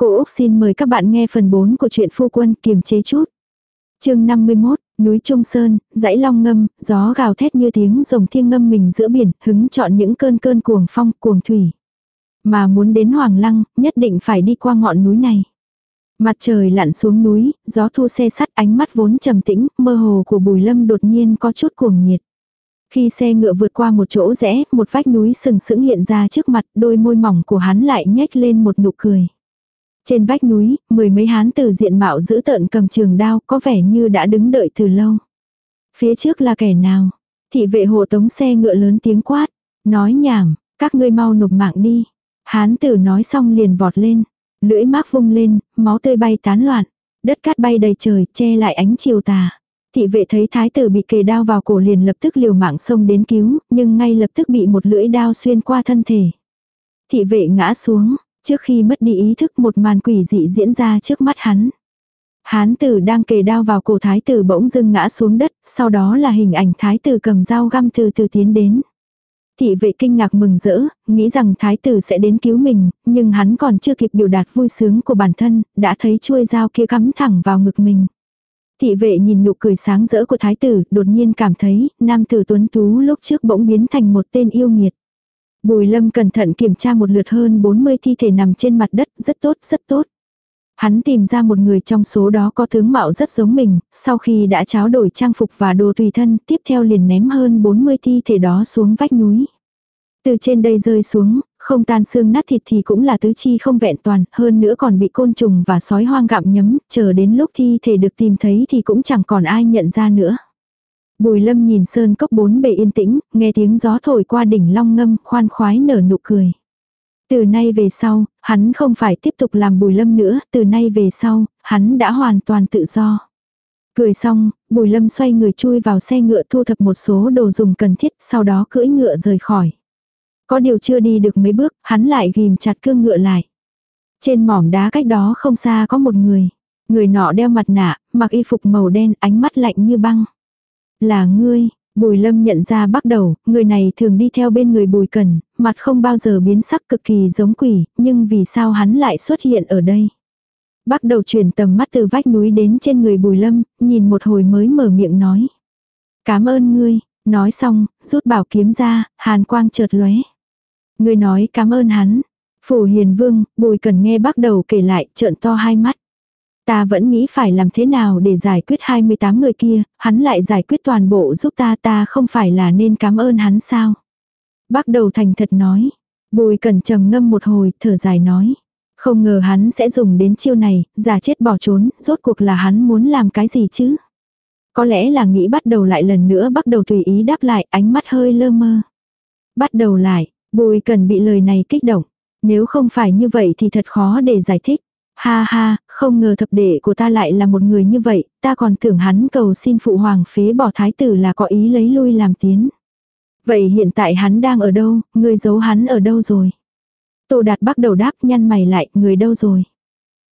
Cô Úc xin mời các bạn nghe phần 4 của truyện phu quân kiềm chế chút. chương 51, núi Trung Sơn, dãy long ngâm, gió gào thét như tiếng rồng thiêng ngâm mình giữa biển, hứng chọn những cơn cơn cuồng phong, cuồng thủy. Mà muốn đến Hoàng Lăng, nhất định phải đi qua ngọn núi này. Mặt trời lặn xuống núi, gió thu xe sắt ánh mắt vốn trầm tĩnh, mơ hồ của bùi lâm đột nhiên có chút cuồng nhiệt. Khi xe ngựa vượt qua một chỗ rẽ, một vách núi sừng sững hiện ra trước mặt, đôi môi mỏng của hắn lại nhếch lên một nụ cười. Trên vách núi, mười mấy hán tử diện mạo giữ tợn cầm trường đao, có vẻ như đã đứng đợi từ lâu. Phía trước là kẻ nào? Thị vệ hộ tống xe ngựa lớn tiếng quát. Nói nhảm, các ngươi mau nộp mạng đi. Hán tử nói xong liền vọt lên. Lưỡi mác vung lên, máu tươi bay tán loạn. Đất cát bay đầy trời, che lại ánh chiều tà. Thị vệ thấy thái tử bị kề đao vào cổ liền lập tức liều mạng xông đến cứu, nhưng ngay lập tức bị một lưỡi đao xuyên qua thân thể. Thị vệ ngã xuống, trước khi mất đi ý thức một màn quỷ dị diễn ra trước mắt hắn. Hán tử đang kề đao vào cổ thái tử bỗng dưng ngã xuống đất, sau đó là hình ảnh thái tử cầm dao găm từ từ tiến đến. Thị vệ kinh ngạc mừng rỡ, nghĩ rằng thái tử sẽ đến cứu mình, nhưng hắn còn chưa kịp biểu đạt vui sướng của bản thân, đã thấy chuôi dao kia cắm thẳng vào ngực mình. Thị vệ nhìn nụ cười sáng rỡ của thái tử, đột nhiên cảm thấy, nam tử tuấn tú lúc trước bỗng biến thành một tên yêu nghiệt. Bùi lâm cẩn thận kiểm tra một lượt hơn 40 thi thể nằm trên mặt đất, rất tốt, rất tốt. Hắn tìm ra một người trong số đó có tướng mạo rất giống mình, sau khi đã tráo đổi trang phục và đồ tùy thân, tiếp theo liền ném hơn 40 thi thể đó xuống vách núi. Từ trên đây rơi xuống, không tan xương nát thịt thì cũng là tứ chi không vẹn toàn, hơn nữa còn bị côn trùng và sói hoang gặm nhấm, chờ đến lúc thi thể được tìm thấy thì cũng chẳng còn ai nhận ra nữa. Bùi lâm nhìn sơn cốc bốn bề yên tĩnh, nghe tiếng gió thổi qua đỉnh long ngâm, khoan khoái nở nụ cười. Từ nay về sau, hắn không phải tiếp tục làm bùi lâm nữa, từ nay về sau, hắn đã hoàn toàn tự do. Cười xong, bùi lâm xoay người chui vào xe ngựa thu thập một số đồ dùng cần thiết, sau đó cưỡi ngựa rời khỏi. Có điều chưa đi được mấy bước, hắn lại ghim chặt cương ngựa lại. Trên mỏm đá cách đó không xa có một người. Người nọ đeo mặt nạ, mặc y phục màu đen, ánh mắt lạnh như băng. Là ngươi, Bùi lâm nhận ra bắt đầu, người này thường đi theo bên người bùi cần, mặt không bao giờ biến sắc cực kỳ giống quỷ, nhưng vì sao hắn lại xuất hiện ở đây. Bắt đầu chuyển tầm mắt từ vách núi đến trên người bùi lâm, nhìn một hồi mới mở miệng nói. Cảm ơn ngươi, nói xong, rút bảo kiếm ra, hàn quang chợt lóe. Ngươi nói cảm ơn hắn. Phủ hiền vương, bùi cần nghe bắt đầu kể lại, trợn to hai mắt. Ta vẫn nghĩ phải làm thế nào để giải quyết 28 người kia, hắn lại giải quyết toàn bộ giúp ta ta không phải là nên cảm ơn hắn sao. Bác đầu thành thật nói. Bùi cần trầm ngâm một hồi, thở dài nói. Không ngờ hắn sẽ dùng đến chiêu này, giả chết bỏ trốn, rốt cuộc là hắn muốn làm cái gì chứ. Có lẽ là nghĩ bắt đầu lại lần nữa bắt đầu tùy ý đáp lại, ánh mắt hơi lơ mơ. Bắt đầu lại, bùi cần bị lời này kích động. Nếu không phải như vậy thì thật khó để giải thích. Ha ha, không ngờ thập đệ của ta lại là một người như vậy, ta còn tưởng hắn cầu xin phụ hoàng phế bỏ thái tử là có ý lấy lui làm tiến. Vậy hiện tại hắn đang ở đâu, người giấu hắn ở đâu rồi? Tô Đạt bắt đầu đáp nhăn mày lại, người đâu rồi?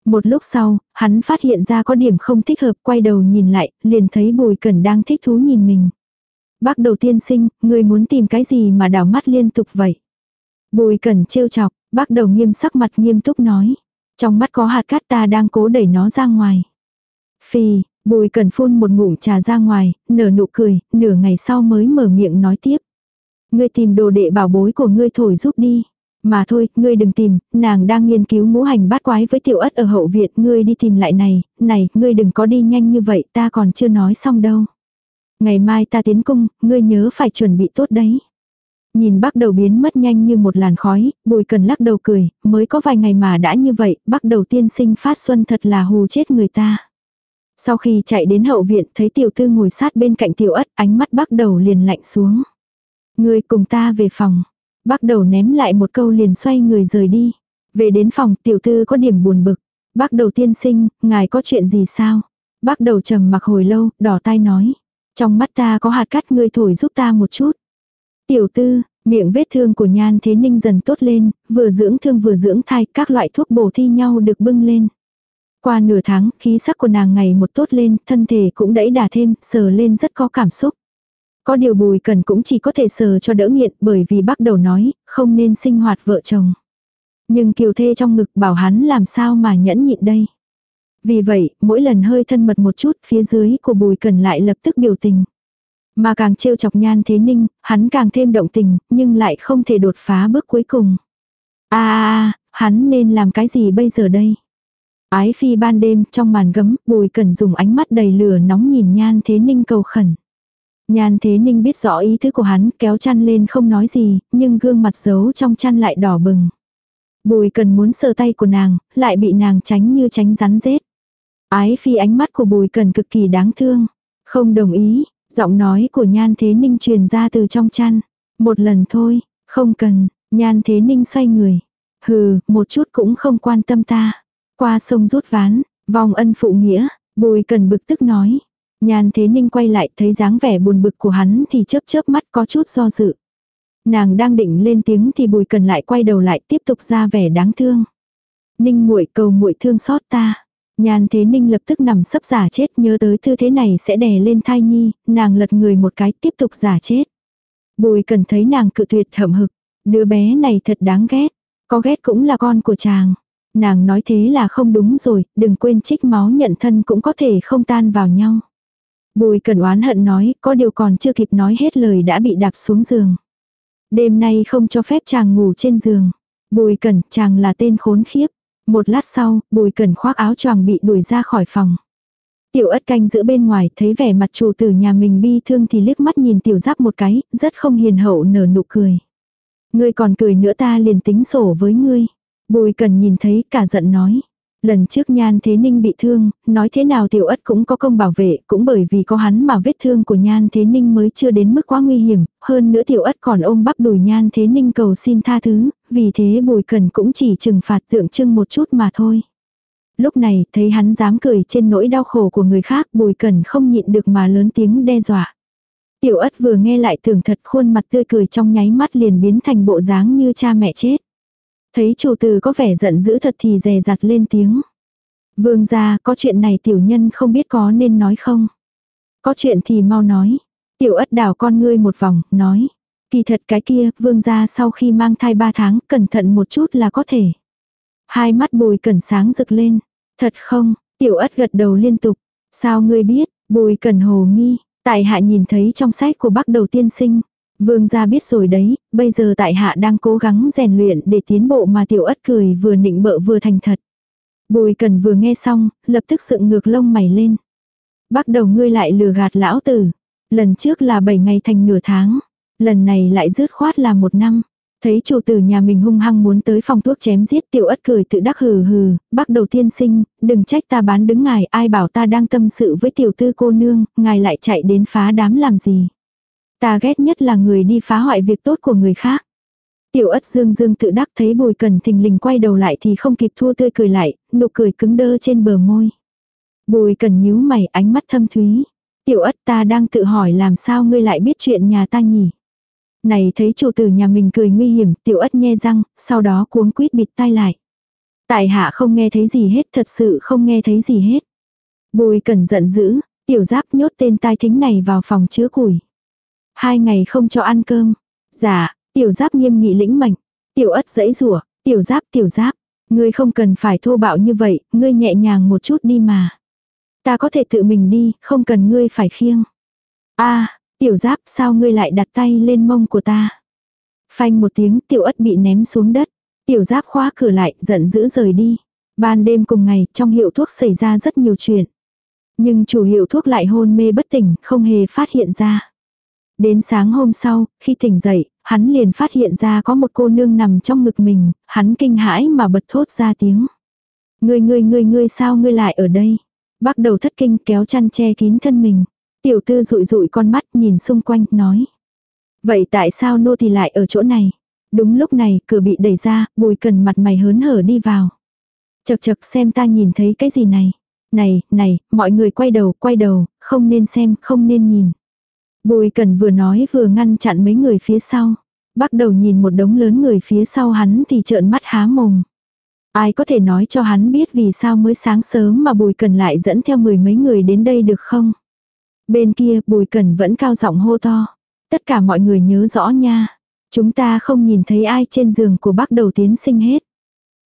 Một lúc sau, hắn phát hiện ra có điểm không thích hợp, quay đầu nhìn lại, liền thấy Bùi Cẩn đang thích thú nhìn mình. Bác đầu tiên sinh, người muốn tìm cái gì mà đảo mắt liên tục vậy? Bùi Cẩn trêu chọc, bác đầu nghiêm sắc mặt nghiêm túc nói. Trong mắt có hạt cát ta đang cố đẩy nó ra ngoài. Phi, bùi cần phun một ngụm trà ra ngoài, nở nụ cười, nửa ngày sau mới mở miệng nói tiếp. Ngươi tìm đồ đệ bảo bối của ngươi thổi giúp đi. Mà thôi, ngươi đừng tìm, nàng đang nghiên cứu ngũ hành bát quái với tiểu ất ở hậu viện, ngươi đi tìm lại này, này, ngươi đừng có đi nhanh như vậy, ta còn chưa nói xong đâu. Ngày mai ta tiến cung, ngươi nhớ phải chuẩn bị tốt đấy. Nhìn bác đầu biến mất nhanh như một làn khói, bùi cần lắc đầu cười, mới có vài ngày mà đã như vậy, bác đầu tiên sinh phát xuân thật là hù chết người ta. Sau khi chạy đến hậu viện thấy tiểu tư ngồi sát bên cạnh tiểu ất, ánh mắt bác đầu liền lạnh xuống. Người cùng ta về phòng. Bác đầu ném lại một câu liền xoay người rời đi. Về đến phòng tiểu tư có điểm buồn bực. Bác đầu tiên sinh, ngài có chuyện gì sao? Bác đầu trầm mặc hồi lâu, đỏ tai nói. Trong mắt ta có hạt cát ngươi thổi giúp ta một chút. Tiểu tư, miệng vết thương của nhan thế ninh dần tốt lên, vừa dưỡng thương vừa dưỡng thai, các loại thuốc bổ thi nhau được bưng lên. Qua nửa tháng, khí sắc của nàng ngày một tốt lên, thân thể cũng đẫy đà thêm, sờ lên rất có cảm xúc. Có điều bùi cần cũng chỉ có thể sờ cho đỡ nghiện bởi vì bắt đầu nói, không nên sinh hoạt vợ chồng. Nhưng kiều thê trong ngực bảo hắn làm sao mà nhẫn nhịn đây. Vì vậy, mỗi lần hơi thân mật một chút, phía dưới của bùi cần lại lập tức biểu tình. Mà càng trêu chọc nhan thế ninh, hắn càng thêm động tình, nhưng lại không thể đột phá bước cuối cùng. a à, hắn nên làm cái gì bây giờ đây? Ái phi ban đêm trong màn gấm, bùi cần dùng ánh mắt đầy lửa nóng nhìn nhan thế ninh cầu khẩn. Nhan thế ninh biết rõ ý thức của hắn kéo chăn lên không nói gì, nhưng gương mặt giấu trong chăn lại đỏ bừng. Bùi cần muốn sờ tay của nàng, lại bị nàng tránh như tránh rắn rết. Ái phi ánh mắt của bùi cần cực kỳ đáng thương. Không đồng ý, giọng nói của nhan thế ninh truyền ra từ trong chăn. Một lần thôi, không cần, nhan thế ninh xoay người. Hừ, một chút cũng không quan tâm ta. Qua sông rút ván, vòng ân phụ nghĩa, bùi cần bực tức nói. Nhan thế ninh quay lại thấy dáng vẻ buồn bực của hắn thì chớp chớp mắt có chút do dự. Nàng đang định lên tiếng thì bùi cần lại quay đầu lại tiếp tục ra vẻ đáng thương. Ninh muội cầu muội thương xót ta. Nhan thế ninh lập tức nằm sấp giả chết nhớ tới tư thế này sẽ đè lên thai nhi, nàng lật người một cái tiếp tục giả chết. Bùi cần thấy nàng cự tuyệt hậm hực. Đứa bé này thật đáng ghét. Có ghét cũng là con của chàng. Nàng nói thế là không đúng rồi, đừng quên trích máu nhận thân cũng có thể không tan vào nhau. Bùi cần oán hận nói, có điều còn chưa kịp nói hết lời đã bị đạp xuống giường. Đêm nay không cho phép chàng ngủ trên giường. Bùi cần, chàng là tên khốn khiếp. Một lát sau, bùi cần khoác áo choàng bị đuổi ra khỏi phòng. Tiểu ất canh giữa bên ngoài thấy vẻ mặt chủ tử nhà mình bi thương thì liếc mắt nhìn tiểu giáp một cái, rất không hiền hậu nở nụ cười. Ngươi còn cười nữa ta liền tính sổ với ngươi. Bùi cần nhìn thấy cả giận nói. Lần trước Nhan Thế Ninh bị thương, nói thế nào tiểu ất cũng có công bảo vệ, cũng bởi vì có hắn mà vết thương của Nhan Thế Ninh mới chưa đến mức quá nguy hiểm, hơn nữa tiểu ất còn ôm bắp đùi Nhan Thế Ninh cầu xin tha thứ, vì thế Bùi Cần cũng chỉ trừng phạt tượng trưng một chút mà thôi. Lúc này, thấy hắn dám cười trên nỗi đau khổ của người khác, Bùi Cần không nhịn được mà lớn tiếng đe dọa. Tiểu ất vừa nghe lại tưởng thật khuôn mặt tươi cười trong nháy mắt liền biến thành bộ dáng như cha mẹ chết. Thấy chủ tử có vẻ giận dữ thật thì dè dặt lên tiếng. Vương gia, có chuyện này tiểu nhân không biết có nên nói không? Có chuyện thì mau nói. Tiểu ất đảo con ngươi một vòng, nói. Kỳ thật cái kia, vương gia sau khi mang thai ba tháng, cẩn thận một chút là có thể. Hai mắt bùi cẩn sáng rực lên. Thật không, tiểu ất gật đầu liên tục. Sao ngươi biết, bùi cẩn hồ nghi. Tại hạ nhìn thấy trong sách của bác đầu tiên sinh. Vương gia biết rồi đấy, bây giờ tại hạ đang cố gắng rèn luyện để tiến bộ mà tiểu ất cười vừa nịnh bợ vừa thành thật. Bùi cần vừa nghe xong, lập tức dựng ngược lông mày lên. Bắt đầu ngươi lại lừa gạt lão tử. Lần trước là 7 ngày thành nửa tháng. Lần này lại rứt khoát là một năm. Thấy chủ tử nhà mình hung hăng muốn tới phòng thuốc chém giết tiểu ất cười tự đắc hừ hừ, bắt đầu tiên sinh, đừng trách ta bán đứng ngài, ai bảo ta đang tâm sự với tiểu tư cô nương, ngài lại chạy đến phá đám làm gì. Ta ghét nhất là người đi phá hoại việc tốt của người khác. Tiểu ất dương dương tự đắc thấy bùi cần thình lình quay đầu lại thì không kịp thua tươi cười lại, nụ cười cứng đơ trên bờ môi. Bùi cần nhíu mày ánh mắt thâm thúy. Tiểu ất ta đang tự hỏi làm sao ngươi lại biết chuyện nhà ta nhỉ. Này thấy chủ tử nhà mình cười nguy hiểm, tiểu ất nhe răng, sau đó cuống quýt bịt tai lại. Tại hạ không nghe thấy gì hết, thật sự không nghe thấy gì hết. Bùi cần giận dữ, tiểu giáp nhốt tên tai thính này vào phòng chứa củi. Hai ngày không cho ăn cơm. Dạ, tiểu giáp nghiêm nghị lĩnh mệnh. Tiểu ất dãy rủa tiểu giáp tiểu giáp. Ngươi không cần phải thô bạo như vậy, ngươi nhẹ nhàng một chút đi mà. Ta có thể tự mình đi, không cần ngươi phải khiêng. a tiểu giáp sao ngươi lại đặt tay lên mông của ta. Phanh một tiếng tiểu ất bị ném xuống đất. Tiểu giáp khóa cửa lại, giận dữ rời đi. Ban đêm cùng ngày, trong hiệu thuốc xảy ra rất nhiều chuyện. Nhưng chủ hiệu thuốc lại hôn mê bất tỉnh, không hề phát hiện ra. Đến sáng hôm sau, khi tỉnh dậy, hắn liền phát hiện ra có một cô nương nằm trong ngực mình, hắn kinh hãi mà bật thốt ra tiếng. Ngươi ngươi ngươi ngươi sao ngươi lại ở đây? Bắt đầu thất kinh kéo chăn che kín thân mình. Tiểu tư rụi rụi con mắt nhìn xung quanh, nói. Vậy tại sao nô thì lại ở chỗ này? Đúng lúc này, cửa bị đẩy ra, bùi cần mặt mày hớn hở đi vào. Chật chật xem ta nhìn thấy cái gì này. Này, này, mọi người quay đầu, quay đầu, không nên xem, không nên nhìn. Bùi cần vừa nói vừa ngăn chặn mấy người phía sau. Bắt đầu nhìn một đống lớn người phía sau hắn thì trợn mắt há mồm. Ai có thể nói cho hắn biết vì sao mới sáng sớm mà Bùi Cần lại dẫn theo mười mấy người đến đây được không? Bên kia Bùi Cần vẫn cao giọng hô to. Tất cả mọi người nhớ rõ nha. Chúng ta không nhìn thấy ai trên giường của bác đầu tiến sinh hết.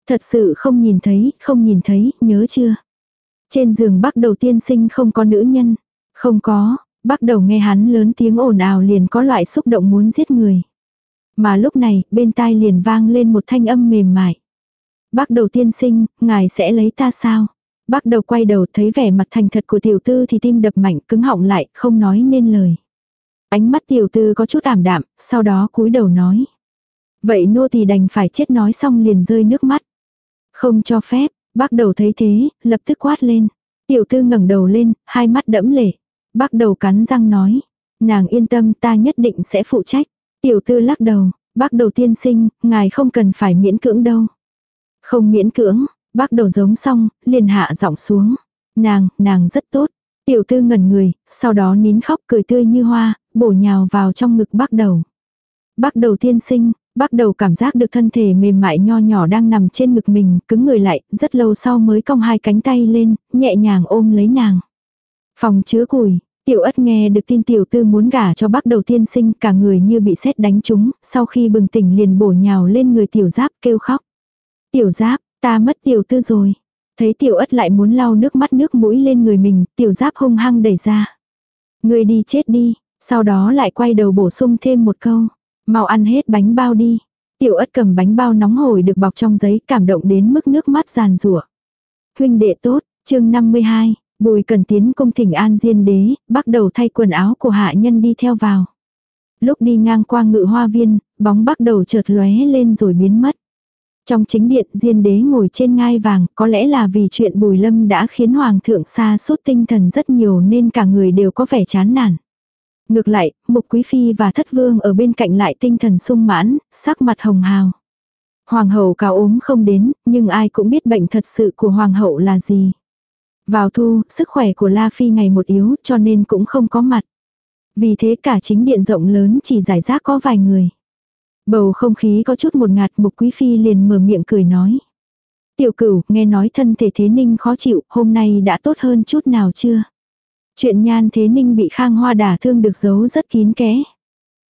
Thật sự không nhìn thấy, không nhìn thấy, nhớ chưa? Trên giường bác đầu tiên sinh không có nữ nhân. Không có, bắt đầu nghe hắn lớn tiếng ồn ào liền có loại xúc động muốn giết người. Mà lúc này, bên tai liền vang lên một thanh âm mềm mại. Bác đầu tiên sinh, ngài sẽ lấy ta sao? Bác đầu quay đầu thấy vẻ mặt thành thật của tiểu tư thì tim đập mạnh cứng họng lại, không nói nên lời. Ánh mắt tiểu tư có chút ảm đạm, sau đó cúi đầu nói. Vậy nô thì đành phải chết nói xong liền rơi nước mắt. Không cho phép, bác đầu thấy thế, lập tức quát lên. Tiểu tư ngẩng đầu lên, hai mắt đẫm lệ. Bác đầu cắn răng nói. Nàng yên tâm ta nhất định sẽ phụ trách. Tiểu tư lắc đầu, bác đầu tiên sinh, ngài không cần phải miễn cưỡng đâu. Không miễn cưỡng, bác đầu giống xong, liền hạ giọng xuống. Nàng, nàng rất tốt. Tiểu tư ngẩn người, sau đó nín khóc cười tươi như hoa, bổ nhào vào trong ngực bác đầu. Bác đầu tiên sinh, bác đầu cảm giác được thân thể mềm mại nho nhỏ đang nằm trên ngực mình, cứng người lại, rất lâu sau mới cong hai cánh tay lên, nhẹ nhàng ôm lấy nàng. Phòng chứa củi, tiểu ất nghe được tin tiểu tư muốn gả cho bác đầu tiên sinh, cả người như bị sét đánh trúng, sau khi bừng tỉnh liền bổ nhào lên người tiểu giáp kêu khóc. Tiểu giáp, ta mất tiểu tư rồi. Thấy tiểu ất lại muốn lau nước mắt nước mũi lên người mình, tiểu giáp hung hăng đẩy ra. Người đi chết đi, sau đó lại quay đầu bổ sung thêm một câu. Mau ăn hết bánh bao đi. Tiểu ất cầm bánh bao nóng hổi được bọc trong giấy cảm động đến mức nước mắt giàn rủa. Huynh đệ tốt, chương 52, Bùi cần tiến cung thỉnh an diên đế, bắt đầu thay quần áo của hạ nhân đi theo vào. Lúc đi ngang qua ngự hoa viên, bóng bắt đầu chợt lóe lên rồi biến mất. Trong chính điện diên đế ngồi trên ngai vàng, có lẽ là vì chuyện bùi lâm đã khiến hoàng thượng xa suốt tinh thần rất nhiều nên cả người đều có vẻ chán nản. Ngược lại, mục quý phi và thất vương ở bên cạnh lại tinh thần sung mãn, sắc mặt hồng hào. Hoàng hậu cao ốm không đến, nhưng ai cũng biết bệnh thật sự của hoàng hậu là gì. Vào thu, sức khỏe của La Phi ngày một yếu cho nên cũng không có mặt. Vì thế cả chính điện rộng lớn chỉ giải rác có vài người. Bầu không khí có chút một ngạt mục quý phi liền mở miệng cười nói. Tiểu cửu, nghe nói thân thể thế ninh khó chịu, hôm nay đã tốt hơn chút nào chưa? Chuyện nhan thế ninh bị khang hoa đả thương được giấu rất kín kẽ.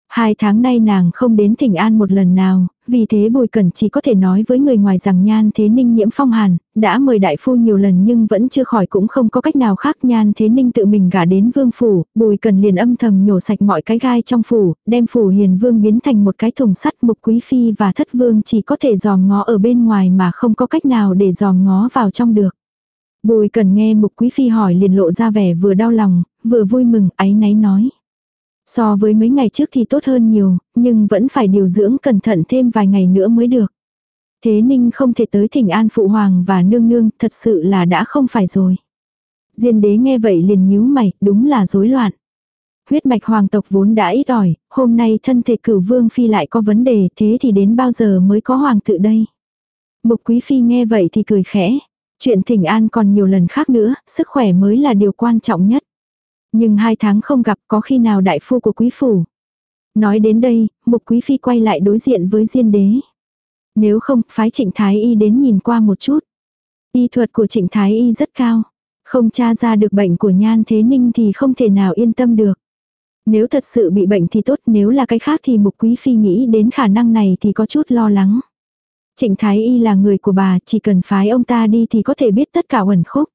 Hai tháng nay nàng không đến thỉnh an một lần nào, vì thế Bùi Cẩn chỉ có thể nói với người ngoài rằng Nhan Thế Ninh nhiễm phong hàn, đã mời đại phu nhiều lần nhưng vẫn chưa khỏi cũng không có cách nào khác. Nhan Thế Ninh tự mình gả đến vương phủ, Bùi Cẩn liền âm thầm nhổ sạch mọi cái gai trong phủ, đem phủ hiền vương biến thành một cái thùng sắt mục quý phi và thất vương chỉ có thể dòm ngó ở bên ngoài mà không có cách nào để dòm ngó vào trong được. Bùi Cẩn nghe mục quý phi hỏi liền lộ ra vẻ vừa đau lòng, vừa vui mừng, áy náy nói. So với mấy ngày trước thì tốt hơn nhiều, nhưng vẫn phải điều dưỡng cẩn thận thêm vài ngày nữa mới được. Thế ninh không thể tới thỉnh an phụ hoàng và nương nương, thật sự là đã không phải rồi. Diên đế nghe vậy liền nhíu mày, đúng là rối loạn. Huyết mạch hoàng tộc vốn đã ít ỏi, hôm nay thân thể cửu vương phi lại có vấn đề, thế thì đến bao giờ mới có hoàng tự đây? Mục quý phi nghe vậy thì cười khẽ. Chuyện thỉnh an còn nhiều lần khác nữa, sức khỏe mới là điều quan trọng nhất. Nhưng hai tháng không gặp có khi nào đại phu của quý phủ. Nói đến đây, mục quý phi quay lại đối diện với diên đế. Nếu không, phái trịnh thái y đến nhìn qua một chút. Y thuật của trịnh thái y rất cao. Không tra ra được bệnh của nhan thế ninh thì không thể nào yên tâm được. Nếu thật sự bị bệnh thì tốt, nếu là cái khác thì mục quý phi nghĩ đến khả năng này thì có chút lo lắng. Trịnh Thái Y là người của bà, chỉ cần phái ông ta đi thì có thể biết tất cả uẩn khúc.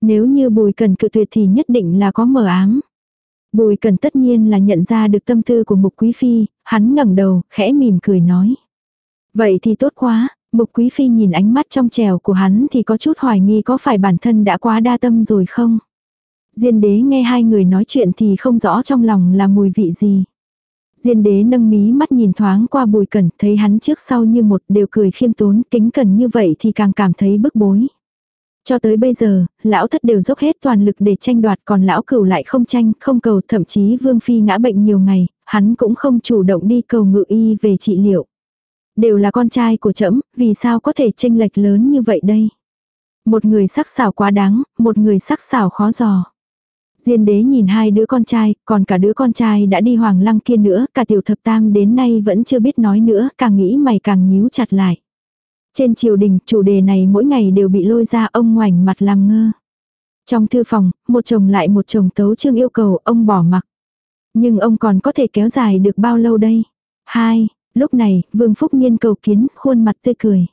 Nếu như bùi cần cự tuyệt thì nhất định là có mờ ám. Bùi cần tất nhiên là nhận ra được tâm tư của mục quý phi, hắn ngẩng đầu, khẽ mỉm cười nói. Vậy thì tốt quá, mục quý phi nhìn ánh mắt trong trèo của hắn thì có chút hoài nghi có phải bản thân đã quá đa tâm rồi không. Diên đế nghe hai người nói chuyện thì không rõ trong lòng là mùi vị gì. Diên đế nâng mí mắt nhìn thoáng qua bùi cẩn, thấy hắn trước sau như một đều cười khiêm tốn, kính cẩn như vậy thì càng cảm thấy bức bối. Cho tới bây giờ, lão thất đều dốc hết toàn lực để tranh đoạt còn lão cửu lại không tranh, không cầu thậm chí vương phi ngã bệnh nhiều ngày, hắn cũng không chủ động đi cầu ngự y về trị liệu. Đều là con trai của trẫm vì sao có thể tranh lệch lớn như vậy đây? Một người sắc xảo quá đáng, một người sắc xảo khó giò Diên đế nhìn hai đứa con trai, còn cả đứa con trai đã đi hoàng lăng kia nữa, cả tiểu thập tam đến nay vẫn chưa biết nói nữa, càng nghĩ mày càng nhíu chặt lại. Trên triều đình, chủ đề này mỗi ngày đều bị lôi ra ông ngoảnh mặt làm ngơ. Trong thư phòng, một chồng lại một chồng tấu trương yêu cầu ông bỏ mặc. Nhưng ông còn có thể kéo dài được bao lâu đây? Hai, lúc này, Vương Phúc Nhiên cầu kiến, khuôn mặt tươi cười.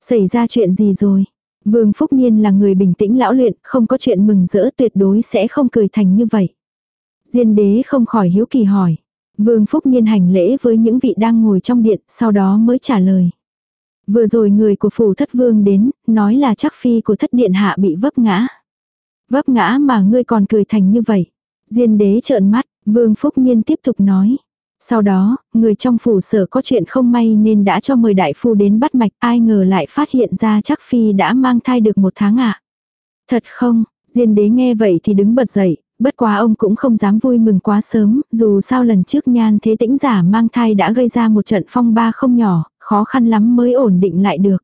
Xảy ra chuyện gì rồi? Vương Phúc Niên là người bình tĩnh lão luyện, không có chuyện mừng rỡ tuyệt đối sẽ không cười thành như vậy. Diên đế không khỏi hiếu kỳ hỏi. Vương Phúc Niên hành lễ với những vị đang ngồi trong điện, sau đó mới trả lời. Vừa rồi người của phủ thất vương đến, nói là chắc phi của thất điện hạ bị vấp ngã. Vấp ngã mà ngươi còn cười thành như vậy. Diên đế trợn mắt, Vương Phúc nhiên tiếp tục nói. Sau đó, người trong phủ sở có chuyện không may nên đã cho mời đại phu đến bắt mạch ai ngờ lại phát hiện ra chắc phi đã mang thai được một tháng ạ. À. Thật không, Diên đế nghe vậy thì đứng bật dậy, bất quá ông cũng không dám vui mừng quá sớm, dù sao lần trước nhan thế tĩnh giả mang thai đã gây ra một trận phong ba không nhỏ, khó khăn lắm mới ổn định lại được.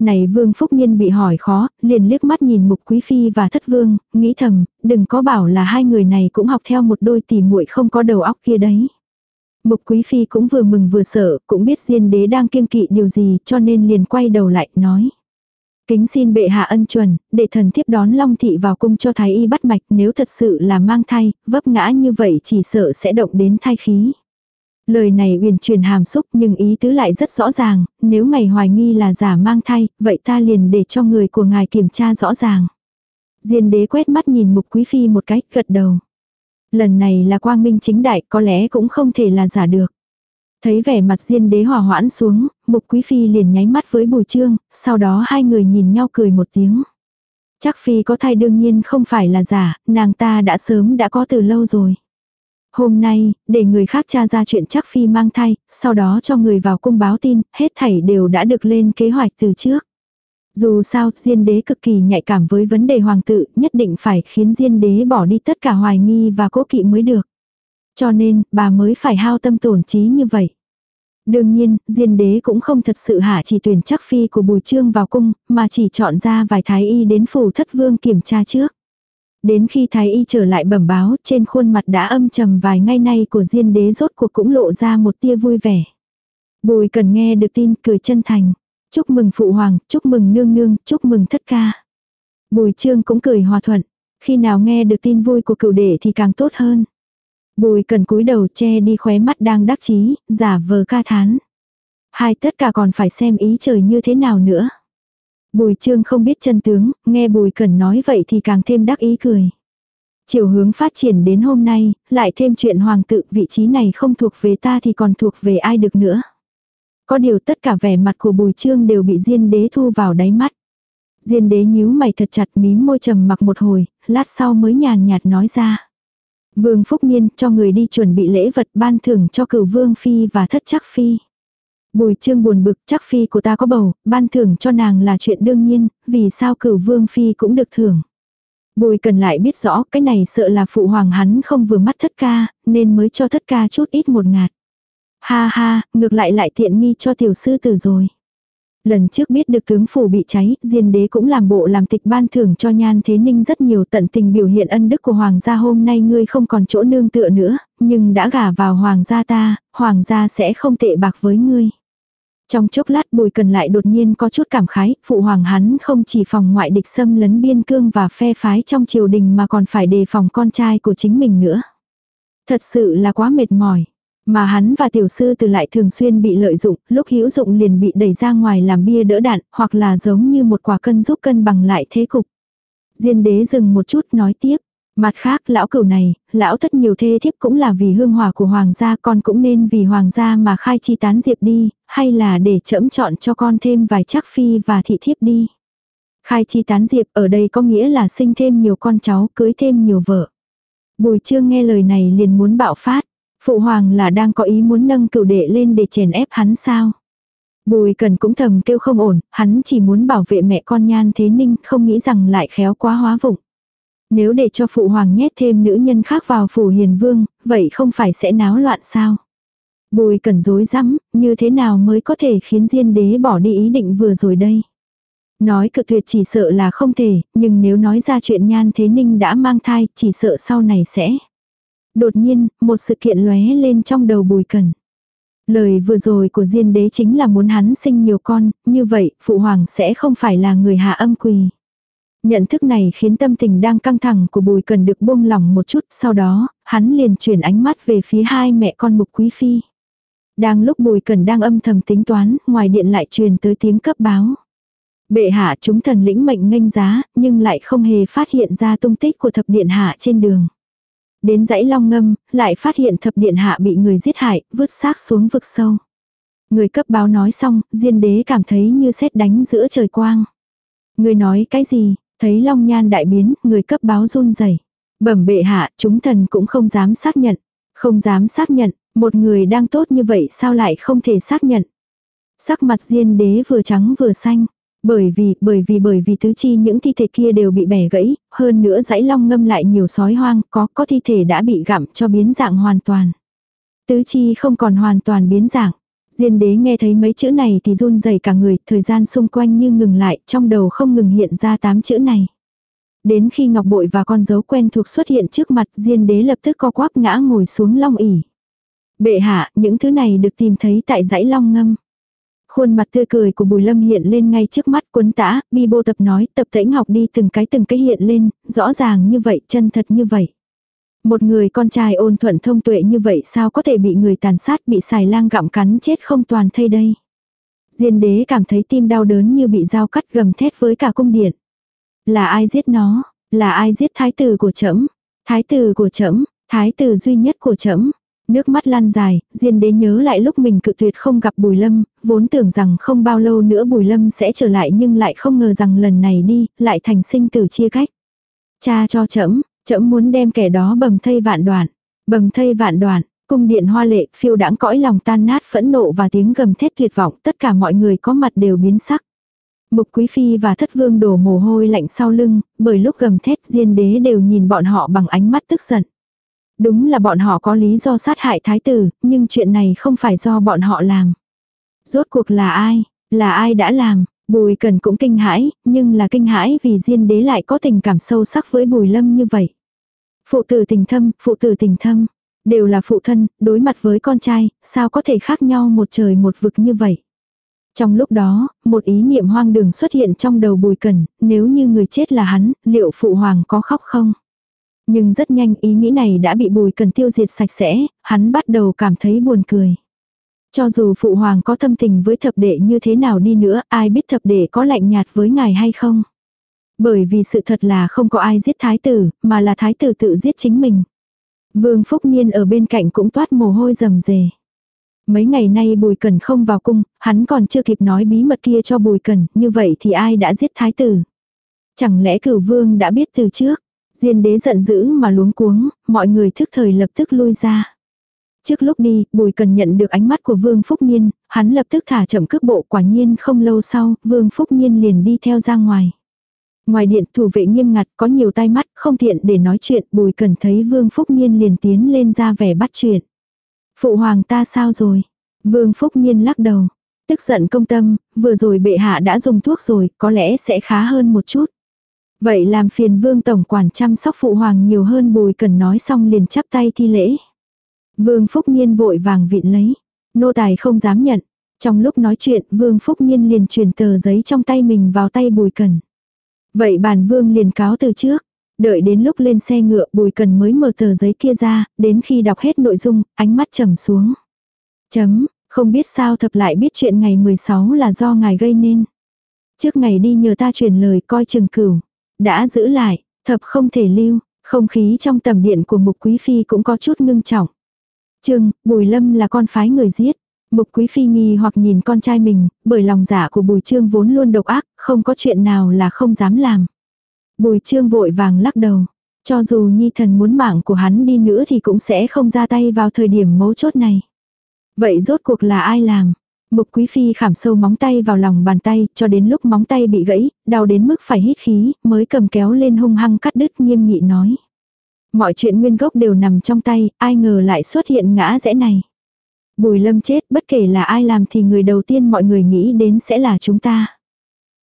Này vương phúc nhiên bị hỏi khó, liền liếc mắt nhìn mục quý phi và thất vương, nghĩ thầm, đừng có bảo là hai người này cũng học theo một đôi tỉ muội không có đầu óc kia đấy. Mục quý phi cũng vừa mừng vừa sợ, cũng biết diên đế đang kiêng kỵ điều gì cho nên liền quay đầu lại, nói. Kính xin bệ hạ ân chuẩn, để thần thiếp đón Long Thị vào cung cho thái y bắt mạch nếu thật sự là mang thai, vấp ngã như vậy chỉ sợ sẽ động đến thai khí. Lời này uyển truyền hàm xúc nhưng ý tứ lại rất rõ ràng, nếu ngày hoài nghi là giả mang thai, vậy ta liền để cho người của ngài kiểm tra rõ ràng. Diên đế quét mắt nhìn mục quý phi một cái, gật đầu. Lần này là quang minh chính đại, có lẽ cũng không thể là giả được. Thấy vẻ mặt diên đế hòa hoãn xuống, mục quý phi liền nháy mắt với bùi trương, sau đó hai người nhìn nhau cười một tiếng. Chắc phi có thai đương nhiên không phải là giả, nàng ta đã sớm đã có từ lâu rồi. Hôm nay, để người khác tra ra chuyện chắc phi mang thai, sau đó cho người vào cung báo tin, hết thảy đều đã được lên kế hoạch từ trước. Dù sao, Diên đế cực kỳ nhạy cảm với vấn đề hoàng tự, nhất định phải khiến Diên đế bỏ đi tất cả hoài nghi và cố kỵ mới được. Cho nên, bà mới phải hao tâm tổn trí như vậy. Đương nhiên, Diên đế cũng không thật sự hạ chỉ tuyển chắc phi của Bùi Trương vào cung, mà chỉ chọn ra vài thái y đến phủ thất vương kiểm tra trước. Đến khi thái y trở lại bẩm báo, trên khuôn mặt đã âm trầm vài ngày nay của Diên đế rốt cuộc cũng lộ ra một tia vui vẻ. Bùi cần nghe được tin cười chân thành. Chúc mừng phụ hoàng, chúc mừng nương nương, chúc mừng thất ca. Bùi trương cũng cười hòa thuận. Khi nào nghe được tin vui của cựu đệ thì càng tốt hơn. Bùi cần cúi đầu che đi khóe mắt đang đắc chí, giả vờ ca thán. Hai tất cả còn phải xem ý trời như thế nào nữa. Bùi trương không biết chân tướng, nghe bùi cần nói vậy thì càng thêm đắc ý cười. Chiều hướng phát triển đến hôm nay, lại thêm chuyện hoàng tự vị trí này không thuộc về ta thì còn thuộc về ai được nữa. Có điều tất cả vẻ mặt của bùi trương đều bị diên đế thu vào đáy mắt. Diên đế nhíu mày thật chặt mím môi trầm mặc một hồi, lát sau mới nhàn nhạt nói ra. Vương Phúc Niên cho người đi chuẩn bị lễ vật ban thưởng cho cửu vương phi và thất chắc phi. Bùi trương buồn bực chắc phi của ta có bầu, ban thưởng cho nàng là chuyện đương nhiên, vì sao cửu vương phi cũng được thưởng. Bùi cần lại biết rõ cái này sợ là phụ hoàng hắn không vừa mắt thất ca, nên mới cho thất ca chút ít một ngạt. Ha ha, ngược lại lại tiện nghi cho tiểu sư tử rồi. Lần trước biết được tướng phủ bị cháy, diên đế cũng làm bộ làm tịch ban thưởng cho nhan thế ninh rất nhiều tận tình biểu hiện ân đức của hoàng gia hôm nay ngươi không còn chỗ nương tựa nữa, nhưng đã gả vào hoàng gia ta, hoàng gia sẽ không tệ bạc với ngươi. Trong chốc lát bùi cần lại đột nhiên có chút cảm khái, phụ hoàng hắn không chỉ phòng ngoại địch xâm lấn biên cương và phe phái trong triều đình mà còn phải đề phòng con trai của chính mình nữa. Thật sự là quá mệt mỏi. Mà hắn và tiểu sư từ lại thường xuyên bị lợi dụng, lúc hữu dụng liền bị đẩy ra ngoài làm bia đỡ đạn, hoặc là giống như một quả cân giúp cân bằng lại thế cục. Diên đế dừng một chút nói tiếp. Mặt khác, lão cửu này, lão thất nhiều thê thiếp cũng là vì hương hòa của hoàng gia con cũng nên vì hoàng gia mà khai chi tán diệp đi, hay là để trẫm chọn cho con thêm vài chắc phi và thị thiếp đi. Khai chi tán diệp ở đây có nghĩa là sinh thêm nhiều con cháu, cưới thêm nhiều vợ. Bùi trương nghe lời này liền muốn bạo phát. Phụ hoàng là đang có ý muốn nâng cửu đệ lên để chèn ép hắn sao? Bùi cần cũng thầm kêu không ổn, hắn chỉ muốn bảo vệ mẹ con nhan thế ninh, không nghĩ rằng lại khéo quá hóa vụng. Nếu để cho phụ hoàng nhét thêm nữ nhân khác vào phủ hiền vương, vậy không phải sẽ náo loạn sao? Bùi cần dối rắm như thế nào mới có thể khiến diên đế bỏ đi ý định vừa rồi đây? Nói cực tuyệt chỉ sợ là không thể, nhưng nếu nói ra chuyện nhan thế ninh đã mang thai, chỉ sợ sau này sẽ. Đột nhiên, một sự kiện lóe lên trong đầu bùi cần. Lời vừa rồi của Diên đế chính là muốn hắn sinh nhiều con, như vậy, phụ hoàng sẽ không phải là người hạ âm quỳ. Nhận thức này khiến tâm tình đang căng thẳng của bùi cần được buông lỏng một chút, sau đó, hắn liền chuyển ánh mắt về phía hai mẹ con mục quý phi. Đang lúc bùi cần đang âm thầm tính toán, ngoài điện lại truyền tới tiếng cấp báo. Bệ hạ chúng thần lĩnh mệnh nghênh giá, nhưng lại không hề phát hiện ra tung tích của thập điện hạ trên đường. Đến dãy long ngâm, lại phát hiện thập điện hạ bị người giết hại, vứt xác xuống vực sâu. Người cấp báo nói xong, diên đế cảm thấy như xét đánh giữa trời quang. Người nói cái gì, thấy long nhan đại biến, người cấp báo run rẩy Bẩm bệ hạ, chúng thần cũng không dám xác nhận. Không dám xác nhận, một người đang tốt như vậy sao lại không thể xác nhận. Sắc mặt diên đế vừa trắng vừa xanh. Bởi vì, bởi vì bởi vì tứ chi những thi thể kia đều bị bẻ gãy, hơn nữa dãy long ngâm lại nhiều sói hoang, có, có thi thể đã bị gặm cho biến dạng hoàn toàn. Tứ chi không còn hoàn toàn biến dạng. Diên đế nghe thấy mấy chữ này thì run rẩy cả người, thời gian xung quanh như ngừng lại, trong đầu không ngừng hiện ra tám chữ này. Đến khi ngọc bội và con dấu quen thuộc xuất hiện trước mặt, diên đế lập tức co quắp ngã ngồi xuống long ỉ. Bệ hạ, những thứ này được tìm thấy tại dãy long ngâm. Khuôn mặt tươi cười của Bùi Lâm hiện lên ngay trước mắt cuốn tã, bi bô tập nói, tập tễnh học đi từng cái từng cái hiện lên, rõ ràng như vậy, chân thật như vậy. Một người con trai ôn thuận thông tuệ như vậy sao có thể bị người tàn sát bị xài lang gặm cắn chết không toàn thây đây. Diên đế cảm thấy tim đau đớn như bị dao cắt gầm thét với cả cung điện. Là ai giết nó? Là ai giết thái tử của trẫm? Thái tử của trẫm, thái tử duy nhất của trẫm. Nước mắt lan dài, Diên đế nhớ lại lúc mình cự tuyệt không gặp Bùi Lâm, vốn tưởng rằng không bao lâu nữa Bùi Lâm sẽ trở lại nhưng lại không ngờ rằng lần này đi, lại thành sinh tử chia cách. Cha cho trẫm, trẫm muốn đem kẻ đó bầm thây vạn đoạn. Bầm thây vạn đoạn, cung điện hoa lệ, phiêu đãng cõi lòng tan nát phẫn nộ và tiếng gầm thét tuyệt vọng, tất cả mọi người có mặt đều biến sắc. Mục Quý Phi và Thất Vương đổ mồ hôi lạnh sau lưng, bởi lúc gầm thét Diên đế đều nhìn bọn họ bằng ánh mắt tức giận. Đúng là bọn họ có lý do sát hại thái tử, nhưng chuyện này không phải do bọn họ làm. Rốt cuộc là ai? Là ai đã làm? Bùi cần cũng kinh hãi, nhưng là kinh hãi vì Diên đế lại có tình cảm sâu sắc với Bùi Lâm như vậy. Phụ tử tình thâm, phụ tử tình thâm. Đều là phụ thân, đối mặt với con trai, sao có thể khác nhau một trời một vực như vậy. Trong lúc đó, một ý niệm hoang đường xuất hiện trong đầu bùi cần, nếu như người chết là hắn, liệu phụ hoàng có khóc không? Nhưng rất nhanh ý nghĩ này đã bị bùi cần tiêu diệt sạch sẽ, hắn bắt đầu cảm thấy buồn cười. Cho dù phụ hoàng có tâm tình với thập đệ như thế nào đi nữa, ai biết thập đệ có lạnh nhạt với ngài hay không? Bởi vì sự thật là không có ai giết thái tử, mà là thái tử tự giết chính mình. Vương Phúc Niên ở bên cạnh cũng toát mồ hôi rầm rề. Mấy ngày nay Bùi Cần không vào cung, hắn còn chưa kịp nói bí mật kia cho Bùi Cần, như vậy thì ai đã giết thái tử? Chẳng lẽ cửu vương đã biết từ trước? Diên đế giận dữ mà luống cuống, mọi người thức thời lập tức lui ra. Trước lúc đi, Bùi Cần nhận được ánh mắt của Vương Phúc Nhiên, hắn lập tức thả chậm cước bộ quả nhiên không lâu sau, Vương Phúc Nhiên liền đi theo ra ngoài. Ngoài điện thủ vệ nghiêm ngặt có nhiều tai mắt không tiện để nói chuyện Bùi Cần thấy Vương Phúc Nhiên liền tiến lên ra vẻ bắt chuyện. Phụ hoàng ta sao rồi? Vương Phúc Nhiên lắc đầu. Tức giận công tâm, vừa rồi bệ hạ đã dùng thuốc rồi, có lẽ sẽ khá hơn một chút. Vậy làm phiền vương tổng quản chăm sóc phụ hoàng nhiều hơn bùi cần nói xong liền chắp tay thi lễ. Vương Phúc Nhiên vội vàng vịn lấy. Nô tài không dám nhận. Trong lúc nói chuyện, Vương Phúc Nhiên liền truyền tờ giấy trong tay mình vào tay bùi cần. Vậy bản vương liền cáo từ trước. Đợi đến lúc lên xe ngựa bùi cần mới mở tờ giấy kia ra, đến khi đọc hết nội dung, ánh mắt trầm xuống. Chấm, không biết sao thập lại biết chuyện ngày 16 là do ngài gây nên. Trước ngày đi nhờ ta truyền lời coi chừng cửu. Đã giữ lại, thập không thể lưu, không khí trong tầm điện của mục quý phi cũng có chút ngưng trọng. Trương, Bùi Lâm là con phái người giết. Mục quý phi nghi hoặc nhìn con trai mình, bởi lòng giả của Bùi Trương vốn luôn độc ác, không có chuyện nào là không dám làm. Bùi trương vội vàng lắc đầu. Cho dù nhi thần muốn mạng của hắn đi nữa thì cũng sẽ không ra tay vào thời điểm mấu chốt này. Vậy rốt cuộc là ai làm? Mục quý phi khảm sâu móng tay vào lòng bàn tay, cho đến lúc móng tay bị gãy, đau đến mức phải hít khí, mới cầm kéo lên hung hăng cắt đứt nghiêm nghị nói. Mọi chuyện nguyên gốc đều nằm trong tay, ai ngờ lại xuất hiện ngã rẽ này. Bùi lâm chết, bất kể là ai làm thì người đầu tiên mọi người nghĩ đến sẽ là chúng ta.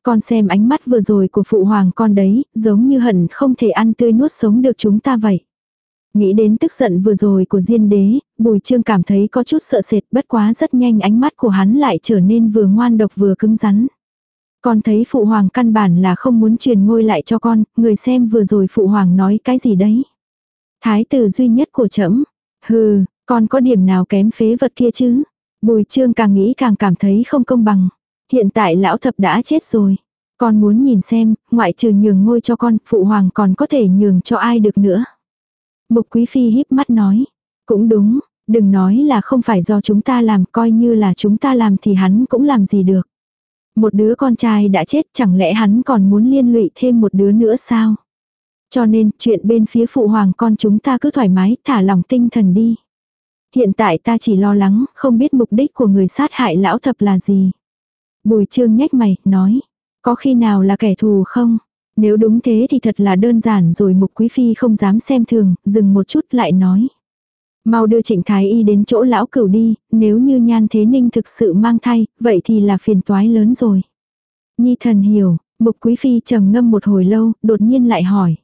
Con xem ánh mắt vừa rồi của phụ hoàng con đấy, giống như hận không thể ăn tươi nuốt sống được chúng ta vậy. Nghĩ đến tức giận vừa rồi của Diên đế, Bùi Trương cảm thấy có chút sợ sệt bất quá rất nhanh ánh mắt của hắn lại trở nên vừa ngoan độc vừa cứng rắn. Con thấy phụ hoàng căn bản là không muốn truyền ngôi lại cho con, người xem vừa rồi phụ hoàng nói cái gì đấy. Thái tử duy nhất của trẫm Hừ, con có điểm nào kém phế vật kia chứ? Bùi Trương càng nghĩ càng cảm thấy không công bằng. Hiện tại lão thập đã chết rồi. Con muốn nhìn xem, ngoại trừ nhường ngôi cho con, phụ hoàng còn có thể nhường cho ai được nữa. Mục quý phi híp mắt nói. Cũng đúng, đừng nói là không phải do chúng ta làm, coi như là chúng ta làm thì hắn cũng làm gì được. Một đứa con trai đã chết chẳng lẽ hắn còn muốn liên lụy thêm một đứa nữa sao? Cho nên chuyện bên phía phụ hoàng con chúng ta cứ thoải mái thả lòng tinh thần đi. Hiện tại ta chỉ lo lắng, không biết mục đích của người sát hại lão thập là gì. Bùi trương nhếch mày, nói. Có khi nào là kẻ thù không? Nếu đúng thế thì thật là đơn giản rồi mục quý phi không dám xem thường, dừng một chút lại nói. Mau đưa trịnh thái y đến chỗ lão cửu đi, nếu như nhan thế ninh thực sự mang thai, vậy thì là phiền toái lớn rồi. Nhi thần hiểu, mục quý phi trầm ngâm một hồi lâu, đột nhiên lại hỏi.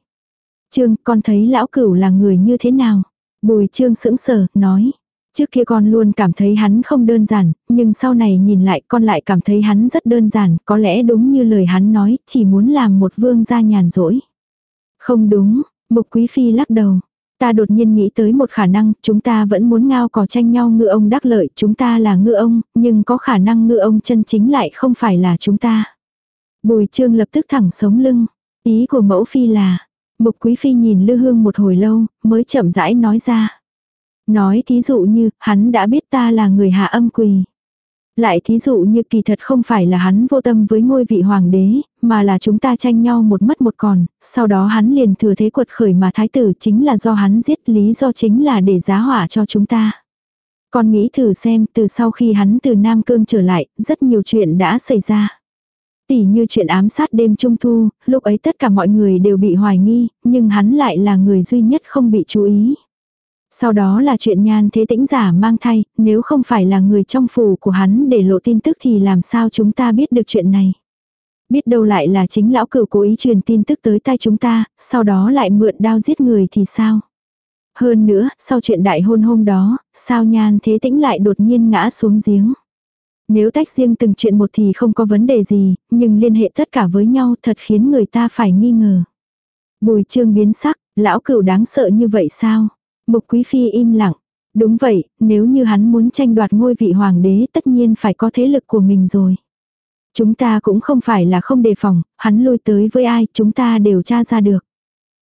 Trương, con thấy lão cửu là người như thế nào? Bùi trương sững sờ, nói. Trước kia con luôn cảm thấy hắn không đơn giản, nhưng sau này nhìn lại con lại cảm thấy hắn rất đơn giản, có lẽ đúng như lời hắn nói, chỉ muốn làm một vương gia nhàn rỗi. Không đúng, mục quý phi lắc đầu. Ta đột nhiên nghĩ tới một khả năng, chúng ta vẫn muốn ngao cò tranh nhau ngựa ông đắc lợi, chúng ta là ngựa ông, nhưng có khả năng ngựa ông chân chính lại không phải là chúng ta. Bùi trương lập tức thẳng sống lưng. Ý của mẫu phi là, mục quý phi nhìn lư hương một hồi lâu, mới chậm rãi nói ra. Nói thí dụ như, hắn đã biết ta là người hạ âm quỳ. Lại thí dụ như kỳ thật không phải là hắn vô tâm với ngôi vị hoàng đế, mà là chúng ta tranh nhau một mất một còn, sau đó hắn liền thừa thế quật khởi mà thái tử chính là do hắn giết lý do chính là để giá hỏa cho chúng ta. Con nghĩ thử xem từ sau khi hắn từ Nam Cương trở lại, rất nhiều chuyện đã xảy ra tỉ như chuyện ám sát đêm trung thu, lúc ấy tất cả mọi người đều bị hoài nghi, nhưng hắn lại là người duy nhất không bị chú ý. Sau đó là chuyện nhan thế tĩnh giả mang thai, nếu không phải là người trong phủ của hắn để lộ tin tức thì làm sao chúng ta biết được chuyện này. Biết đâu lại là chính lão cửu cố ý truyền tin tức tới tay chúng ta, sau đó lại mượn đao giết người thì sao. Hơn nữa, sau chuyện đại hôn hôm đó, sao nhan thế tĩnh lại đột nhiên ngã xuống giếng. Nếu tách riêng từng chuyện một thì không có vấn đề gì, nhưng liên hệ tất cả với nhau thật khiến người ta phải nghi ngờ. Bùi trương biến sắc, lão cửu đáng sợ như vậy sao? Mục quý phi im lặng. Đúng vậy, nếu như hắn muốn tranh đoạt ngôi vị hoàng đế tất nhiên phải có thế lực của mình rồi. Chúng ta cũng không phải là không đề phòng, hắn lui tới với ai chúng ta đều tra ra được.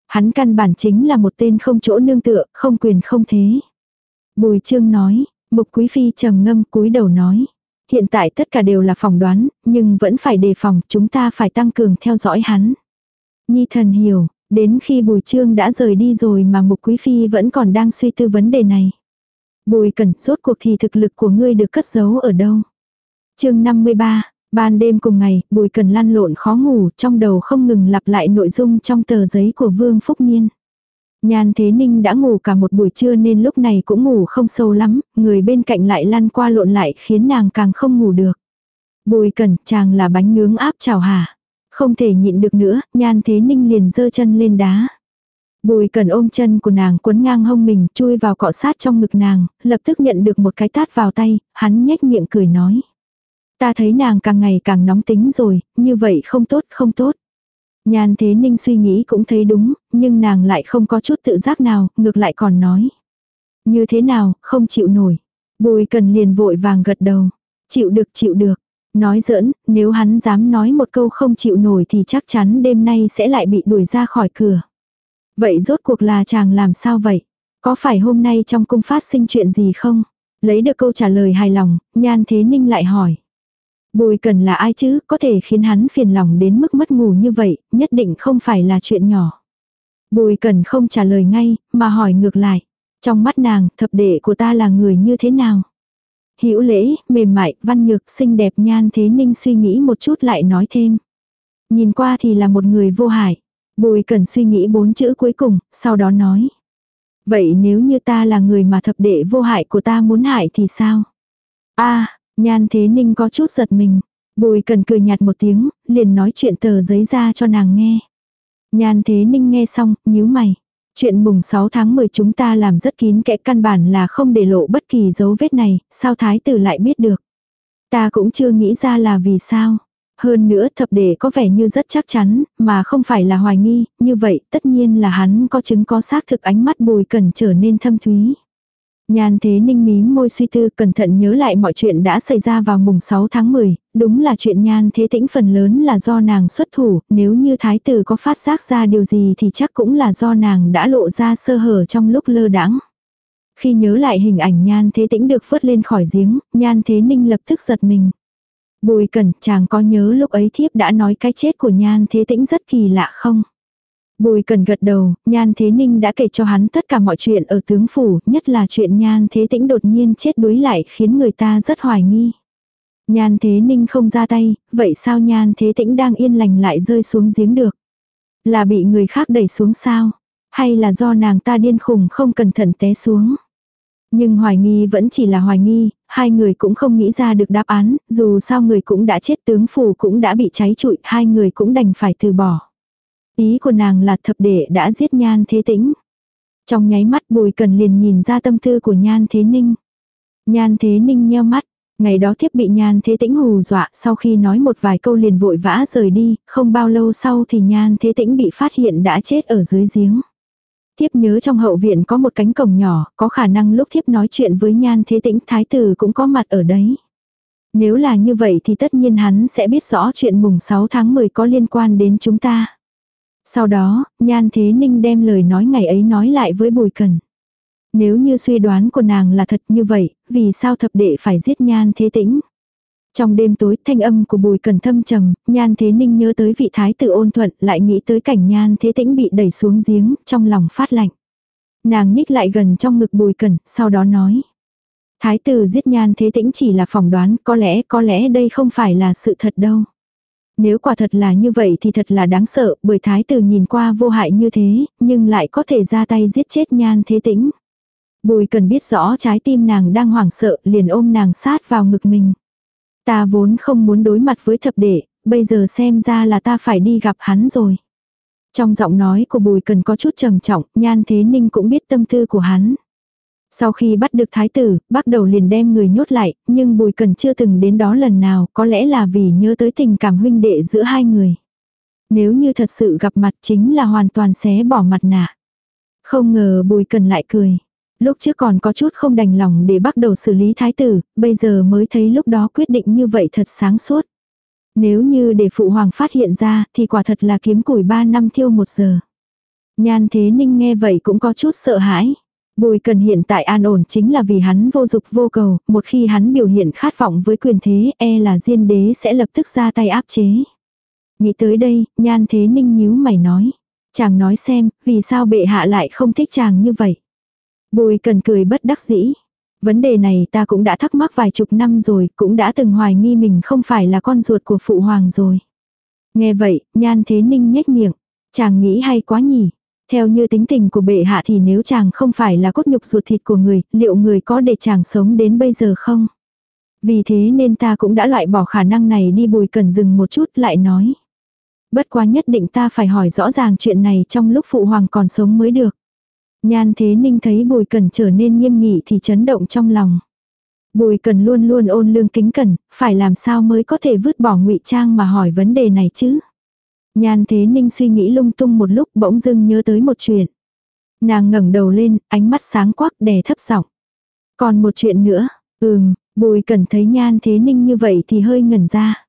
Hắn căn bản chính là một tên không chỗ nương tựa, không quyền không thế. Bùi trương nói, mục quý phi trầm ngâm cúi đầu nói. Hiện tại tất cả đều là phỏng đoán, nhưng vẫn phải đề phòng, chúng ta phải tăng cường theo dõi hắn. Nhi thần hiểu, Đến khi Bùi Trương đã rời đi rồi mà Mục Quý Phi vẫn còn đang suy tư vấn đề này. Bùi Cẩn, rốt cuộc thì thực lực của ngươi được cất giấu ở đâu? chương 53, ban đêm cùng ngày, Bùi Cẩn lăn lộn khó ngủ, trong đầu không ngừng lặp lại nội dung trong tờ giấy của Vương Phúc Niên. Nhan Thế Ninh đã ngủ cả một buổi trưa nên lúc này cũng ngủ không sâu lắm, người bên cạnh lại lăn qua lộn lại khiến nàng càng không ngủ được. Bùi Cẩn, chàng là bánh nướng áp chảo hả? Không thể nhịn được nữa, nhan thế ninh liền giơ chân lên đá. Bùi cần ôm chân của nàng quấn ngang hông mình, chui vào cọ sát trong ngực nàng, lập tức nhận được một cái tát vào tay, hắn nhếch miệng cười nói. Ta thấy nàng càng ngày càng nóng tính rồi, như vậy không tốt không tốt. Nhan thế ninh suy nghĩ cũng thấy đúng, nhưng nàng lại không có chút tự giác nào, ngược lại còn nói. Như thế nào, không chịu nổi. Bùi cần liền vội vàng gật đầu. Chịu được chịu được, Nói giỡn, nếu hắn dám nói một câu không chịu nổi thì chắc chắn đêm nay sẽ lại bị đuổi ra khỏi cửa. Vậy rốt cuộc là chàng làm sao vậy? Có phải hôm nay trong cung phát sinh chuyện gì không? Lấy được câu trả lời hài lòng, nhan thế ninh lại hỏi. Bùi cần là ai chứ, có thể khiến hắn phiền lòng đến mức mất ngủ như vậy, nhất định không phải là chuyện nhỏ. Bùi cần không trả lời ngay, mà hỏi ngược lại. Trong mắt nàng, thập đệ của ta là người như thế nào? hữu lễ, mềm mại, văn nhược, xinh đẹp nhan thế ninh suy nghĩ một chút lại nói thêm. Nhìn qua thì là một người vô hại. Bùi cần suy nghĩ bốn chữ cuối cùng, sau đó nói. Vậy nếu như ta là người mà thập đệ vô hại của ta muốn hại thì sao? a nhan thế ninh có chút giật mình. Bùi cần cười nhạt một tiếng, liền nói chuyện tờ giấy ra cho nàng nghe. Nhan thế ninh nghe xong, nhíu mày. Chuyện mùng 6 tháng 10 chúng ta làm rất kín kẽ căn bản là không để lộ bất kỳ dấu vết này, sao thái tử lại biết được. Ta cũng chưa nghĩ ra là vì sao. Hơn nữa thập đệ có vẻ như rất chắc chắn, mà không phải là hoài nghi, như vậy tất nhiên là hắn có chứng có xác thực ánh mắt bùi cần trở nên thâm thúy. Nhan thế ninh mí môi suy tư cẩn thận nhớ lại mọi chuyện đã xảy ra vào mùng 6 tháng 10, đúng là chuyện nhan thế tĩnh phần lớn là do nàng xuất thủ, nếu như thái tử có phát giác ra điều gì thì chắc cũng là do nàng đã lộ ra sơ hở trong lúc lơ đãng. Khi nhớ lại hình ảnh nhan thế tĩnh được phớt lên khỏi giếng, nhan thế ninh lập tức giật mình. Bùi cẩn chàng có nhớ lúc ấy thiếp đã nói cái chết của nhan thế tĩnh rất kỳ lạ không? Bùi cần gật đầu, Nhan Thế Ninh đã kể cho hắn tất cả mọi chuyện ở tướng phủ, nhất là chuyện Nhan Thế Tĩnh đột nhiên chết đuối lại khiến người ta rất hoài nghi. Nhan Thế Ninh không ra tay, vậy sao Nhan Thế Tĩnh đang yên lành lại rơi xuống giếng được? Là bị người khác đẩy xuống sao? Hay là do nàng ta điên khùng không cẩn thận té xuống? Nhưng hoài nghi vẫn chỉ là hoài nghi, hai người cũng không nghĩ ra được đáp án, dù sao người cũng đã chết tướng phủ cũng đã bị cháy trụi, hai người cũng đành phải từ bỏ. Ý của nàng là thập đệ đã giết nhan thế tĩnh. Trong nháy mắt bùi cần liền nhìn ra tâm tư của nhan thế ninh. Nhan thế ninh nheo mắt, ngày đó thiếp bị nhan thế tĩnh hù dọa sau khi nói một vài câu liền vội vã rời đi, không bao lâu sau thì nhan thế tĩnh bị phát hiện đã chết ở dưới giếng. Thiếp nhớ trong hậu viện có một cánh cổng nhỏ, có khả năng lúc thiếp nói chuyện với nhan thế tĩnh thái tử cũng có mặt ở đấy. Nếu là như vậy thì tất nhiên hắn sẽ biết rõ chuyện mùng 6 tháng 10 có liên quan đến chúng ta. Sau đó, Nhan Thế Ninh đem lời nói ngày ấy nói lại với Bùi Cần. Nếu như suy đoán của nàng là thật như vậy, vì sao thập đệ phải giết Nhan Thế Tĩnh? Trong đêm tối, thanh âm của Bùi Cần thâm trầm, Nhan Thế Ninh nhớ tới vị thái tử ôn thuận, lại nghĩ tới cảnh Nhan Thế Tĩnh bị đẩy xuống giếng, trong lòng phát lạnh. Nàng nhích lại gần trong ngực Bùi Cần, sau đó nói. Thái tử giết Nhan Thế Tĩnh chỉ là phỏng đoán, có lẽ, có lẽ đây không phải là sự thật đâu. Nếu quả thật là như vậy thì thật là đáng sợ, bởi thái tử nhìn qua vô hại như thế, nhưng lại có thể ra tay giết chết nhan thế tĩnh. Bùi cần biết rõ trái tim nàng đang hoảng sợ, liền ôm nàng sát vào ngực mình. Ta vốn không muốn đối mặt với thập đệ, bây giờ xem ra là ta phải đi gặp hắn rồi. Trong giọng nói của bùi cần có chút trầm trọng, nhan thế ninh cũng biết tâm tư của hắn. Sau khi bắt được thái tử, bắt đầu liền đem người nhốt lại, nhưng Bùi Cần chưa từng đến đó lần nào, có lẽ là vì nhớ tới tình cảm huynh đệ giữa hai người. Nếu như thật sự gặp mặt chính là hoàn toàn xé bỏ mặt nạ. Không ngờ Bùi Cần lại cười. Lúc trước còn có chút không đành lòng để bắt đầu xử lý thái tử, bây giờ mới thấy lúc đó quyết định như vậy thật sáng suốt. Nếu như để phụ hoàng phát hiện ra thì quả thật là kiếm củi ba năm thiêu một giờ. Nhan thế ninh nghe vậy cũng có chút sợ hãi. Bùi cần hiện tại an ổn chính là vì hắn vô dục vô cầu, một khi hắn biểu hiện khát vọng với quyền thế e là diên đế sẽ lập tức ra tay áp chế. Nghĩ tới đây, nhan thế ninh nhíu mày nói. Chàng nói xem, vì sao bệ hạ lại không thích chàng như vậy. Bùi cần cười bất đắc dĩ. Vấn đề này ta cũng đã thắc mắc vài chục năm rồi, cũng đã từng hoài nghi mình không phải là con ruột của phụ hoàng rồi. Nghe vậy, nhan thế ninh nhếch miệng. Chàng nghĩ hay quá nhỉ, theo như tính tình của bệ hạ thì nếu chàng không phải là cốt nhục ruột thịt của người, liệu người có để chàng sống đến bây giờ không? Vì thế nên ta cũng đã loại bỏ khả năng này đi bùi cần dừng một chút lại nói. Bất quá nhất định ta phải hỏi rõ ràng chuyện này trong lúc phụ hoàng còn sống mới được. Nhan thế ninh thấy bùi cần trở nên nghiêm nghị thì chấn động trong lòng. Bùi cần luôn luôn ôn lương kính cẩn, phải làm sao mới có thể vứt bỏ ngụy trang mà hỏi vấn đề này chứ. Nhan thế ninh suy nghĩ lung tung một lúc bỗng dưng nhớ tới một chuyện. Nàng ngẩng đầu lên, ánh mắt sáng quắc đè thấp giọng. Còn một chuyện nữa, ừm, bùi cần thấy nhan thế ninh như vậy thì hơi ngẩn ra.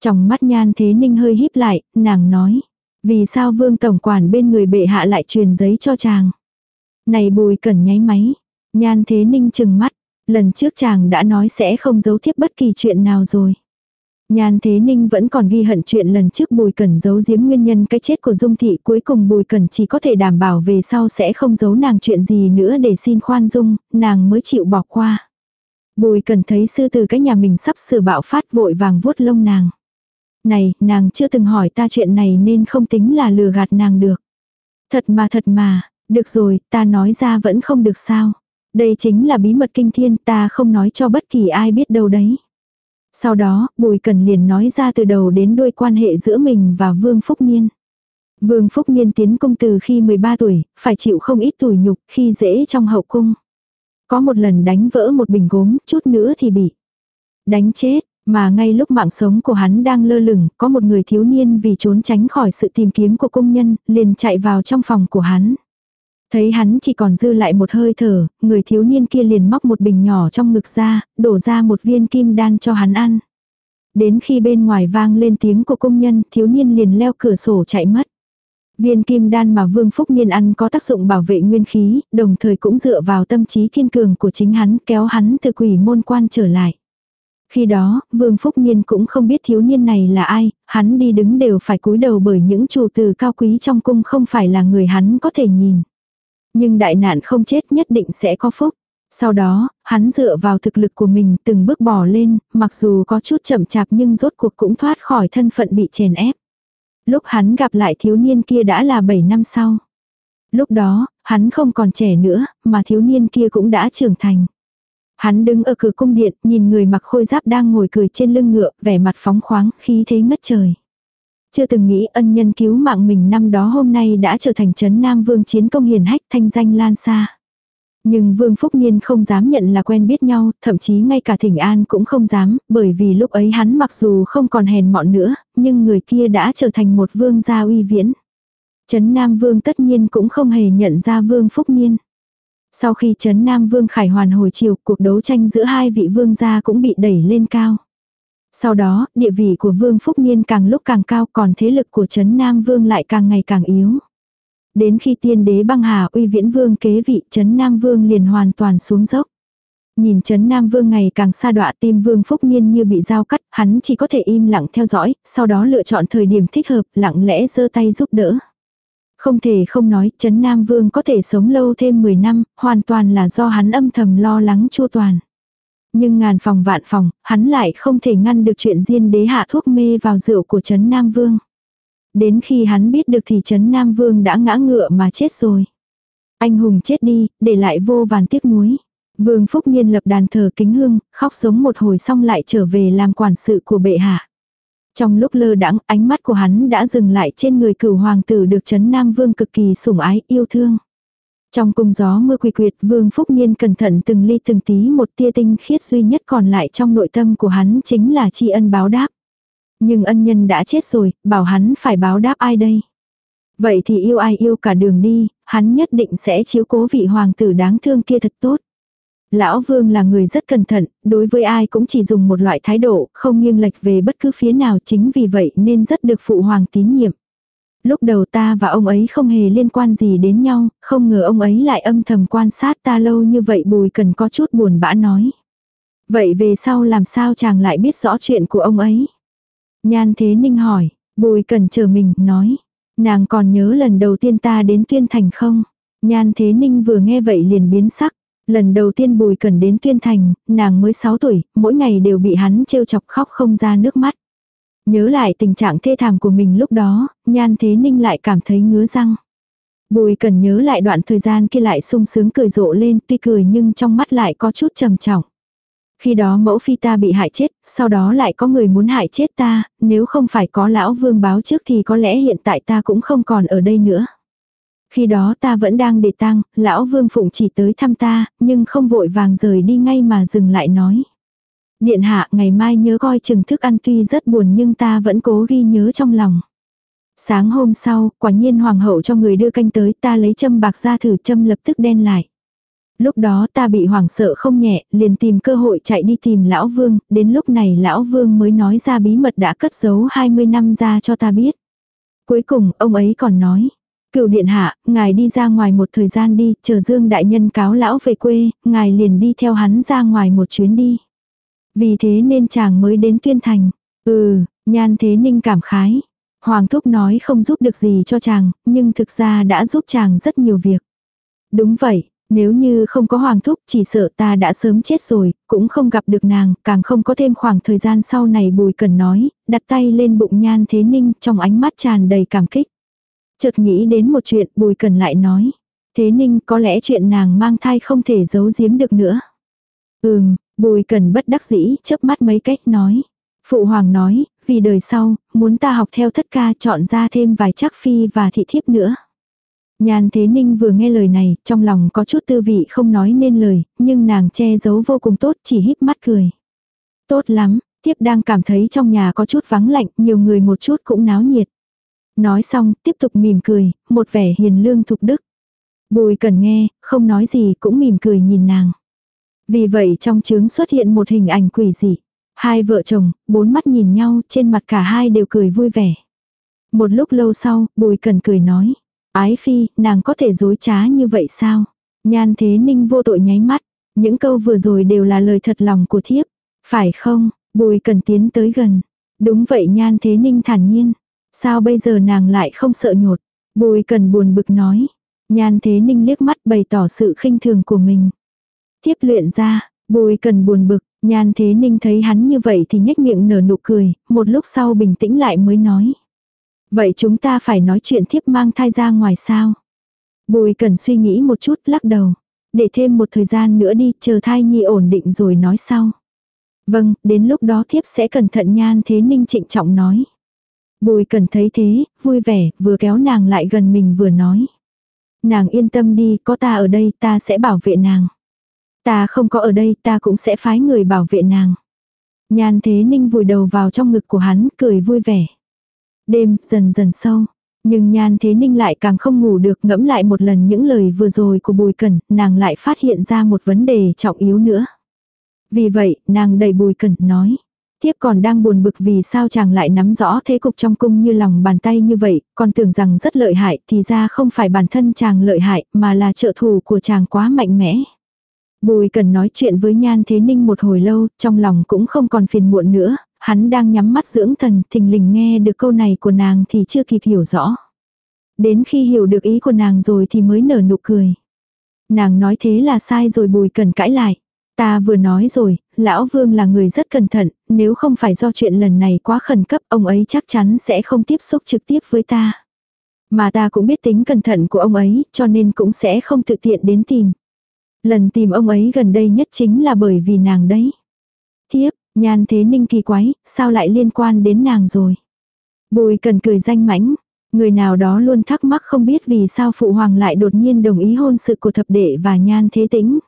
Trong mắt nhan thế ninh hơi híp lại, nàng nói. Vì sao vương tổng quản bên người bệ hạ lại truyền giấy cho chàng? Này bùi cần nháy máy. Nhan thế ninh chừng mắt. Lần trước chàng đã nói sẽ không giấu thiếp bất kỳ chuyện nào rồi. Nhan Thế Ninh vẫn còn ghi hận chuyện lần trước Bùi Cẩn giấu giếm nguyên nhân cái chết của Dung Thị cuối cùng Bùi Cẩn chỉ có thể đảm bảo về sau sẽ không giấu nàng chuyện gì nữa để xin khoan dung, nàng mới chịu bỏ qua. Bùi Cẩn thấy sư từ cái nhà mình sắp sửa bạo phát vội vàng vuốt lông nàng. Này, nàng chưa từng hỏi ta chuyện này nên không tính là lừa gạt nàng được. Thật mà thật mà, được rồi, ta nói ra vẫn không được sao. Đây chính là bí mật kinh thiên ta không nói cho bất kỳ ai biết đâu đấy. Sau đó, Bùi Cần liền nói ra từ đầu đến đuôi quan hệ giữa mình và Vương Phúc Niên. Vương Phúc Niên tiến công từ khi 13 tuổi, phải chịu không ít tủi nhục khi dễ trong hậu cung. Có một lần đánh vỡ một bình gốm, chút nữa thì bị đánh chết, mà ngay lúc mạng sống của hắn đang lơ lửng, có một người thiếu niên vì trốn tránh khỏi sự tìm kiếm của công nhân, liền chạy vào trong phòng của hắn. Thấy hắn chỉ còn dư lại một hơi thở, người thiếu niên kia liền móc một bình nhỏ trong ngực ra, đổ ra một viên kim đan cho hắn ăn. Đến khi bên ngoài vang lên tiếng của công nhân, thiếu niên liền leo cửa sổ chạy mất. Viên kim đan mà Vương Phúc Niên ăn có tác dụng bảo vệ nguyên khí, đồng thời cũng dựa vào tâm trí kiên cường của chính hắn kéo hắn từ quỷ môn quan trở lại. Khi đó, Vương Phúc Niên cũng không biết thiếu niên này là ai, hắn đi đứng đều phải cúi đầu bởi những chủ từ cao quý trong cung không phải là người hắn có thể nhìn. Nhưng đại nạn không chết nhất định sẽ có phúc. Sau đó, hắn dựa vào thực lực của mình từng bước bỏ lên, mặc dù có chút chậm chạp nhưng rốt cuộc cũng thoát khỏi thân phận bị chèn ép. Lúc hắn gặp lại thiếu niên kia đã là 7 năm sau. Lúc đó, hắn không còn trẻ nữa, mà thiếu niên kia cũng đã trưởng thành. Hắn đứng ở cửa cung điện, nhìn người mặc khôi giáp đang ngồi cười trên lưng ngựa, vẻ mặt phóng khoáng, khí thế ngất trời. Chưa từng nghĩ ân nhân cứu mạng mình năm đó hôm nay đã trở thành chấn Nam Vương chiến công hiền hách thanh danh lan xa. Nhưng Vương Phúc Niên không dám nhận là quen biết nhau, thậm chí ngay cả thỉnh an cũng không dám, bởi vì lúc ấy hắn mặc dù không còn hèn mọn nữa, nhưng người kia đã trở thành một vương gia uy viễn. Trấn Nam Vương tất nhiên cũng không hề nhận ra Vương Phúc Niên. Sau khi Trấn Nam Vương khải hoàn hồi chiều, cuộc đấu tranh giữa hai vị vương gia cũng bị đẩy lên cao. Sau đó, địa vị của Vương Phúc Niên càng lúc càng cao còn thế lực của Trấn Nam Vương lại càng ngày càng yếu. Đến khi tiên đế băng hà uy viễn vương kế vị Trấn Nam Vương liền hoàn toàn xuống dốc. Nhìn Trấn Nam Vương ngày càng xa đọa tim Vương Phúc Niên như bị dao cắt, hắn chỉ có thể im lặng theo dõi, sau đó lựa chọn thời điểm thích hợp, lặng lẽ giơ tay giúp đỡ. Không thể không nói, Trấn Nam Vương có thể sống lâu thêm 10 năm, hoàn toàn là do hắn âm thầm lo lắng chua toàn. Nhưng ngàn phòng vạn phòng, hắn lại không thể ngăn được chuyện diên đế hạ thuốc mê vào rượu của Trấn Nam Vương. Đến khi hắn biết được thì Trấn Nam Vương đã ngã ngựa mà chết rồi. Anh hùng chết đi, để lại vô vàn tiếc nuối. Vương Phúc Niên lập đàn thờ kính hương, khóc sống một hồi xong lại trở về làm quản sự của bệ hạ. Trong lúc lơ đãng, ánh mắt của hắn đã dừng lại trên người cửu hoàng tử được Trấn Nam Vương cực kỳ sủng ái, yêu thương. Trong cung gió mưa quỳ quyệt, Vương Phúc Niên cẩn thận từng ly từng tí một tia tinh khiết duy nhất còn lại trong nội tâm của hắn chính là tri ân báo đáp. Nhưng ân nhân đã chết rồi, bảo hắn phải báo đáp ai đây? Vậy thì yêu ai yêu cả đường đi, hắn nhất định sẽ chiếu cố vị hoàng tử đáng thương kia thật tốt. Lão Vương là người rất cẩn thận, đối với ai cũng chỉ dùng một loại thái độ, không nghiêng lệch về bất cứ phía nào chính vì vậy nên rất được phụ hoàng tín nhiệm. Lúc đầu ta và ông ấy không hề liên quan gì đến nhau, không ngờ ông ấy lại âm thầm quan sát ta lâu như vậy bùi cần có chút buồn bã nói. Vậy về sau làm sao chàng lại biết rõ chuyện của ông ấy? Nhan Thế Ninh hỏi, bùi cần chờ mình, nói. Nàng còn nhớ lần đầu tiên ta đến tuyên thành không? Nhan Thế Ninh vừa nghe vậy liền biến sắc. Lần đầu tiên Bùi Cần đến Tuyên Thành, nàng mới 6 tuổi, mỗi ngày đều bị hắn trêu chọc khóc không ra nước mắt. Nhớ lại tình trạng thê thảm của mình lúc đó, Nhan Thế Ninh lại cảm thấy ngứa răng. Bùi Cần nhớ lại đoạn thời gian kia lại sung sướng cười rộ lên, tuy cười nhưng trong mắt lại có chút trầm trọng. Khi đó mẫu phi ta bị hại chết, sau đó lại có người muốn hại chết ta, nếu không phải có lão vương báo trước thì có lẽ hiện tại ta cũng không còn ở đây nữa. Khi đó ta vẫn đang để tang, lão vương phụng chỉ tới thăm ta, nhưng không vội vàng rời đi ngay mà dừng lại nói. Điện hạ ngày mai nhớ coi chừng thức ăn tuy rất buồn nhưng ta vẫn cố ghi nhớ trong lòng. Sáng hôm sau, quả nhiên hoàng hậu cho người đưa canh tới ta lấy châm bạc ra thử châm lập tức đen lại. Lúc đó ta bị hoảng sợ không nhẹ, liền tìm cơ hội chạy đi tìm lão vương, đến lúc này lão vương mới nói ra bí mật đã cất giấu 20 năm ra cho ta biết. Cuối cùng, ông ấy còn nói, cựu điện hạ, ngài đi ra ngoài một thời gian đi, chờ dương đại nhân cáo lão về quê, ngài liền đi theo hắn ra ngoài một chuyến đi. Vì thế nên chàng mới đến tuyên thành. Ừ, nhan thế ninh cảm khái. Hoàng thúc nói không giúp được gì cho chàng, nhưng thực ra đã giúp chàng rất nhiều việc. Đúng vậy, nếu như không có hoàng thúc chỉ sợ ta đã sớm chết rồi, cũng không gặp được nàng, càng không có thêm khoảng thời gian sau này bùi cần nói, đặt tay lên bụng nhan thế ninh trong ánh mắt tràn đầy cảm kích. Chợt nghĩ đến một chuyện bùi cần lại nói. Thế ninh có lẽ chuyện nàng mang thai không thể giấu giếm được nữa. Ừm, bùi cần bất đắc dĩ, chớp mắt mấy cách nói. Phụ hoàng nói, vì đời sau, muốn ta học theo thất ca chọn ra thêm vài chắc phi và thị thiếp nữa. Nhan Thế Ninh vừa nghe lời này, trong lòng có chút tư vị không nói nên lời, nhưng nàng che giấu vô cùng tốt, chỉ híp mắt cười. Tốt lắm, tiếp đang cảm thấy trong nhà có chút vắng lạnh, nhiều người một chút cũng náo nhiệt. Nói xong, tiếp tục mỉm cười, một vẻ hiền lương thục đức. Bùi cần nghe, không nói gì cũng mỉm cười nhìn nàng. Vì vậy trong trướng xuất hiện một hình ảnh quỷ dị. Hai vợ chồng, bốn mắt nhìn nhau, trên mặt cả hai đều cười vui vẻ. Một lúc lâu sau, bùi cần cười nói. Ái phi, nàng có thể dối trá như vậy sao? Nhan thế ninh vô tội nháy mắt. Những câu vừa rồi đều là lời thật lòng của thiếp. Phải không? Bùi cần tiến tới gần. Đúng vậy nhan thế ninh thản nhiên. Sao bây giờ nàng lại không sợ nhột? Bùi cần buồn bực nói. Nhan thế ninh liếc mắt bày tỏ sự khinh thường của mình. Tiếp luyện ra, bùi cần buồn bực, nhan thế ninh thấy hắn như vậy thì nhếch miệng nở nụ cười, một lúc sau bình tĩnh lại mới nói. Vậy chúng ta phải nói chuyện thiếp mang thai ra ngoài sao? Bùi cần suy nghĩ một chút lắc đầu. Để thêm một thời gian nữa đi, chờ thai nhi ổn định rồi nói sau. Vâng, đến lúc đó thiếp sẽ cẩn thận nhan thế ninh trịnh trọng nói. Bùi cần thấy thế, vui vẻ, vừa kéo nàng lại gần mình vừa nói. Nàng yên tâm đi, có ta ở đây, ta sẽ bảo vệ nàng. Ta không có ở đây, ta cũng sẽ phái người bảo vệ nàng. Nhan thế ninh vùi đầu vào trong ngực của hắn, cười vui vẻ. Đêm, dần dần sâu. Nhưng nhan thế ninh lại càng không ngủ được ngẫm lại một lần những lời vừa rồi của bùi cẩn, nàng lại phát hiện ra một vấn đề trọng yếu nữa. Vì vậy, nàng đầy bùi cẩn nói. Thiếp còn đang buồn bực vì sao chàng lại nắm rõ thế cục trong cung như lòng bàn tay như vậy, còn tưởng rằng rất lợi hại thì ra không phải bản thân chàng lợi hại mà là trợ thủ của chàng quá mạnh mẽ. Bùi cần nói chuyện với Nhan Thế Ninh một hồi lâu, trong lòng cũng không còn phiền muộn nữa, hắn đang nhắm mắt dưỡng thần, thình lình nghe được câu này của nàng thì chưa kịp hiểu rõ. Đến khi hiểu được ý của nàng rồi thì mới nở nụ cười. Nàng nói thế là sai rồi bùi cần cãi lại. Ta vừa nói rồi, lão vương là người rất cẩn thận, nếu không phải do chuyện lần này quá khẩn cấp ông ấy chắc chắn sẽ không tiếp xúc trực tiếp với ta. Mà ta cũng biết tính cẩn thận của ông ấy, cho nên cũng sẽ không tự tiện đến tìm. Lần tìm ông ấy gần đây nhất chính là bởi vì nàng đấy. Thiếp, nhan thế ninh kỳ quái, sao lại liên quan đến nàng rồi. Bùi cần cười danh mãnh, người nào đó luôn thắc mắc không biết vì sao phụ hoàng lại đột nhiên đồng ý hôn sự của thập đệ và nhan thế tĩnh.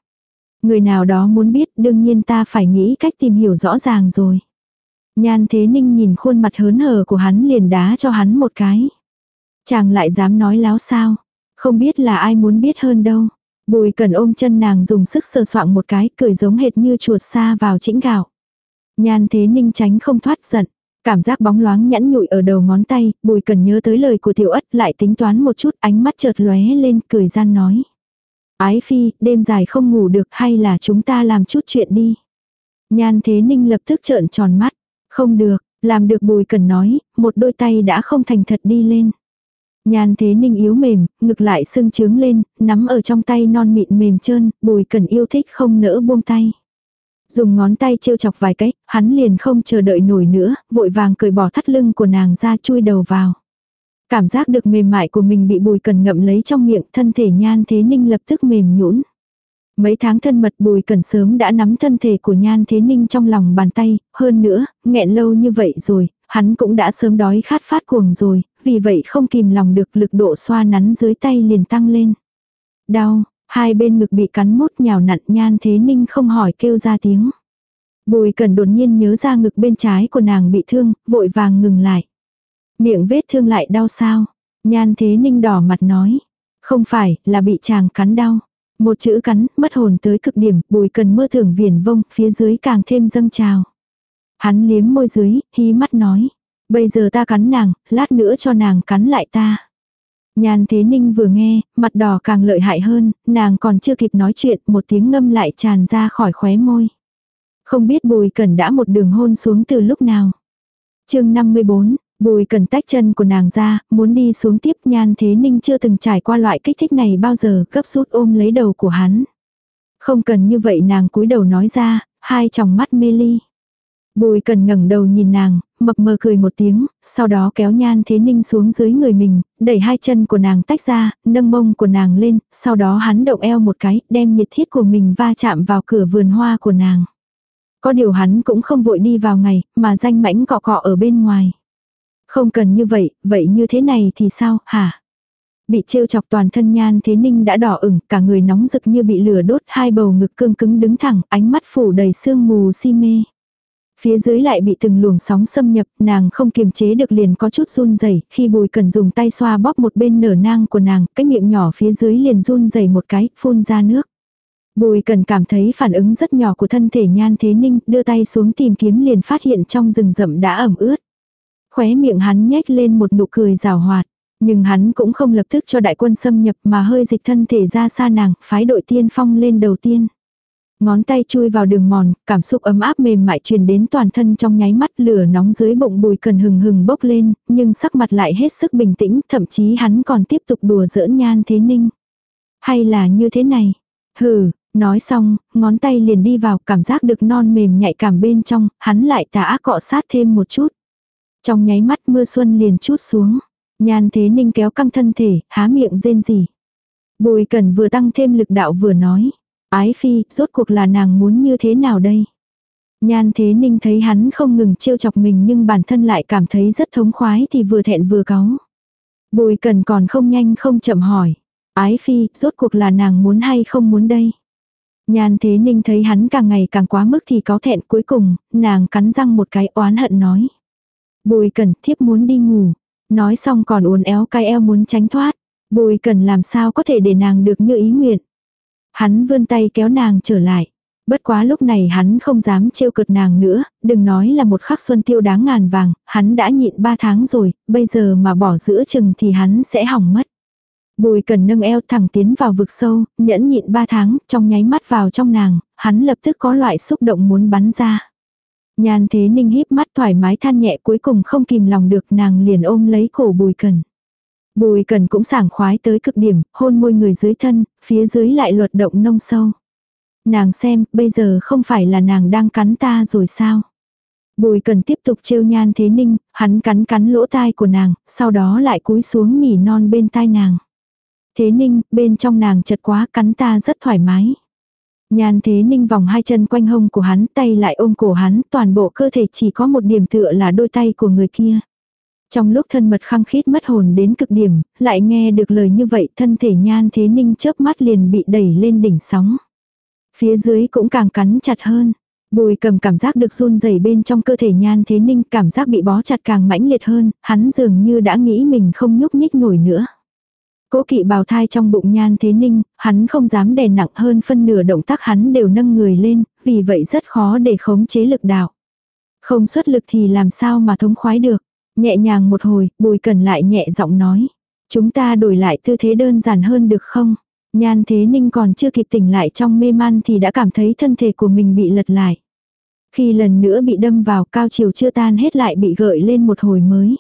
Người nào đó muốn biết đương nhiên ta phải nghĩ cách tìm hiểu rõ ràng rồi. Nhan thế ninh nhìn khuôn mặt hớn hở của hắn liền đá cho hắn một cái. Chàng lại dám nói láo sao. Không biết là ai muốn biết hơn đâu. Bùi cần ôm chân nàng dùng sức sờ soạng một cái cười giống hệt như chuột xa vào chĩnh gạo. Nhan thế ninh tránh không thoát giận. Cảm giác bóng loáng nhẵn nhụi ở đầu ngón tay, bùi cần nhớ tới lời của tiểu ất lại tính toán một chút ánh mắt chợt lóe lên cười gian nói. Ái phi, đêm dài không ngủ được hay là chúng ta làm chút chuyện đi. Nhan thế ninh lập tức trợn tròn mắt. Không được, làm được bùi cần nói, một đôi tay đã không thành thật đi lên. Nhan thế ninh yếu mềm, ngực lại sưng trướng lên, nắm ở trong tay non mịn mềm trơn, bùi cần yêu thích không nỡ buông tay. Dùng ngón tay trêu chọc vài cái, hắn liền không chờ đợi nổi nữa, vội vàng cởi bỏ thắt lưng của nàng ra chui đầu vào. Cảm giác được mềm mại của mình bị bùi cần ngậm lấy trong miệng, thân thể nhan thế ninh lập tức mềm nhũn. Mấy tháng thân mật bùi cần sớm đã nắm thân thể của nhan thế ninh trong lòng bàn tay, hơn nữa, nghẹn lâu như vậy rồi, hắn cũng đã sớm đói khát phát cuồng rồi, vì vậy không kìm lòng được lực độ xoa nắn dưới tay liền tăng lên. Đau, hai bên ngực bị cắn mốt nhào nặn nhan thế ninh không hỏi kêu ra tiếng. Bùi cần đột nhiên nhớ ra ngực bên trái của nàng bị thương, vội vàng ngừng lại. Miệng vết thương lại đau sao? Nhan thế ninh đỏ mặt nói. Không phải, là bị chàng cắn đau. Một chữ cắn, mất hồn tới cực điểm, bùi cần mơ tưởng viền vông, phía dưới càng thêm dâng trào. Hắn liếm môi dưới, hí mắt nói. Bây giờ ta cắn nàng, lát nữa cho nàng cắn lại ta. nhàn Thế Ninh vừa nghe, mặt đỏ càng lợi hại hơn, nàng còn chưa kịp nói chuyện, một tiếng ngâm lại tràn ra khỏi khóe môi. Không biết Bùi Cẩn đã một đường hôn xuống từ lúc nào. chương 54, Bùi Cần tách chân của nàng ra, muốn đi xuống tiếp Nhan Thế Ninh chưa từng trải qua loại kích thích này bao giờ, gấp rút ôm lấy đầu của hắn. Không cần như vậy nàng cúi đầu nói ra, hai tròng mắt mê ly. Bùi cần ngẩng đầu nhìn nàng, mập mờ cười một tiếng, sau đó kéo nhan thế ninh xuống dưới người mình, đẩy hai chân của nàng tách ra, nâng mông của nàng lên, sau đó hắn động eo một cái, đem nhiệt thiết của mình va chạm vào cửa vườn hoa của nàng. Có điều hắn cũng không vội đi vào ngày, mà danh mãnh cọ cọ ở bên ngoài. Không cần như vậy, vậy như thế này thì sao, hả? Bị trêu chọc toàn thân nhan thế ninh đã đỏ ửng, cả người nóng rực như bị lửa đốt, hai bầu ngực cương cứng đứng thẳng, ánh mắt phủ đầy sương mù si mê. Phía dưới lại bị từng luồng sóng xâm nhập, nàng không kiềm chế được liền có chút run rẩy khi bùi cần dùng tay xoa bóp một bên nở nang của nàng, cái miệng nhỏ phía dưới liền run rẩy một cái, phun ra nước. Bùi cần cảm thấy phản ứng rất nhỏ của thân thể nhan thế ninh, đưa tay xuống tìm kiếm liền phát hiện trong rừng rậm đã ẩm ướt. Khóe miệng hắn nhếch lên một nụ cười rào hoạt. Nhưng hắn cũng không lập tức cho đại quân xâm nhập mà hơi dịch thân thể ra xa nàng, phái đội tiên phong lên đầu tiên. Ngón tay chui vào đường mòn, cảm xúc ấm áp mềm mại truyền đến toàn thân trong nháy mắt lửa nóng dưới bụng bùi cần hừng hừng bốc lên, nhưng sắc mặt lại hết sức bình tĩnh, thậm chí hắn còn tiếp tục đùa giỡn nhan thế ninh. Hay là như thế này? Hừ, nói xong, ngón tay liền đi vào cảm giác được non mềm nhạy cảm bên trong, hắn lại tà ác cọ sát thêm một chút. Trong nháy mắt mưa xuân liền chút xuống. Nhan thế ninh kéo căng thân thể, há miệng rên rỉ. Bùi cần vừa tăng thêm lực đạo vừa nói. Ái phi, rốt cuộc là nàng muốn như thế nào đây? Nhan thế ninh thấy hắn không ngừng trêu chọc mình nhưng bản thân lại cảm thấy rất thống khoái thì vừa thẹn vừa cáu. Bùi cần còn không nhanh không chậm hỏi. Ái phi, rốt cuộc là nàng muốn hay không muốn đây? Nhan thế ninh thấy hắn càng ngày càng quá mức thì có thẹn cuối cùng, nàng cắn răng một cái oán hận nói. Bùi cần thiếp muốn đi ngủ. Nói xong còn uốn éo cái eo muốn tránh thoát. Bùi cần làm sao có thể để nàng được như ý nguyện. Hắn vươn tay kéo nàng trở lại. Bất quá lúc này hắn không dám trêu cực nàng nữa, đừng nói là một khắc xuân tiêu đáng ngàn vàng, hắn đã nhịn ba tháng rồi, bây giờ mà bỏ giữa chừng thì hắn sẽ hỏng mất. Bùi cần nâng eo thẳng tiến vào vực sâu, nhẫn nhịn ba tháng, trong nháy mắt vào trong nàng, hắn lập tức có loại xúc động muốn bắn ra. Nhan thế ninh híp mắt thoải mái than nhẹ cuối cùng không kìm lòng được nàng liền ôm lấy cổ bùi cần. Bùi cần cũng sảng khoái tới cực điểm, hôn môi người dưới thân, phía dưới lại luật động nông sâu. Nàng xem, bây giờ không phải là nàng đang cắn ta rồi sao? Bùi cần tiếp tục trêu nhan thế ninh, hắn cắn cắn lỗ tai của nàng, sau đó lại cúi xuống nhỉ non bên tai nàng. Thế ninh, bên trong nàng chật quá cắn ta rất thoải mái. Nhan thế ninh vòng hai chân quanh hông của hắn, tay lại ôm cổ hắn, toàn bộ cơ thể chỉ có một điểm tựa là đôi tay của người kia. Trong lúc thân mật khăng khít mất hồn đến cực điểm, lại nghe được lời như vậy thân thể nhan thế ninh chớp mắt liền bị đẩy lên đỉnh sóng. Phía dưới cũng càng cắn chặt hơn. Bùi cầm cảm giác được run rẩy bên trong cơ thể nhan thế ninh cảm giác bị bó chặt càng mãnh liệt hơn, hắn dường như đã nghĩ mình không nhúc nhích nổi nữa. Cố kỵ bào thai trong bụng nhan thế ninh, hắn không dám đè nặng hơn phân nửa động tác hắn đều nâng người lên, vì vậy rất khó để khống chế lực đạo. Không xuất lực thì làm sao mà thống khoái được. Nhẹ nhàng một hồi, bùi cần lại nhẹ giọng nói. Chúng ta đổi lại tư thế đơn giản hơn được không? Nhan thế ninh còn chưa kịp tỉnh lại trong mê man thì đã cảm thấy thân thể của mình bị lật lại. Khi lần nữa bị đâm vào cao chiều chưa tan hết lại bị gợi lên một hồi mới.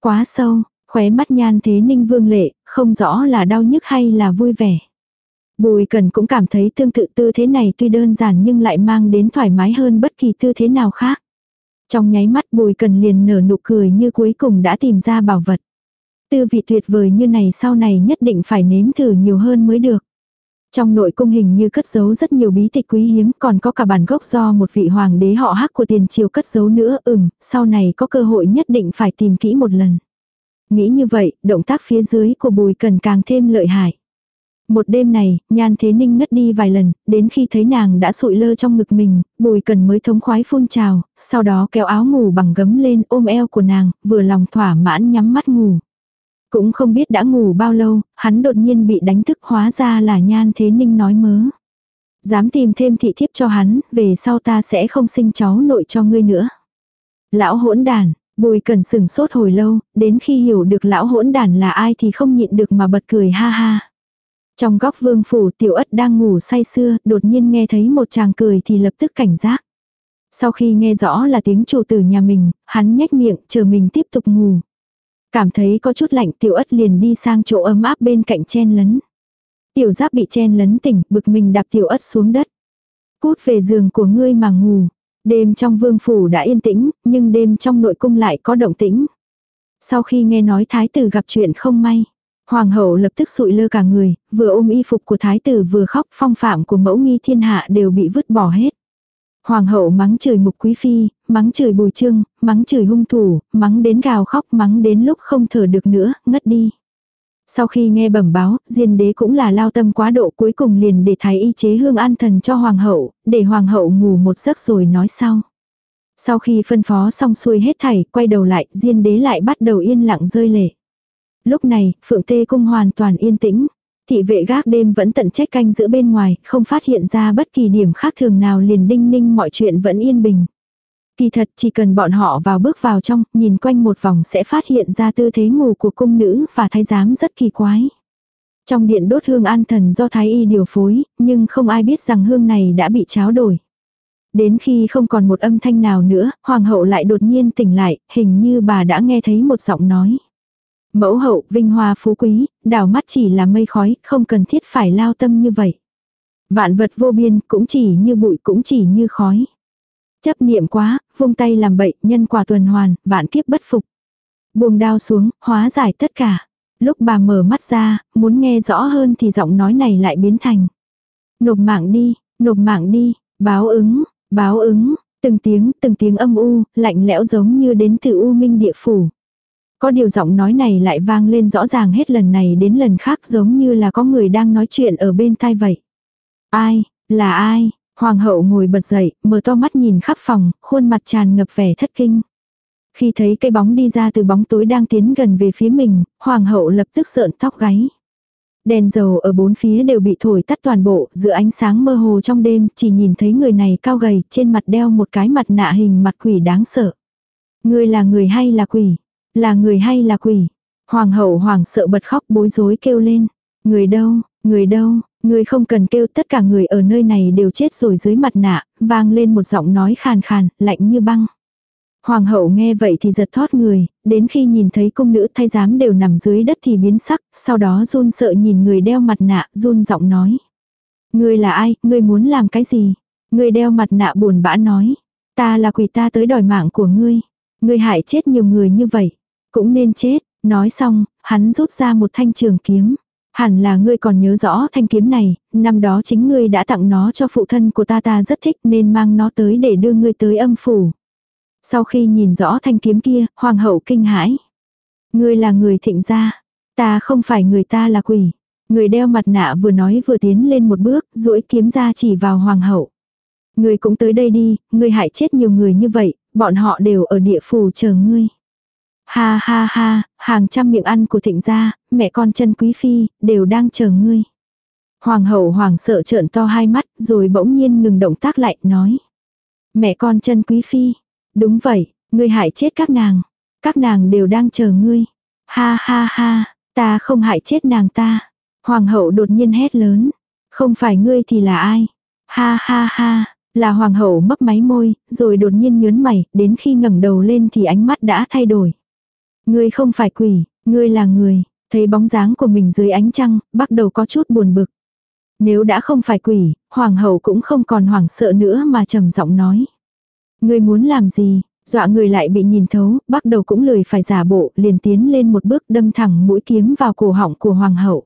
Quá sâu, khóe mắt nhan thế ninh vương lệ, không rõ là đau nhức hay là vui vẻ. Bùi cần cũng cảm thấy tương tự tư thế này tuy đơn giản nhưng lại mang đến thoải mái hơn bất kỳ tư thế nào khác. Trong nháy mắt bùi cần liền nở nụ cười như cuối cùng đã tìm ra bảo vật. Tư vị tuyệt vời như này sau này nhất định phải nếm thử nhiều hơn mới được. Trong nội cung hình như cất giấu rất nhiều bí tịch quý hiếm còn có cả bản gốc do một vị hoàng đế họ hắc của tiền triều cất giấu nữa ừm, sau này có cơ hội nhất định phải tìm kỹ một lần. Nghĩ như vậy, động tác phía dưới của bùi cần càng thêm lợi hại. Một đêm này, nhan thế ninh ngất đi vài lần, đến khi thấy nàng đã sụi lơ trong ngực mình, bùi cần mới thống khoái phun trào, sau đó kéo áo ngủ bằng gấm lên ôm eo của nàng, vừa lòng thỏa mãn nhắm mắt ngủ. Cũng không biết đã ngủ bao lâu, hắn đột nhiên bị đánh thức hóa ra là nhan thế ninh nói mớ. Dám tìm thêm thị thiếp cho hắn, về sau ta sẽ không sinh cháu nội cho ngươi nữa. Lão hỗn đàn, bùi cần sừng sốt hồi lâu, đến khi hiểu được lão hỗn đàn là ai thì không nhịn được mà bật cười ha ha. Trong góc vương phủ tiểu ất đang ngủ say sưa, đột nhiên nghe thấy một chàng cười thì lập tức cảnh giác. Sau khi nghe rõ là tiếng chủ tử nhà mình, hắn nhếch miệng chờ mình tiếp tục ngủ. Cảm thấy có chút lạnh tiểu ất liền đi sang chỗ ấm áp bên cạnh chen lấn. Tiểu giáp bị chen lấn tỉnh, bực mình đạp tiểu ất xuống đất. Cút về giường của ngươi mà ngủ. Đêm trong vương phủ đã yên tĩnh, nhưng đêm trong nội cung lại có động tĩnh. Sau khi nghe nói thái tử gặp chuyện không may, Hoàng hậu lập tức sụi lơ cả người, vừa ôm y phục của thái tử vừa khóc phong phạm của mẫu nghi thiên hạ đều bị vứt bỏ hết. Hoàng hậu mắng chửi mục quý phi, mắng chửi bùi trương, mắng chửi hung thủ, mắng đến gào khóc mắng đến lúc không thở được nữa, ngất đi. Sau khi nghe bẩm báo, diên đế cũng là lao tâm quá độ cuối cùng liền để thái y chế hương an thần cho hoàng hậu, để hoàng hậu ngủ một giấc rồi nói sau. Sau khi phân phó xong xuôi hết thảy, quay đầu lại, diên đế lại bắt đầu yên lặng rơi lệ. Lúc này, phượng tê cung hoàn toàn yên tĩnh. Thị vệ gác đêm vẫn tận trách canh giữa bên ngoài, không phát hiện ra bất kỳ điểm khác thường nào liền đinh ninh mọi chuyện vẫn yên bình. Kỳ thật chỉ cần bọn họ vào bước vào trong, nhìn quanh một vòng sẽ phát hiện ra tư thế ngủ của cung nữ và thái giám rất kỳ quái. Trong điện đốt hương an thần do thái y điều phối, nhưng không ai biết rằng hương này đã bị cháo đổi. Đến khi không còn một âm thanh nào nữa, hoàng hậu lại đột nhiên tỉnh lại, hình như bà đã nghe thấy một giọng nói. Mẫu hậu, vinh hoa phú quý, đảo mắt chỉ là mây khói, không cần thiết phải lao tâm như vậy. Vạn vật vô biên, cũng chỉ như bụi, cũng chỉ như khói. Chấp niệm quá, vung tay làm bậy, nhân quả tuần hoàn, vạn kiếp bất phục. Buông đao xuống, hóa giải tất cả. Lúc bà mở mắt ra, muốn nghe rõ hơn thì giọng nói này lại biến thành. Nộp mạng đi, nộp mạng đi, báo ứng, báo ứng, từng tiếng, từng tiếng âm u, lạnh lẽo giống như đến từ u minh địa phủ. Có điều giọng nói này lại vang lên rõ ràng hết lần này đến lần khác giống như là có người đang nói chuyện ở bên tai vậy. Ai, là ai? Hoàng hậu ngồi bật dậy, mở to mắt nhìn khắp phòng, khuôn mặt tràn ngập vẻ thất kinh. Khi thấy cái bóng đi ra từ bóng tối đang tiến gần về phía mình, hoàng hậu lập tức sợn tóc gáy. Đèn dầu ở bốn phía đều bị thổi tắt toàn bộ, giữa ánh sáng mơ hồ trong đêm, chỉ nhìn thấy người này cao gầy, trên mặt đeo một cái mặt nạ hình mặt quỷ đáng sợ. Người là người hay là quỷ? Là người hay là quỷ? Hoàng hậu hoàng sợ bật khóc bối rối kêu lên. Người đâu, người đâu, người không cần kêu tất cả người ở nơi này đều chết rồi dưới mặt nạ, vang lên một giọng nói khàn khàn, lạnh như băng. Hoàng hậu nghe vậy thì giật thót người, đến khi nhìn thấy cung nữ thay giám đều nằm dưới đất thì biến sắc, sau đó run sợ nhìn người đeo mặt nạ, run giọng nói. Ngươi là ai, ngươi muốn làm cái gì? Người đeo mặt nạ buồn bã nói. Ta là quỷ ta tới đòi mạng của ngươi. Ngươi hại chết nhiều người như vậy. Cũng nên chết. Nói xong, hắn rút ra một thanh trường kiếm. Hẳn là ngươi còn nhớ rõ thanh kiếm này, năm đó chính ngươi đã tặng nó cho phụ thân của ta ta rất thích nên mang nó tới để đưa ngươi tới âm phủ. Sau khi nhìn rõ thanh kiếm kia, hoàng hậu kinh hãi. Ngươi là người thịnh gia, ta không phải người ta là quỷ. Người đeo mặt nạ vừa nói vừa tiến lên một bước, duỗi kiếm ra chỉ vào hoàng hậu. Ngươi cũng tới đây đi, ngươi hại chết nhiều người như vậy, bọn họ đều ở địa phủ chờ ngươi. Ha ha ha, hàng trăm miệng ăn của thịnh gia, mẹ con chân quý phi, đều đang chờ ngươi. Hoàng hậu hoàng sợ trợn to hai mắt, rồi bỗng nhiên ngừng động tác lại, nói. Mẹ con chân quý phi, Đúng vậy, ngươi hại chết các nàng. Các nàng đều đang chờ ngươi. Ha ha ha, ta không hại chết nàng ta. Hoàng hậu đột nhiên hét lớn. Không phải ngươi thì là ai? Ha ha ha, là hoàng hậu mấp máy môi, rồi đột nhiên nhớn mày, đến khi ngẩng đầu lên thì ánh mắt đã thay đổi. Ngươi không phải quỷ, ngươi là người, thấy bóng dáng của mình dưới ánh trăng, bắt đầu có chút buồn bực. Nếu đã không phải quỷ, hoàng hậu cũng không còn hoảng sợ nữa mà trầm giọng nói. Ngươi muốn làm gì? Dọa người lại bị nhìn thấu, bắt đầu cũng lười phải giả bộ, liền tiến lên một bước đâm thẳng mũi kiếm vào cổ họng của hoàng hậu.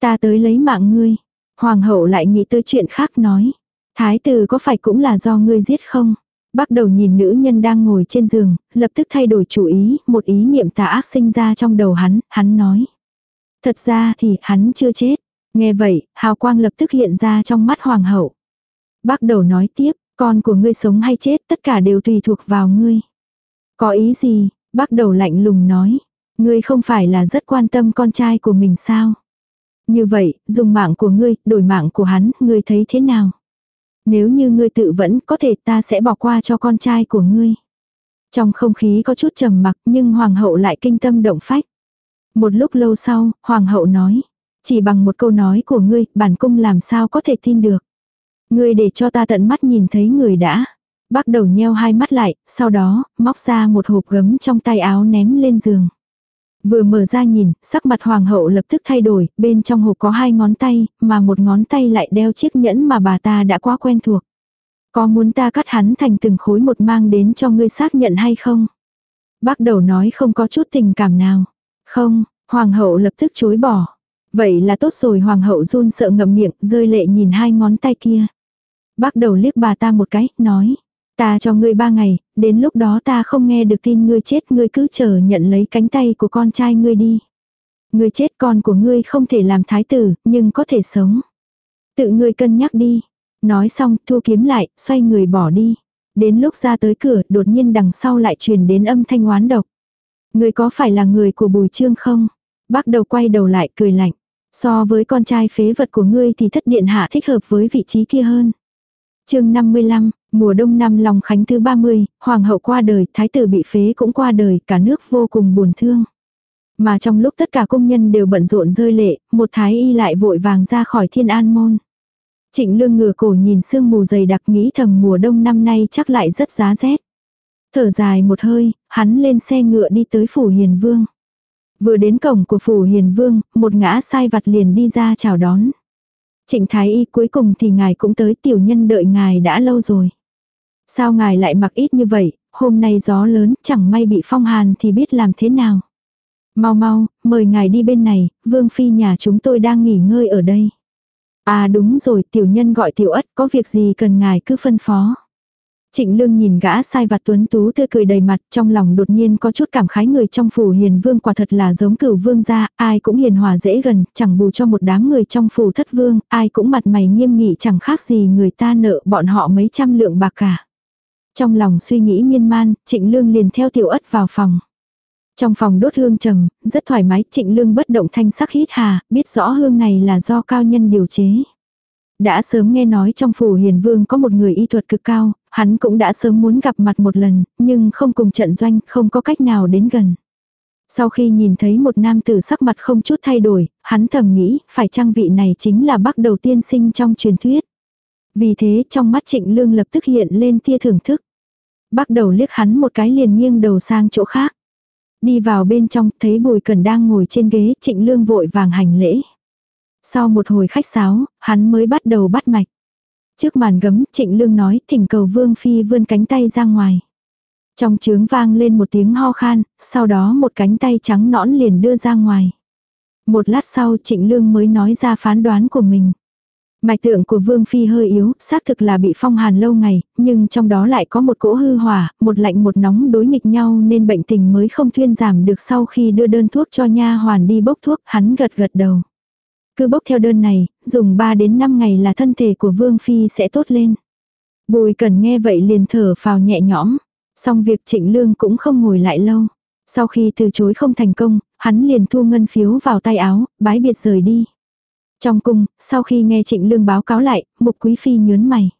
Ta tới lấy mạng ngươi. Hoàng hậu lại nghĩ tới chuyện khác nói. Thái tử có phải cũng là do ngươi giết không? Bắt đầu nhìn nữ nhân đang ngồi trên giường, lập tức thay đổi chủ ý, một ý niệm tà ác sinh ra trong đầu hắn, hắn nói. Thật ra thì hắn chưa chết. Nghe vậy, hào quang lập tức hiện ra trong mắt hoàng hậu. Bắt đầu nói tiếp, con của ngươi sống hay chết tất cả đều tùy thuộc vào ngươi. Có ý gì? Bác đầu lạnh lùng nói. Ngươi không phải là rất quan tâm con trai của mình sao? Như vậy, dùng mạng của ngươi, đổi mạng của hắn, ngươi thấy thế nào? Nếu như ngươi tự vẫn, có thể ta sẽ bỏ qua cho con trai của ngươi. Trong không khí có chút trầm mặc nhưng hoàng hậu lại kinh tâm động phách. Một lúc lâu sau, hoàng hậu nói. Chỉ bằng một câu nói của ngươi, bản cung làm sao có thể tin được. Ngươi để cho ta tận mắt nhìn thấy người đã. Bác đầu nheo hai mắt lại, sau đó, móc ra một hộp gấm trong tay áo ném lên giường. Vừa mở ra nhìn, sắc mặt hoàng hậu lập tức thay đổi, bên trong hộp có hai ngón tay, mà một ngón tay lại đeo chiếc nhẫn mà bà ta đã quá quen thuộc. Có muốn ta cắt hắn thành từng khối một mang đến cho ngươi xác nhận hay không? Bác đầu nói không có chút tình cảm nào. Không, hoàng hậu lập tức chối bỏ. Vậy là tốt rồi hoàng hậu run sợ ngậm miệng, rơi lệ nhìn hai ngón tay kia. Bác đầu liếc bà ta một cái, nói. Ta cho ngươi ba ngày, đến lúc đó ta không nghe được tin ngươi chết ngươi cứ chờ nhận lấy cánh tay của con trai ngươi đi. Ngươi chết con của ngươi không thể làm thái tử, nhưng có thể sống. Tự ngươi cân nhắc đi. Nói xong, thu kiếm lại, xoay người bỏ đi. Đến lúc ra tới cửa, đột nhiên đằng sau lại truyền đến âm thanh oán độc. ngươi có phải là người của bùi trương không? Bác đầu quay đầu lại cười lạnh. So với con trai phế vật của ngươi thì thất điện hạ thích hợp với vị trí kia hơn. chương 55, mùa đông năm long khánh thứ 30, hoàng hậu qua đời, thái tử bị phế cũng qua đời, cả nước vô cùng buồn thương. Mà trong lúc tất cả công nhân đều bận rộn rơi lệ, một thái y lại vội vàng ra khỏi thiên an môn. Trịnh lương ngửa cổ nhìn sương mù dày đặc nghĩ thầm mùa đông năm nay chắc lại rất giá rét. Thở dài một hơi, hắn lên xe ngựa đi tới phủ hiền vương. Vừa đến cổng của phủ hiền vương, một ngã sai vặt liền đi ra chào đón. Trịnh thái y cuối cùng thì ngài cũng tới tiểu nhân đợi ngài đã lâu rồi. Sao ngài lại mặc ít như vậy, hôm nay gió lớn chẳng may bị phong hàn thì biết làm thế nào. Mau mau, mời ngài đi bên này, vương phi nhà chúng tôi đang nghỉ ngơi ở đây. À đúng rồi, tiểu nhân gọi tiểu ất, có việc gì cần ngài cứ phân phó. Trịnh Lương nhìn gã sai vặt tuấn tú tươi cười đầy mặt, trong lòng đột nhiên có chút cảm khái người trong phủ hiền vương quả thật là giống cửu vương gia, ai cũng hiền hòa dễ gần, chẳng bù cho một đám người trong phủ thất vương, ai cũng mặt mày nghiêm nghị chẳng khác gì người ta nợ bọn họ mấy trăm lượng bạc cả. Trong lòng suy nghĩ miên man, trịnh lương liền theo tiểu ất vào phòng. Trong phòng đốt hương trầm, rất thoải mái, trịnh lương bất động thanh sắc hít hà, biết rõ hương này là do cao nhân điều chế. Đã sớm nghe nói trong phủ hiền vương có một người y thuật cực cao, hắn cũng đã sớm muốn gặp mặt một lần, nhưng không cùng trận doanh, không có cách nào đến gần. Sau khi nhìn thấy một nam tử sắc mặt không chút thay đổi, hắn thầm nghĩ, phải chăng vị này chính là bác đầu tiên sinh trong truyền thuyết. Vì thế trong mắt trịnh lương lập tức hiện lên tia thưởng thức. Bác đầu liếc hắn một cái liền nghiêng đầu sang chỗ khác. Đi vào bên trong, thấy Bùi Cần đang ngồi trên ghế, Trịnh Lương vội vàng hành lễ. Sau một hồi khách sáo, hắn mới bắt đầu bắt mạch. Trước màn gấm, Trịnh Lương nói, thỉnh cầu Vương Phi vươn cánh tay ra ngoài. Trong trướng vang lên một tiếng ho khan, sau đó một cánh tay trắng nõn liền đưa ra ngoài. Một lát sau Trịnh Lương mới nói ra phán đoán của mình. Mạch tượng của Vương Phi hơi yếu, xác thực là bị phong hàn lâu ngày, nhưng trong đó lại có một cỗ hư hỏa, một lạnh một nóng đối nghịch nhau nên bệnh tình mới không thuyên giảm được sau khi đưa đơn thuốc cho nha hoàn đi bốc thuốc, hắn gật gật đầu. Cứ bốc theo đơn này, dùng 3 đến 5 ngày là thân thể của Vương Phi sẽ tốt lên. Bùi cần nghe vậy liền thở phào nhẹ nhõm, xong việc trịnh lương cũng không ngồi lại lâu. Sau khi từ chối không thành công, hắn liền thu ngân phiếu vào tay áo, bái biệt rời đi. Trong cung, sau khi nghe trịnh lương báo cáo lại, mục quý phi nhớn mày.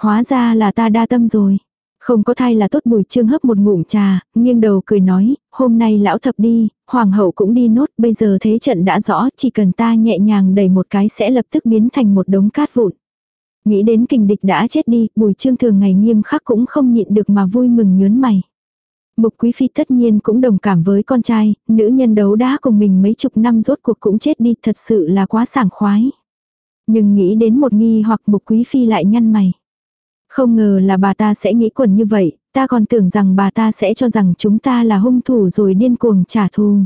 Hóa ra là ta đa tâm rồi. Không có thai là tốt bùi trương hấp một ngụm trà, nghiêng đầu cười nói, hôm nay lão thập đi, hoàng hậu cũng đi nốt, bây giờ thế trận đã rõ, chỉ cần ta nhẹ nhàng đẩy một cái sẽ lập tức biến thành một đống cát vụn. Nghĩ đến kình địch đã chết đi, bùi trương thường ngày nghiêm khắc cũng không nhịn được mà vui mừng nhớn mày. Mục quý phi tất nhiên cũng đồng cảm với con trai, nữ nhân đấu đá cùng mình mấy chục năm rốt cuộc cũng chết đi thật sự là quá sảng khoái. Nhưng nghĩ đến một nghi hoặc mục quý phi lại nhăn mày. Không ngờ là bà ta sẽ nghĩ quần như vậy, ta còn tưởng rằng bà ta sẽ cho rằng chúng ta là hung thủ rồi điên cuồng trả thù.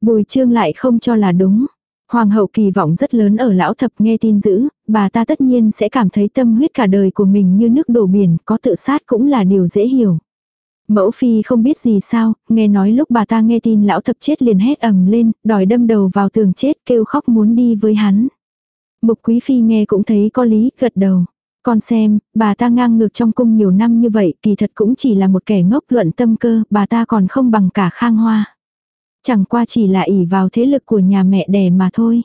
Bùi trương lại không cho là đúng. Hoàng hậu kỳ vọng rất lớn ở lão thập nghe tin dữ, bà ta tất nhiên sẽ cảm thấy tâm huyết cả đời của mình như nước đổ biển, có tự sát cũng là điều dễ hiểu. Mẫu phi không biết gì sao, nghe nói lúc bà ta nghe tin lão thập chết liền hét ầm lên, đòi đâm đầu vào tường chết kêu khóc muốn đi với hắn. Mục quý phi nghe cũng thấy có lý, gật đầu. Con xem, bà ta ngang ngược trong cung nhiều năm như vậy, kỳ thật cũng chỉ là một kẻ ngốc luận tâm cơ, bà ta còn không bằng cả khang hoa. Chẳng qua chỉ là ỷ vào thế lực của nhà mẹ đẻ mà thôi.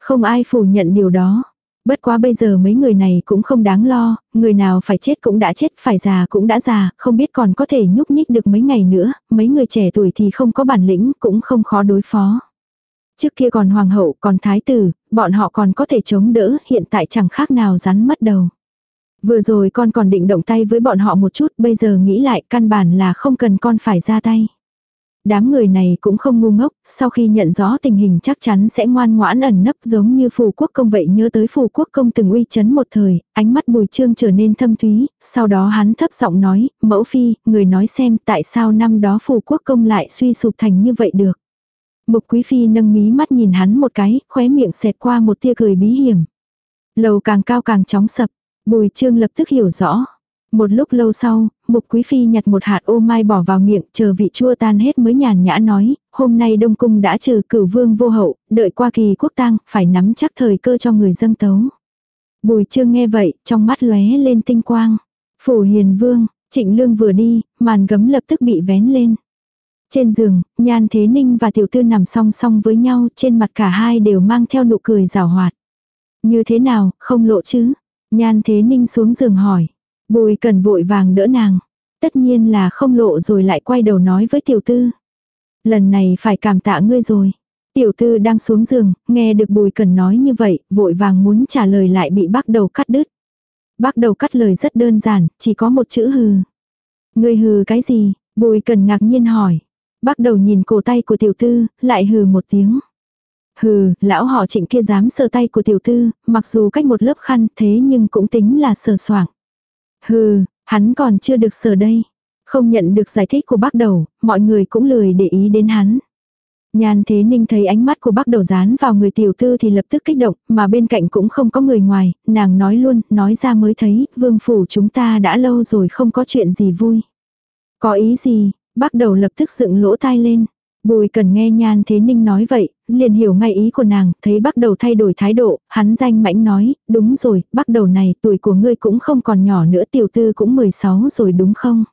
Không ai phủ nhận điều đó. Bất quá bây giờ mấy người này cũng không đáng lo, người nào phải chết cũng đã chết, phải già cũng đã già, không biết còn có thể nhúc nhích được mấy ngày nữa, mấy người trẻ tuổi thì không có bản lĩnh, cũng không khó đối phó. Trước kia còn hoàng hậu, còn thái tử, bọn họ còn có thể chống đỡ, hiện tại chẳng khác nào rắn mất đầu. Vừa rồi con còn định động tay với bọn họ một chút, bây giờ nghĩ lại căn bản là không cần con phải ra tay. Đám người này cũng không ngu ngốc, sau khi nhận rõ tình hình chắc chắn sẽ ngoan ngoãn ẩn nấp giống như phù quốc công vậy nhớ tới phù quốc công từng uy chấn một thời, ánh mắt bùi trương trở nên thâm thúy, sau đó hắn thấp giọng nói, mẫu phi, người nói xem tại sao năm đó phù quốc công lại suy sụp thành như vậy được. Mục quý phi nâng mí mắt nhìn hắn một cái, khóe miệng xẹt qua một tia cười bí hiểm. Lầu càng cao càng chóng sập, bùi trương lập tức hiểu rõ. Một lúc lâu sau, mục quý phi nhặt một hạt ô mai bỏ vào miệng, chờ vị chua tan hết mới nhàn nhã nói, hôm nay đông cung đã trừ cửu vương vô hậu, đợi qua kỳ quốc tang, phải nắm chắc thời cơ cho người dâng tấu. Bùi trương nghe vậy, trong mắt lóe lên tinh quang. Phủ hiền vương, trịnh lương vừa đi, màn gấm lập tức bị vén lên. Trên giường, Nhan Thế Ninh và Tiểu Tư nằm song song với nhau, trên mặt cả hai đều mang theo nụ cười rào hoạt. Như thế nào, không lộ chứ? Nhan Thế Ninh xuống giường hỏi. Bùi cần vội vàng đỡ nàng. Tất nhiên là không lộ rồi lại quay đầu nói với Tiểu Tư. Lần này phải cảm tạ ngươi rồi. Tiểu Tư đang xuống giường, nghe được Bùi Cần nói như vậy, vội vàng muốn trả lời lại bị bác đầu cắt đứt. Bác đầu cắt lời rất đơn giản, chỉ có một chữ hừ. Ngươi hừ cái gì? Bùi Cần ngạc nhiên hỏi. Bác đầu nhìn cổ tay của tiểu tư, lại hừ một tiếng. Hừ, lão họ trịnh kia dám sờ tay của tiểu tư, mặc dù cách một lớp khăn thế nhưng cũng tính là sờ soảng. Hừ, hắn còn chưa được sở đây. Không nhận được giải thích của bác đầu, mọi người cũng lười để ý đến hắn. Nhan Thế Ninh thấy ánh mắt của bác đầu dán vào người tiểu tư thì lập tức kích động, mà bên cạnh cũng không có người ngoài, nàng nói luôn, nói ra mới thấy, vương phủ chúng ta đã lâu rồi không có chuyện gì vui. Có ý gì, Bác đầu lập tức dựng lỗ tai lên. Bùi cần nghe nhan thế ninh nói vậy, liền hiểu ngay ý của nàng, thấy bắt đầu thay đổi thái độ, hắn danh mãnh nói, đúng rồi, bắt đầu này tuổi của ngươi cũng không còn nhỏ nữa tiểu tư cũng 16 rồi đúng không?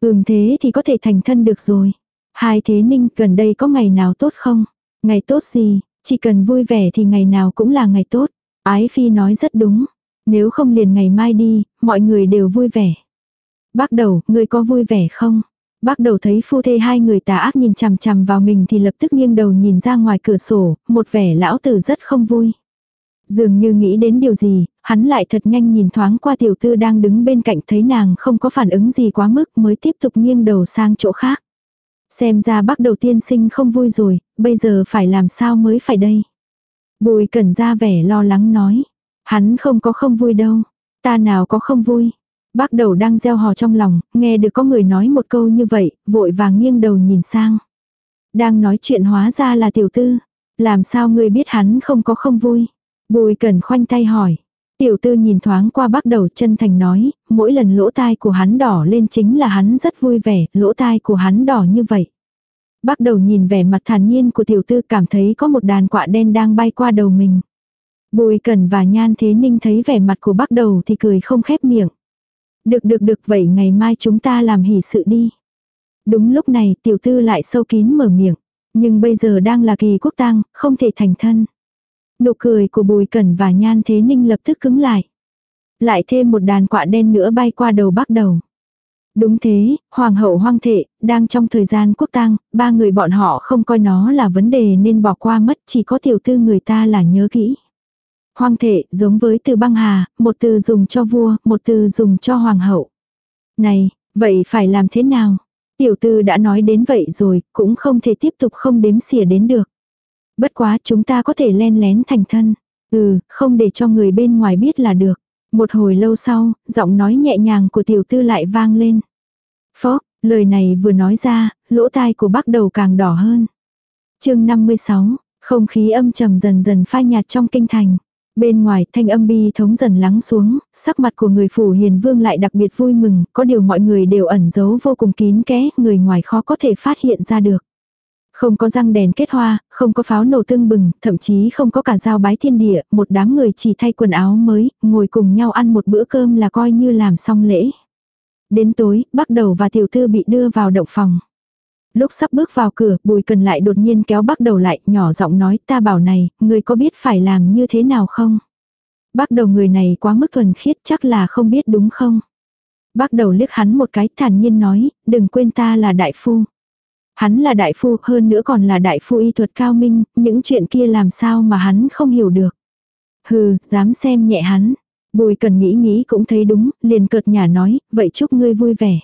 Ừm thế thì có thể thành thân được rồi. Hai thế ninh gần đây có ngày nào tốt không? Ngày tốt gì, chỉ cần vui vẻ thì ngày nào cũng là ngày tốt. Ái phi nói rất đúng. Nếu không liền ngày mai đi, mọi người đều vui vẻ. Bác đầu, ngươi có vui vẻ không? Bác đầu thấy phu thê hai người tà ác nhìn chằm chằm vào mình thì lập tức nghiêng đầu nhìn ra ngoài cửa sổ, một vẻ lão tử rất không vui. Dường như nghĩ đến điều gì, hắn lại thật nhanh nhìn thoáng qua tiểu tư đang đứng bên cạnh thấy nàng không có phản ứng gì quá mức mới tiếp tục nghiêng đầu sang chỗ khác. Xem ra bác đầu tiên sinh không vui rồi, bây giờ phải làm sao mới phải đây. Bùi cẩn ra vẻ lo lắng nói. Hắn không có không vui đâu. Ta nào có không vui. Bác đầu đang gieo hò trong lòng, nghe được có người nói một câu như vậy, vội vàng nghiêng đầu nhìn sang. Đang nói chuyện hóa ra là tiểu tư. Làm sao ngươi biết hắn không có không vui? Bùi cần khoanh tay hỏi. Tiểu tư nhìn thoáng qua bác đầu chân thành nói, mỗi lần lỗ tai của hắn đỏ lên chính là hắn rất vui vẻ, lỗ tai của hắn đỏ như vậy. Bác đầu nhìn vẻ mặt thản nhiên của tiểu tư cảm thấy có một đàn quạ đen đang bay qua đầu mình. Bùi cần và nhan thế ninh thấy vẻ mặt của bác đầu thì cười không khép miệng. Được được được vậy ngày mai chúng ta làm hỷ sự đi. Đúng lúc này tiểu tư lại sâu kín mở miệng. Nhưng bây giờ đang là kỳ quốc tang, không thể thành thân. Nụ cười của bùi cẩn và nhan thế ninh lập tức cứng lại. Lại thêm một đàn quạ đen nữa bay qua đầu bắt đầu. Đúng thế, hoàng hậu hoang thệ, đang trong thời gian quốc tang, ba người bọn họ không coi nó là vấn đề nên bỏ qua mất chỉ có tiểu tư người ta là nhớ kỹ. Hoang thể, giống với từ băng hà, một từ dùng cho vua, một từ dùng cho hoàng hậu. Này, vậy phải làm thế nào? Tiểu tư đã nói đến vậy rồi, cũng không thể tiếp tục không đếm xỉa đến được. Bất quá chúng ta có thể len lén thành thân. Ừ, không để cho người bên ngoài biết là được. Một hồi lâu sau, giọng nói nhẹ nhàng của tiểu tư lại vang lên. Phó, lời này vừa nói ra, lỗ tai của bác đầu càng đỏ hơn. chương 56, không khí âm trầm dần dần phai nhạt trong kinh thành. Bên ngoài thanh âm bi thống dần lắng xuống, sắc mặt của người phủ hiền vương lại đặc biệt vui mừng, có điều mọi người đều ẩn giấu vô cùng kín kẽ, người ngoài khó có thể phát hiện ra được. Không có răng đèn kết hoa, không có pháo nổ tương bừng, thậm chí không có cả dao bái thiên địa, một đám người chỉ thay quần áo mới, ngồi cùng nhau ăn một bữa cơm là coi như làm xong lễ. Đến tối, bắt đầu và tiểu thư bị đưa vào động phòng. Lúc sắp bước vào cửa, bùi cần lại đột nhiên kéo bác đầu lại, nhỏ giọng nói ta bảo này, người có biết phải làm như thế nào không? Bác đầu người này quá mức thuần khiết chắc là không biết đúng không? Bác đầu liếc hắn một cái thản nhiên nói, đừng quên ta là đại phu. Hắn là đại phu hơn nữa còn là đại phu y thuật cao minh, những chuyện kia làm sao mà hắn không hiểu được. Hừ, dám xem nhẹ hắn. Bùi cần nghĩ nghĩ cũng thấy đúng, liền cợt nhà nói, vậy chúc ngươi vui vẻ.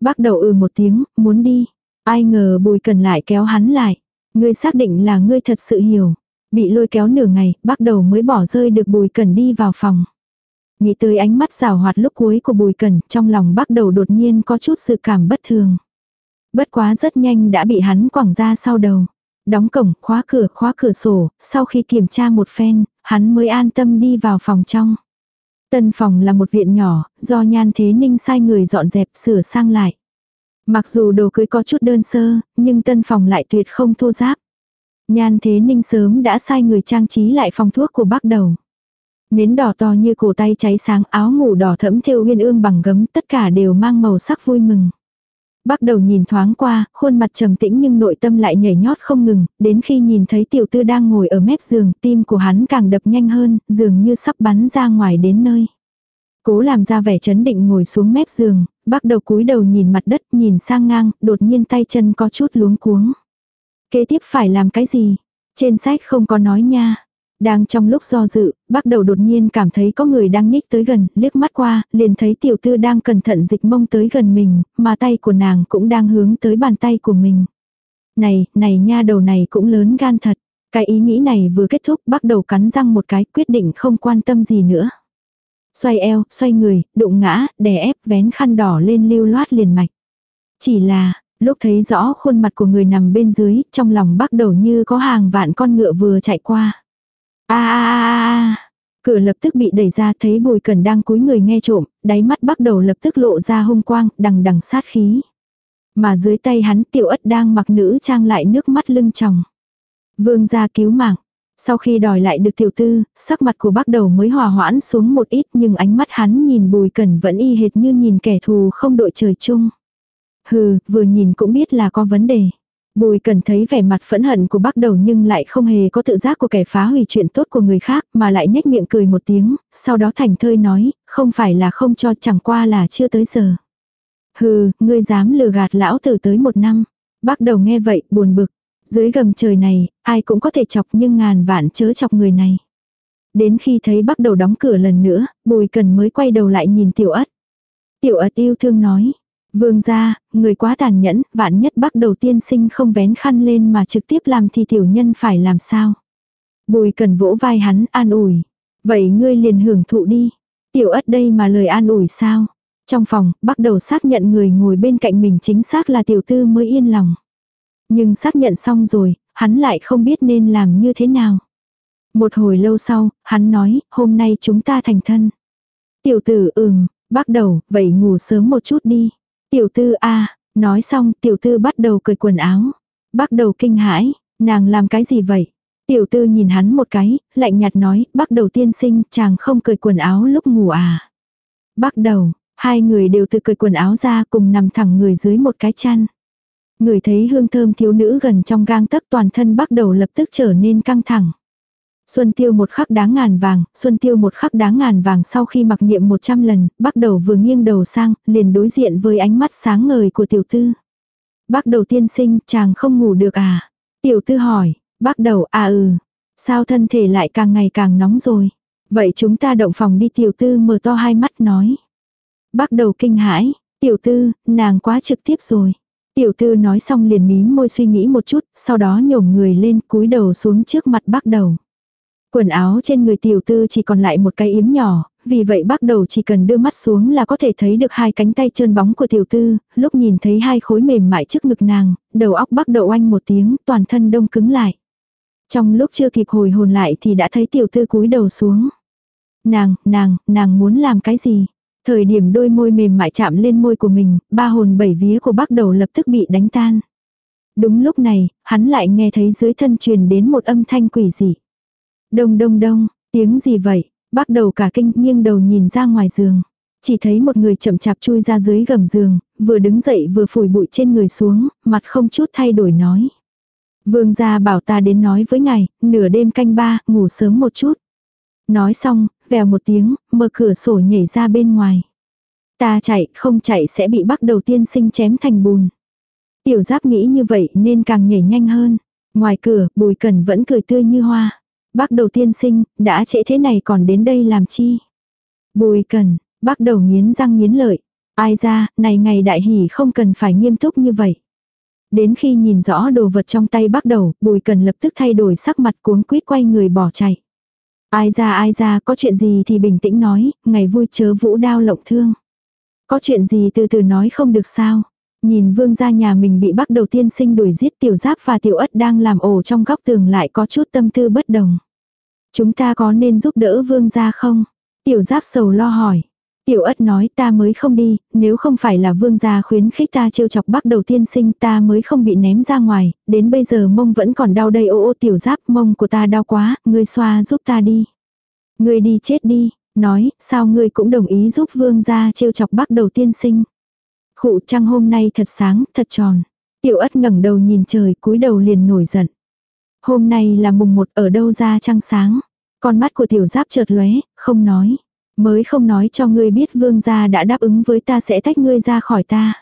Bác đầu ừ một tiếng, muốn đi. Ai ngờ bùi cần lại kéo hắn lại. Ngươi xác định là ngươi thật sự hiểu. Bị lôi kéo nửa ngày, bắt đầu mới bỏ rơi được bùi cần đi vào phòng. Nghĩ tới ánh mắt rào hoạt lúc cuối của bùi cần, trong lòng bắt đầu đột nhiên có chút sự cảm bất thường. Bất quá rất nhanh đã bị hắn quẳng ra sau đầu. Đóng cổng, khóa cửa, khóa cửa sổ, sau khi kiểm tra một phen, hắn mới an tâm đi vào phòng trong. Tân phòng là một viện nhỏ, do nhan thế ninh sai người dọn dẹp sửa sang lại. Mặc dù đồ cưới có chút đơn sơ, nhưng tân phòng lại tuyệt không thô giáp. Nhan Thế Ninh sớm đã sai người trang trí lại phòng thuốc của bác đầu. Nến đỏ to như cổ tay cháy sáng áo ngủ đỏ thẫm thêu uyên ương bằng gấm tất cả đều mang màu sắc vui mừng. Bắt đầu nhìn thoáng qua, khuôn mặt trầm tĩnh nhưng nội tâm lại nhảy nhót không ngừng, đến khi nhìn thấy tiểu tư đang ngồi ở mép giường, tim của hắn càng đập nhanh hơn, dường như sắp bắn ra ngoài đến nơi. Cố làm ra vẻ chấn định ngồi xuống mép giường, bắt đầu cúi đầu nhìn mặt đất, nhìn sang ngang, đột nhiên tay chân có chút luống cuống. Kế tiếp phải làm cái gì? Trên sách không có nói nha. Đang trong lúc do dự, bắt đầu đột nhiên cảm thấy có người đang nhích tới gần, liếc mắt qua, liền thấy tiểu tư đang cẩn thận dịch mông tới gần mình, mà tay của nàng cũng đang hướng tới bàn tay của mình. Này, này nha đầu này cũng lớn gan thật. Cái ý nghĩ này vừa kết thúc bắt đầu cắn răng một cái quyết định không quan tâm gì nữa. Xoay eo, xoay người, đụng ngã, đè ép vén khăn đỏ lên lưu loát liền mạch. Chỉ là, lúc thấy rõ khuôn mặt của người nằm bên dưới, trong lòng bắt đầu như có hàng vạn con ngựa vừa chạy qua a a a Cửa lập tức bị đẩy ra thấy bùi cần đang cúi người nghe trộm, đáy mắt bắt đầu lập tức lộ ra hung quang, đằng đằng sát khí. Mà dưới tay hắn tiểu ất đang mặc nữ trang lại nước mắt lưng tròng. Vương gia cứu mạng. Sau khi đòi lại được tiểu tư, sắc mặt của bác đầu mới hòa hoãn xuống một ít nhưng ánh mắt hắn nhìn bùi cần vẫn y hệt như nhìn kẻ thù không đội trời chung. Hừ, vừa nhìn cũng biết là có vấn đề. Bùi cần thấy vẻ mặt phẫn hận của bác đầu nhưng lại không hề có tự giác của kẻ phá hủy chuyện tốt của người khác mà lại nhếch miệng cười một tiếng, sau đó thành thơi nói, không phải là không cho chẳng qua là chưa tới giờ. Hừ, ngươi dám lừa gạt lão tử tới một năm. Bác đầu nghe vậy, buồn bực. Dưới gầm trời này, ai cũng có thể chọc nhưng ngàn vạn chớ chọc người này. Đến khi thấy bắt đầu đóng cửa lần nữa, bùi cần mới quay đầu lại nhìn tiểu ất. Tiểu ất yêu thương nói, Vương gia, người quá tàn nhẫn, vạn nhất bắt đầu tiên sinh không vén khăn lên mà trực tiếp làm thì tiểu nhân phải làm sao. Bùi cần vỗ vai hắn an ủi. Vậy ngươi liền hưởng thụ đi. Tiểu ất đây mà lời an ủi sao. Trong phòng, bắt đầu xác nhận người ngồi bên cạnh mình chính xác là tiểu tư mới yên lòng. Nhưng xác nhận xong rồi, hắn lại không biết nên làm như thế nào. Một hồi lâu sau, hắn nói, hôm nay chúng ta thành thân. Tiểu tử ừm, bắt đầu, vậy ngủ sớm một chút đi. Tiểu tư a nói xong tiểu tư bắt đầu cởi quần áo. Bắt đầu kinh hãi, nàng làm cái gì vậy? Tiểu tư nhìn hắn một cái, lạnh nhạt nói, bắt đầu tiên sinh, chàng không cởi quần áo lúc ngủ à. Bắt đầu, hai người đều tự cởi quần áo ra cùng nằm thẳng người dưới một cái chăn. Người thấy hương thơm thiếu nữ gần trong gang tấc toàn thân bắt đầu lập tức trở nên căng thẳng. Xuân tiêu một khắc đáng ngàn vàng, xuân tiêu một khắc đáng ngàn vàng sau khi mặc niệm một trăm lần, bắt đầu vừa nghiêng đầu sang, liền đối diện với ánh mắt sáng ngời của tiểu tư. Bác đầu tiên sinh, chàng không ngủ được à? Tiểu tư hỏi, bác đầu à ừ. Sao thân thể lại càng ngày càng nóng rồi? Vậy chúng ta động phòng đi tiểu tư mở to hai mắt nói. Bác đầu kinh hãi, tiểu tư, nàng quá trực tiếp rồi. Tiểu tư nói xong liền mím môi suy nghĩ một chút, sau đó nhổm người lên cúi đầu xuống trước mặt bác đầu. Quần áo trên người tiểu tư chỉ còn lại một cái yếm nhỏ, vì vậy bác đầu chỉ cần đưa mắt xuống là có thể thấy được hai cánh tay trơn bóng của tiểu tư, lúc nhìn thấy hai khối mềm mại trước ngực nàng, đầu óc bác đầu oanh một tiếng, toàn thân đông cứng lại. Trong lúc chưa kịp hồi hồn lại thì đã thấy tiểu tư cúi đầu xuống. Nàng, nàng, nàng muốn làm cái gì? Thời điểm đôi môi mềm mại chạm lên môi của mình, ba hồn bảy vía của bác đầu lập tức bị đánh tan. Đúng lúc này, hắn lại nghe thấy dưới thân truyền đến một âm thanh quỷ dị. Đông đông đông, tiếng gì vậy? Bác đầu cả kinh nghiêng đầu nhìn ra ngoài giường. Chỉ thấy một người chậm chạp chui ra dưới gầm giường, vừa đứng dậy vừa phủi bụi trên người xuống, mặt không chút thay đổi nói. Vương gia bảo ta đến nói với ngài, nửa đêm canh ba, ngủ sớm một chút. Nói xong, vèo một tiếng, mở cửa sổ nhảy ra bên ngoài. Ta chạy, không chạy sẽ bị bắt đầu tiên sinh chém thành bùn. Tiểu giáp nghĩ như vậy nên càng nhảy nhanh hơn. Ngoài cửa, bùi cần vẫn cười tươi như hoa. Bác đầu tiên sinh, đã trễ thế này còn đến đây làm chi? Bùi cần, bác đầu nghiến răng nghiến lợi. Ai ra, này ngày đại hỷ không cần phải nghiêm túc như vậy. Đến khi nhìn rõ đồ vật trong tay bác đầu, bùi cần lập tức thay đổi sắc mặt cuống quýt quay người bỏ chạy. Ai ra ai ra, có chuyện gì thì bình tĩnh nói, ngày vui chớ vũ đao lộng thương. Có chuyện gì từ từ nói không được sao. Nhìn vương gia nhà mình bị bắt đầu tiên sinh đuổi giết tiểu giáp và tiểu ất đang làm ổ trong góc tường lại có chút tâm tư bất đồng. Chúng ta có nên giúp đỡ vương gia không? Tiểu giáp sầu lo hỏi. Tiểu ất nói ta mới không đi, nếu không phải là vương gia khuyến khích ta trêu chọc bác đầu tiên sinh ta mới không bị ném ra ngoài, đến bây giờ mông vẫn còn đau đây ô ô tiểu giáp mông của ta đau quá, ngươi xoa giúp ta đi. Ngươi đi chết đi, nói, sao ngươi cũng đồng ý giúp vương gia trêu chọc bác đầu tiên sinh. Khụ trăng hôm nay thật sáng, thật tròn. Tiểu ất ngẩng đầu nhìn trời cúi đầu liền nổi giận. Hôm nay là mùng một ở đâu ra trăng sáng. Con mắt của tiểu giáp chợt lóe, không nói. Mới không nói cho ngươi biết vương gia đã đáp ứng với ta sẽ tách ngươi ra khỏi ta.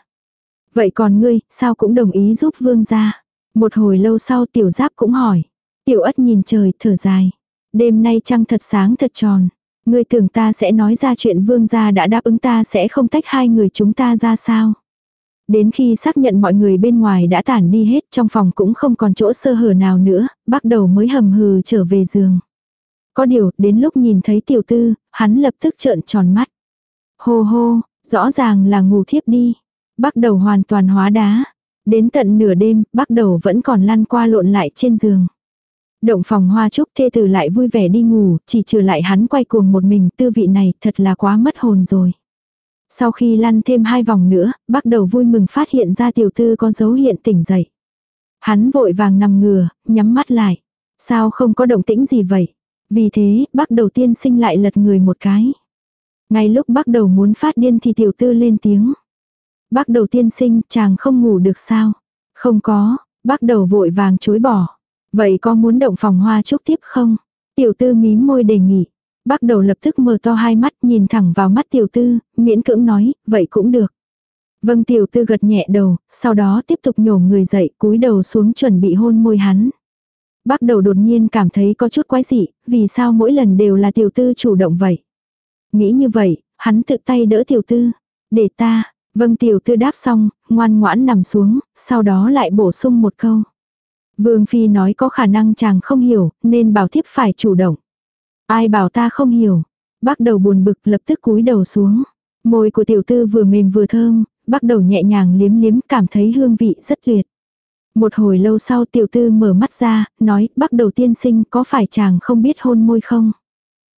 Vậy còn ngươi, sao cũng đồng ý giúp vương gia? Một hồi lâu sau tiểu giáp cũng hỏi. Tiểu ất nhìn trời, thở dài. Đêm nay trăng thật sáng thật tròn. Ngươi tưởng ta sẽ nói ra chuyện vương gia đã đáp ứng ta sẽ không tách hai người chúng ta ra sao? Đến khi xác nhận mọi người bên ngoài đã tản đi hết trong phòng cũng không còn chỗ sơ hở nào nữa, bắt đầu mới hầm hừ trở về giường. Có điều, đến lúc nhìn thấy tiểu tư, hắn lập tức trợn tròn mắt. Hô hô, rõ ràng là ngủ thiếp đi. Bắt đầu hoàn toàn hóa đá. Đến tận nửa đêm, bắt đầu vẫn còn lăn qua lộn lại trên giường. Động phòng hoa trúc thê tử lại vui vẻ đi ngủ, chỉ trừ lại hắn quay cuồng một mình tư vị này thật là quá mất hồn rồi. Sau khi lăn thêm hai vòng nữa, bắt đầu vui mừng phát hiện ra tiểu tư có dấu hiện tỉnh dậy. Hắn vội vàng nằm ngừa, nhắm mắt lại. Sao không có động tĩnh gì vậy? Vì thế, bác đầu tiên sinh lại lật người một cái. Ngay lúc bác đầu muốn phát điên thì tiểu tư lên tiếng. Bác đầu tiên sinh, chàng không ngủ được sao? Không có, bác đầu vội vàng chối bỏ. Vậy có muốn động phòng hoa chúc tiếp không? Tiểu tư mím môi đề nghị. Bác đầu lập tức mở to hai mắt nhìn thẳng vào mắt tiểu tư, miễn cưỡng nói, vậy cũng được. Vâng tiểu tư gật nhẹ đầu, sau đó tiếp tục nhổm người dậy cúi đầu xuống chuẩn bị hôn môi hắn. Bác đầu đột nhiên cảm thấy có chút quái dị, vì sao mỗi lần đều là tiểu tư chủ động vậy. Nghĩ như vậy, hắn tự tay đỡ tiểu tư. Để ta, vâng tiểu tư đáp xong, ngoan ngoãn nằm xuống, sau đó lại bổ sung một câu. Vương Phi nói có khả năng chàng không hiểu, nên bảo thiếp phải chủ động. Ai bảo ta không hiểu. Bác đầu buồn bực lập tức cúi đầu xuống. Môi của tiểu tư vừa mềm vừa thơm, bắt đầu nhẹ nhàng liếm liếm cảm thấy hương vị rất tuyệt. Một hồi lâu sau tiểu tư mở mắt ra, nói, bác đầu tiên sinh có phải chàng không biết hôn môi không?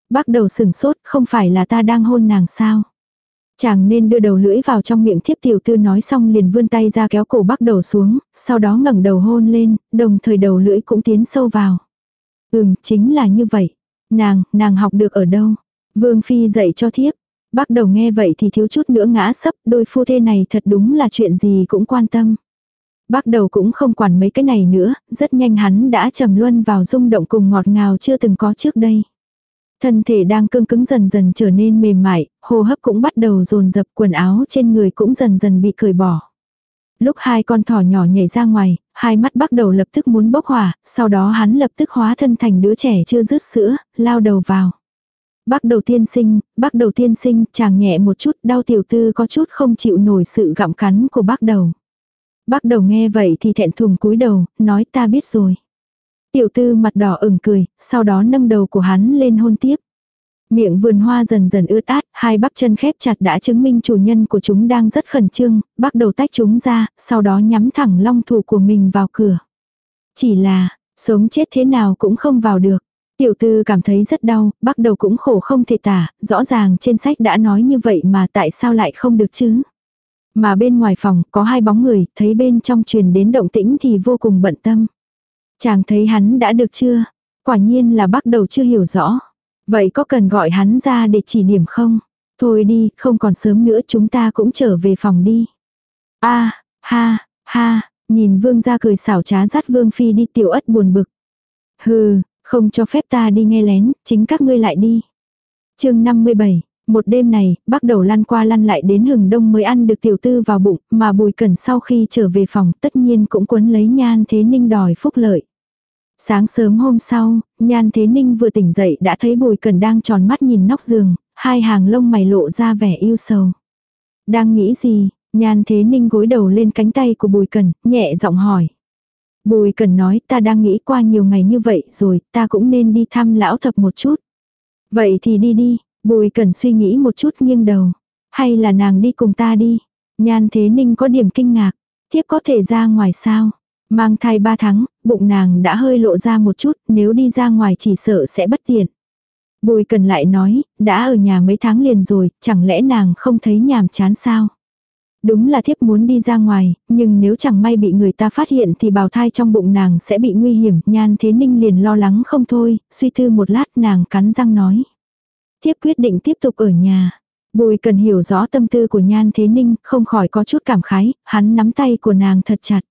Bác đầu sừng sốt, không phải là ta đang hôn nàng sao? Chàng nên đưa đầu lưỡi vào trong miệng thiếp tiểu tư nói xong liền vươn tay ra kéo cổ bác đầu xuống, sau đó ngẩng đầu hôn lên, đồng thời đầu lưỡi cũng tiến sâu vào. Ừm, chính là như vậy. Nàng, nàng học được ở đâu? Vương Phi dạy cho thiếp. Bác đầu nghe vậy thì thiếu chút nữa ngã sấp, đôi phu thê này thật đúng là chuyện gì cũng quan tâm. Bác đầu cũng không quản mấy cái này nữa, rất nhanh hắn đã trầm luân vào rung động cùng ngọt ngào chưa từng có trước đây. Thân thể đang cương cứng dần dần trở nên mềm mại, hô hấp cũng bắt đầu dồn dập quần áo trên người cũng dần dần bị cởi bỏ. Lúc hai con thỏ nhỏ nhảy ra ngoài, hai mắt bắt đầu lập tức muốn bốc hỏa, sau đó hắn lập tức hóa thân thành đứa trẻ chưa rứt sữa, lao đầu vào. Bác đầu tiên sinh, bác đầu tiên sinh, chàng nhẹ một chút, đau tiểu tư có chút không chịu nổi sự gặm cắn của bác đầu. Bác đầu nghe vậy thì thẹn thùng cúi đầu, nói ta biết rồi. Tiểu tư mặt đỏ ửng cười, sau đó nâng đầu của hắn lên hôn tiếp. Miệng vườn hoa dần dần ướt át, hai bắp chân khép chặt đã chứng minh chủ nhân của chúng đang rất khẩn trương, bắt đầu tách chúng ra, sau đó nhắm thẳng long thủ của mình vào cửa. Chỉ là, sống chết thế nào cũng không vào được. Tiểu tư cảm thấy rất đau, bắt đầu cũng khổ không thể tả, rõ ràng trên sách đã nói như vậy mà tại sao lại không được chứ. Mà bên ngoài phòng có hai bóng người, thấy bên trong truyền đến động tĩnh thì vô cùng bận tâm. Chàng thấy hắn đã được chưa? Quả nhiên là bắt đầu chưa hiểu rõ. Vậy có cần gọi hắn ra để chỉ điểm không? Thôi đi, không còn sớm nữa chúng ta cũng trở về phòng đi. a ha, ha, nhìn vương ra cười xảo trá dắt vương phi đi tiểu ất buồn bực. Hừ, không cho phép ta đi nghe lén, chính các ngươi lại đi. chương 57, một đêm này, bắt đầu lăn qua lăn lại đến hừng đông mới ăn được tiểu tư vào bụng, mà bùi cẩn sau khi trở về phòng tất nhiên cũng quấn lấy nhan thế ninh đòi phúc lợi. Sáng sớm hôm sau, Nhan Thế Ninh vừa tỉnh dậy đã thấy Bùi cẩn đang tròn mắt nhìn nóc giường, hai hàng lông mày lộ ra vẻ yêu sầu. Đang nghĩ gì? Nhan Thế Ninh gối đầu lên cánh tay của Bùi cẩn nhẹ giọng hỏi. Bùi Cần nói ta đang nghĩ qua nhiều ngày như vậy rồi, ta cũng nên đi thăm lão thập một chút. Vậy thì đi đi, Bùi Cần suy nghĩ một chút nghiêng đầu. Hay là nàng đi cùng ta đi? Nhan Thế Ninh có điểm kinh ngạc. Thiếp có thể ra ngoài sao? Mang thai ba tháng, bụng nàng đã hơi lộ ra một chút, nếu đi ra ngoài chỉ sợ sẽ bất tiện. Bùi cần lại nói, đã ở nhà mấy tháng liền rồi, chẳng lẽ nàng không thấy nhàm chán sao? Đúng là thiếp muốn đi ra ngoài, nhưng nếu chẳng may bị người ta phát hiện thì bào thai trong bụng nàng sẽ bị nguy hiểm. Nhan thế ninh liền lo lắng không thôi, suy tư một lát nàng cắn răng nói thiếp quyết định tiếp tục ở nhà. Bùi cần hiểu rõ tâm tư của Nhan Thế Ninh, không khỏi có chút cảm khái, hắn nắm tay của nàng thật chặt.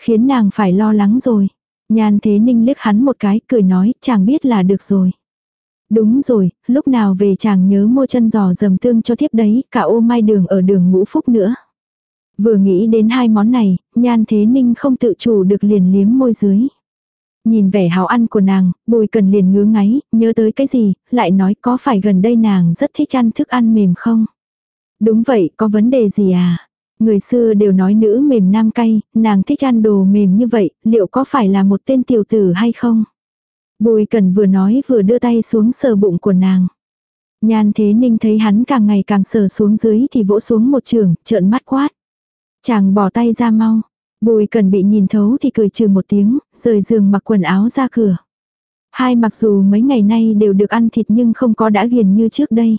Khiến nàng phải lo lắng rồi. Nhan Thế Ninh liếc hắn một cái, cười nói, chàng biết là được rồi. Đúng rồi, lúc nào về chàng nhớ mua chân giò dầm tương cho thiếp đấy, cả ô mai đường ở đường ngũ phúc nữa. Vừa nghĩ đến hai món này, Nhan Thế Ninh không tự chủ được liền liếm môi dưới. Nhìn vẻ hào ăn của nàng, bùi cần liền ngứa ngáy, nhớ tới cái gì, lại nói có phải gần đây nàng rất thích ăn thức ăn mềm không? Đúng vậy, có vấn đề gì à? Người xưa đều nói nữ mềm nam cay, nàng thích ăn đồ mềm như vậy, liệu có phải là một tên tiểu tử hay không? Bùi cần vừa nói vừa đưa tay xuống sờ bụng của nàng. Nhan thế ninh thấy hắn càng ngày càng sờ xuống dưới thì vỗ xuống một trường, trợn mắt quát. Chàng bỏ tay ra mau. Bùi cần bị nhìn thấu thì cười trừ một tiếng, rời giường mặc quần áo ra cửa. Hai mặc dù mấy ngày nay đều được ăn thịt nhưng không có đã ghiền như trước đây.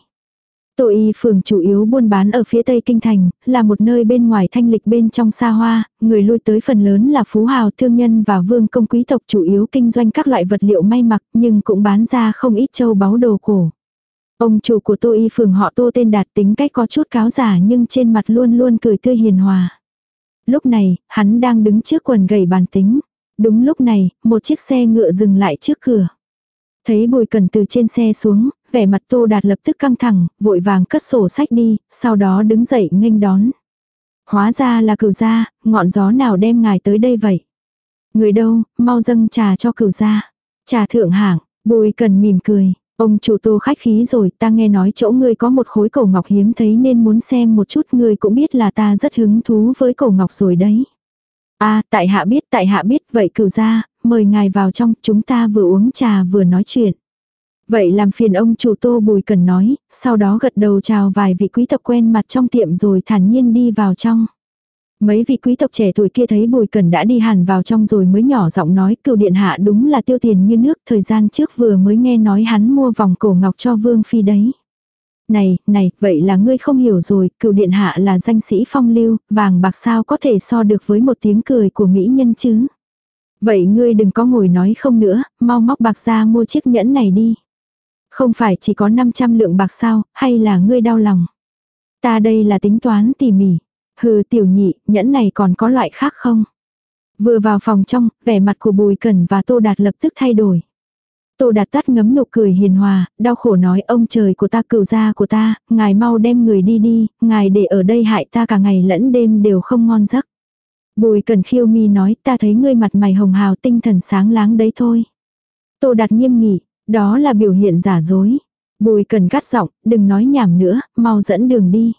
Tô y phường chủ yếu buôn bán ở phía tây kinh thành, là một nơi bên ngoài thanh lịch bên trong xa hoa, người lui tới phần lớn là phú hào thương nhân và vương công quý tộc chủ yếu kinh doanh các loại vật liệu may mặc nhưng cũng bán ra không ít châu báu đồ cổ. Ông chủ của tô y phường họ tô tên đạt tính cách có chút cáo giả nhưng trên mặt luôn luôn cười tươi hiền hòa. Lúc này, hắn đang đứng trước quần gầy bàn tính. Đúng lúc này, một chiếc xe ngựa dừng lại trước cửa. Thấy bùi cần từ trên xe xuống, vẻ mặt tô đạt lập tức căng thẳng, vội vàng cất sổ sách đi, sau đó đứng dậy nghênh đón. Hóa ra là cửu gia, ngọn gió nào đem ngài tới đây vậy? Người đâu, mau dâng trà cho cửu gia. Trà thượng hạng, bùi cần mỉm cười, Ông chủ tô khách khí rồi, ta nghe nói chỗ ngươi có một khối cổ ngọc hiếm thấy nên muốn xem một chút ngươi cũng biết là ta rất hứng thú với cổ ngọc rồi đấy. a à, tại hạ biết, tại hạ biết, vậy cửu ra, mời ngài vào trong, chúng ta vừa uống trà vừa nói chuyện. Vậy làm phiền ông chủ tô bùi cần nói, sau đó gật đầu chào vài vị quý tộc quen mặt trong tiệm rồi thản nhiên đi vào trong. Mấy vị quý tộc trẻ tuổi kia thấy Bùi Cần đã đi hẳn vào trong rồi mới nhỏ giọng nói cựu điện hạ đúng là tiêu tiền như nước thời gian trước vừa mới nghe nói hắn mua vòng cổ ngọc cho Vương Phi đấy. Này, này, vậy là ngươi không hiểu rồi, cựu điện hạ là danh sĩ phong lưu, vàng bạc sao có thể so được với một tiếng cười của mỹ nhân chứ. Vậy ngươi đừng có ngồi nói không nữa, mau móc bạc ra mua chiếc nhẫn này đi. Không phải chỉ có 500 lượng bạc sao, hay là ngươi đau lòng. Ta đây là tính toán tỉ mỉ. Hừ tiểu nhị, nhẫn này còn có loại khác không? Vừa vào phòng trong, vẻ mặt của Bùi Cẩn và Tô Đạt lập tức thay đổi. Tô Đạt tắt ngấm nụ cười hiền hòa, đau khổ nói ông trời của ta cửu gia của ta, ngài mau đem người đi đi, ngài để ở đây hại ta cả ngày lẫn đêm đều không ngon giấc. Bùi Cẩn khiêu mi nói ta thấy ngươi mặt mày hồng hào tinh thần sáng láng đấy thôi. Tô Đạt nghiêm nghị, đó là biểu hiện giả dối. Bùi Cẩn cắt giọng, đừng nói nhảm nữa, mau dẫn đường đi.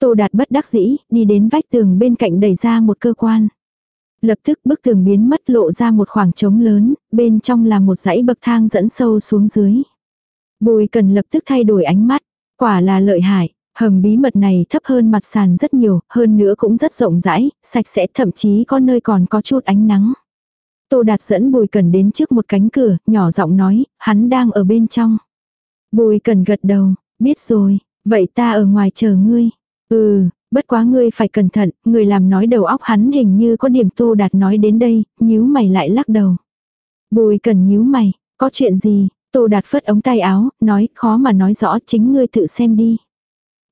Tô Đạt bất đắc dĩ, đi đến vách tường bên cạnh đẩy ra một cơ quan. Lập tức bức tường biến mất lộ ra một khoảng trống lớn, bên trong là một dãy bậc thang dẫn sâu xuống dưới. Bùi cần lập tức thay đổi ánh mắt, quả là lợi hại, hầm bí mật này thấp hơn mặt sàn rất nhiều, hơn nữa cũng rất rộng rãi, sạch sẽ thậm chí có nơi còn có chút ánh nắng. Tô Đạt dẫn Bùi Cần đến trước một cánh cửa, nhỏ giọng nói, hắn đang ở bên trong. Bùi Cần gật đầu, biết rồi, vậy ta ở ngoài chờ ngươi. Ừ, bất quá ngươi phải cẩn thận, người làm nói đầu óc hắn hình như có điểm tô đạt nói đến đây, nhíu mày lại lắc đầu. Bùi cần nhíu mày, có chuyện gì, tô đạt phất ống tay áo, nói khó mà nói rõ chính ngươi tự xem đi.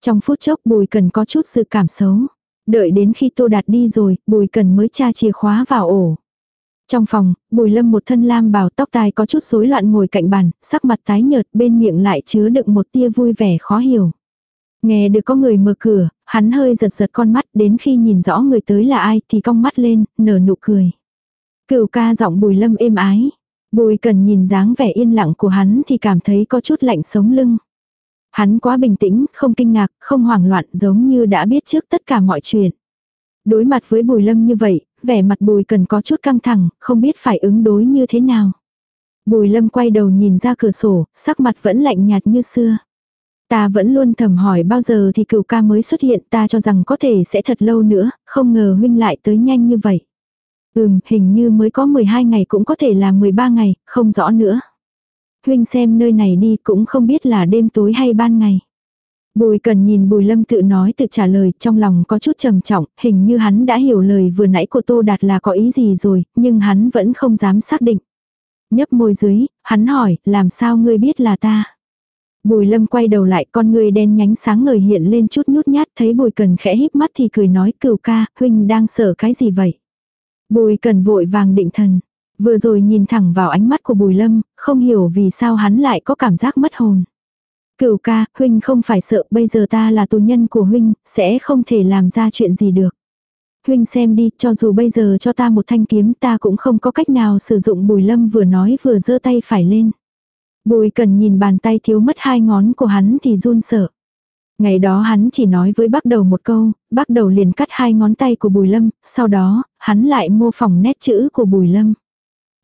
Trong phút chốc bùi cần có chút sự cảm xấu. Đợi đến khi tô đạt đi rồi, bùi cần mới tra chìa khóa vào ổ. Trong phòng, bùi lâm một thân lam bào tóc tai có chút rối loạn ngồi cạnh bàn, sắc mặt tái nhợt bên miệng lại chứa đựng một tia vui vẻ khó hiểu. Nghe được có người mở cửa, hắn hơi giật giật con mắt đến khi nhìn rõ người tới là ai thì cong mắt lên, nở nụ cười. Cửu ca giọng bùi lâm êm ái. Bùi cần nhìn dáng vẻ yên lặng của hắn thì cảm thấy có chút lạnh sống lưng. Hắn quá bình tĩnh, không kinh ngạc, không hoảng loạn giống như đã biết trước tất cả mọi chuyện. Đối mặt với bùi lâm như vậy, vẻ mặt bùi cần có chút căng thẳng, không biết phải ứng đối như thế nào. Bùi lâm quay đầu nhìn ra cửa sổ, sắc mặt vẫn lạnh nhạt như xưa. Ta vẫn luôn thầm hỏi bao giờ thì cửu ca mới xuất hiện ta cho rằng có thể sẽ thật lâu nữa, không ngờ huynh lại tới nhanh như vậy. Ừm, hình như mới có 12 ngày cũng có thể là 13 ngày, không rõ nữa. Huynh xem nơi này đi cũng không biết là đêm tối hay ban ngày. Bùi cần nhìn bùi lâm tự nói tự trả lời trong lòng có chút trầm trọng, hình như hắn đã hiểu lời vừa nãy của Tô Đạt là có ý gì rồi, nhưng hắn vẫn không dám xác định. Nhấp môi dưới, hắn hỏi, làm sao ngươi biết là ta? Bùi lâm quay đầu lại con người đen nhánh sáng ngời hiện lên chút nhút nhát thấy bùi cần khẽ híp mắt thì cười nói cửu ca, huynh đang sợ cái gì vậy? Bùi cần vội vàng định thần. Vừa rồi nhìn thẳng vào ánh mắt của bùi lâm, không hiểu vì sao hắn lại có cảm giác mất hồn. Cửu ca, huynh không phải sợ bây giờ ta là tù nhân của huynh, sẽ không thể làm ra chuyện gì được. Huynh xem đi, cho dù bây giờ cho ta một thanh kiếm ta cũng không có cách nào sử dụng bùi lâm vừa nói vừa giơ tay phải lên. Bùi cần nhìn bàn tay thiếu mất hai ngón của hắn thì run sợ. Ngày đó hắn chỉ nói với bác đầu một câu, bác đầu liền cắt hai ngón tay của bùi lâm, sau đó, hắn lại mô phỏng nét chữ của bùi lâm.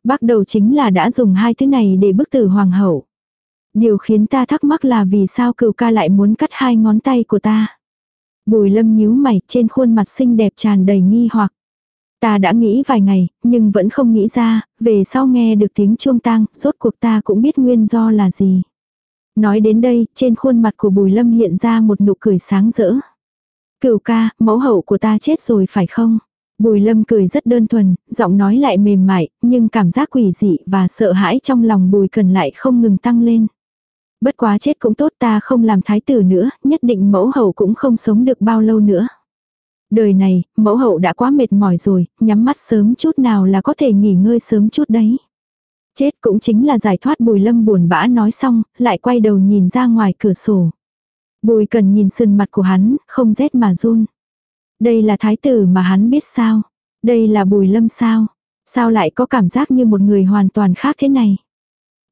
Bác đầu chính là đã dùng hai thứ này để bức tử hoàng hậu. Điều khiến ta thắc mắc là vì sao cựu ca lại muốn cắt hai ngón tay của ta. Bùi lâm nhíu mày trên khuôn mặt xinh đẹp tràn đầy nghi hoặc. Ta đã nghĩ vài ngày, nhưng vẫn không nghĩ ra, về sau nghe được tiếng chuông tang, rốt cuộc ta cũng biết nguyên do là gì. Nói đến đây, trên khuôn mặt của bùi lâm hiện ra một nụ cười sáng rỡ. Cửu ca, mẫu hậu của ta chết rồi phải không? Bùi lâm cười rất đơn thuần, giọng nói lại mềm mại, nhưng cảm giác quỷ dị và sợ hãi trong lòng bùi cần lại không ngừng tăng lên. Bất quá chết cũng tốt ta không làm thái tử nữa, nhất định mẫu hậu cũng không sống được bao lâu nữa. Đời này, mẫu hậu đã quá mệt mỏi rồi, nhắm mắt sớm chút nào là có thể nghỉ ngơi sớm chút đấy. Chết cũng chính là giải thoát bùi lâm buồn bã nói xong, lại quay đầu nhìn ra ngoài cửa sổ. Bùi cần nhìn sườn mặt của hắn, không rét mà run. Đây là thái tử mà hắn biết sao. Đây là bùi lâm sao. Sao lại có cảm giác như một người hoàn toàn khác thế này.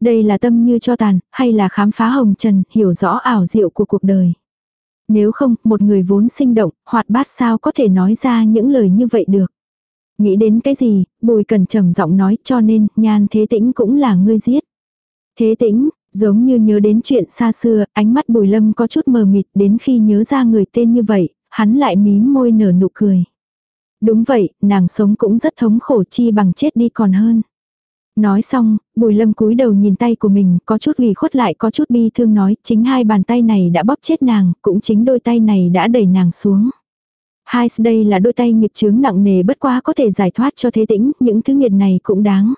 Đây là tâm như cho tàn, hay là khám phá hồng trần, hiểu rõ ảo diệu của cuộc đời. Nếu không, một người vốn sinh động, hoạt bát sao có thể nói ra những lời như vậy được. Nghĩ đến cái gì, bùi cần trầm giọng nói cho nên, nhan thế tĩnh cũng là ngươi giết. Thế tĩnh, giống như nhớ đến chuyện xa xưa, ánh mắt bùi lâm có chút mờ mịt đến khi nhớ ra người tên như vậy, hắn lại mím môi nở nụ cười. Đúng vậy, nàng sống cũng rất thống khổ chi bằng chết đi còn hơn. Nói xong, bùi lâm cúi đầu nhìn tay của mình, có chút ủy khuất lại có chút bi thương nói, chính hai bàn tay này đã bóp chết nàng, cũng chính đôi tay này đã đẩy nàng xuống. Hai đây là đôi tay nghiệp chướng nặng nề bất quá có thể giải thoát cho thế tĩnh, những thứ nghiệt này cũng đáng.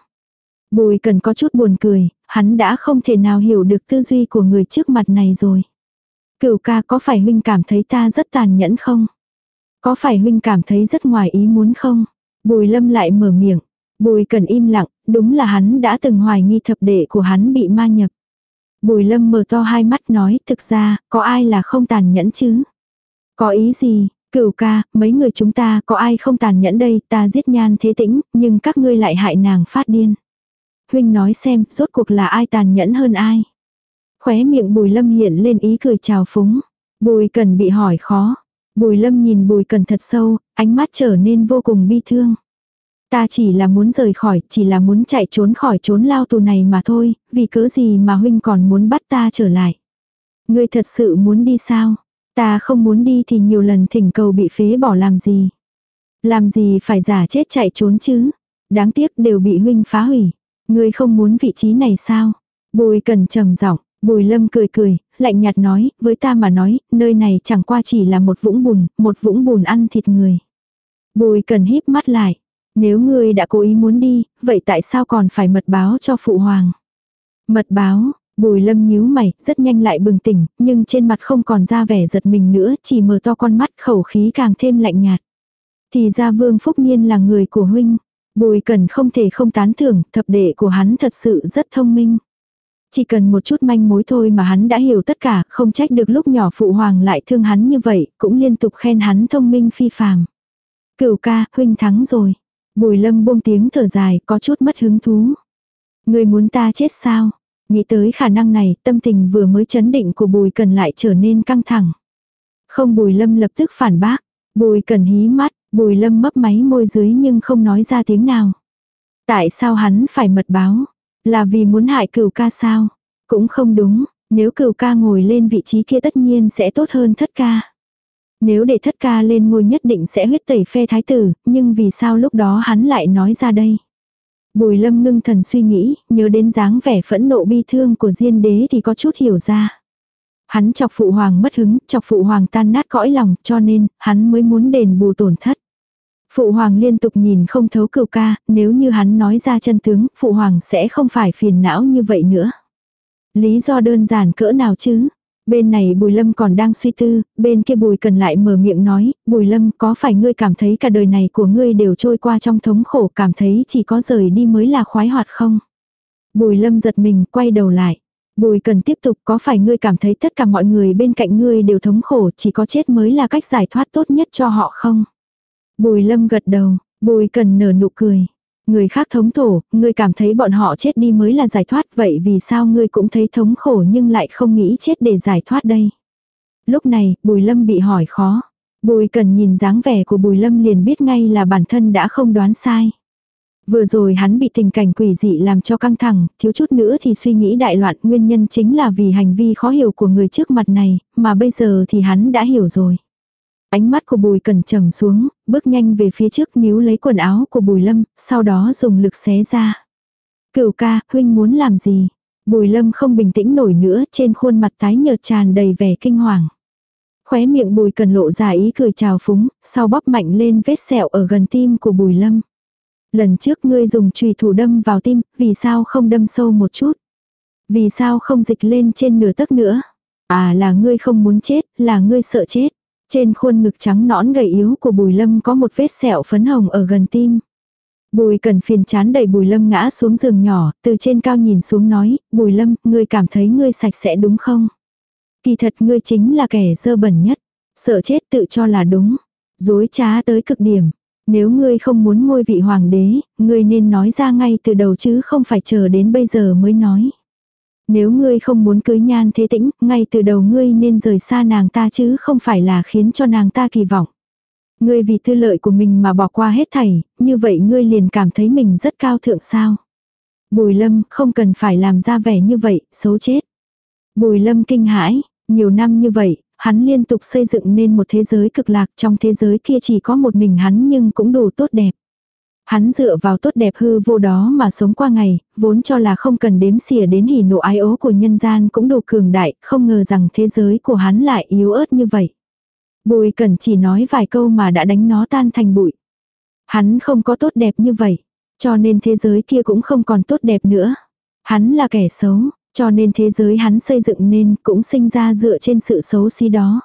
Bùi cần có chút buồn cười, hắn đã không thể nào hiểu được tư duy của người trước mặt này rồi. Cửu ca có phải huynh cảm thấy ta rất tàn nhẫn không? Có phải huynh cảm thấy rất ngoài ý muốn không? Bùi lâm lại mở miệng. Bùi cần im lặng, đúng là hắn đã từng hoài nghi thập đệ của hắn bị ma nhập. Bùi lâm mở to hai mắt nói thực ra, có ai là không tàn nhẫn chứ? Có ý gì? Cửu ca, mấy người chúng ta có ai không tàn nhẫn đây, ta giết nhan thế tĩnh, nhưng các ngươi lại hại nàng phát điên. Huynh nói xem, rốt cuộc là ai tàn nhẫn hơn ai? Khóe miệng bùi lâm hiện lên ý cười chào phúng. Bùi cần bị hỏi khó. Bùi lâm nhìn bùi cần thật sâu, ánh mắt trở nên vô cùng bi thương. Ta chỉ là muốn rời khỏi, chỉ là muốn chạy trốn khỏi trốn lao tù này mà thôi, vì cớ gì mà huynh còn muốn bắt ta trở lại. Ngươi thật sự muốn đi sao? Ta không muốn đi thì nhiều lần thỉnh cầu bị phế bỏ làm gì. Làm gì phải giả chết chạy trốn chứ? Đáng tiếc đều bị huynh phá hủy. Ngươi không muốn vị trí này sao? Bùi cần trầm giọng, Bùi lâm cười cười, lạnh nhạt nói, với ta mà nói, nơi này chẳng qua chỉ là một vũng bùn, một vũng bùn ăn thịt người. Bùi cần híp mắt lại. Nếu ngươi đã cố ý muốn đi, vậy tại sao còn phải mật báo cho phụ hoàng? Mật báo, bùi lâm nhíu mày, rất nhanh lại bừng tỉnh, nhưng trên mặt không còn ra vẻ giật mình nữa, chỉ mở to con mắt khẩu khí càng thêm lạnh nhạt. Thì ra vương phúc niên là người của huynh. Bùi cần không thể không tán thưởng, thập đệ của hắn thật sự rất thông minh. Chỉ cần một chút manh mối thôi mà hắn đã hiểu tất cả, không trách được lúc nhỏ phụ hoàng lại thương hắn như vậy, cũng liên tục khen hắn thông minh phi phàm. Cửu ca, huynh thắng rồi. Bùi lâm buông tiếng thở dài, có chút mất hứng thú. Người muốn ta chết sao? Nghĩ tới khả năng này, tâm tình vừa mới chấn định của bùi cần lại trở nên căng thẳng. Không bùi lâm lập tức phản bác. Bùi cần hí mắt, bùi lâm mấp máy môi dưới nhưng không nói ra tiếng nào. Tại sao hắn phải mật báo? Là vì muốn hại cửu ca sao? Cũng không đúng, nếu cửu ca ngồi lên vị trí kia tất nhiên sẽ tốt hơn thất ca. Nếu để thất ca lên ngôi nhất định sẽ huyết tẩy phe thái tử, nhưng vì sao lúc đó hắn lại nói ra đây? Bùi lâm ngưng thần suy nghĩ, nhớ đến dáng vẻ phẫn nộ bi thương của diên đế thì có chút hiểu ra. Hắn chọc phụ hoàng mất hứng, chọc phụ hoàng tan nát cõi lòng, cho nên, hắn mới muốn đền bù tổn thất. Phụ hoàng liên tục nhìn không thấu cửu ca, nếu như hắn nói ra chân tướng, phụ hoàng sẽ không phải phiền não như vậy nữa. Lý do đơn giản cỡ nào chứ? Bên này Bùi Lâm còn đang suy tư, bên kia Bùi Cần lại mở miệng nói, Bùi Lâm có phải ngươi cảm thấy cả đời này của ngươi đều trôi qua trong thống khổ cảm thấy chỉ có rời đi mới là khoái hoạt không? Bùi Lâm giật mình quay đầu lại. Bùi Cần tiếp tục có phải ngươi cảm thấy tất cả mọi người bên cạnh ngươi đều thống khổ chỉ có chết mới là cách giải thoát tốt nhất cho họ không? Bùi Lâm gật đầu, Bùi Cần nở nụ cười. Người khác thống thổ, ngươi cảm thấy bọn họ chết đi mới là giải thoát vậy vì sao ngươi cũng thấy thống khổ nhưng lại không nghĩ chết để giải thoát đây. Lúc này, Bùi Lâm bị hỏi khó. Bùi cần nhìn dáng vẻ của Bùi Lâm liền biết ngay là bản thân đã không đoán sai. Vừa rồi hắn bị tình cảnh quỷ dị làm cho căng thẳng, thiếu chút nữa thì suy nghĩ đại loạn nguyên nhân chính là vì hành vi khó hiểu của người trước mặt này, mà bây giờ thì hắn đã hiểu rồi. Ánh mắt của bùi cẩn trầm xuống, bước nhanh về phía trước níu lấy quần áo của bùi lâm, sau đó dùng lực xé ra. Cửu ca, huynh muốn làm gì? Bùi lâm không bình tĩnh nổi nữa, trên khuôn mặt tái nhợt tràn đầy vẻ kinh hoàng. Khóe miệng bùi cần lộ ra ý cười trào phúng, sau bóp mạnh lên vết sẹo ở gần tim của bùi lâm. Lần trước ngươi dùng chùy thủ đâm vào tim, vì sao không đâm sâu một chút? Vì sao không dịch lên trên nửa tấc nữa? À là ngươi không muốn chết, là ngươi sợ chết. Trên khuôn ngực trắng nõn gầy yếu của Bùi Lâm có một vết sẹo phấn hồng ở gần tim. Bùi cần phiền chán đẩy Bùi Lâm ngã xuống giường nhỏ, từ trên cao nhìn xuống nói, Bùi Lâm, ngươi cảm thấy ngươi sạch sẽ đúng không? Kỳ thật ngươi chính là kẻ dơ bẩn nhất. Sợ chết tự cho là đúng. Dối trá tới cực điểm. Nếu ngươi không muốn ngôi vị hoàng đế, ngươi nên nói ra ngay từ đầu chứ không phải chờ đến bây giờ mới nói. Nếu ngươi không muốn cưới nhan thế tĩnh, ngay từ đầu ngươi nên rời xa nàng ta chứ không phải là khiến cho nàng ta kỳ vọng. Ngươi vì tư lợi của mình mà bỏ qua hết thảy, như vậy ngươi liền cảm thấy mình rất cao thượng sao. Bùi lâm không cần phải làm ra vẻ như vậy, xấu chết. Bùi lâm kinh hãi, nhiều năm như vậy, hắn liên tục xây dựng nên một thế giới cực lạc trong thế giới kia chỉ có một mình hắn nhưng cũng đủ tốt đẹp. Hắn dựa vào tốt đẹp hư vô đó mà sống qua ngày, vốn cho là không cần đếm xỉa đến hỉ nộ ái ố của nhân gian cũng đủ cường đại, không ngờ rằng thế giới của hắn lại yếu ớt như vậy. Bùi cẩn chỉ nói vài câu mà đã đánh nó tan thành bụi. Hắn không có tốt đẹp như vậy, cho nên thế giới kia cũng không còn tốt đẹp nữa. Hắn là kẻ xấu, cho nên thế giới hắn xây dựng nên cũng sinh ra dựa trên sự xấu xí đó.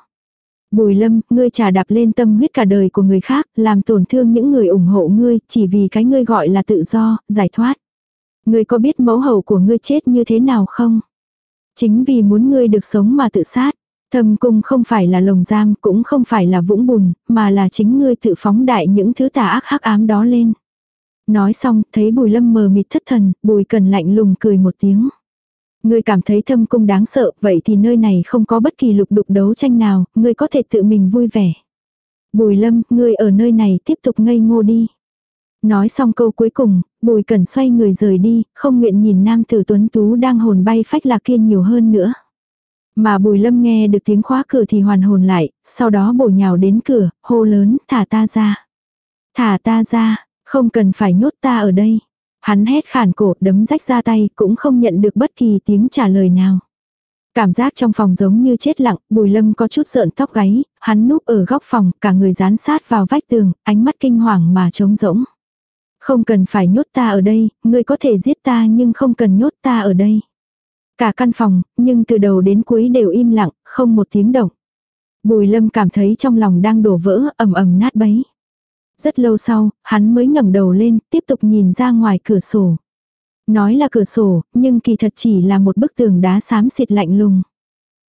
Bùi lâm, ngươi trà đạp lên tâm huyết cả đời của người khác, làm tổn thương những người ủng hộ ngươi, chỉ vì cái ngươi gọi là tự do, giải thoát. Ngươi có biết mẫu hầu của ngươi chết như thế nào không? Chính vì muốn ngươi được sống mà tự sát. Thâm cung không phải là lồng giam, cũng không phải là vũng bùn, mà là chính ngươi tự phóng đại những thứ tà ác hắc ám đó lên. Nói xong, thấy bùi lâm mờ mịt thất thần, bùi cần lạnh lùng cười một tiếng. Ngươi cảm thấy thâm cung đáng sợ, vậy thì nơi này không có bất kỳ lục đục đấu tranh nào, ngươi có thể tự mình vui vẻ. Bùi lâm, ngươi ở nơi này tiếp tục ngây ngô đi. Nói xong câu cuối cùng, bùi cần xoay người rời đi, không nguyện nhìn nam tử tuấn tú đang hồn bay phách lạc kia nhiều hơn nữa. Mà bùi lâm nghe được tiếng khóa cửa thì hoàn hồn lại, sau đó bổ nhào đến cửa, hô lớn, thả ta ra. Thả ta ra, không cần phải nhốt ta ở đây. Hắn hét khản cổ đấm rách ra tay cũng không nhận được bất kỳ tiếng trả lời nào. Cảm giác trong phòng giống như chết lặng, bùi lâm có chút sợn tóc gáy, hắn núp ở góc phòng, cả người dán sát vào vách tường, ánh mắt kinh hoàng mà trống rỗng. Không cần phải nhốt ta ở đây, ngươi có thể giết ta nhưng không cần nhốt ta ở đây. Cả căn phòng, nhưng từ đầu đến cuối đều im lặng, không một tiếng động. Bùi lâm cảm thấy trong lòng đang đổ vỡ, ầm ầm nát bấy. Rất lâu sau, hắn mới ngẩng đầu lên, tiếp tục nhìn ra ngoài cửa sổ. Nói là cửa sổ, nhưng kỳ thật chỉ là một bức tường đá xám xịt lạnh lùng.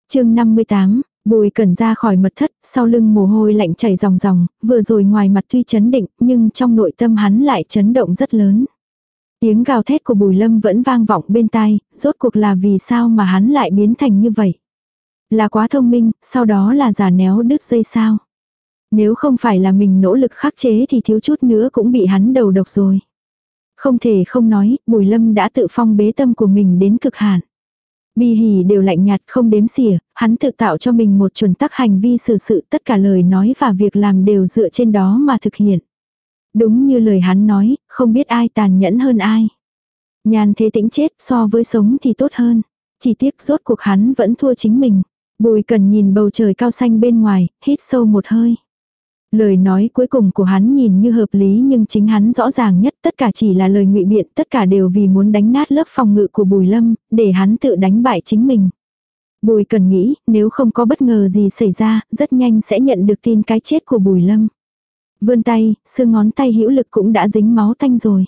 chương 58, Bùi cẩn ra khỏi mật thất, sau lưng mồ hôi lạnh chảy ròng ròng, vừa rồi ngoài mặt tuy chấn định, nhưng trong nội tâm hắn lại chấn động rất lớn. Tiếng gào thét của bùi lâm vẫn vang vọng bên tai, rốt cuộc là vì sao mà hắn lại biến thành như vậy. Là quá thông minh, sau đó là giả néo đứt dây sao. Nếu không phải là mình nỗ lực khắc chế thì thiếu chút nữa cũng bị hắn đầu độc rồi. Không thể không nói, Bùi Lâm đã tự phong bế tâm của mình đến cực hạn. Bi hỉ đều lạnh nhạt không đếm xỉa, hắn tự tạo cho mình một chuẩn tắc hành vi xử sự tất cả lời nói và việc làm đều dựa trên đó mà thực hiện. Đúng như lời hắn nói, không biết ai tàn nhẫn hơn ai. Nhàn thế tĩnh chết so với sống thì tốt hơn. Chỉ tiếc rốt cuộc hắn vẫn thua chính mình. Bùi cần nhìn bầu trời cao xanh bên ngoài, hít sâu một hơi. Lời nói cuối cùng của hắn nhìn như hợp lý nhưng chính hắn rõ ràng nhất tất cả chỉ là lời ngụy biện, tất cả đều vì muốn đánh nát lớp phòng ngự của Bùi Lâm, để hắn tự đánh bại chính mình. Bùi cần nghĩ, nếu không có bất ngờ gì xảy ra, rất nhanh sẽ nhận được tin cái chết của Bùi Lâm. Vươn tay, xương ngón tay hữu lực cũng đã dính máu tanh rồi.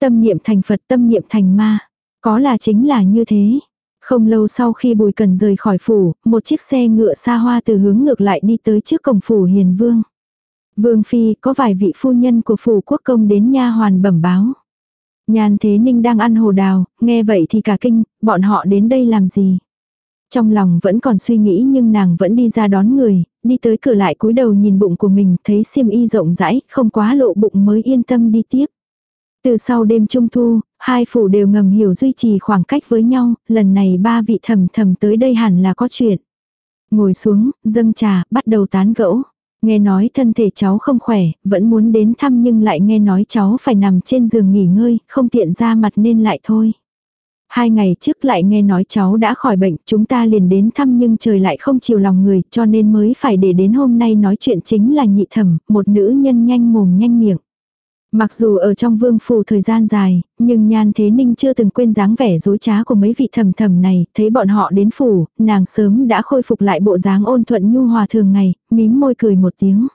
Tâm niệm thành Phật, tâm niệm thành ma. Có là chính là như thế. Không lâu sau khi Bùi Cần rời khỏi phủ, một chiếc xe ngựa xa hoa từ hướng ngược lại đi tới trước cổng phủ Hiền Vương. Vương Phi có vài vị phu nhân của phủ quốc công đến nha hoàn bẩm báo. Nhàn Thế Ninh đang ăn hồ đào, nghe vậy thì cả kinh, bọn họ đến đây làm gì? Trong lòng vẫn còn suy nghĩ nhưng nàng vẫn đi ra đón người, đi tới cửa lại cúi đầu nhìn bụng của mình, thấy xiêm y rộng rãi, không quá lộ bụng mới yên tâm đi tiếp. Từ sau đêm trung thu, hai phủ đều ngầm hiểu duy trì khoảng cách với nhau, lần này ba vị thầm thầm tới đây hẳn là có chuyện. Ngồi xuống, dâng trà, bắt đầu tán gẫu. Nghe nói thân thể cháu không khỏe, vẫn muốn đến thăm nhưng lại nghe nói cháu phải nằm trên giường nghỉ ngơi, không tiện ra mặt nên lại thôi. Hai ngày trước lại nghe nói cháu đã khỏi bệnh, chúng ta liền đến thăm nhưng trời lại không chiều lòng người, cho nên mới phải để đến hôm nay nói chuyện chính là nhị thẩm, một nữ nhân nhanh mồm nhanh miệng. Mặc dù ở trong vương phủ thời gian dài, nhưng Nhan Thế Ninh chưa từng quên dáng vẻ dối trá của mấy vị thầm thầm này, thấy bọn họ đến phủ, nàng sớm đã khôi phục lại bộ dáng ôn thuận nhu hòa thường ngày, mím môi cười một tiếng.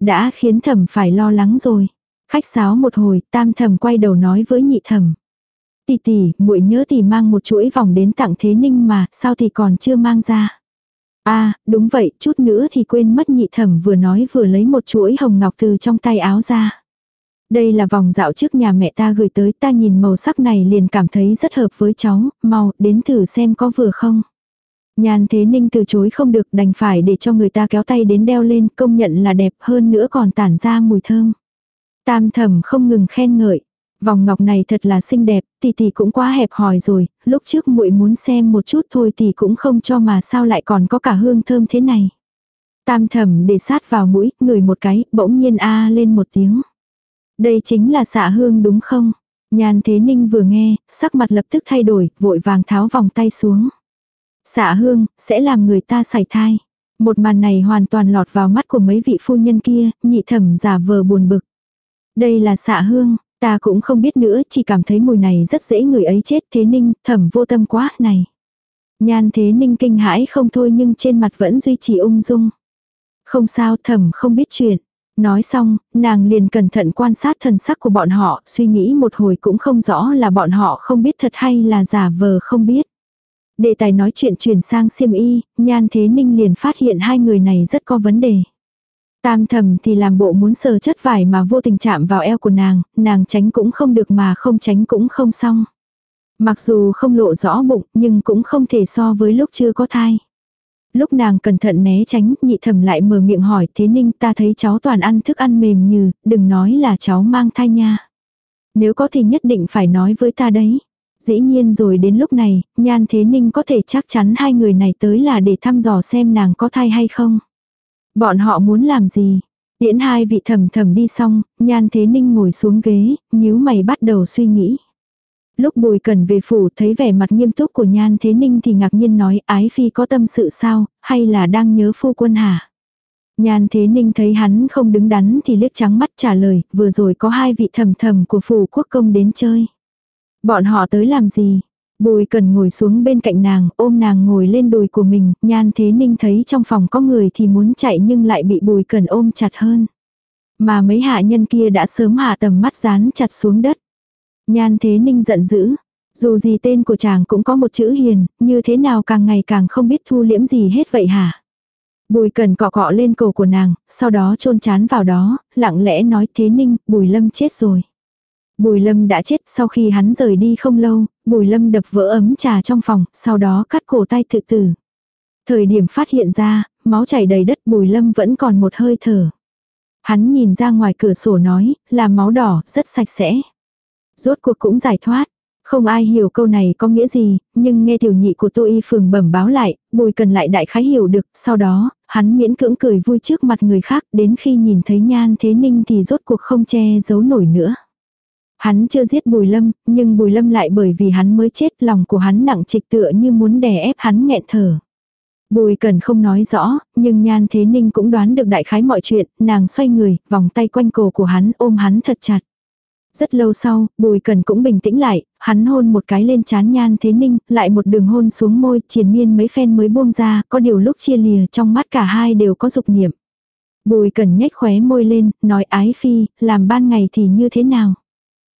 Đã khiến thầm phải lo lắng rồi. Khách sáo một hồi, tam thầm quay đầu nói với nhị thầm. Tỷ tỷ, muội nhớ tỷ mang một chuỗi vòng đến tặng Thế Ninh mà, sao tỷ còn chưa mang ra? a à, đúng vậy, chút nữa thì quên mất nhị thẩm vừa nói vừa lấy một chuỗi hồng ngọc từ trong tay áo ra. Đây là vòng dạo trước nhà mẹ ta gửi tới ta nhìn màu sắc này liền cảm thấy rất hợp với cháu, mau đến thử xem có vừa không. nhàn thế ninh từ chối không được đành phải để cho người ta kéo tay đến đeo lên công nhận là đẹp hơn nữa còn tản ra mùi thơm. Tam thẩm không ngừng khen ngợi. Vòng ngọc này thật là xinh đẹp, tỷ tỷ cũng quá hẹp hòi rồi, lúc trước muội muốn xem một chút thôi tỷ cũng không cho mà sao lại còn có cả hương thơm thế này. Tam thẩm để sát vào mũi, ngửi một cái, bỗng nhiên a lên một tiếng. Đây chính là xạ hương đúng không? Nhan Thế Ninh vừa nghe, sắc mặt lập tức thay đổi, vội vàng tháo vòng tay xuống. Xạ hương, sẽ làm người ta sảy thai. Một màn này hoàn toàn lọt vào mắt của mấy vị phu nhân kia, nhị thẩm giả vờ buồn bực. Đây là xạ hương, ta cũng không biết nữa, chỉ cảm thấy mùi này rất dễ người ấy chết thế ninh, thẩm vô tâm quá, này. Nhan thế ninh kinh hãi không thôi nhưng trên mặt vẫn duy trì ung dung. Không sao thẩm không biết chuyện. Nói xong, nàng liền cẩn thận quan sát thần sắc của bọn họ, suy nghĩ một hồi cũng không rõ là bọn họ không biết thật hay là giả vờ không biết. Đề tài nói chuyện chuyển sang siêm y, nhan thế ninh liền phát hiện hai người này rất có vấn đề. Tam thầm thì làm bộ muốn sờ chất vải mà vô tình chạm vào eo của nàng, nàng tránh cũng không được mà không tránh cũng không xong. Mặc dù không lộ rõ bụng nhưng cũng không thể so với lúc chưa có thai. Lúc nàng cẩn thận né tránh, nhị thẩm lại mở miệng hỏi thế ninh ta thấy cháu toàn ăn thức ăn mềm như, đừng nói là cháu mang thai nha. Nếu có thì nhất định phải nói với ta đấy. Dĩ nhiên rồi đến lúc này, nhan thế ninh có thể chắc chắn hai người này tới là để thăm dò xem nàng có thai hay không. Bọn họ muốn làm gì? Điễn hai vị thầm thầm đi xong, nhan thế ninh ngồi xuống ghế, nhíu mày bắt đầu suy nghĩ. Lúc bùi cần về phủ thấy vẻ mặt nghiêm túc của nhan thế ninh thì ngạc nhiên nói ái phi có tâm sự sao, hay là đang nhớ phu quân hả? Nhan thế ninh thấy hắn không đứng đắn thì liếc trắng mắt trả lời, vừa rồi có hai vị thầm thầm của phủ quốc công đến chơi. Bọn họ tới làm gì? Bùi cần ngồi xuống bên cạnh nàng, ôm nàng ngồi lên đùi của mình, nhan thế ninh thấy trong phòng có người thì muốn chạy nhưng lại bị bùi cần ôm chặt hơn. Mà mấy hạ nhân kia đã sớm hạ tầm mắt dán chặt xuống đất. Nhan thế ninh giận dữ. Dù gì tên của chàng cũng có một chữ hiền, như thế nào càng ngày càng không biết thu liễm gì hết vậy hả? Bùi cần cọ cọ lên cổ của nàng, sau đó chôn chán vào đó, lặng lẽ nói thế ninh, bùi lâm chết rồi. Bùi lâm đã chết sau khi hắn rời đi không lâu, bùi lâm đập vỡ ấm trà trong phòng, sau đó cắt cổ tay tự tử. Thời điểm phát hiện ra, máu chảy đầy đất bùi lâm vẫn còn một hơi thở. Hắn nhìn ra ngoài cửa sổ nói, là máu đỏ, rất sạch sẽ. Rốt cuộc cũng giải thoát. Không ai hiểu câu này có nghĩa gì, nhưng nghe tiểu nhị của tô y phường bẩm báo lại, bùi cần lại đại khái hiểu được, sau đó, hắn miễn cưỡng cười vui trước mặt người khác, đến khi nhìn thấy nhan thế ninh thì rốt cuộc không che giấu nổi nữa. Hắn chưa giết bùi lâm, nhưng bùi lâm lại bởi vì hắn mới chết lòng của hắn nặng trịch tựa như muốn đè ép hắn nghẹn thở. Bùi cần không nói rõ, nhưng Nhan Thế Ninh cũng đoán được đại khái mọi chuyện, nàng xoay người, vòng tay quanh cổ của hắn ôm hắn thật chặt. Rất lâu sau, Bùi Cần cũng bình tĩnh lại, hắn hôn một cái lên chán Nhan Thế Ninh, lại một đường hôn xuống môi, triền miên mấy phen mới buông ra, có điều lúc chia lìa trong mắt cả hai đều có dục niệm. Bùi Cần nhếch khóe môi lên, nói ái phi, làm ban ngày thì như thế nào?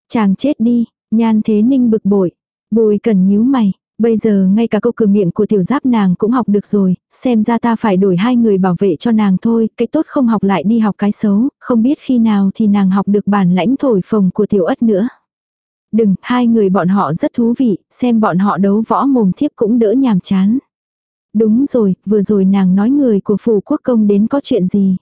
Chàng chết đi, Nhan Thế Ninh bực bội. Bùi Cần nhíu mày, Bây giờ ngay cả câu cửa miệng của tiểu giáp nàng cũng học được rồi, xem ra ta phải đổi hai người bảo vệ cho nàng thôi, cái tốt không học lại đi học cái xấu, không biết khi nào thì nàng học được bản lãnh thổi phồng của tiểu ất nữa. Đừng, hai người bọn họ rất thú vị, xem bọn họ đấu võ mồm thiếp cũng đỡ nhàm chán. Đúng rồi, vừa rồi nàng nói người của phủ quốc công đến có chuyện gì.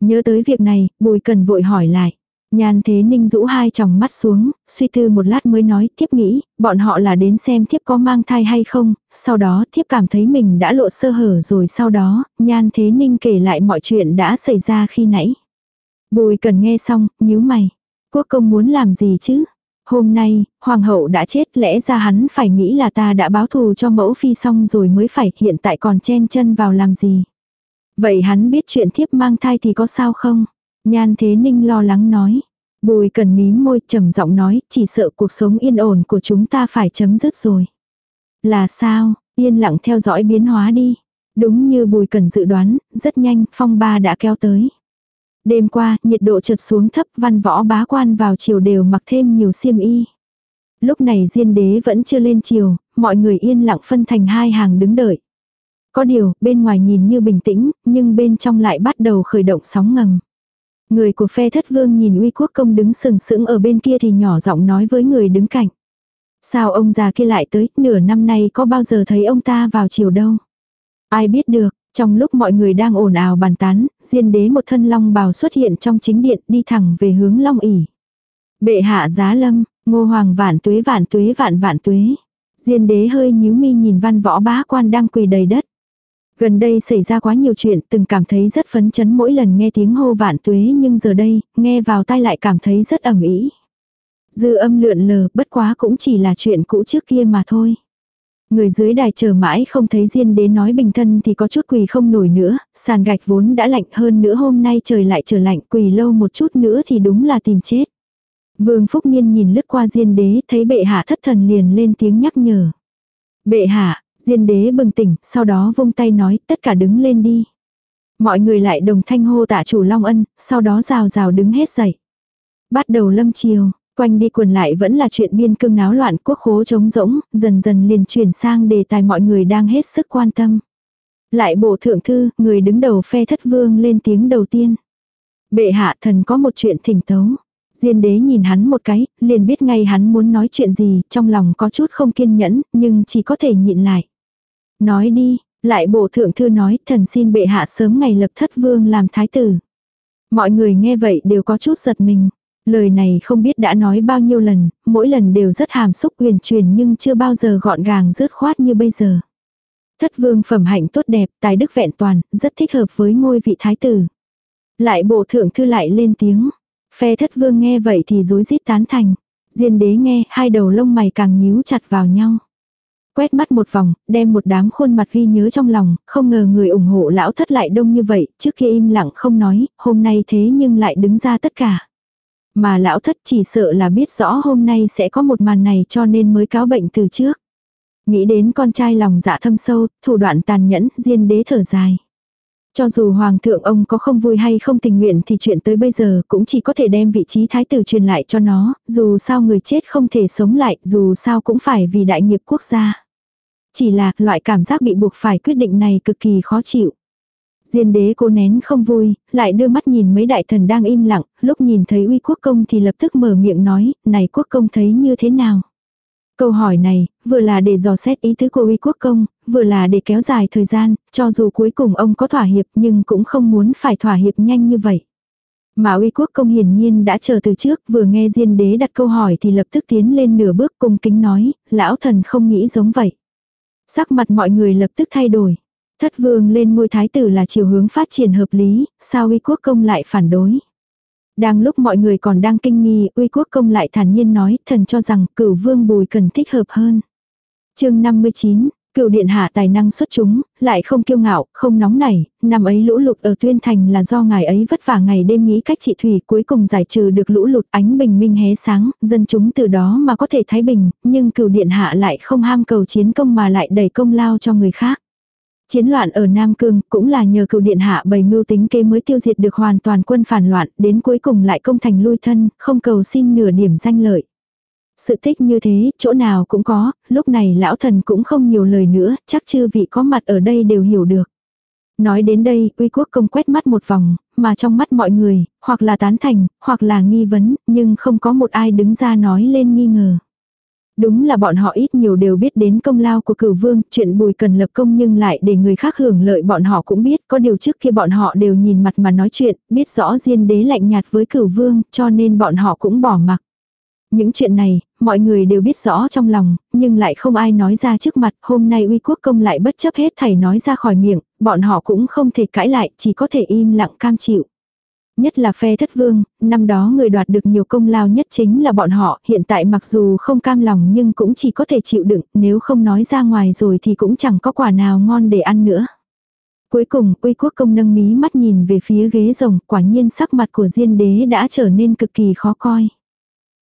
Nhớ tới việc này, bùi cần vội hỏi lại. Nhan thế ninh rũ hai tròng mắt xuống, suy tư một lát mới nói tiếp nghĩ, bọn họ là đến xem thiếp có mang thai hay không, sau đó thiếp cảm thấy mình đã lộ sơ hở rồi sau đó, nhan thế ninh kể lại mọi chuyện đã xảy ra khi nãy. Bùi cần nghe xong, nhíu mày. Quốc công muốn làm gì chứ? Hôm nay, hoàng hậu đã chết lẽ ra hắn phải nghĩ là ta đã báo thù cho mẫu phi xong rồi mới phải hiện tại còn chen chân vào làm gì. Vậy hắn biết chuyện thiếp mang thai thì có sao không? Nhan Thế Ninh lo lắng nói. Bùi cần mím môi trầm giọng nói, chỉ sợ cuộc sống yên ổn của chúng ta phải chấm dứt rồi. Là sao, yên lặng theo dõi biến hóa đi. Đúng như bùi cần dự đoán, rất nhanh, phong ba đã kéo tới. Đêm qua, nhiệt độ chợt xuống thấp văn võ bá quan vào chiều đều mặc thêm nhiều xiêm y. Lúc này diên đế vẫn chưa lên chiều, mọi người yên lặng phân thành hai hàng đứng đợi. Có điều, bên ngoài nhìn như bình tĩnh, nhưng bên trong lại bắt đầu khởi động sóng ngầm. Người của phe thất vương nhìn uy quốc công đứng sừng sững ở bên kia thì nhỏ giọng nói với người đứng cạnh. Sao ông già kia lại tới, nửa năm nay có bao giờ thấy ông ta vào chiều đâu. Ai biết được, trong lúc mọi người đang ồn ào bàn tán, diên đế một thân long bào xuất hiện trong chính điện đi thẳng về hướng long ỉ. Bệ hạ giá lâm, ngô hoàng vạn tuế vạn tuế vạn vạn tuế. Diên đế hơi nhíu mi nhìn văn võ bá quan đang quỳ đầy đất. Gần đây xảy ra quá nhiều chuyện, từng cảm thấy rất phấn chấn mỗi lần nghe tiếng hô vạn tuế nhưng giờ đây, nghe vào tai lại cảm thấy rất ẩm ý. Dư âm lượn lờ, bất quá cũng chỉ là chuyện cũ trước kia mà thôi. Người dưới đài chờ mãi không thấy Diên đế nói bình thân thì có chút quỳ không nổi nữa, sàn gạch vốn đã lạnh hơn nữa hôm nay trời lại trở lạnh quỳ lâu một chút nữa thì đúng là tìm chết. Vương Phúc Niên nhìn lướt qua Diên đế thấy bệ hạ thất thần liền lên tiếng nhắc nhở. Bệ hạ, Diên đế bừng tỉnh, sau đó vung tay nói tất cả đứng lên đi. Mọi người lại đồng thanh hô tạ chủ Long Ân, sau đó rào rào đứng hết dậy. Bắt đầu lâm chiều, quanh đi quần lại vẫn là chuyện biên cương náo loạn quốc khố trống rỗng, dần dần liền chuyển sang đề tài mọi người đang hết sức quan tâm. Lại bộ thượng thư, người đứng đầu phe thất vương lên tiếng đầu tiên. Bệ hạ thần có một chuyện thỉnh tấu. Diên đế nhìn hắn một cái, liền biết ngay hắn muốn nói chuyện gì, trong lòng có chút không kiên nhẫn, nhưng chỉ có thể nhịn lại. Nói đi, lại bộ thượng thư nói thần xin bệ hạ sớm ngày lập thất vương làm thái tử. Mọi người nghe vậy đều có chút giật mình. Lời này không biết đã nói bao nhiêu lần, mỗi lần đều rất hàm xúc quyền truyền nhưng chưa bao giờ gọn gàng rớt khoát như bây giờ. Thất vương phẩm hạnh tốt đẹp, tài đức vẹn toàn, rất thích hợp với ngôi vị thái tử. Lại bộ thượng thư lại lên tiếng. Phe thất vương nghe vậy thì rối rít tán thành. Diên đế nghe, hai đầu lông mày càng nhíu chặt vào nhau. Quét mắt một vòng, đem một đám khuôn mặt ghi nhớ trong lòng, không ngờ người ủng hộ lão thất lại đông như vậy, trước kia im lặng không nói, hôm nay thế nhưng lại đứng ra tất cả. Mà lão thất chỉ sợ là biết rõ hôm nay sẽ có một màn này cho nên mới cáo bệnh từ trước. Nghĩ đến con trai lòng dạ thâm sâu, thủ đoạn tàn nhẫn, diên đế thở dài. Cho dù hoàng thượng ông có không vui hay không tình nguyện thì chuyện tới bây giờ cũng chỉ có thể đem vị trí thái tử truyền lại cho nó, dù sao người chết không thể sống lại, dù sao cũng phải vì đại nghiệp quốc gia. Chỉ là loại cảm giác bị buộc phải quyết định này cực kỳ khó chịu. Diên đế cô nén không vui, lại đưa mắt nhìn mấy đại thần đang im lặng, lúc nhìn thấy uy quốc công thì lập tức mở miệng nói, này quốc công thấy như thế nào? Câu hỏi này, vừa là để dò xét ý tứ của uy quốc công, vừa là để kéo dài thời gian, cho dù cuối cùng ông có thỏa hiệp nhưng cũng không muốn phải thỏa hiệp nhanh như vậy. Mà uy quốc công hiển nhiên đã chờ từ trước, vừa nghe diên đế đặt câu hỏi thì lập tức tiến lên nửa bước cung kính nói, lão thần không nghĩ giống vậy. Sắc mặt mọi người lập tức thay đổi. Thất vương lên ngôi thái tử là chiều hướng phát triển hợp lý, sao uy quốc công lại phản đối. Đang lúc mọi người còn đang kinh nghi, uy quốc công lại thản nhiên nói, thần cho rằng cửu vương bùi cần thích hợp hơn. chương 59, Cựu điện hạ tài năng xuất chúng, lại không kiêu ngạo, không nóng nảy, năm ấy lũ lụt ở Tuyên Thành là do ngài ấy vất vả ngày đêm nghĩ cách trị thủy cuối cùng giải trừ được lũ lụt ánh bình minh hé sáng, dân chúng từ đó mà có thể thái bình, nhưng cựu điện hạ lại không ham cầu chiến công mà lại đẩy công lao cho người khác. Chiến loạn ở Nam Cương cũng là nhờ cựu điện hạ bày mưu tính kế mới tiêu diệt được hoàn toàn quân phản loạn, đến cuối cùng lại công thành lui thân, không cầu xin nửa điểm danh lợi. Sự thích như thế, chỗ nào cũng có, lúc này lão thần cũng không nhiều lời nữa, chắc chư vị có mặt ở đây đều hiểu được. Nói đến đây, uy quốc công quét mắt một vòng, mà trong mắt mọi người, hoặc là tán thành, hoặc là nghi vấn, nhưng không có một ai đứng ra nói lên nghi ngờ. Đúng là bọn họ ít nhiều đều biết đến công lao của cửu vương, chuyện bùi cần lập công nhưng lại để người khác hưởng lợi bọn họ cũng biết, có điều trước kia bọn họ đều nhìn mặt mà nói chuyện, biết rõ diên đế lạnh nhạt với cửu vương, cho nên bọn họ cũng bỏ mặc. Những chuyện này, mọi người đều biết rõ trong lòng, nhưng lại không ai nói ra trước mặt, hôm nay uy quốc công lại bất chấp hết thầy nói ra khỏi miệng, bọn họ cũng không thể cãi lại, chỉ có thể im lặng cam chịu. Nhất là phe thất vương, năm đó người đoạt được nhiều công lao nhất chính là bọn họ, hiện tại mặc dù không cam lòng nhưng cũng chỉ có thể chịu đựng, nếu không nói ra ngoài rồi thì cũng chẳng có quả nào ngon để ăn nữa. Cuối cùng, uy quốc công nâng mí mắt nhìn về phía ghế rồng, quả nhiên sắc mặt của diên đế đã trở nên cực kỳ khó coi.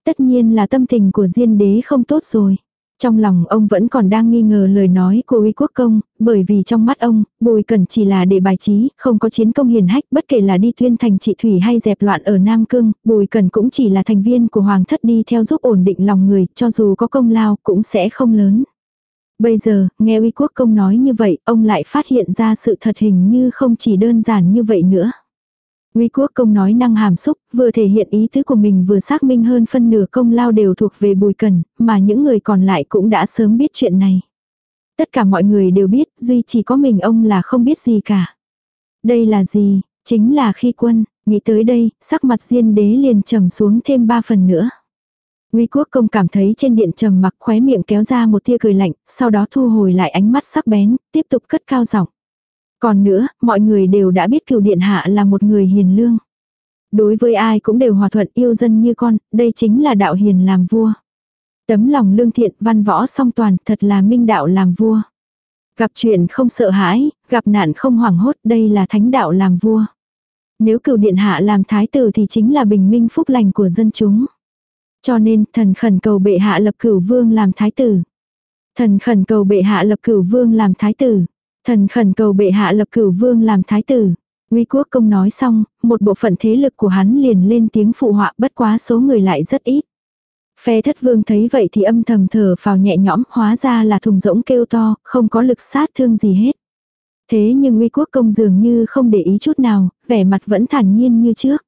Tất nhiên là tâm tình của diên đế không tốt rồi. Trong lòng ông vẫn còn đang nghi ngờ lời nói của uy quốc công, bởi vì trong mắt ông, bùi cần chỉ là để bài trí, không có chiến công hiền hách, bất kể là đi tuyên thành trị thủy hay dẹp loạn ở Nam Cương, bùi cần cũng chỉ là thành viên của hoàng thất đi theo giúp ổn định lòng người, cho dù có công lao cũng sẽ không lớn. Bây giờ, nghe uy quốc công nói như vậy, ông lại phát hiện ra sự thật hình như không chỉ đơn giản như vậy nữa. Nguy quốc công nói năng hàm xúc, vừa thể hiện ý tứ của mình vừa xác minh hơn phân nửa công lao đều thuộc về bùi cần, mà những người còn lại cũng đã sớm biết chuyện này. Tất cả mọi người đều biết, duy chỉ có mình ông là không biết gì cả. Đây là gì? Chính là khi quân, nghĩ tới đây, sắc mặt diên đế liền trầm xuống thêm ba phần nữa. Nguy quốc công cảm thấy trên điện trầm mặc khóe miệng kéo ra một tia cười lạnh, sau đó thu hồi lại ánh mắt sắc bén, tiếp tục cất cao giọng. Còn nữa, mọi người đều đã biết cửu điện hạ là một người hiền lương. Đối với ai cũng đều hòa thuận yêu dân như con, đây chính là đạo hiền làm vua. Tấm lòng lương thiện văn võ song toàn thật là minh đạo làm vua. Gặp chuyện không sợ hãi, gặp nạn không hoảng hốt đây là thánh đạo làm vua. Nếu cửu điện hạ làm thái tử thì chính là bình minh phúc lành của dân chúng. Cho nên thần khẩn cầu bệ hạ lập cửu vương làm thái tử. Thần khẩn cầu bệ hạ lập cửu vương làm thái tử. Thần khẩn cầu bệ hạ lập cửu vương làm thái tử. Uy quốc công nói xong, một bộ phận thế lực của hắn liền lên tiếng phụ họa bất quá số người lại rất ít. Phe thất vương thấy vậy thì âm thầm thở phào nhẹ nhõm hóa ra là thùng rỗng kêu to, không có lực sát thương gì hết. Thế nhưng uy quốc công dường như không để ý chút nào, vẻ mặt vẫn thản nhiên như trước.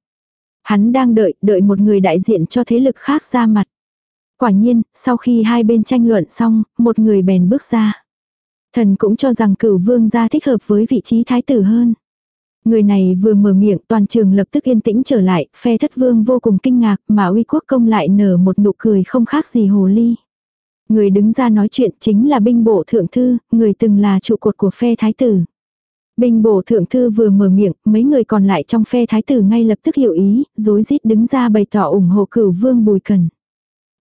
Hắn đang đợi, đợi một người đại diện cho thế lực khác ra mặt. Quả nhiên, sau khi hai bên tranh luận xong, một người bèn bước ra. Thần cũng cho rằng cửu vương gia thích hợp với vị trí thái tử hơn. Người này vừa mở miệng toàn trường lập tức yên tĩnh trở lại, phe thất vương vô cùng kinh ngạc mà uy quốc công lại nở một nụ cười không khác gì hồ ly. Người đứng ra nói chuyện chính là binh bộ thượng thư, người từng là trụ cột của phe thái tử. Binh bộ thượng thư vừa mở miệng, mấy người còn lại trong phe thái tử ngay lập tức hiểu ý, rối rít đứng ra bày tỏ ủng hộ cửu vương bùi cần.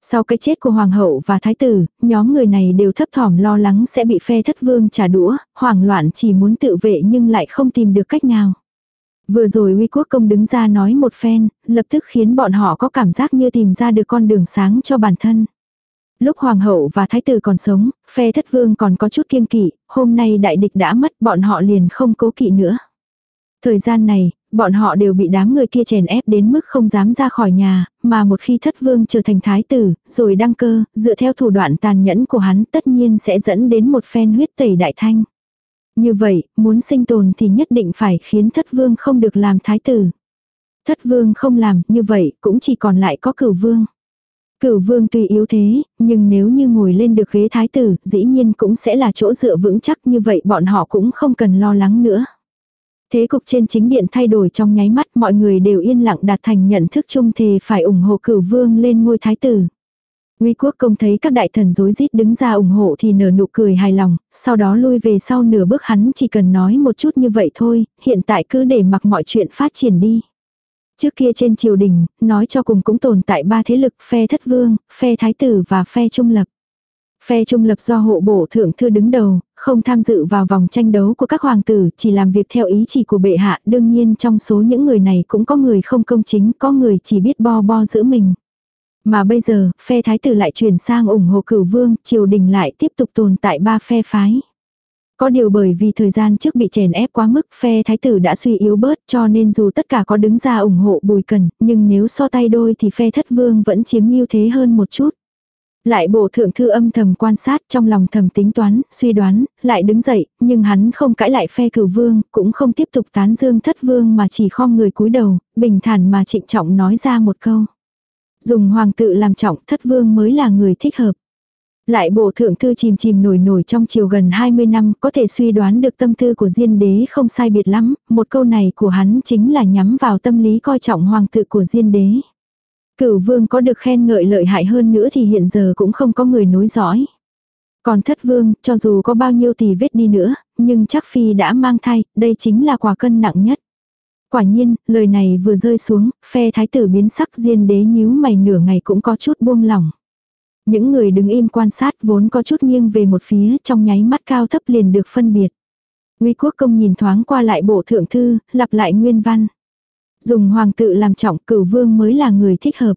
Sau cái chết của hoàng hậu và thái tử, nhóm người này đều thấp thỏm lo lắng sẽ bị phe thất vương trả đũa, hoảng loạn chỉ muốn tự vệ nhưng lại không tìm được cách nào. Vừa rồi uy quốc công đứng ra nói một phen, lập tức khiến bọn họ có cảm giác như tìm ra được con đường sáng cho bản thân. Lúc hoàng hậu và thái tử còn sống, phe thất vương còn có chút kiêng kỵ, hôm nay đại địch đã mất bọn họ liền không cố kỵ nữa. Thời gian này, bọn họ đều bị đám người kia chèn ép đến mức không dám ra khỏi nhà, mà một khi thất vương trở thành thái tử, rồi đăng cơ, dựa theo thủ đoạn tàn nhẫn của hắn tất nhiên sẽ dẫn đến một phen huyết tẩy đại thanh. Như vậy, muốn sinh tồn thì nhất định phải khiến thất vương không được làm thái tử. Thất vương không làm, như vậy cũng chỉ còn lại có cửu vương. Cửu vương tuy yếu thế, nhưng nếu như ngồi lên được ghế thái tử, dĩ nhiên cũng sẽ là chỗ dựa vững chắc như vậy bọn họ cũng không cần lo lắng nữa. Thế cục trên chính điện thay đổi trong nháy mắt mọi người đều yên lặng đạt thành nhận thức chung thề phải ủng hộ cửu vương lên ngôi thái tử. nguy quốc công thấy các đại thần rối rít đứng ra ủng hộ thì nở nụ cười hài lòng, sau đó lui về sau nửa bước hắn chỉ cần nói một chút như vậy thôi, hiện tại cứ để mặc mọi chuyện phát triển đi. Trước kia trên triều đình, nói cho cùng cũng tồn tại ba thế lực phe thất vương, phe thái tử và phe trung lập. Phe trung lập do hộ bổ thượng thư đứng đầu, không tham dự vào vòng tranh đấu của các hoàng tử, chỉ làm việc theo ý chỉ của bệ hạ. Đương nhiên trong số những người này cũng có người không công chính, có người chỉ biết bo bo giữ mình. Mà bây giờ, phe thái tử lại chuyển sang ủng hộ cửu vương, triều đình lại tiếp tục tồn tại ba phe phái. Có điều bởi vì thời gian trước bị chèn ép quá mức phe thái tử đã suy yếu bớt cho nên dù tất cả có đứng ra ủng hộ bùi cần, nhưng nếu so tay đôi thì phe thất vương vẫn chiếm ưu thế hơn một chút. Lại bộ thượng thư âm thầm quan sát trong lòng thầm tính toán, suy đoán, lại đứng dậy, nhưng hắn không cãi lại phe cửu vương, cũng không tiếp tục tán dương thất vương mà chỉ khom người cúi đầu, bình thản mà trịnh trọng nói ra một câu. Dùng hoàng tự làm trọng thất vương mới là người thích hợp. Lại bộ thượng thư chìm chìm nổi nổi trong chiều gần 20 năm có thể suy đoán được tâm tư của diên đế không sai biệt lắm, một câu này của hắn chính là nhắm vào tâm lý coi trọng hoàng tự của diên đế. Cửu vương có được khen ngợi lợi hại hơn nữa thì hiện giờ cũng không có người nối dõi. Còn thất vương, cho dù có bao nhiêu tỷ vết đi nữa, nhưng chắc phi đã mang thai, đây chính là quả cân nặng nhất. Quả nhiên, lời này vừa rơi xuống, phe thái tử biến sắc diên đế nhíu mày nửa ngày cũng có chút buông lỏng. Những người đứng im quan sát vốn có chút nghiêng về một phía trong nháy mắt cao thấp liền được phân biệt. Nguy quốc công nhìn thoáng qua lại bộ thượng thư, lặp lại nguyên văn. Dùng hoàng tự làm trọng cửu vương mới là người thích hợp.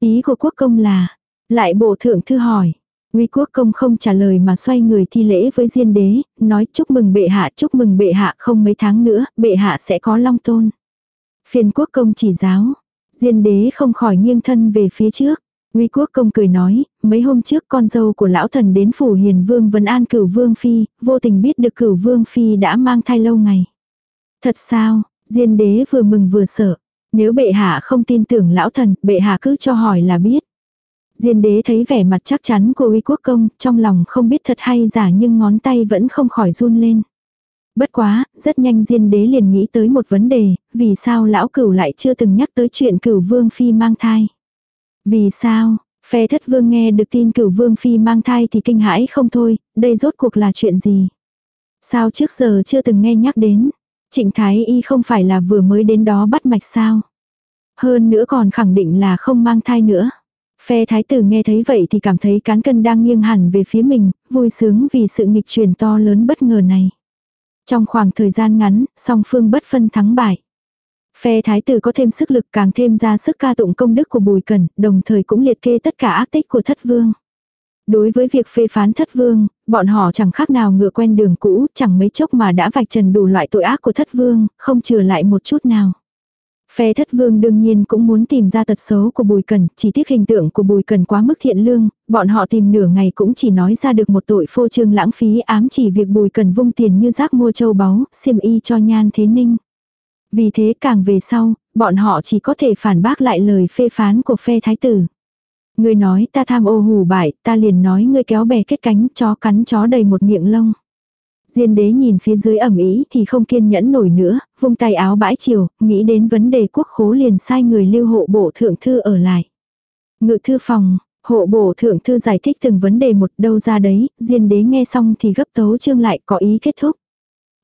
Ý của quốc công là, lại bộ thượng thư hỏi. Nguy quốc công không trả lời mà xoay người thi lễ với diên đế, nói chúc mừng bệ hạ chúc mừng bệ hạ không mấy tháng nữa, bệ hạ sẽ có long tôn. phiền quốc công chỉ giáo, diên đế không khỏi nghiêng thân về phía trước. Nguy quốc công cười nói, mấy hôm trước con dâu của lão thần đến phủ hiền vương vấn an cửu vương phi, vô tình biết được cửu vương phi đã mang thai lâu ngày. Thật sao, diên đế vừa mừng vừa sợ. Nếu bệ hạ không tin tưởng lão thần, bệ hạ cứ cho hỏi là biết. Diên đế thấy vẻ mặt chắc chắn của uy quốc công, trong lòng không biết thật hay giả nhưng ngón tay vẫn không khỏi run lên. Bất quá, rất nhanh diên đế liền nghĩ tới một vấn đề, vì sao lão cửu lại chưa từng nhắc tới chuyện cửu vương phi mang thai. Vì sao, phe thất vương nghe được tin cửu vương phi mang thai thì kinh hãi không thôi, đây rốt cuộc là chuyện gì? Sao trước giờ chưa từng nghe nhắc đến? Trịnh Thái Y không phải là vừa mới đến đó bắt mạch sao? Hơn nữa còn khẳng định là không mang thai nữa. Phe thái tử nghe thấy vậy thì cảm thấy cán cân đang nghiêng hẳn về phía mình, vui sướng vì sự nghịch chuyển to lớn bất ngờ này. Trong khoảng thời gian ngắn, song phương bất phân thắng bại. Phe thái tử có thêm sức lực càng thêm ra sức ca tụng công đức của Bùi Cẩn, đồng thời cũng liệt kê tất cả ác tích của thất vương. Đối với việc phê phán thất vương, bọn họ chẳng khác nào ngựa quen đường cũ, chẳng mấy chốc mà đã vạch trần đủ loại tội ác của thất vương, không trừ lại một chút nào. Phe thất vương đương nhiên cũng muốn tìm ra tật xấu của Bùi Cần, chỉ tiếc hình tượng của Bùi Cần quá mức thiện lương, bọn họ tìm nửa ngày cũng chỉ nói ra được một tội phô trương lãng phí ám chỉ việc Bùi Cần vung tiền như rác mua châu báu, xiêm y cho nhan thế ninh. Vì thế càng về sau, bọn họ chỉ có thể phản bác lại lời phê phán của phe thái tử. Ngươi nói ta tham ô hủ bại, ta liền nói ngươi kéo bè kết cánh chó cắn chó đầy một miệng lông. Diên đế nhìn phía dưới ẩm ý thì không kiên nhẫn nổi nữa, vung tay áo bãi chiều, nghĩ đến vấn đề quốc khố liền sai người lưu hộ bộ thượng thư ở lại. Ngự thư phòng, hộ bộ thượng thư giải thích từng vấn đề một đâu ra đấy, diên đế nghe xong thì gấp tấu chương lại có ý kết thúc.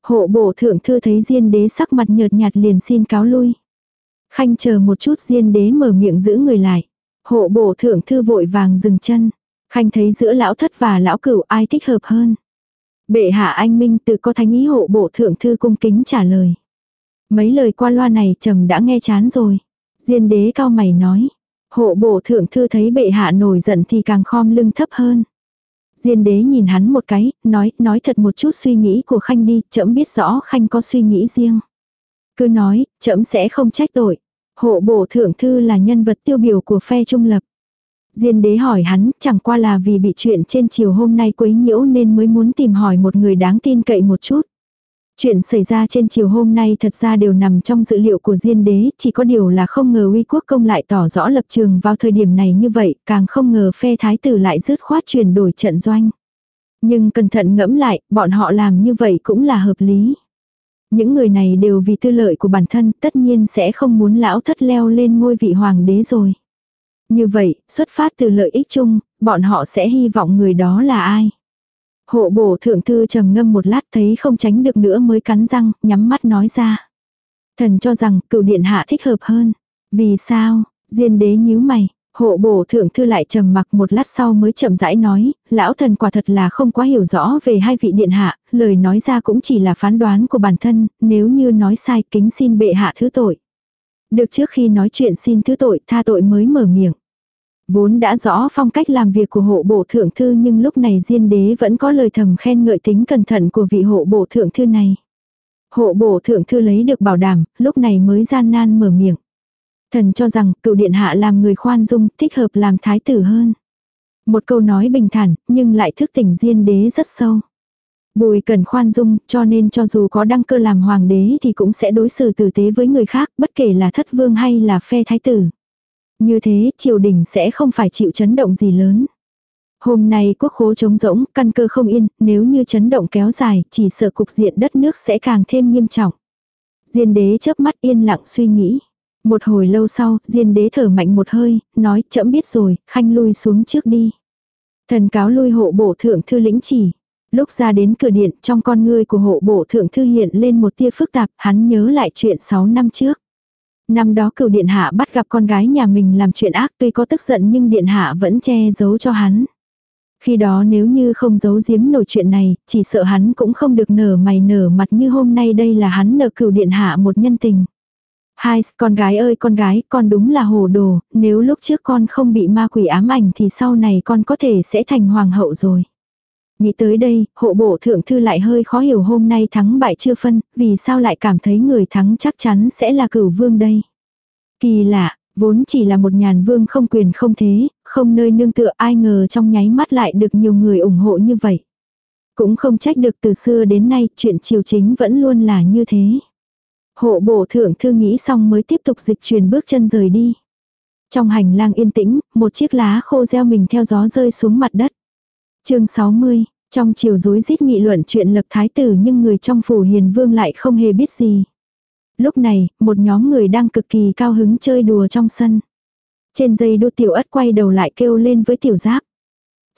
Hộ bộ thượng thư thấy diên đế sắc mặt nhợt nhạt liền xin cáo lui. Khanh chờ một chút diên đế mở miệng giữ người lại. Hộ bộ thượng thư vội vàng dừng chân. Khanh thấy giữa lão thất và lão cửu ai thích hợp hơn. Bệ hạ anh minh tự có thánh ý hộ bộ thượng thư cung kính trả lời. Mấy lời qua loa này trầm đã nghe chán rồi. Diên đế cao mày nói. Hộ bộ thượng thư thấy bệ hạ nổi giận thì càng khom lưng thấp hơn. Diên đế nhìn hắn một cái, nói, nói thật một chút suy nghĩ của Khanh đi, chậm biết rõ Khanh có suy nghĩ riêng. Cứ nói, chậm sẽ không trách tội. Hộ bộ thượng thư là nhân vật tiêu biểu của phe trung lập. Diên đế hỏi hắn, chẳng qua là vì bị chuyện trên chiều hôm nay quấy nhiễu nên mới muốn tìm hỏi một người đáng tin cậy một chút. Chuyện xảy ra trên chiều hôm nay thật ra đều nằm trong dữ liệu của Diên đế, chỉ có điều là không ngờ uy quốc công lại tỏ rõ lập trường vào thời điểm này như vậy, càng không ngờ phe thái tử lại dứt khoát chuyển đổi trận doanh. Nhưng cẩn thận ngẫm lại, bọn họ làm như vậy cũng là hợp lý. Những người này đều vì tư lợi của bản thân tất nhiên sẽ không muốn lão thất leo lên ngôi vị hoàng đế rồi. Như vậy, xuất phát từ lợi ích chung, bọn họ sẽ hy vọng người đó là ai. Hộ bổ thượng thư trầm ngâm một lát thấy không tránh được nữa mới cắn răng, nhắm mắt nói ra. Thần cho rằng cựu điện hạ thích hợp hơn. Vì sao? Diên đế nhíu mày. Hộ bổ thượng thư lại trầm mặc một lát sau mới chậm rãi nói, lão thần quả thật là không quá hiểu rõ về hai vị điện hạ, lời nói ra cũng chỉ là phán đoán của bản thân, nếu như nói sai kính xin bệ hạ thứ tội. Được trước khi nói chuyện xin thứ tội tha tội mới mở miệng. Vốn đã rõ phong cách làm việc của hộ bộ thượng thư nhưng lúc này diên đế vẫn có lời thầm khen ngợi tính cẩn thận của vị hộ bộ thượng thư này. Hộ bộ thượng thư lấy được bảo đảm, lúc này mới gian nan mở miệng. Thần cho rằng cựu điện hạ làm người khoan dung, thích hợp làm thái tử hơn. Một câu nói bình thản, nhưng lại thức tỉnh diên đế rất sâu. Bùi cần khoan dung, cho nên cho dù có đăng cơ làm hoàng đế thì cũng sẽ đối xử tử tế với người khác, bất kể là thất vương hay là phe thái tử. Như thế, triều đình sẽ không phải chịu chấn động gì lớn. Hôm nay quốc khố trống rỗng, căn cơ không yên, nếu như chấn động kéo dài, chỉ sợ cục diện đất nước sẽ càng thêm nghiêm trọng. Diên đế chớp mắt yên lặng suy nghĩ. Một hồi lâu sau, diên đế thở mạnh một hơi, nói chậm biết rồi, khanh lui xuống trước đi. Thần cáo lui hộ bộ thượng thư lĩnh chỉ. Lúc ra đến cửa điện trong con ngươi của hộ bộ thượng thư hiện lên một tia phức tạp, hắn nhớ lại chuyện 6 năm trước. Năm đó cựu điện hạ bắt gặp con gái nhà mình làm chuyện ác tuy có tức giận nhưng điện hạ vẫn che giấu cho hắn. Khi đó nếu như không giấu giếm nổi chuyện này, chỉ sợ hắn cũng không được nở mày nở mặt như hôm nay đây là hắn nở cựu điện hạ một nhân tình. Hai, con gái ơi con gái, con đúng là hồ đồ, nếu lúc trước con không bị ma quỷ ám ảnh thì sau này con có thể sẽ thành hoàng hậu rồi. Nghĩ tới đây, hộ bộ thượng thư lại hơi khó hiểu hôm nay thắng bại chưa phân, vì sao lại cảm thấy người thắng chắc chắn sẽ là cửu vương đây. Kỳ lạ, vốn chỉ là một nhàn vương không quyền không thế, không nơi nương tựa ai ngờ trong nháy mắt lại được nhiều người ủng hộ như vậy. Cũng không trách được từ xưa đến nay chuyện triều chính vẫn luôn là như thế. Hộ bộ thượng thư nghĩ xong mới tiếp tục dịch truyền bước chân rời đi. Trong hành lang yên tĩnh, một chiếc lá khô gieo mình theo gió rơi xuống mặt đất. chương 60, trong chiều rối rít nghị luận chuyện lập thái tử nhưng người trong phủ hiền vương lại không hề biết gì. Lúc này, một nhóm người đang cực kỳ cao hứng chơi đùa trong sân. Trên dây đô tiểu ất quay đầu lại kêu lên với tiểu giáp.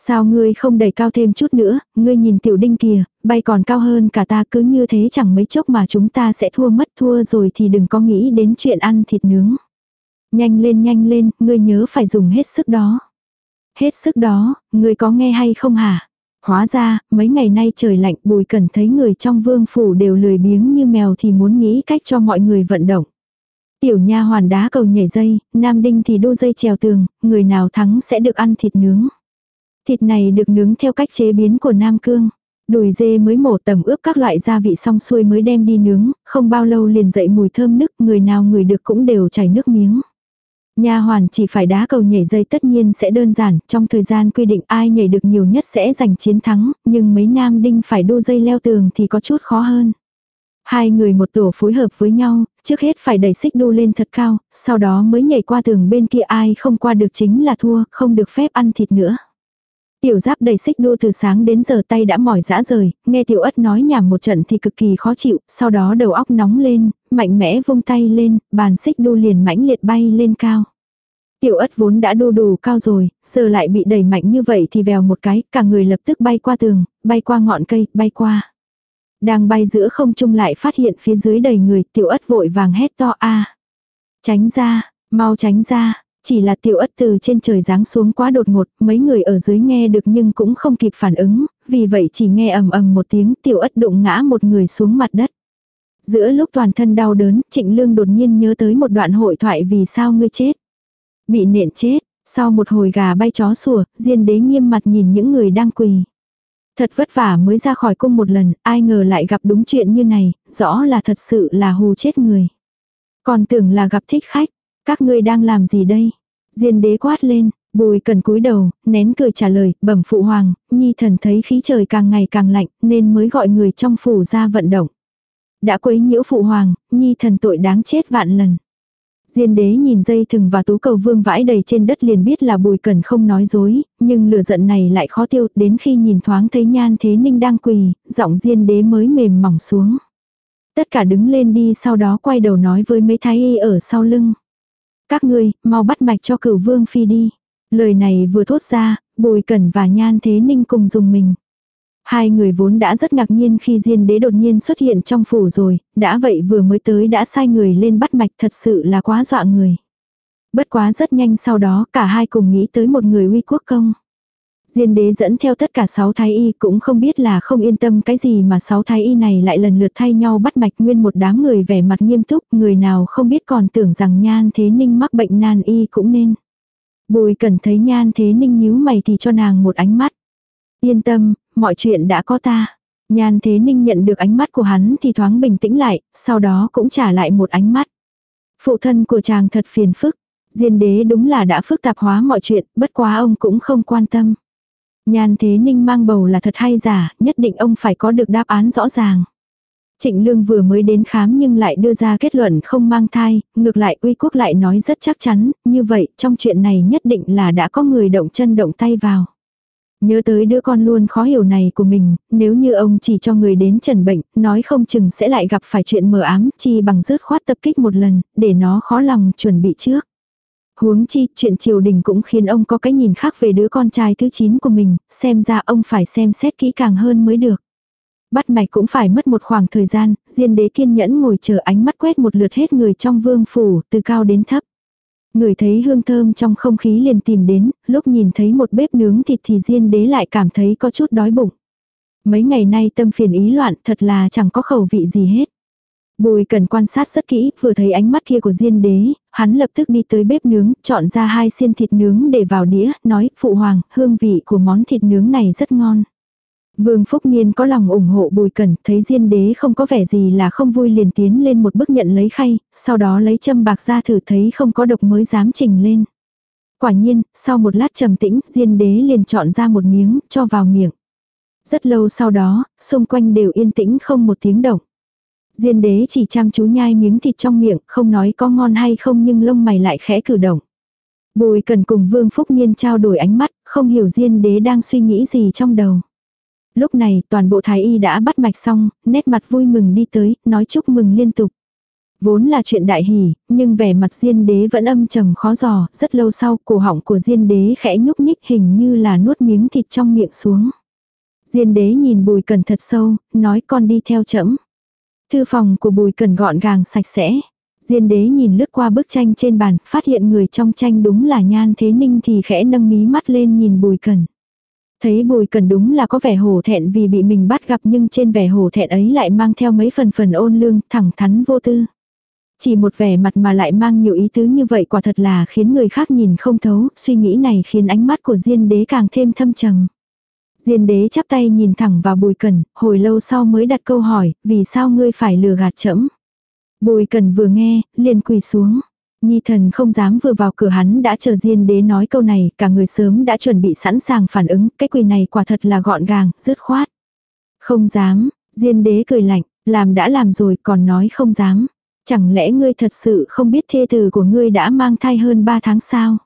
Sao ngươi không đẩy cao thêm chút nữa, ngươi nhìn tiểu đinh kìa, bay còn cao hơn cả ta cứ như thế chẳng mấy chốc mà chúng ta sẽ thua mất thua rồi thì đừng có nghĩ đến chuyện ăn thịt nướng. Nhanh lên nhanh lên, ngươi nhớ phải dùng hết sức đó. Hết sức đó, ngươi có nghe hay không hả? Hóa ra, mấy ngày nay trời lạnh bùi cần thấy người trong vương phủ đều lười biếng như mèo thì muốn nghĩ cách cho mọi người vận động. Tiểu nha hoàn đá cầu nhảy dây, nam đinh thì đu dây trèo tường, người nào thắng sẽ được ăn thịt nướng. Thịt này được nướng theo cách chế biến của Nam Cương. Đùi dê mới mổ tầm ướp các loại gia vị xong xuôi mới đem đi nướng, không bao lâu liền dậy mùi thơm nức, người nào người được cũng đều chảy nước miếng. Nha hoàn chỉ phải đá cầu nhảy dây tất nhiên sẽ đơn giản, trong thời gian quy định ai nhảy được nhiều nhất sẽ giành chiến thắng, nhưng mấy nam đinh phải đu dây leo tường thì có chút khó hơn. Hai người một tổ phối hợp với nhau, trước hết phải đẩy xích đu lên thật cao, sau đó mới nhảy qua tường bên kia ai không qua được chính là thua, không được phép ăn thịt nữa. Tiểu giáp đầy xích đu từ sáng đến giờ tay đã mỏi dã rời, nghe tiểu ất nói nhảm một trận thì cực kỳ khó chịu, sau đó đầu óc nóng lên, mạnh mẽ vung tay lên, bàn xích đu liền mãnh liệt bay lên cao. Tiểu ất vốn đã đu đủ cao rồi, giờ lại bị đẩy mạnh như vậy thì vèo một cái, cả người lập tức bay qua tường, bay qua ngọn cây, bay qua. Đang bay giữa không trung lại phát hiện phía dưới đầy người, tiểu ất vội vàng hét to a Tránh ra, mau tránh ra, chỉ là tiểu ất từ trên trời giáng xuống quá đột ngột, mấy người ở dưới nghe được nhưng cũng không kịp phản ứng, vì vậy chỉ nghe ầm ầm một tiếng tiểu ất đụng ngã một người xuống mặt đất. Giữa lúc toàn thân đau đớn, Trịnh Lương đột nhiên nhớ tới một đoạn hội thoại vì sao ngươi chết. Bị nện chết, sau một hồi gà bay chó sủa, Diên đế nghiêm mặt nhìn những người đang quỳ. Thật vất vả mới ra khỏi cung một lần, ai ngờ lại gặp đúng chuyện như này, rõ là thật sự là hù chết người. Còn tưởng là gặp thích khách, các ngươi đang làm gì đây? Diên đế quát lên, bùi cần cúi đầu, nén cười trả lời, bẩm phụ hoàng, nhi thần thấy khí trời càng ngày càng lạnh, nên mới gọi người trong phủ ra vận động. Đã quấy nhiễu phụ hoàng, nhi thần tội đáng chết vạn lần. Diên đế nhìn dây thừng và tú cầu vương vãi đầy trên đất liền biết là bùi cần không nói dối, nhưng lửa giận này lại khó tiêu, đến khi nhìn thoáng thấy nhan thế ninh đang quỳ, giọng diên đế mới mềm mỏng xuống. Tất cả đứng lên đi sau đó quay đầu nói với mấy thái y ở sau lưng. Các ngươi, mau bắt mạch cho cửu vương phi đi. Lời này vừa thốt ra, bùi cẩn và nhan thế ninh cùng dùng mình. Hai người vốn đã rất ngạc nhiên khi Diên đế đột nhiên xuất hiện trong phủ rồi, đã vậy vừa mới tới đã sai người lên bắt mạch thật sự là quá dọa người. Bất quá rất nhanh sau đó cả hai cùng nghĩ tới một người uy quốc công. Diên đế dẫn theo tất cả sáu thái y cũng không biết là không yên tâm cái gì mà sáu thái y này lại lần lượt thay nhau bắt mạch nguyên một đám người vẻ mặt nghiêm túc, người nào không biết còn tưởng rằng nhan thế ninh mắc bệnh nan y cũng nên. Bùi cần thấy nhan thế ninh nhíu mày thì cho nàng một ánh mắt. Yên tâm, mọi chuyện đã có ta. Nhan thế ninh nhận được ánh mắt của hắn thì thoáng bình tĩnh lại, sau đó cũng trả lại một ánh mắt. Phụ thân của chàng thật phiền phức. Diên đế đúng là đã phức tạp hóa mọi chuyện, bất quá ông cũng không quan tâm. Nhan thế ninh mang bầu là thật hay giả, nhất định ông phải có được đáp án rõ ràng. Trịnh Lương vừa mới đến khám nhưng lại đưa ra kết luận không mang thai, ngược lại uy quốc lại nói rất chắc chắn, như vậy trong chuyện này nhất định là đã có người động chân động tay vào. Nhớ tới đứa con luôn khó hiểu này của mình, nếu như ông chỉ cho người đến trần bệnh, nói không chừng sẽ lại gặp phải chuyện mờ ám, chi bằng rớt khoát tập kích một lần, để nó khó lòng chuẩn bị trước. Huống chi, chuyện triều đình cũng khiến ông có cái nhìn khác về đứa con trai thứ 9 của mình, xem ra ông phải xem xét kỹ càng hơn mới được. Bắt mạch cũng phải mất một khoảng thời gian, diên đế kiên nhẫn ngồi chờ ánh mắt quét một lượt hết người trong vương phủ, từ cao đến thấp. Người thấy hương thơm trong không khí liền tìm đến, lúc nhìn thấy một bếp nướng thịt thì diên đế lại cảm thấy có chút đói bụng. Mấy ngày nay tâm phiền ý loạn thật là chẳng có khẩu vị gì hết. Bùi cần quan sát rất kỹ, vừa thấy ánh mắt kia của diên đế, hắn lập tức đi tới bếp nướng, chọn ra hai xiên thịt nướng để vào đĩa, nói, phụ hoàng, hương vị của món thịt nướng này rất ngon. Vương Phúc Niên có lòng ủng hộ Bùi Cẩn, thấy Diên Đế không có vẻ gì là không vui liền tiến lên một bước nhận lấy khay, sau đó lấy châm bạc ra thử thấy không có độc mới dám trình lên. Quả nhiên, sau một lát trầm tĩnh, Diên Đế liền chọn ra một miếng, cho vào miệng. Rất lâu sau đó, xung quanh đều yên tĩnh không một tiếng động. Diên Đế chỉ chăm chú nhai miếng thịt trong miệng, không nói có ngon hay không nhưng lông mày lại khẽ cử động. Bùi cần cùng Vương Phúc Niên trao đổi ánh mắt, không hiểu Diên Đế đang suy nghĩ gì trong đầu. Lúc này toàn bộ thái y đã bắt mạch xong, nét mặt vui mừng đi tới, nói chúc mừng liên tục. Vốn là chuyện đại hỷ, nhưng vẻ mặt diên đế vẫn âm trầm khó giò, rất lâu sau cổ họng của diên đế khẽ nhúc nhích hình như là nuốt miếng thịt trong miệng xuống. Diên đế nhìn bùi cần thật sâu, nói con đi theo chẫm. Thư phòng của bùi cần gọn gàng sạch sẽ. Diên đế nhìn lướt qua bức tranh trên bàn, phát hiện người trong tranh đúng là nhan thế ninh thì khẽ nâng mí mắt lên nhìn bùi cần. Thấy bùi cần đúng là có vẻ hổ thẹn vì bị mình bắt gặp nhưng trên vẻ hổ thẹn ấy lại mang theo mấy phần phần ôn lương, thẳng thắn vô tư. Chỉ một vẻ mặt mà lại mang nhiều ý tứ như vậy quả thật là khiến người khác nhìn không thấu, suy nghĩ này khiến ánh mắt của Diên đế càng thêm thâm trầm. Diên đế chắp tay nhìn thẳng vào bùi cần, hồi lâu sau mới đặt câu hỏi, vì sao ngươi phải lừa gạt trẫm? Bùi cần vừa nghe, liền quỳ xuống. Nhi thần không dám vừa vào cửa hắn đã chờ Diên đế nói câu này, cả người sớm đã chuẩn bị sẵn sàng phản ứng, cái quỳ này quả thật là gọn gàng, dứt khoát. Không dám, Diên đế cười lạnh, làm đã làm rồi còn nói không dám. Chẳng lẽ ngươi thật sự không biết thê tử của ngươi đã mang thai hơn 3 tháng sao?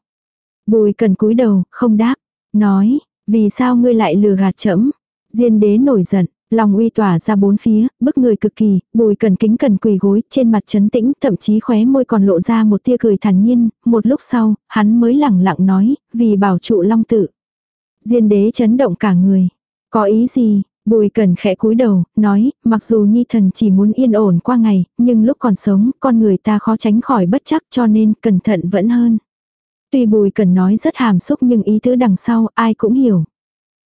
Bùi cần cúi đầu, không đáp. Nói, vì sao ngươi lại lừa gạt trẫm? Diên đế nổi giận, Lòng uy tỏa ra bốn phía, bức người cực kỳ, bùi cần kính cần quỳ gối, trên mặt chấn tĩnh, thậm chí khóe môi còn lộ ra một tia cười thản nhiên, một lúc sau, hắn mới lẳng lặng nói, vì bảo trụ long tự. Diên đế chấn động cả người. Có ý gì? Bùi cần khẽ cúi đầu, nói, mặc dù nhi thần chỉ muốn yên ổn qua ngày, nhưng lúc còn sống, con người ta khó tránh khỏi bất chắc cho nên cẩn thận vẫn hơn. Tuy bùi cần nói rất hàm xúc nhưng ý tứ đằng sau ai cũng hiểu.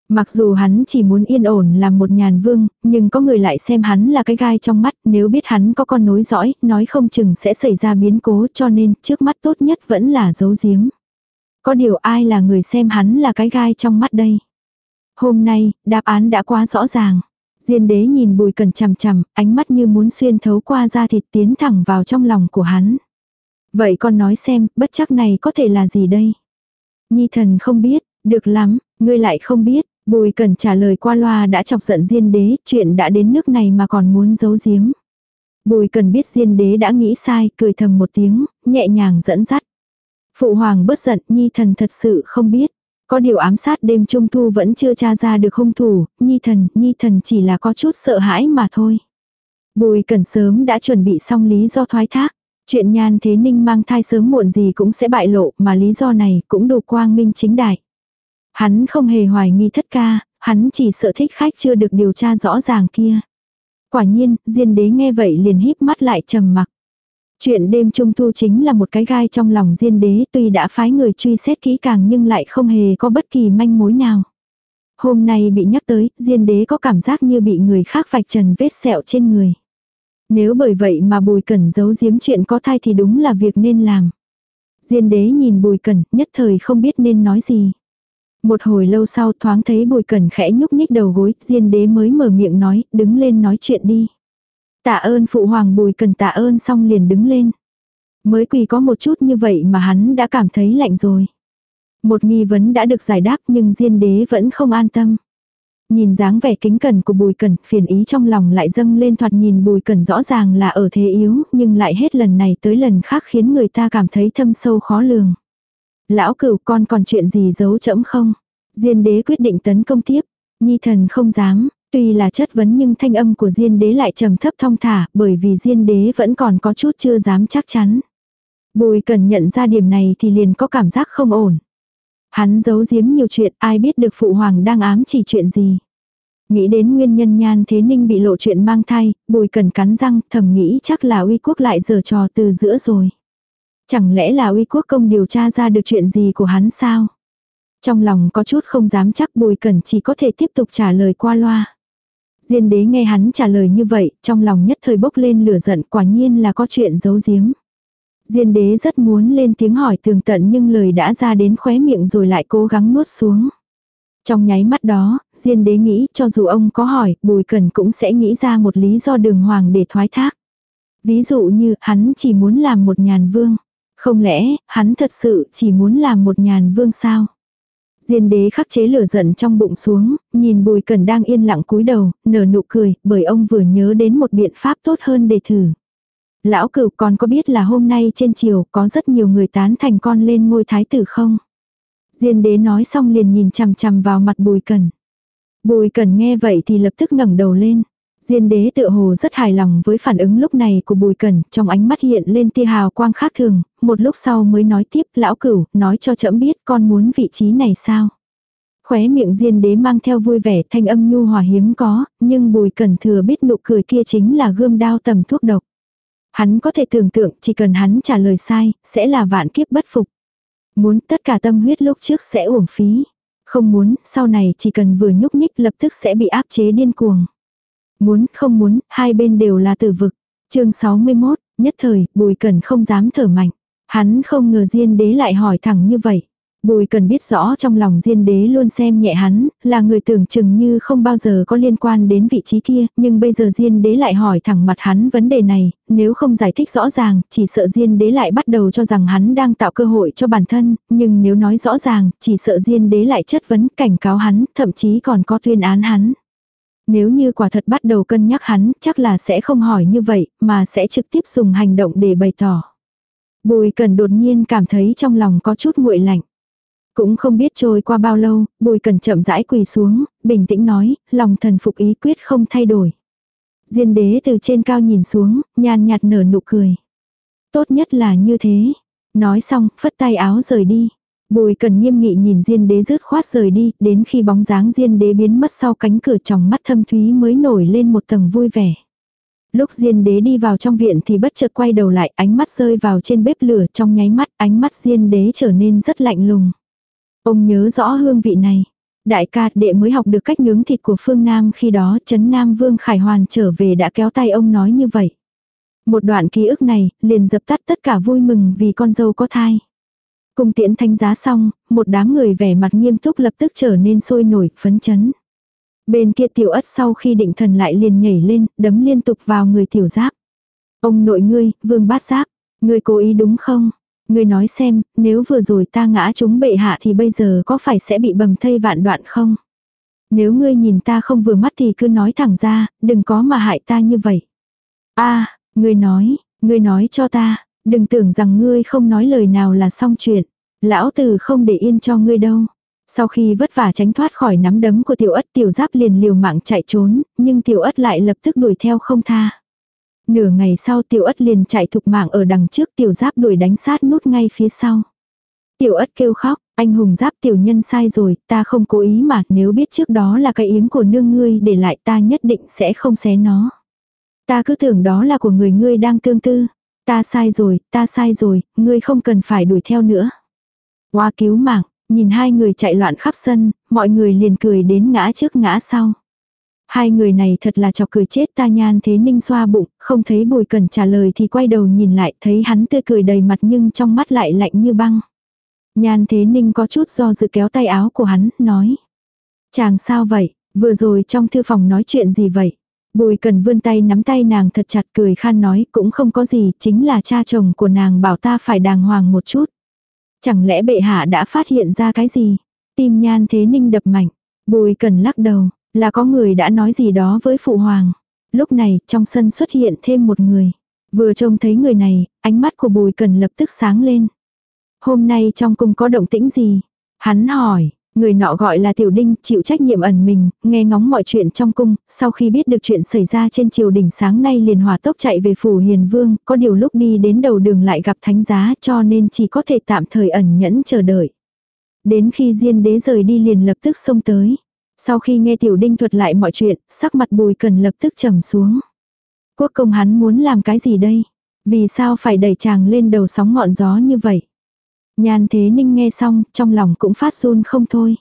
Mặc dù hắn chỉ muốn yên ổn làm một nhàn vương, nhưng có người lại xem hắn là cái gai trong mắt, nếu biết hắn có con nối dõi, nói không chừng sẽ xảy ra biến cố cho nên trước mắt tốt nhất vẫn là giấu giếm. Có điều ai là người xem hắn là cái gai trong mắt đây. Hôm nay, đáp án đã quá rõ ràng. Diên đế nhìn bùi cần chằm chằm, ánh mắt như muốn xuyên thấu qua da thịt tiến thẳng vào trong lòng của hắn. Vậy con nói xem, bất chắc này có thể là gì đây? Nhi thần không biết, được lắm, ngươi lại không biết, Bùi cần trả lời qua loa đã chọc giận Diên đế, chuyện đã đến nước này mà còn muốn giấu giếm. Bùi cần biết Diên đế đã nghĩ sai, cười thầm một tiếng, nhẹ nhàng dẫn dắt. Phụ hoàng bất giận, Nhi thần thật sự không biết. Có điều ám sát đêm trung thu vẫn chưa tra ra được hung thủ, Nhi thần, Nhi thần chỉ là có chút sợ hãi mà thôi. Bùi cần sớm đã chuẩn bị xong lý do thoái thác. Chuyện nhan thế ninh mang thai sớm muộn gì cũng sẽ bại lộ mà lý do này cũng đủ quang minh chính đại. Hắn không hề hoài nghi thất ca, hắn chỉ sợ thích khách chưa được điều tra rõ ràng kia. Quả nhiên, Diên đế nghe vậy liền híp mắt lại trầm mặc. Chuyện đêm trung thu chính là một cái gai trong lòng diên đế tuy đã phái người truy xét kỹ càng nhưng lại không hề có bất kỳ manh mối nào. Hôm nay bị nhắc tới, diên đế có cảm giác như bị người khác vạch trần vết sẹo trên người. Nếu bởi vậy mà bùi cẩn giấu giếm chuyện có thai thì đúng là việc nên làm. Diên đế nhìn bùi cẩn, nhất thời không biết nên nói gì. Một hồi lâu sau thoáng thấy bùi cẩn khẽ nhúc nhích đầu gối, diên đế mới mở miệng nói, đứng lên nói chuyện đi. Tạ ơn phụ hoàng bùi cẩn tạ ơn xong liền đứng lên. Mới quỳ có một chút như vậy mà hắn đã cảm thấy lạnh rồi. Một nghi vấn đã được giải đáp nhưng diên đế vẫn không an tâm. Nhìn dáng vẻ kính cẩn của bùi cẩn, phiền ý trong lòng lại dâng lên thoạt nhìn bùi cẩn rõ ràng là ở thế yếu, nhưng lại hết lần này tới lần khác khiến người ta cảm thấy thâm sâu khó lường. Lão cửu con còn chuyện gì giấu chẫm không? Diên đế quyết định tấn công tiếp. Nhi thần không dám, tuy là chất vấn nhưng thanh âm của diên đế lại trầm thấp thong thả, bởi vì diên đế vẫn còn có chút chưa dám chắc chắn. Bùi cần nhận ra điểm này thì liền có cảm giác không ổn. Hắn giấu giếm nhiều chuyện ai biết được phụ hoàng đang ám chỉ chuyện gì. Nghĩ đến nguyên nhân nhan thế ninh bị lộ chuyện mang thai, bùi cần cắn răng thầm nghĩ chắc là uy quốc lại giở trò từ giữa rồi. Chẳng lẽ là uy quốc công điều tra ra được chuyện gì của hắn sao? Trong lòng có chút không dám chắc bùi cần chỉ có thể tiếp tục trả lời qua loa. Diên đế nghe hắn trả lời như vậy, trong lòng nhất thời bốc lên lửa giận quả nhiên là có chuyện giấu giếm. Diên đế rất muốn lên tiếng hỏi tường tận nhưng lời đã ra đến khóe miệng rồi lại cố gắng nuốt xuống. Trong nháy mắt đó, Diên đế nghĩ cho dù ông có hỏi, Bùi Cần cũng sẽ nghĩ ra một lý do đường hoàng để thoái thác. Ví dụ như, hắn chỉ muốn làm một nhàn vương. Không lẽ, hắn thật sự chỉ muốn làm một nhàn vương sao? Diên đế khắc chế lửa giận trong bụng xuống, nhìn Bùi Cần đang yên lặng cúi đầu, nở nụ cười, bởi ông vừa nhớ đến một biện pháp tốt hơn để thử. Lão cửu còn có biết là hôm nay trên chiều có rất nhiều người tán thành con lên ngôi thái tử không? Diên đế nói xong liền nhìn chằm chằm vào mặt bùi cẩn. Bùi cẩn nghe vậy thì lập tức ngẩng đầu lên. Diên đế tự hồ rất hài lòng với phản ứng lúc này của bùi cẩn, trong ánh mắt hiện lên tia hào quang khác thường, một lúc sau mới nói tiếp lão cửu, nói cho trẫm biết con muốn vị trí này sao. Khóe miệng diên đế mang theo vui vẻ thanh âm nhu hòa hiếm có, nhưng bùi cẩn thừa biết nụ cười kia chính là gươm đao tầm thuốc độc. Hắn có thể tưởng tượng chỉ cần hắn trả lời sai, sẽ là vạn kiếp bất phục. Muốn tất cả tâm huyết lúc trước sẽ uổng phí. Không muốn, sau này chỉ cần vừa nhúc nhích lập tức sẽ bị áp chế điên cuồng. Muốn, không muốn, hai bên đều là tử vực. chương 61, nhất thời, bùi cần không dám thở mạnh. Hắn không ngờ Diên đế lại hỏi thẳng như vậy. Bùi cần biết rõ trong lòng Diên đế luôn xem nhẹ hắn, là người tưởng chừng như không bao giờ có liên quan đến vị trí kia, nhưng bây giờ Diên đế lại hỏi thẳng mặt hắn vấn đề này, nếu không giải thích rõ ràng, chỉ sợ Diên đế lại bắt đầu cho rằng hắn đang tạo cơ hội cho bản thân, nhưng nếu nói rõ ràng, chỉ sợ Diên đế lại chất vấn cảnh cáo hắn, thậm chí còn có tuyên án hắn. Nếu như quả thật bắt đầu cân nhắc hắn, chắc là sẽ không hỏi như vậy, mà sẽ trực tiếp dùng hành động để bày tỏ. Bùi cần đột nhiên cảm thấy trong lòng có chút nguội lạnh. Cũng không biết trôi qua bao lâu, bùi cần chậm rãi quỳ xuống, bình tĩnh nói, lòng thần phục ý quyết không thay đổi. Diên đế từ trên cao nhìn xuống, nhàn nhạt nở nụ cười. Tốt nhất là như thế. Nói xong, phất tay áo rời đi. Bùi cần nghiêm nghị nhìn diên đế rứt khoát rời đi, đến khi bóng dáng diên đế biến mất sau cánh cửa trong mắt thâm thúy mới nổi lên một tầng vui vẻ. Lúc diên đế đi vào trong viện thì bất chợt quay đầu lại, ánh mắt rơi vào trên bếp lửa trong nháy mắt, ánh mắt diên đế trở nên rất lạnh lùng. Ông nhớ rõ hương vị này. Đại ca đệ mới học được cách nướng thịt của phương Nam khi đó chấn Nam Vương Khải Hoàn trở về đã kéo tay ông nói như vậy. Một đoạn ký ức này liền dập tắt tất cả vui mừng vì con dâu có thai. Cùng tiễn thanh giá xong, một đám người vẻ mặt nghiêm túc lập tức trở nên sôi nổi, phấn chấn. Bên kia tiểu ất sau khi định thần lại liền nhảy lên, đấm liên tục vào người tiểu giáp. Ông nội ngươi, vương bát giáp, ngươi cố ý đúng không? Ngươi nói xem, nếu vừa rồi ta ngã chúng bệ hạ thì bây giờ có phải sẽ bị bầm thây vạn đoạn không? Nếu ngươi nhìn ta không vừa mắt thì cứ nói thẳng ra, đừng có mà hại ta như vậy. a ngươi nói, ngươi nói cho ta, đừng tưởng rằng ngươi không nói lời nào là xong chuyện. Lão tử không để yên cho ngươi đâu. Sau khi vất vả tránh thoát khỏi nắm đấm của tiểu ất tiểu giáp liền liều mạng chạy trốn, nhưng tiểu ất lại lập tức đuổi theo không tha. Nửa ngày sau tiểu ất liền chạy thục mạng ở đằng trước tiểu giáp đuổi đánh sát nút ngay phía sau. Tiểu ất kêu khóc, anh hùng giáp tiểu nhân sai rồi, ta không cố ý mà nếu biết trước đó là cái yếm của nương ngươi để lại ta nhất định sẽ không xé nó. Ta cứ tưởng đó là của người ngươi đang tương tư. Ta sai rồi, ta sai rồi, ngươi không cần phải đuổi theo nữa. Hoa cứu mạng, nhìn hai người chạy loạn khắp sân, mọi người liền cười đến ngã trước ngã sau. Hai người này thật là chọc cười chết ta nhan thế ninh xoa bụng, không thấy bùi cần trả lời thì quay đầu nhìn lại thấy hắn tươi cười đầy mặt nhưng trong mắt lại lạnh như băng. Nhan thế ninh có chút do dự kéo tay áo của hắn, nói. Chàng sao vậy, vừa rồi trong thư phòng nói chuyện gì vậy? Bùi cần vươn tay nắm tay nàng thật chặt cười khan nói cũng không có gì, chính là cha chồng của nàng bảo ta phải đàng hoàng một chút. Chẳng lẽ bệ hạ đã phát hiện ra cái gì? Tim nhan thế ninh đập mạnh. Bùi cần lắc đầu, là có người đã nói gì đó với phụ hoàng. Lúc này, trong sân xuất hiện thêm một người. Vừa trông thấy người này, ánh mắt của bùi cần lập tức sáng lên. Hôm nay trong cung có động tĩnh gì? Hắn hỏi, Người nọ gọi là Tiểu Đinh, chịu trách nhiệm ẩn mình, nghe ngóng mọi chuyện trong cung, sau khi biết được chuyện xảy ra trên triều đình sáng nay liền hỏa tốc chạy về phủ Hiền Vương, có điều lúc đi đến đầu đường lại gặp thánh giá cho nên chỉ có thể tạm thời ẩn nhẫn chờ đợi. Đến khi Diên đế rời đi liền lập tức xông tới. Sau khi nghe Tiểu Đinh thuật lại mọi chuyện, sắc mặt bùi cần lập tức trầm xuống. Quốc công hắn muốn làm cái gì đây? Vì sao phải đẩy chàng lên đầu sóng ngọn gió như vậy? Nhan thế ninh nghe xong, trong lòng cũng phát run không thôi.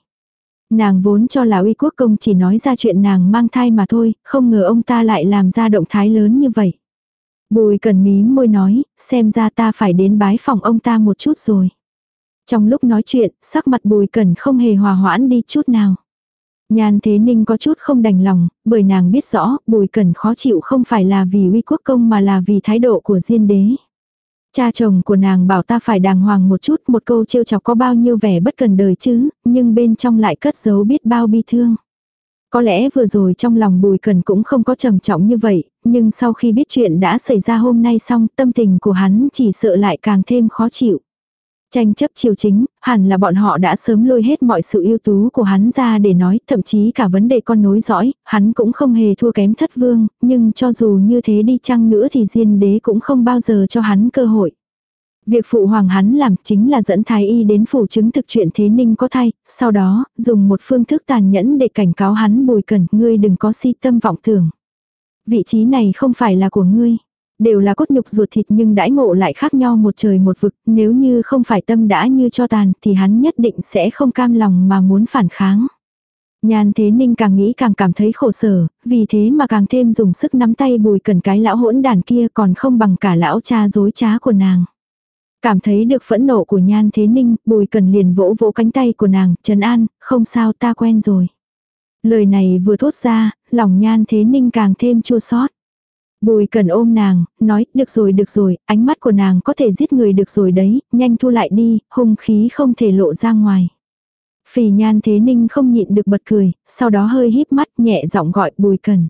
Nàng vốn cho là uy quốc công chỉ nói ra chuyện nàng mang thai mà thôi, không ngờ ông ta lại làm ra động thái lớn như vậy. Bùi cần mí môi nói, xem ra ta phải đến bái phòng ông ta một chút rồi. Trong lúc nói chuyện, sắc mặt bùi cần không hề hòa hoãn đi chút nào. Nhan Thế Ninh có chút không đành lòng, bởi nàng biết rõ, bùi cần khó chịu không phải là vì uy quốc công mà là vì thái độ của diên đế. Cha chồng của nàng bảo ta phải đàng hoàng một chút, một câu trêu chọc có bao nhiêu vẻ bất cần đời chứ, nhưng bên trong lại cất giấu biết bao bi thương. Có lẽ vừa rồi trong lòng bùi cần cũng không có trầm trọng như vậy, nhưng sau khi biết chuyện đã xảy ra hôm nay xong tâm tình của hắn chỉ sợ lại càng thêm khó chịu. Tranh chấp triều chính, hẳn là bọn họ đã sớm lôi hết mọi sự ưu tú của hắn ra để nói, thậm chí cả vấn đề con nối dõi, hắn cũng không hề thua kém thất vương, nhưng cho dù như thế đi chăng nữa thì diên đế cũng không bao giờ cho hắn cơ hội. Việc phụ hoàng hắn làm chính là dẫn thái y đến phủ chứng thực chuyện thế ninh có thai, sau đó, dùng một phương thức tàn nhẫn để cảnh cáo hắn bùi cẩn ngươi đừng có si tâm vọng tưởng. Vị trí này không phải là của ngươi. Đều là cốt nhục ruột thịt nhưng đãi ngộ lại khác nhau một trời một vực, nếu như không phải tâm đã như cho tàn thì hắn nhất định sẽ không cam lòng mà muốn phản kháng. Nhan thế ninh càng nghĩ càng cảm thấy khổ sở, vì thế mà càng thêm dùng sức nắm tay bùi cần cái lão hỗn đàn kia còn không bằng cả lão cha dối trá của nàng. Cảm thấy được phẫn nộ của nhan thế ninh, bùi cần liền vỗ vỗ cánh tay của nàng, trấn an, không sao ta quen rồi. Lời này vừa thốt ra, lòng nhan thế ninh càng thêm chua xót Bùi cần ôm nàng, nói, được rồi được rồi, ánh mắt của nàng có thể giết người được rồi đấy, nhanh thu lại đi, hung khí không thể lộ ra ngoài. Phỉ nhan thế ninh không nhịn được bật cười, sau đó hơi híp mắt nhẹ giọng gọi bùi cần.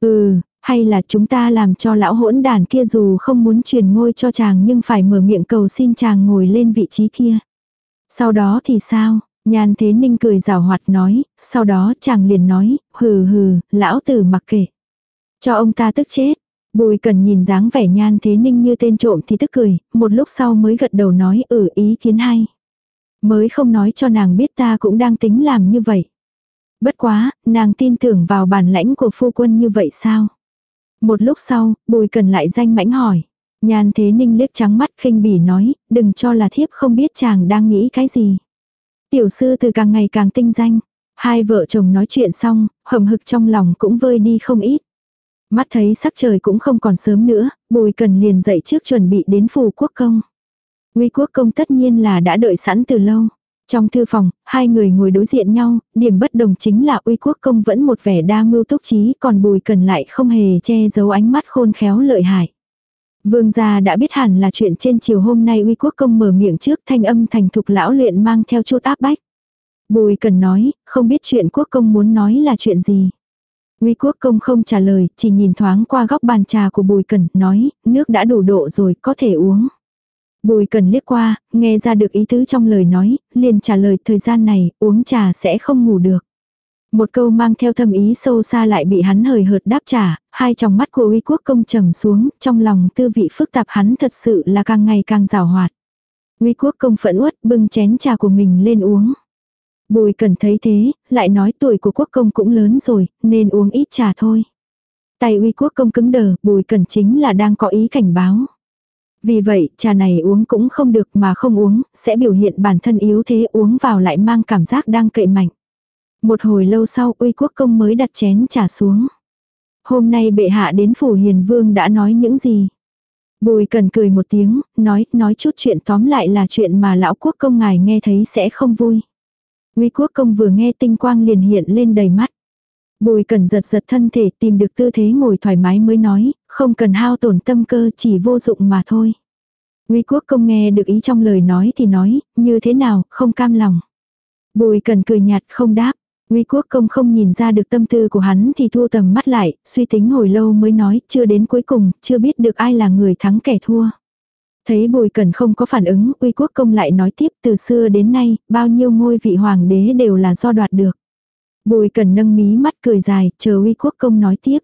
Ừ, hay là chúng ta làm cho lão hỗn đàn kia dù không muốn truyền ngôi cho chàng nhưng phải mở miệng cầu xin chàng ngồi lên vị trí kia. Sau đó thì sao? Nhan thế ninh cười rào hoạt nói, sau đó chàng liền nói, hừ hừ, lão tử mặc kệ. Cho ông ta tức chết. Bùi cần nhìn dáng vẻ nhan thế ninh như tên trộm thì tức cười, một lúc sau mới gật đầu nói ừ ý kiến hay. Mới không nói cho nàng biết ta cũng đang tính làm như vậy. Bất quá, nàng tin tưởng vào bản lãnh của phu quân như vậy sao? Một lúc sau, bùi cần lại danh mãnh hỏi. Nhan thế ninh liếc trắng mắt khinh bỉ nói, đừng cho là thiếp không biết chàng đang nghĩ cái gì. Tiểu sư từ càng ngày càng tinh danh. Hai vợ chồng nói chuyện xong, hầm hực trong lòng cũng vơi đi không ít. Mắt thấy sắc trời cũng không còn sớm nữa, bùi cần liền dậy trước chuẩn bị đến phù quốc công. Uy quốc công tất nhiên là đã đợi sẵn từ lâu. Trong thư phòng, hai người ngồi đối diện nhau, điểm bất đồng chính là uy quốc công vẫn một vẻ đa mưu túc trí còn bùi cần lại không hề che giấu ánh mắt khôn khéo lợi hại. Vương gia đã biết hẳn là chuyện trên chiều hôm nay uy quốc công mở miệng trước thanh âm thành thục lão luyện mang theo chút áp bách. Bùi cần nói, không biết chuyện quốc công muốn nói là chuyện gì. Nguy quốc công không trả lời, chỉ nhìn thoáng qua góc bàn trà của bùi cần, nói, nước đã đủ độ rồi, có thể uống. Bùi cần liếc qua, nghe ra được ý tứ trong lời nói, liền trả lời thời gian này, uống trà sẽ không ngủ được. Một câu mang theo thâm ý sâu xa lại bị hắn hời hợt đáp trả, hai tròng mắt của uy quốc công trầm xuống, trong lòng tư vị phức tạp hắn thật sự là càng ngày càng rào hoạt. Uy quốc công phẫn uất bưng chén trà của mình lên uống. Bùi cần thấy thế, lại nói tuổi của quốc công cũng lớn rồi, nên uống ít trà thôi. Tay uy quốc công cứng đờ, bùi cần chính là đang có ý cảnh báo. Vì vậy, trà này uống cũng không được mà không uống, sẽ biểu hiện bản thân yếu thế uống vào lại mang cảm giác đang cậy mạnh. Một hồi lâu sau uy quốc công mới đặt chén trà xuống. Hôm nay bệ hạ đến phủ hiền vương đã nói những gì? Bùi cần cười một tiếng, nói, nói chút chuyện tóm lại là chuyện mà lão quốc công ngài nghe thấy sẽ không vui. Uy quốc công vừa nghe tinh quang liền hiện lên đầy mắt. Bùi cần giật giật thân thể tìm được tư thế ngồi thoải mái mới nói, không cần hao tổn tâm cơ chỉ vô dụng mà thôi. Uy quốc công nghe được ý trong lời nói thì nói, như thế nào, không cam lòng. Bùi cần cười nhạt không đáp. Uy quốc công không nhìn ra được tâm tư của hắn thì thu tầm mắt lại, suy tính hồi lâu mới nói, chưa đến cuối cùng, chưa biết được ai là người thắng kẻ thua. Thấy bùi cần không có phản ứng, uy quốc công lại nói tiếp từ xưa đến nay, bao nhiêu ngôi vị hoàng đế đều là do đoạt được. Bùi cần nâng mí mắt cười dài, chờ uy quốc công nói tiếp.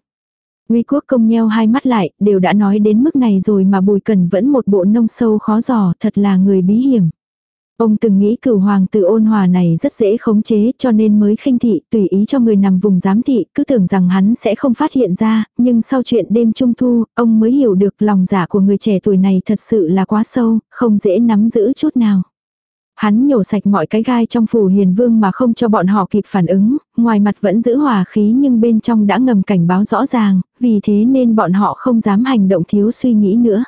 Uy quốc công nheo hai mắt lại, đều đã nói đến mức này rồi mà bùi cần vẫn một bộ nông sâu khó giò, thật là người bí hiểm. Ông từng nghĩ cửu hoàng tử ôn hòa này rất dễ khống chế cho nên mới khinh thị tùy ý cho người nằm vùng giám thị, cứ tưởng rằng hắn sẽ không phát hiện ra, nhưng sau chuyện đêm trung thu, ông mới hiểu được lòng giả của người trẻ tuổi này thật sự là quá sâu, không dễ nắm giữ chút nào. Hắn nhổ sạch mọi cái gai trong phủ hiền vương mà không cho bọn họ kịp phản ứng, ngoài mặt vẫn giữ hòa khí nhưng bên trong đã ngầm cảnh báo rõ ràng, vì thế nên bọn họ không dám hành động thiếu suy nghĩ nữa.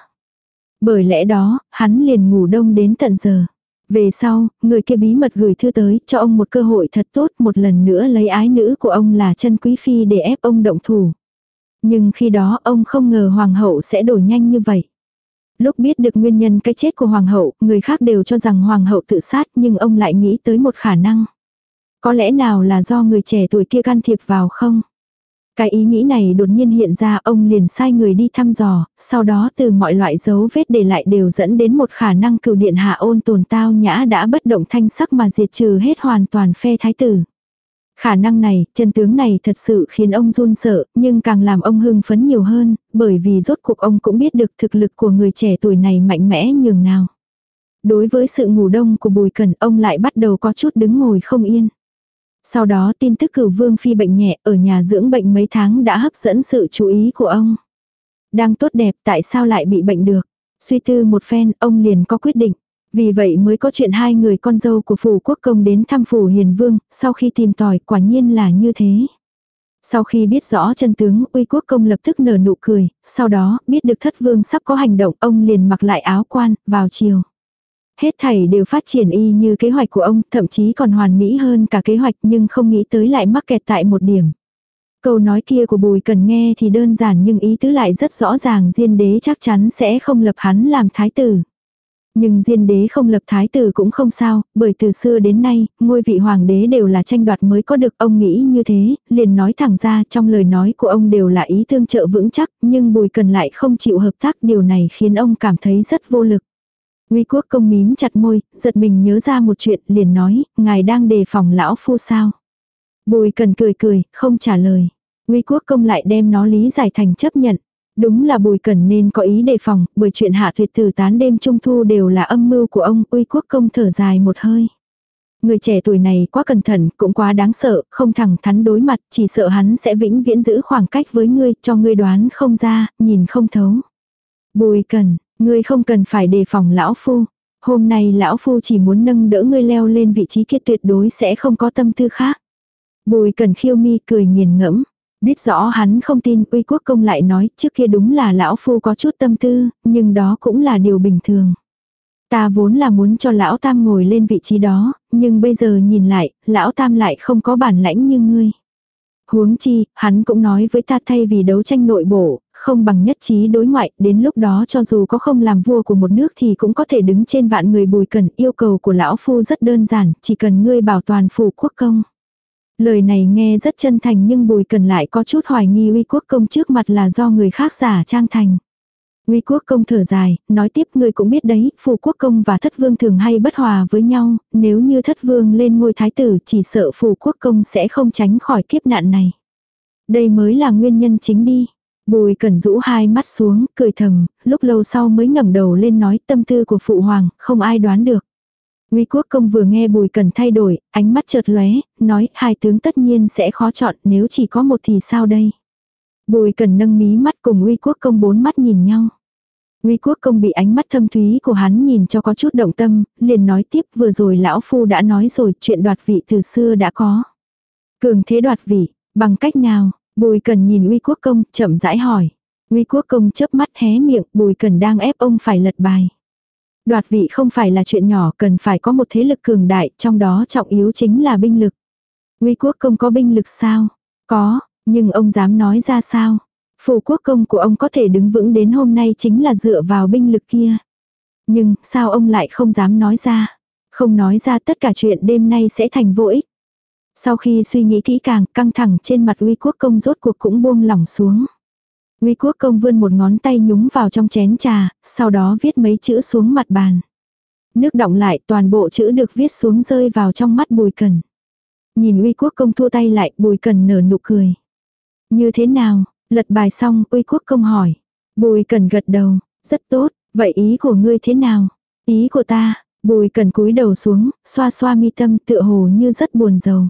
Bởi lẽ đó, hắn liền ngủ đông đến tận giờ. Về sau, người kia bí mật gửi thư tới cho ông một cơ hội thật tốt một lần nữa lấy ái nữ của ông là chân quý phi để ép ông động thủ. Nhưng khi đó ông không ngờ hoàng hậu sẽ đổi nhanh như vậy. Lúc biết được nguyên nhân cái chết của hoàng hậu, người khác đều cho rằng hoàng hậu tự sát nhưng ông lại nghĩ tới một khả năng. Có lẽ nào là do người trẻ tuổi kia can thiệp vào không? Cái ý nghĩ này đột nhiên hiện ra ông liền sai người đi thăm dò, sau đó từ mọi loại dấu vết để lại đều dẫn đến một khả năng cựu điện hạ ôn tồn tao nhã đã bất động thanh sắc mà diệt trừ hết hoàn toàn phe thái tử. Khả năng này, chân tướng này thật sự khiến ông run sợ, nhưng càng làm ông hưng phấn nhiều hơn, bởi vì rốt cuộc ông cũng biết được thực lực của người trẻ tuổi này mạnh mẽ nhường nào. Đối với sự ngủ đông của Bùi Cẩn, ông lại bắt đầu có chút đứng ngồi không yên. Sau đó tin tức cửu vương phi bệnh nhẹ ở nhà dưỡng bệnh mấy tháng đã hấp dẫn sự chú ý của ông. Đang tốt đẹp tại sao lại bị bệnh được? Suy tư một phen, ông liền có quyết định. Vì vậy mới có chuyện hai người con dâu của phủ quốc công đến thăm phủ hiền vương, sau khi tìm tòi quả nhiên là như thế. Sau khi biết rõ chân tướng, uy quốc công lập tức nở nụ cười, sau đó, biết được thất vương sắp có hành động, ông liền mặc lại áo quan, vào chiều. Hết thảy đều phát triển y như kế hoạch của ông, thậm chí còn hoàn mỹ hơn cả kế hoạch nhưng không nghĩ tới lại mắc kẹt tại một điểm. Câu nói kia của Bùi Cần nghe thì đơn giản nhưng ý tứ lại rất rõ ràng Diên đế chắc chắn sẽ không lập hắn làm thái tử. Nhưng Diên đế không lập thái tử cũng không sao, bởi từ xưa đến nay, ngôi vị hoàng đế đều là tranh đoạt mới có được ông nghĩ như thế, liền nói thẳng ra trong lời nói của ông đều là ý tương trợ vững chắc, nhưng Bùi Cần lại không chịu hợp tác điều này khiến ông cảm thấy rất vô lực. Nguy quốc công mím chặt môi, giật mình nhớ ra một chuyện, liền nói, ngài đang đề phòng lão phu sao. Bùi cần cười cười, không trả lời. Nguy quốc công lại đem nó lý giải thành chấp nhận. Đúng là bùi cần nên có ý đề phòng, bởi chuyện hạ tuyệt tử tán đêm trung thu đều là âm mưu của ông, uy quốc công thở dài một hơi. Người trẻ tuổi này quá cẩn thận, cũng quá đáng sợ, không thẳng thắn đối mặt, chỉ sợ hắn sẽ vĩnh viễn giữ khoảng cách với ngươi, cho ngươi đoán không ra, nhìn không thấu. Bùi cần, Ngươi không cần phải đề phòng lão phu. Hôm nay lão phu chỉ muốn nâng đỡ ngươi leo lên vị trí kia tuyệt đối sẽ không có tâm tư khác. Bùi cần khiêu mi cười nghiền ngẫm. Biết rõ hắn không tin uy quốc công lại nói trước kia đúng là lão phu có chút tâm tư, nhưng đó cũng là điều bình thường. Ta vốn là muốn cho lão tam ngồi lên vị trí đó, nhưng bây giờ nhìn lại, lão tam lại không có bản lãnh như ngươi. Huống chi, hắn cũng nói với ta thay vì đấu tranh nội bộ, không bằng nhất trí đối ngoại, đến lúc đó cho dù có không làm vua của một nước thì cũng có thể đứng trên vạn người bùi cần. Yêu cầu của lão phu rất đơn giản, chỉ cần ngươi bảo toàn phủ quốc công. Lời này nghe rất chân thành nhưng bùi cần lại có chút hoài nghi uy quốc công trước mặt là do người khác giả trang thành. Nguy quốc công thở dài, nói tiếp ngươi cũng biết đấy, phù quốc công và thất vương thường hay bất hòa với nhau, nếu như thất vương lên ngôi thái tử chỉ sợ phù quốc công sẽ không tránh khỏi kiếp nạn này. Đây mới là nguyên nhân chính đi. Bùi cẩn rũ hai mắt xuống, cười thầm, lúc lâu sau mới ngẩng đầu lên nói tâm tư của phụ hoàng, không ai đoán được. Ngụy quốc công vừa nghe bùi cẩn thay đổi, ánh mắt chợt lóe, nói hai tướng tất nhiên sẽ khó chọn nếu chỉ có một thì sao đây. Bùi cần nâng mí mắt cùng uy quốc công bốn mắt nhìn nhau. Uy quốc công bị ánh mắt thâm thúy của hắn nhìn cho có chút động tâm, liền nói tiếp vừa rồi lão phu đã nói rồi chuyện đoạt vị từ xưa đã có. Cường thế đoạt vị, bằng cách nào? Bùi cần nhìn uy quốc công, chậm rãi hỏi. Uy quốc công chớp mắt hé miệng, bùi cần đang ép ông phải lật bài. Đoạt vị không phải là chuyện nhỏ, cần phải có một thế lực cường đại, trong đó trọng yếu chính là binh lực. Uy quốc công có binh lực sao? Có, nhưng ông dám nói ra sao? Phủ quốc công của ông có thể đứng vững đến hôm nay chính là dựa vào binh lực kia. Nhưng sao ông lại không dám nói ra? Không nói ra tất cả chuyện đêm nay sẽ thành vô ích. Sau khi suy nghĩ kỹ càng, căng thẳng trên mặt uy quốc công rốt cuộc cũng buông lỏng xuống. Uy quốc công vươn một ngón tay nhúng vào trong chén trà, sau đó viết mấy chữ xuống mặt bàn. Nước động lại toàn bộ chữ được viết xuống rơi vào trong mắt bùi cần. Nhìn uy quốc công thua tay lại bùi cần nở nụ cười. Như thế nào, lật bài xong uy quốc công hỏi. Bùi cần gật đầu, rất tốt, vậy ý của ngươi thế nào? Ý của ta, bùi cần cúi đầu xuống, xoa xoa mi tâm tựa hồ như rất buồn rầu.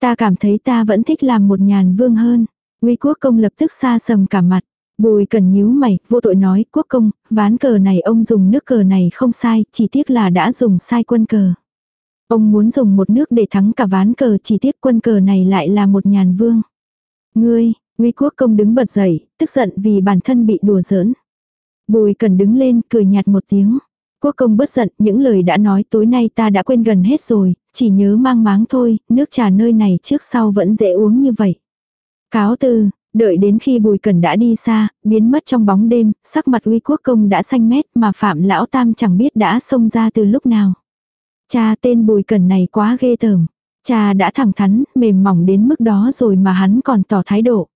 Ta cảm thấy ta vẫn thích làm một nhàn vương hơn. Uy quốc công lập tức xa sầm cả mặt. Bùi cần nhíu mày, vô tội nói, quốc công, ván cờ này ông dùng nước cờ này không sai, chỉ tiếc là đã dùng sai quân cờ. Ông muốn dùng một nước để thắng cả ván cờ chỉ tiếc quân cờ này lại là một nhàn vương. Ngươi, uy quốc công đứng bật dậy, tức giận vì bản thân bị đùa giỡn. Bùi cần đứng lên, cười nhạt một tiếng. Quốc công bất giận, những lời đã nói tối nay ta đã quên gần hết rồi, chỉ nhớ mang máng thôi, nước trà nơi này trước sau vẫn dễ uống như vậy. Cáo từ, đợi đến khi bùi cẩn đã đi xa, biến mất trong bóng đêm, sắc mặt uy quốc công đã xanh mét mà phạm lão tam chẳng biết đã xông ra từ lúc nào. Cha tên bùi cẩn này quá ghê tởm. Cha đã thẳng thắn, mềm mỏng đến mức đó rồi mà hắn còn tỏ thái độ.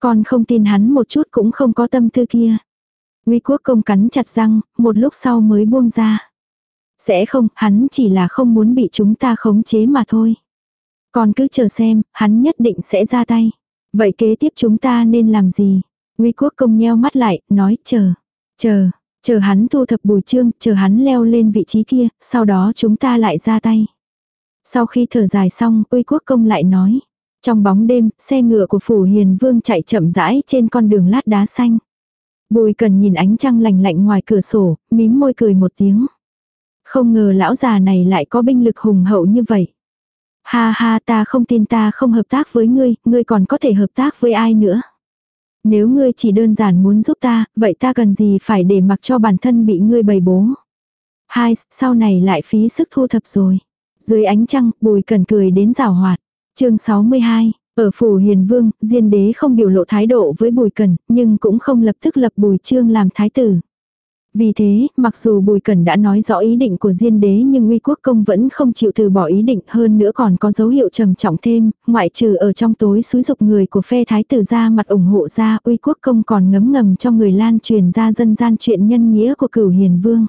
Con không tin hắn một chút cũng không có tâm tư kia. nguy quốc công cắn chặt răng, một lúc sau mới buông ra. Sẽ không, hắn chỉ là không muốn bị chúng ta khống chế mà thôi. con cứ chờ xem, hắn nhất định sẽ ra tay. Vậy kế tiếp chúng ta nên làm gì? nguy quốc công nheo mắt lại, nói chờ. Chờ, chờ hắn thu thập bùi trương, chờ hắn leo lên vị trí kia, sau đó chúng ta lại ra tay. Sau khi thở dài xong, uy quốc công lại nói. Trong bóng đêm, xe ngựa của phủ hiền vương chạy chậm rãi trên con đường lát đá xanh. Bùi cần nhìn ánh trăng lành lạnh ngoài cửa sổ, mím môi cười một tiếng. Không ngờ lão già này lại có binh lực hùng hậu như vậy. Ha ha ta không tin ta không hợp tác với ngươi, ngươi còn có thể hợp tác với ai nữa. Nếu ngươi chỉ đơn giản muốn giúp ta, vậy ta cần gì phải để mặc cho bản thân bị ngươi bày bố. Hai, sau này lại phí sức thu thập rồi. Dưới ánh trăng, bùi cần cười đến rào hoạt. chương 62, ở phủ hiền vương, diên đế không biểu lộ thái độ với bùi cần, nhưng cũng không lập tức lập bùi trương làm thái tử. Vì thế, mặc dù Bùi Cẩn đã nói rõ ý định của Diên đế nhưng Uy Quốc Công vẫn không chịu từ bỏ ý định hơn nữa còn có dấu hiệu trầm trọng thêm, ngoại trừ ở trong tối xúi dục người của phe thái tử ra mặt ủng hộ ra, Uy Quốc Công còn ngấm ngầm cho người lan truyền ra dân gian chuyện nhân nghĩa của cửu hiền vương.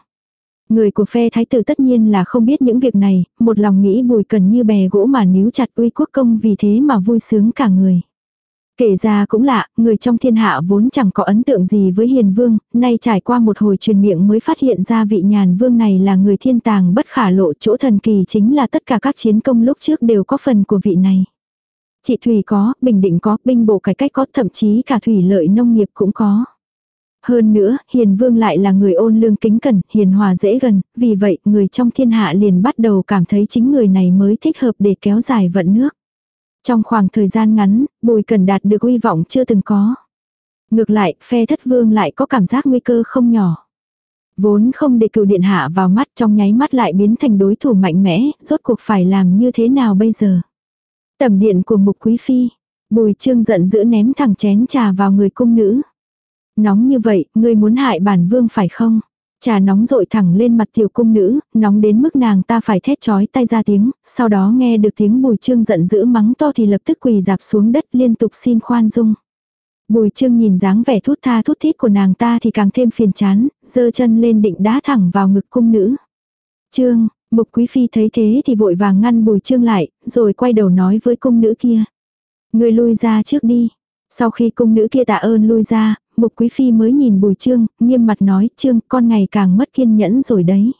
Người của phe thái tử tất nhiên là không biết những việc này, một lòng nghĩ Bùi cần như bè gỗ mà níu chặt Uy Quốc Công vì thế mà vui sướng cả người. Kể ra cũng lạ, người trong thiên hạ vốn chẳng có ấn tượng gì với hiền vương, nay trải qua một hồi truyền miệng mới phát hiện ra vị nhàn vương này là người thiên tàng bất khả lộ chỗ thần kỳ chính là tất cả các chiến công lúc trước đều có phần của vị này. Chị Thủy có, Bình Định có, binh bộ cải cách có, thậm chí cả thủy lợi nông nghiệp cũng có. Hơn nữa, hiền vương lại là người ôn lương kính cẩn, hiền hòa dễ gần, vì vậy người trong thiên hạ liền bắt đầu cảm thấy chính người này mới thích hợp để kéo dài vận nước. Trong khoảng thời gian ngắn, Bùi Cần đạt được uy vọng chưa từng có. Ngược lại, phe thất vương lại có cảm giác nguy cơ không nhỏ. Vốn không để cựu điện hạ vào mắt trong nháy mắt lại biến thành đối thủ mạnh mẽ, rốt cuộc phải làm như thế nào bây giờ. Tầm điện của mục quý phi, bùi trương giận dữ ném thẳng chén trà vào người cung nữ. Nóng như vậy, ngươi muốn hại bản vương phải không? Trà nóng rội thẳng lên mặt tiểu cung nữ, nóng đến mức nàng ta phải thét chói tay ra tiếng, sau đó nghe được tiếng bùi trương giận dữ mắng to thì lập tức quỳ dạp xuống đất liên tục xin khoan dung. Bùi trương nhìn dáng vẻ thút tha thút thít của nàng ta thì càng thêm phiền chán, giơ chân lên định đá thẳng vào ngực cung nữ. Trương, mục quý phi thấy thế thì vội vàng ngăn bùi trương lại, rồi quay đầu nói với cung nữ kia. Người lui ra trước đi. Sau khi cung nữ kia tạ ơn lui ra, Mục Quý Phi mới nhìn Bùi Trương, nghiêm mặt nói, Trương, con ngày càng mất kiên nhẫn rồi đấy.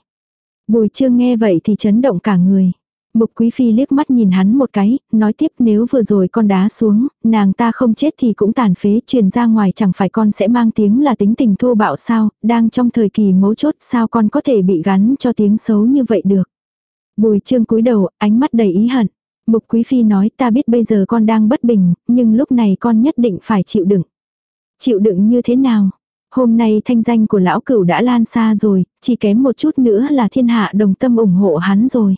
Bùi Trương nghe vậy thì chấn động cả người. Mục Quý Phi liếc mắt nhìn hắn một cái, nói tiếp nếu vừa rồi con đá xuống, nàng ta không chết thì cũng tàn phế, truyền ra ngoài chẳng phải con sẽ mang tiếng là tính tình thô bạo sao, đang trong thời kỳ mấu chốt sao con có thể bị gắn cho tiếng xấu như vậy được. Bùi trương cúi đầu, ánh mắt đầy ý hận. Mục Quý Phi nói ta biết bây giờ con đang bất bình, nhưng lúc này con nhất định phải chịu đựng. Chịu đựng như thế nào? Hôm nay thanh danh của lão cửu đã lan xa rồi, chỉ kém một chút nữa là thiên hạ đồng tâm ủng hộ hắn rồi.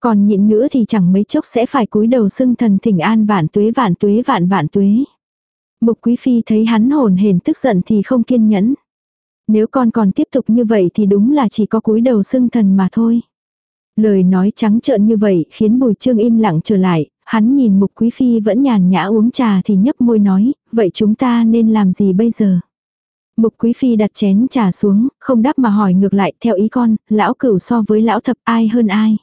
Còn nhịn nữa thì chẳng mấy chốc sẽ phải cúi đầu xưng thần thỉnh an vạn tuế vạn tuế vạn vạn tuế. Mục quý phi thấy hắn hồn hển tức giận thì không kiên nhẫn. Nếu con còn tiếp tục như vậy thì đúng là chỉ có cúi đầu xưng thần mà thôi. Lời nói trắng trợn như vậy khiến bùi trương im lặng trở lại, hắn nhìn mục quý phi vẫn nhàn nhã uống trà thì nhấp môi nói, vậy chúng ta nên làm gì bây giờ? Mục quý phi đặt chén trà xuống, không đáp mà hỏi ngược lại theo ý con, lão cửu so với lão thập ai hơn ai?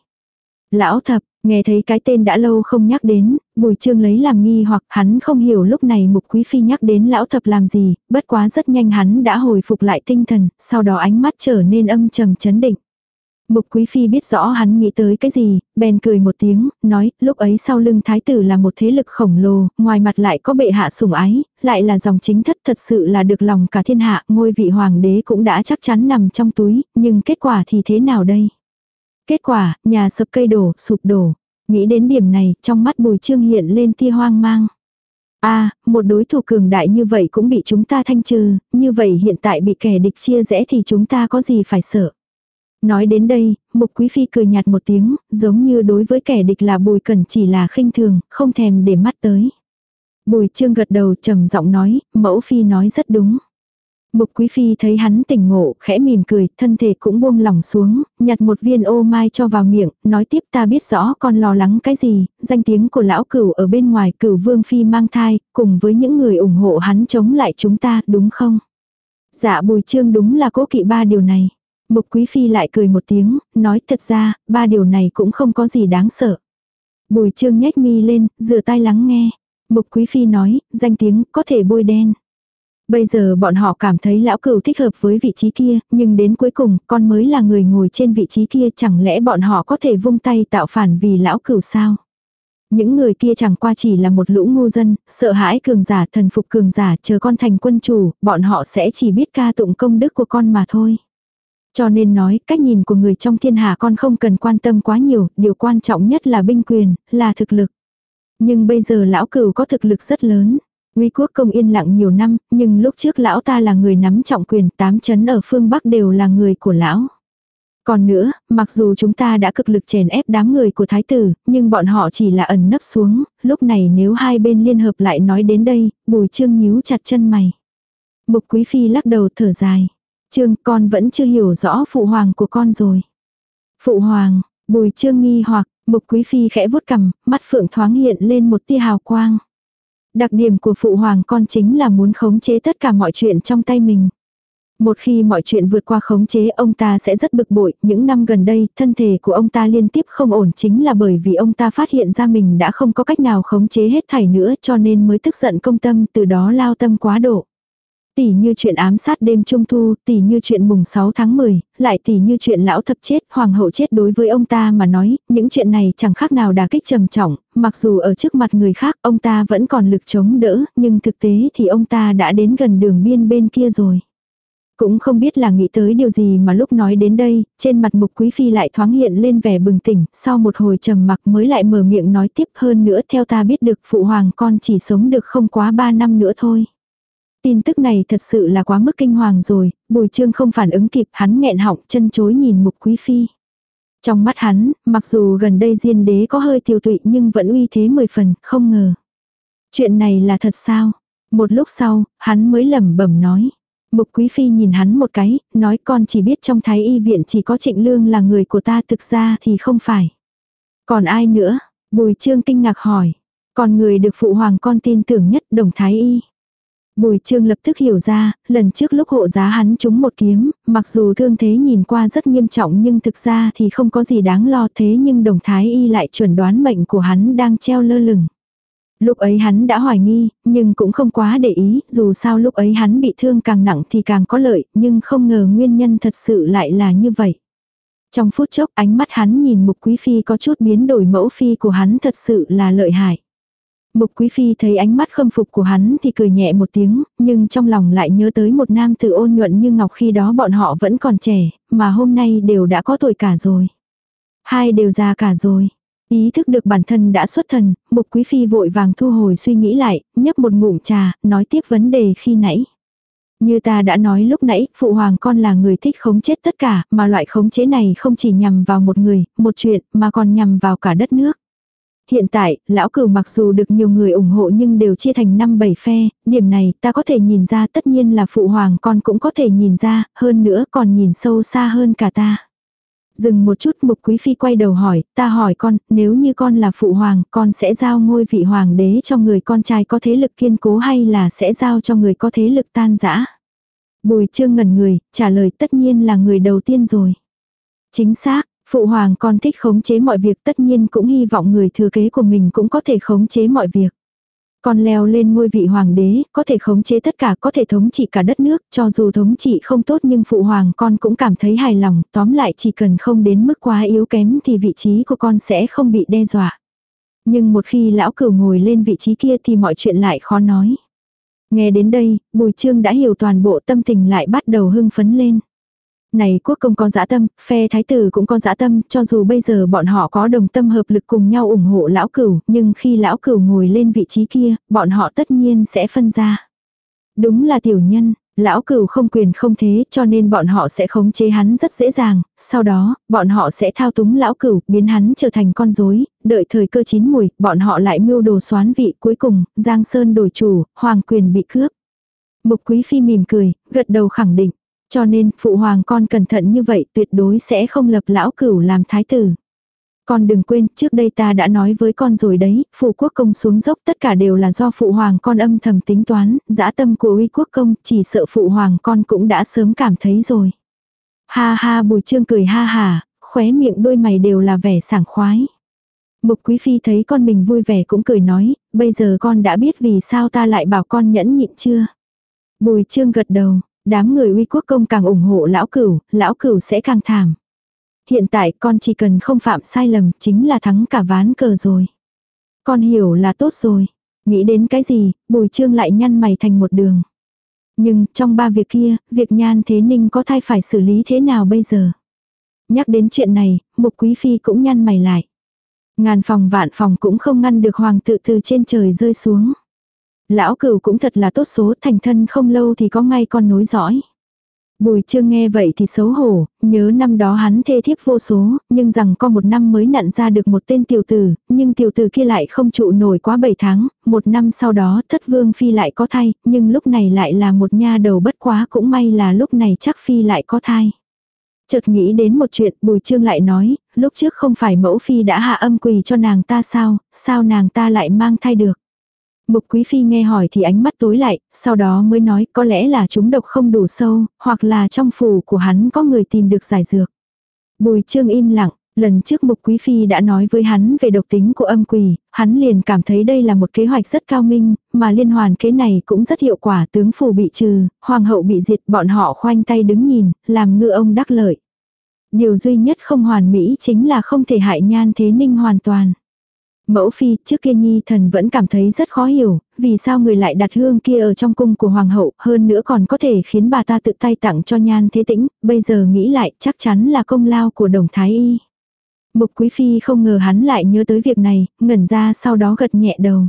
Lão thập, nghe thấy cái tên đã lâu không nhắc đến, bùi trương lấy làm nghi hoặc hắn không hiểu lúc này mục quý phi nhắc đến lão thập làm gì, bất quá rất nhanh hắn đã hồi phục lại tinh thần, sau đó ánh mắt trở nên âm trầm chấn định. Mục quý phi biết rõ hắn nghĩ tới cái gì, bèn cười một tiếng, nói, lúc ấy sau lưng thái tử là một thế lực khổng lồ, ngoài mặt lại có bệ hạ sủng ái, lại là dòng chính thất thật sự là được lòng cả thiên hạ, ngôi vị hoàng đế cũng đã chắc chắn nằm trong túi, nhưng kết quả thì thế nào đây? Kết quả, nhà sập cây đổ, sụp đổ. Nghĩ đến điểm này, trong mắt bùi trương hiện lên tia hoang mang. a một đối thủ cường đại như vậy cũng bị chúng ta thanh trừ, như vậy hiện tại bị kẻ địch chia rẽ thì chúng ta có gì phải sợ. Nói đến đây, mục quý phi cười nhạt một tiếng, giống như đối với kẻ địch là bùi cẩn chỉ là khinh thường, không thèm để mắt tới. Bùi trương gật đầu trầm giọng nói, mẫu phi nói rất đúng. Mục quý phi thấy hắn tỉnh ngộ, khẽ mỉm cười, thân thể cũng buông lỏng xuống, nhặt một viên ô mai cho vào miệng, nói tiếp ta biết rõ con lo lắng cái gì, danh tiếng của lão cửu ở bên ngoài cửu vương phi mang thai, cùng với những người ủng hộ hắn chống lại chúng ta, đúng không? Dạ bùi trương đúng là cố kỵ ba điều này. Mục quý phi lại cười một tiếng, nói thật ra, ba điều này cũng không có gì đáng sợ. Bùi trương nhếch mi lên, rửa tai lắng nghe. Mục quý phi nói, danh tiếng có thể bôi đen. Bây giờ bọn họ cảm thấy lão cửu thích hợp với vị trí kia, nhưng đến cuối cùng con mới là người ngồi trên vị trí kia chẳng lẽ bọn họ có thể vung tay tạo phản vì lão cửu sao? Những người kia chẳng qua chỉ là một lũ ngu dân, sợ hãi cường giả thần phục cường giả chờ con thành quân chủ, bọn họ sẽ chỉ biết ca tụng công đức của con mà thôi. Cho nên nói, cách nhìn của người trong thiên hạ con không cần quan tâm quá nhiều, điều quan trọng nhất là binh quyền, là thực lực. Nhưng bây giờ lão cửu có thực lực rất lớn. Uy quốc công yên lặng nhiều năm, nhưng lúc trước lão ta là người nắm trọng quyền, tám chấn ở phương Bắc đều là người của lão. Còn nữa, mặc dù chúng ta đã cực lực chèn ép đám người của thái tử, nhưng bọn họ chỉ là ẩn nấp xuống, lúc này nếu hai bên liên hợp lại nói đến đây, bùi trương nhíu chặt chân mày. Mục quý phi lắc đầu thở dài. Trương con vẫn chưa hiểu rõ phụ hoàng của con rồi. Phụ hoàng, bùi trương nghi hoặc, mục quý phi khẽ vuốt cằm, mắt phượng thoáng hiện lên một tia hào quang. Đặc điểm của phụ hoàng con chính là muốn khống chế tất cả mọi chuyện trong tay mình. Một khi mọi chuyện vượt qua khống chế ông ta sẽ rất bực bội, những năm gần đây thân thể của ông ta liên tiếp không ổn chính là bởi vì ông ta phát hiện ra mình đã không có cách nào khống chế hết thảy nữa cho nên mới tức giận công tâm từ đó lao tâm quá độ. Tỷ như chuyện ám sát đêm trung thu, tỷ như chuyện mùng 6 tháng 10, lại tỷ như chuyện lão thập chết, hoàng hậu chết đối với ông ta mà nói, những chuyện này chẳng khác nào đả kích trầm trọng, mặc dù ở trước mặt người khác ông ta vẫn còn lực chống đỡ, nhưng thực tế thì ông ta đã đến gần đường biên bên kia rồi. Cũng không biết là nghĩ tới điều gì mà lúc nói đến đây, trên mặt mục quý phi lại thoáng hiện lên vẻ bừng tỉnh, sau một hồi trầm mặc mới lại mở miệng nói tiếp hơn nữa theo ta biết được phụ hoàng con chỉ sống được không quá 3 năm nữa thôi. Tin tức này thật sự là quá mức kinh hoàng rồi, bùi trương không phản ứng kịp hắn nghẹn họng chân chối nhìn mục quý phi. Trong mắt hắn, mặc dù gần đây diên đế có hơi tiêu tụy nhưng vẫn uy thế mười phần, không ngờ. Chuyện này là thật sao? Một lúc sau, hắn mới lẩm bẩm nói. Mục quý phi nhìn hắn một cái, nói con chỉ biết trong thái y viện chỉ có trịnh lương là người của ta thực ra thì không phải. Còn ai nữa? Bùi trương kinh ngạc hỏi. Còn người được phụ hoàng con tin tưởng nhất đồng thái y. Bùi trương lập tức hiểu ra, lần trước lúc hộ giá hắn trúng một kiếm, mặc dù thương thế nhìn qua rất nghiêm trọng nhưng thực ra thì không có gì đáng lo thế nhưng đồng thái y lại chuẩn đoán mệnh của hắn đang treo lơ lửng. Lúc ấy hắn đã hoài nghi, nhưng cũng không quá để ý, dù sao lúc ấy hắn bị thương càng nặng thì càng có lợi, nhưng không ngờ nguyên nhân thật sự lại là như vậy. Trong phút chốc ánh mắt hắn nhìn mục quý phi có chút biến đổi mẫu phi của hắn thật sự là lợi hại. Mục quý phi thấy ánh mắt khâm phục của hắn thì cười nhẹ một tiếng, nhưng trong lòng lại nhớ tới một nam tử ôn nhuận như ngọc khi đó bọn họ vẫn còn trẻ, mà hôm nay đều đã có tuổi cả rồi. Hai đều già cả rồi. Ý thức được bản thân đã xuất thần, mục quý phi vội vàng thu hồi suy nghĩ lại, nhấp một ngụm trà, nói tiếp vấn đề khi nãy. Như ta đã nói lúc nãy, phụ hoàng con là người thích khống chết tất cả, mà loại khống chế này không chỉ nhằm vào một người, một chuyện, mà còn nhằm vào cả đất nước. Hiện tại, lão cửu mặc dù được nhiều người ủng hộ nhưng đều chia thành năm bảy phe, điểm này ta có thể nhìn ra tất nhiên là phụ hoàng con cũng có thể nhìn ra, hơn nữa còn nhìn sâu xa hơn cả ta. Dừng một chút mục quý phi quay đầu hỏi, ta hỏi con, nếu như con là phụ hoàng, con sẽ giao ngôi vị hoàng đế cho người con trai có thế lực kiên cố hay là sẽ giao cho người có thế lực tan rã? Bùi trương ngẩn người, trả lời tất nhiên là người đầu tiên rồi. Chính xác, phụ hoàng con thích khống chế mọi việc tất nhiên cũng hy vọng người thừa kế của mình cũng có thể khống chế mọi việc. Con leo lên ngôi vị hoàng đế, có thể khống chế tất cả, có thể thống trị cả đất nước, cho dù thống trị không tốt nhưng phụ hoàng con cũng cảm thấy hài lòng, tóm lại chỉ cần không đến mức quá yếu kém thì vị trí của con sẽ không bị đe dọa. Nhưng một khi lão cửu ngồi lên vị trí kia thì mọi chuyện lại khó nói. Nghe đến đây, Bùi Trương đã hiểu toàn bộ tâm tình lại bắt đầu hưng phấn lên. Này quốc công có dã tâm, phe thái tử cũng có dã tâm, cho dù bây giờ bọn họ có đồng tâm hợp lực cùng nhau ủng hộ lão cửu, nhưng khi lão cửu ngồi lên vị trí kia, bọn họ tất nhiên sẽ phân ra. Đúng là tiểu nhân, lão cửu không quyền không thế cho nên bọn họ sẽ khống chế hắn rất dễ dàng, sau đó, bọn họ sẽ thao túng lão cửu, biến hắn trở thành con rối đợi thời cơ chín mùi, bọn họ lại mưu đồ xoán vị cuối cùng, Giang Sơn đổi chủ, hoàng quyền bị cướp. Mục quý phi mỉm cười, gật đầu khẳng định. Cho nên, phụ hoàng con cẩn thận như vậy tuyệt đối sẽ không lập lão cửu làm thái tử. Con đừng quên, trước đây ta đã nói với con rồi đấy, phụ quốc công xuống dốc tất cả đều là do phụ hoàng con âm thầm tính toán, dã tâm của uy quốc công, chỉ sợ phụ hoàng con cũng đã sớm cảm thấy rồi. Ha ha bùi trương cười ha hà, khóe miệng đôi mày đều là vẻ sảng khoái. Mục quý phi thấy con mình vui vẻ cũng cười nói, bây giờ con đã biết vì sao ta lại bảo con nhẫn nhịn chưa. Bùi trương gật đầu, Đám người uy quốc công càng ủng hộ lão cửu, lão cửu sẽ càng thảm. Hiện tại con chỉ cần không phạm sai lầm chính là thắng cả ván cờ rồi. Con hiểu là tốt rồi. Nghĩ đến cái gì, bùi trương lại nhăn mày thành một đường. Nhưng trong ba việc kia, việc nhan thế ninh có thai phải xử lý thế nào bây giờ? Nhắc đến chuyện này, mục quý phi cũng nhăn mày lại. Ngàn phòng vạn phòng cũng không ngăn được hoàng tự từ trên trời rơi xuống. Lão cửu cũng thật là tốt số thành thân không lâu thì có ngay con nối dõi. Bùi trương nghe vậy thì xấu hổ, nhớ năm đó hắn thê thiếp vô số, nhưng rằng có một năm mới nặn ra được một tên tiểu tử, nhưng tiểu tử kia lại không trụ nổi quá 7 tháng, một năm sau đó thất vương phi lại có thai, nhưng lúc này lại là một nha đầu bất quá cũng may là lúc này chắc phi lại có thai. Chợt nghĩ đến một chuyện, bùi trương lại nói, lúc trước không phải mẫu phi đã hạ âm quỳ cho nàng ta sao, sao nàng ta lại mang thai được. Mục quý phi nghe hỏi thì ánh mắt tối lại, sau đó mới nói có lẽ là chúng độc không đủ sâu, hoặc là trong phủ của hắn có người tìm được giải dược. Bùi trương im lặng, lần trước mục quý phi đã nói với hắn về độc tính của âm quỷ, hắn liền cảm thấy đây là một kế hoạch rất cao minh, mà liên hoàn kế này cũng rất hiệu quả tướng phủ bị trừ, hoàng hậu bị diệt bọn họ khoanh tay đứng nhìn, làm ngựa ông đắc lợi. Điều duy nhất không hoàn mỹ chính là không thể hại nhan thế ninh hoàn toàn. Mẫu phi, trước kia nhi thần vẫn cảm thấy rất khó hiểu, vì sao người lại đặt hương kia ở trong cung của hoàng hậu, hơn nữa còn có thể khiến bà ta tự tay tặng cho nhan thế tĩnh, bây giờ nghĩ lại chắc chắn là công lao của đồng thái y. Mục quý phi không ngờ hắn lại nhớ tới việc này, ngẩn ra sau đó gật nhẹ đầu.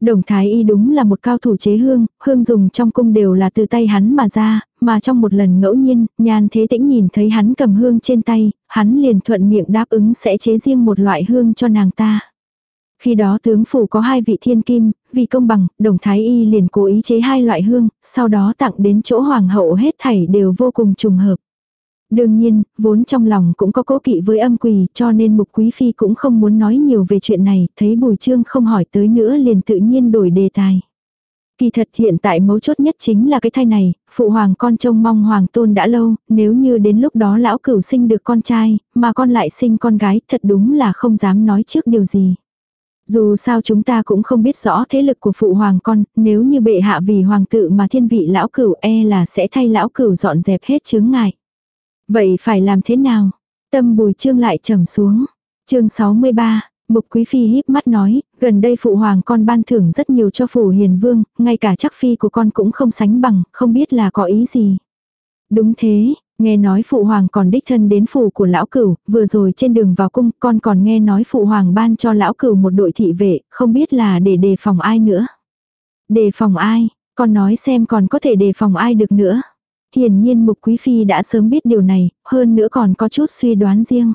Đồng thái y đúng là một cao thủ chế hương, hương dùng trong cung đều là từ tay hắn mà ra, mà trong một lần ngẫu nhiên, nhan thế tĩnh nhìn thấy hắn cầm hương trên tay, hắn liền thuận miệng đáp ứng sẽ chế riêng một loại hương cho nàng ta. Khi đó tướng phủ có hai vị thiên kim, vì công bằng, đồng thái y liền cố ý chế hai loại hương, sau đó tặng đến chỗ hoàng hậu hết thảy đều vô cùng trùng hợp. Đương nhiên, vốn trong lòng cũng có cố kỵ với âm quỳ cho nên mục quý phi cũng không muốn nói nhiều về chuyện này, thấy bùi trương không hỏi tới nữa liền tự nhiên đổi đề tài. Kỳ thật hiện tại mấu chốt nhất chính là cái thai này, phụ hoàng con trông mong hoàng tôn đã lâu, nếu như đến lúc đó lão cửu sinh được con trai, mà con lại sinh con gái, thật đúng là không dám nói trước điều gì. Dù sao chúng ta cũng không biết rõ thế lực của phụ hoàng con, nếu như bệ hạ vì hoàng tự mà thiên vị lão cửu e là sẽ thay lão cửu dọn dẹp hết chướng ngại. Vậy phải làm thế nào? Tâm bùi trương lại trầm xuống. chương 63, Mục Quý Phi híp mắt nói, gần đây phụ hoàng con ban thưởng rất nhiều cho phủ hiền vương, ngay cả chắc phi của con cũng không sánh bằng, không biết là có ý gì. Đúng thế, nghe nói phụ hoàng còn đích thân đến phủ của lão cửu, vừa rồi trên đường vào cung con còn nghe nói phụ hoàng ban cho lão cửu một đội thị vệ, không biết là để đề phòng ai nữa. Đề phòng ai, con nói xem còn có thể đề phòng ai được nữa. Hiển nhiên Mục Quý Phi đã sớm biết điều này, hơn nữa còn có chút suy đoán riêng.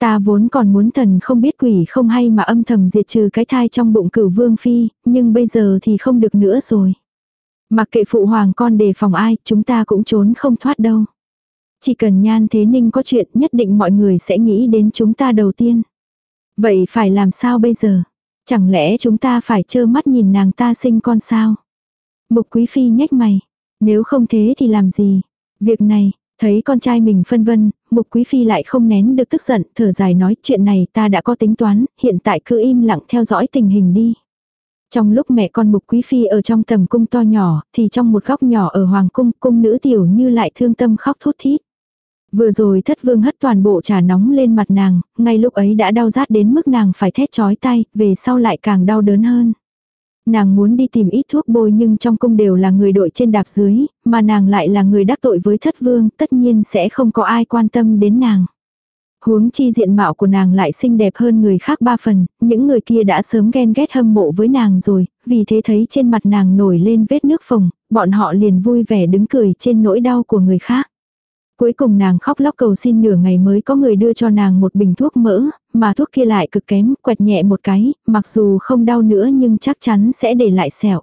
Ta vốn còn muốn thần không biết quỷ không hay mà âm thầm diệt trừ cái thai trong bụng cửu vương phi, nhưng bây giờ thì không được nữa rồi. Mặc kệ phụ hoàng con đề phòng ai, chúng ta cũng trốn không thoát đâu. Chỉ cần nhan thế ninh có chuyện nhất định mọi người sẽ nghĩ đến chúng ta đầu tiên. Vậy phải làm sao bây giờ? Chẳng lẽ chúng ta phải trơ mắt nhìn nàng ta sinh con sao? Mục quý phi nhếch mày. Nếu không thế thì làm gì? Việc này, thấy con trai mình phân vân, mục quý phi lại không nén được tức giận, thở dài nói chuyện này ta đã có tính toán, hiện tại cứ im lặng theo dõi tình hình đi. Trong lúc mẹ con mục quý phi ở trong tầm cung to nhỏ, thì trong một góc nhỏ ở hoàng cung, cung nữ tiểu như lại thương tâm khóc thút thít. Vừa rồi thất vương hất toàn bộ trà nóng lên mặt nàng, ngay lúc ấy đã đau rát đến mức nàng phải thét chói tay, về sau lại càng đau đớn hơn. Nàng muốn đi tìm ít thuốc bôi nhưng trong cung đều là người đội trên đạp dưới, mà nàng lại là người đắc tội với thất vương, tất nhiên sẽ không có ai quan tâm đến nàng. Huống chi diện mạo của nàng lại xinh đẹp hơn người khác ba phần, những người kia đã sớm ghen ghét hâm mộ với nàng rồi, vì thế thấy trên mặt nàng nổi lên vết nước phồng, bọn họ liền vui vẻ đứng cười trên nỗi đau của người khác. Cuối cùng nàng khóc lóc cầu xin nửa ngày mới có người đưa cho nàng một bình thuốc mỡ, mà thuốc kia lại cực kém, quẹt nhẹ một cái, mặc dù không đau nữa nhưng chắc chắn sẽ để lại sẹo.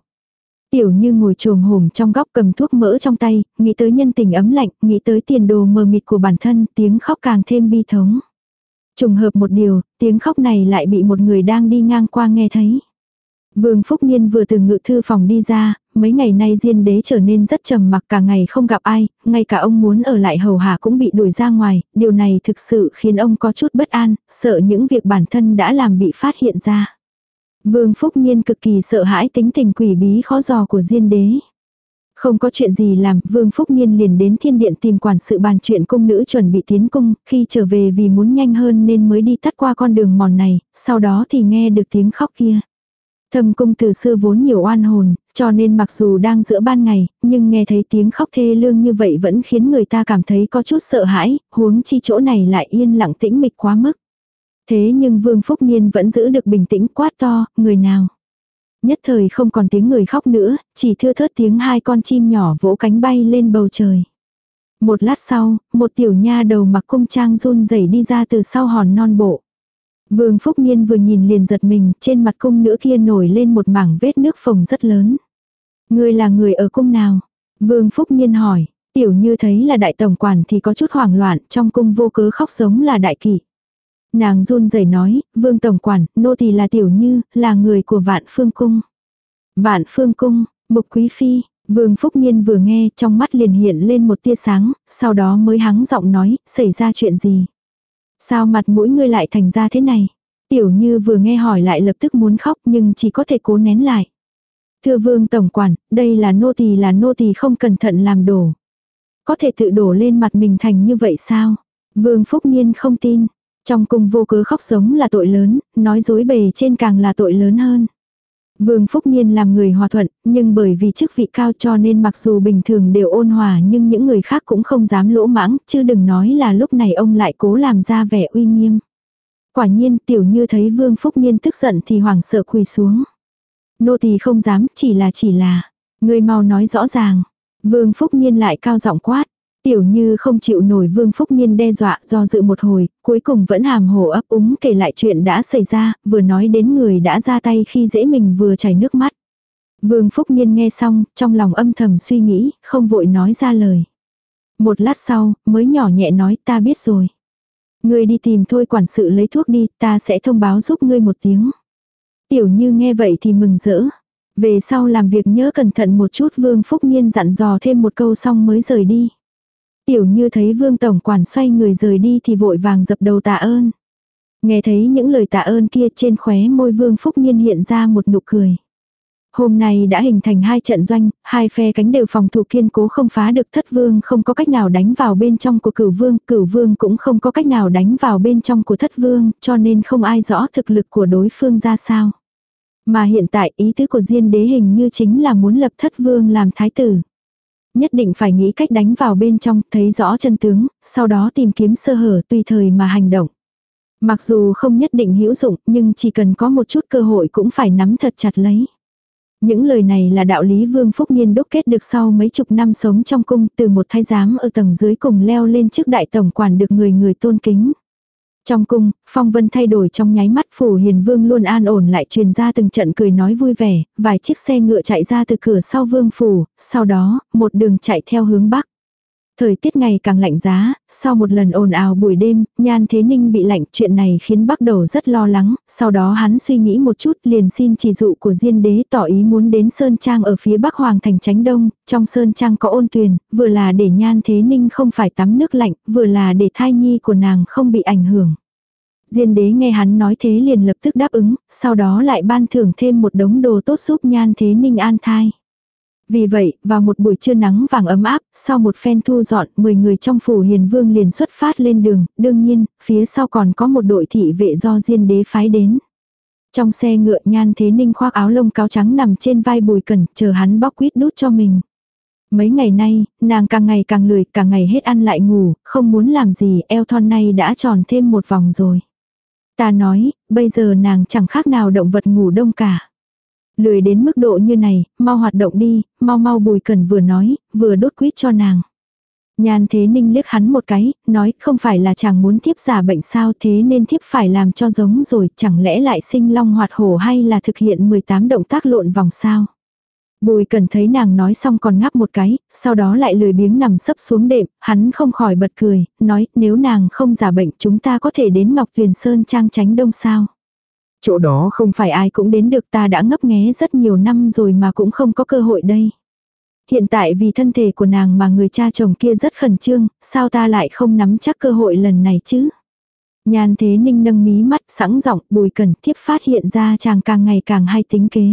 Tiểu như ngồi trồm hổm trong góc cầm thuốc mỡ trong tay, nghĩ tới nhân tình ấm lạnh, nghĩ tới tiền đồ mờ mịt của bản thân, tiếng khóc càng thêm bi thống. Trùng hợp một điều, tiếng khóc này lại bị một người đang đi ngang qua nghe thấy. Vương Phúc Niên vừa từ ngự thư phòng đi ra, mấy ngày nay diên đế trở nên rất trầm mặc cả ngày không gặp ai, ngay cả ông muốn ở lại hầu hạ cũng bị đuổi ra ngoài, điều này thực sự khiến ông có chút bất an, sợ những việc bản thân đã làm bị phát hiện ra. Vương Phúc Niên cực kỳ sợ hãi tính tình quỷ bí khó dò của diên đế. Không có chuyện gì làm, Vương Phúc Niên liền đến thiên điện tìm quản sự bàn chuyện cung nữ chuẩn bị tiến cung, khi trở về vì muốn nhanh hơn nên mới đi tắt qua con đường mòn này, sau đó thì nghe được tiếng khóc kia. Thâm cung từ xưa vốn nhiều oan hồn, cho nên mặc dù đang giữa ban ngày, nhưng nghe thấy tiếng khóc thê lương như vậy vẫn khiến người ta cảm thấy có chút sợ hãi, huống chi chỗ này lại yên lặng tĩnh mịch quá mức. Thế nhưng Vương Phúc Niên vẫn giữ được bình tĩnh quát to, người nào. Nhất thời không còn tiếng người khóc nữa, chỉ thưa thớt tiếng hai con chim nhỏ vỗ cánh bay lên bầu trời. Một lát sau, một tiểu nha đầu mặc cung trang run rẩy đi ra từ sau hòn non bộ. Vương Phúc Niên vừa nhìn liền giật mình, trên mặt cung nữ kia nổi lên một mảng vết nước phồng rất lớn. Người là người ở cung nào? Vương Phúc Niên hỏi, tiểu như thấy là đại tổng quản thì có chút hoảng loạn, trong cung vô cớ khóc giống là đại kỵ. Nàng run rẩy nói, vương tổng quản, nô tỳ là tiểu như, là người của vạn phương cung. Vạn phương cung, mục quý phi, vương phúc niên vừa nghe trong mắt liền hiện lên một tia sáng, sau đó mới hắng giọng nói, xảy ra chuyện gì. Sao mặt mũi ngươi lại thành ra thế này? Tiểu như vừa nghe hỏi lại lập tức muốn khóc nhưng chỉ có thể cố nén lại. Thưa vương tổng quản, đây là nô tỳ là nô tỳ không cẩn thận làm đổ. Có thể tự đổ lên mặt mình thành như vậy sao? Vương Phúc Niên không tin. Trong cung vô cớ khóc giống là tội lớn, nói dối bề trên càng là tội lớn hơn. Vương Phúc Niên làm người hòa thuận, nhưng bởi vì chức vị cao cho nên mặc dù bình thường đều ôn hòa nhưng những người khác cũng không dám lỗ mãng, chứ đừng nói là lúc này ông lại cố làm ra vẻ uy nghiêm. Quả nhiên tiểu như thấy Vương Phúc Niên tức giận thì hoảng sợ quỳ xuống. Nô tỳ không dám, chỉ là chỉ là. Người mau nói rõ ràng. Vương Phúc Niên lại cao giọng quát. Tiểu như không chịu nổi Vương Phúc Niên đe dọa do dự một hồi, cuối cùng vẫn hàm hồ ấp úng kể lại chuyện đã xảy ra, vừa nói đến người đã ra tay khi dễ mình vừa chảy nước mắt. Vương Phúc Niên nghe xong, trong lòng âm thầm suy nghĩ, không vội nói ra lời. Một lát sau, mới nhỏ nhẹ nói ta biết rồi. Ngươi đi tìm thôi quản sự lấy thuốc đi, ta sẽ thông báo giúp ngươi một tiếng. Tiểu như nghe vậy thì mừng rỡ. Về sau làm việc nhớ cẩn thận một chút Vương Phúc Niên dặn dò thêm một câu xong mới rời đi. Tiểu như thấy vương tổng quản xoay người rời đi thì vội vàng dập đầu tạ ơn. Nghe thấy những lời tạ ơn kia trên khóe môi vương phúc nhiên hiện ra một nụ cười. Hôm nay đã hình thành hai trận doanh, hai phe cánh đều phòng thủ kiên cố không phá được thất vương không có cách nào đánh vào bên trong của cửu vương, cửu vương cũng không có cách nào đánh vào bên trong của thất vương, cho nên không ai rõ thực lực của đối phương ra sao. Mà hiện tại ý tứ của Diên đế hình như chính là muốn lập thất vương làm thái tử. Nhất định phải nghĩ cách đánh vào bên trong, thấy rõ chân tướng, sau đó tìm kiếm sơ hở tùy thời mà hành động. Mặc dù không nhất định hữu dụng, nhưng chỉ cần có một chút cơ hội cũng phải nắm thật chặt lấy. Những lời này là đạo lý Vương Phúc Niên đúc kết được sau mấy chục năm sống trong cung từ một thái giám ở tầng dưới cùng leo lên trước đại tổng quản được người người tôn kính. Trong cung, phong vân thay đổi trong nháy mắt phủ hiền vương luôn an ổn lại truyền ra từng trận cười nói vui vẻ, vài chiếc xe ngựa chạy ra từ cửa sau vương phủ, sau đó, một đường chạy theo hướng bắc. Thời tiết ngày càng lạnh giá, sau một lần ồn ào buổi đêm, Nhan Thế Ninh bị lạnh chuyện này khiến bắt đầu rất lo lắng, sau đó hắn suy nghĩ một chút liền xin chỉ dụ của Diên Đế tỏ ý muốn đến Sơn Trang ở phía Bắc Hoàng thành tránh đông, trong Sơn Trang có ôn tuyền, vừa là để Nhan Thế Ninh không phải tắm nước lạnh, vừa là để thai nhi của nàng không bị ảnh hưởng. Diên đế nghe hắn nói thế liền lập tức đáp ứng, sau đó lại ban thưởng thêm một đống đồ tốt giúp nhan thế ninh an thai. Vì vậy, vào một buổi trưa nắng vàng ấm áp, sau một phen thu dọn, 10 người trong phủ hiền vương liền xuất phát lên đường, đương nhiên, phía sau còn có một đội thị vệ do diên đế phái đến. Trong xe ngựa nhan thế ninh khoác áo lông cáo trắng nằm trên vai bùi cẩn, chờ hắn bóc quýt đút cho mình. Mấy ngày nay, nàng càng ngày càng lười, càng ngày hết ăn lại ngủ, không muốn làm gì, eo thon nay đã tròn thêm một vòng rồi. Ta nói, bây giờ nàng chẳng khác nào động vật ngủ đông cả. Lười đến mức độ như này, mau hoạt động đi, mau mau bùi cần vừa nói, vừa đốt quýt cho nàng. Nhan thế ninh liếc hắn một cái, nói không phải là chàng muốn thiếp giả bệnh sao thế nên thiếp phải làm cho giống rồi, chẳng lẽ lại sinh long hoạt hổ hay là thực hiện 18 động tác lộn vòng sao. Bùi cần thấy nàng nói xong còn ngắp một cái, sau đó lại lười biếng nằm sấp xuống đệm, hắn không khỏi bật cười, nói nếu nàng không giả bệnh chúng ta có thể đến Ngọc Tuyền Sơn trang tránh đông sao. Chỗ đó không phải ai cũng đến được ta đã ngấp nghé rất nhiều năm rồi mà cũng không có cơ hội đây. Hiện tại vì thân thể của nàng mà người cha chồng kia rất khẩn trương, sao ta lại không nắm chắc cơ hội lần này chứ? Nhan thế ninh nâng mí mắt sẵn giọng bùi cần tiếp phát hiện ra chàng càng ngày càng hay tính kế.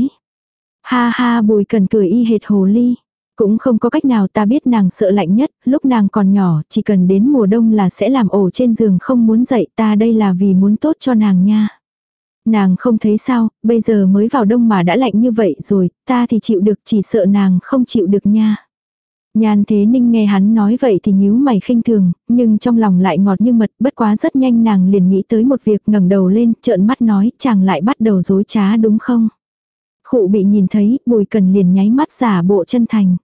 Ha ha bùi cần cười y hệt hồ ly. Cũng không có cách nào ta biết nàng sợ lạnh nhất, lúc nàng còn nhỏ, chỉ cần đến mùa đông là sẽ làm ổ trên giường không muốn dậy ta đây là vì muốn tốt cho nàng nha. Nàng không thấy sao, bây giờ mới vào đông mà đã lạnh như vậy rồi, ta thì chịu được chỉ sợ nàng không chịu được nha. Nhan thế ninh nghe hắn nói vậy thì nhíu mày khinh thường, nhưng trong lòng lại ngọt như mật, bất quá rất nhanh nàng liền nghĩ tới một việc ngẩng đầu lên, trợn mắt nói, chàng lại bắt đầu dối trá đúng không? Khụ bị nhìn thấy, bùi cần liền nháy mắt giả bộ chân thành.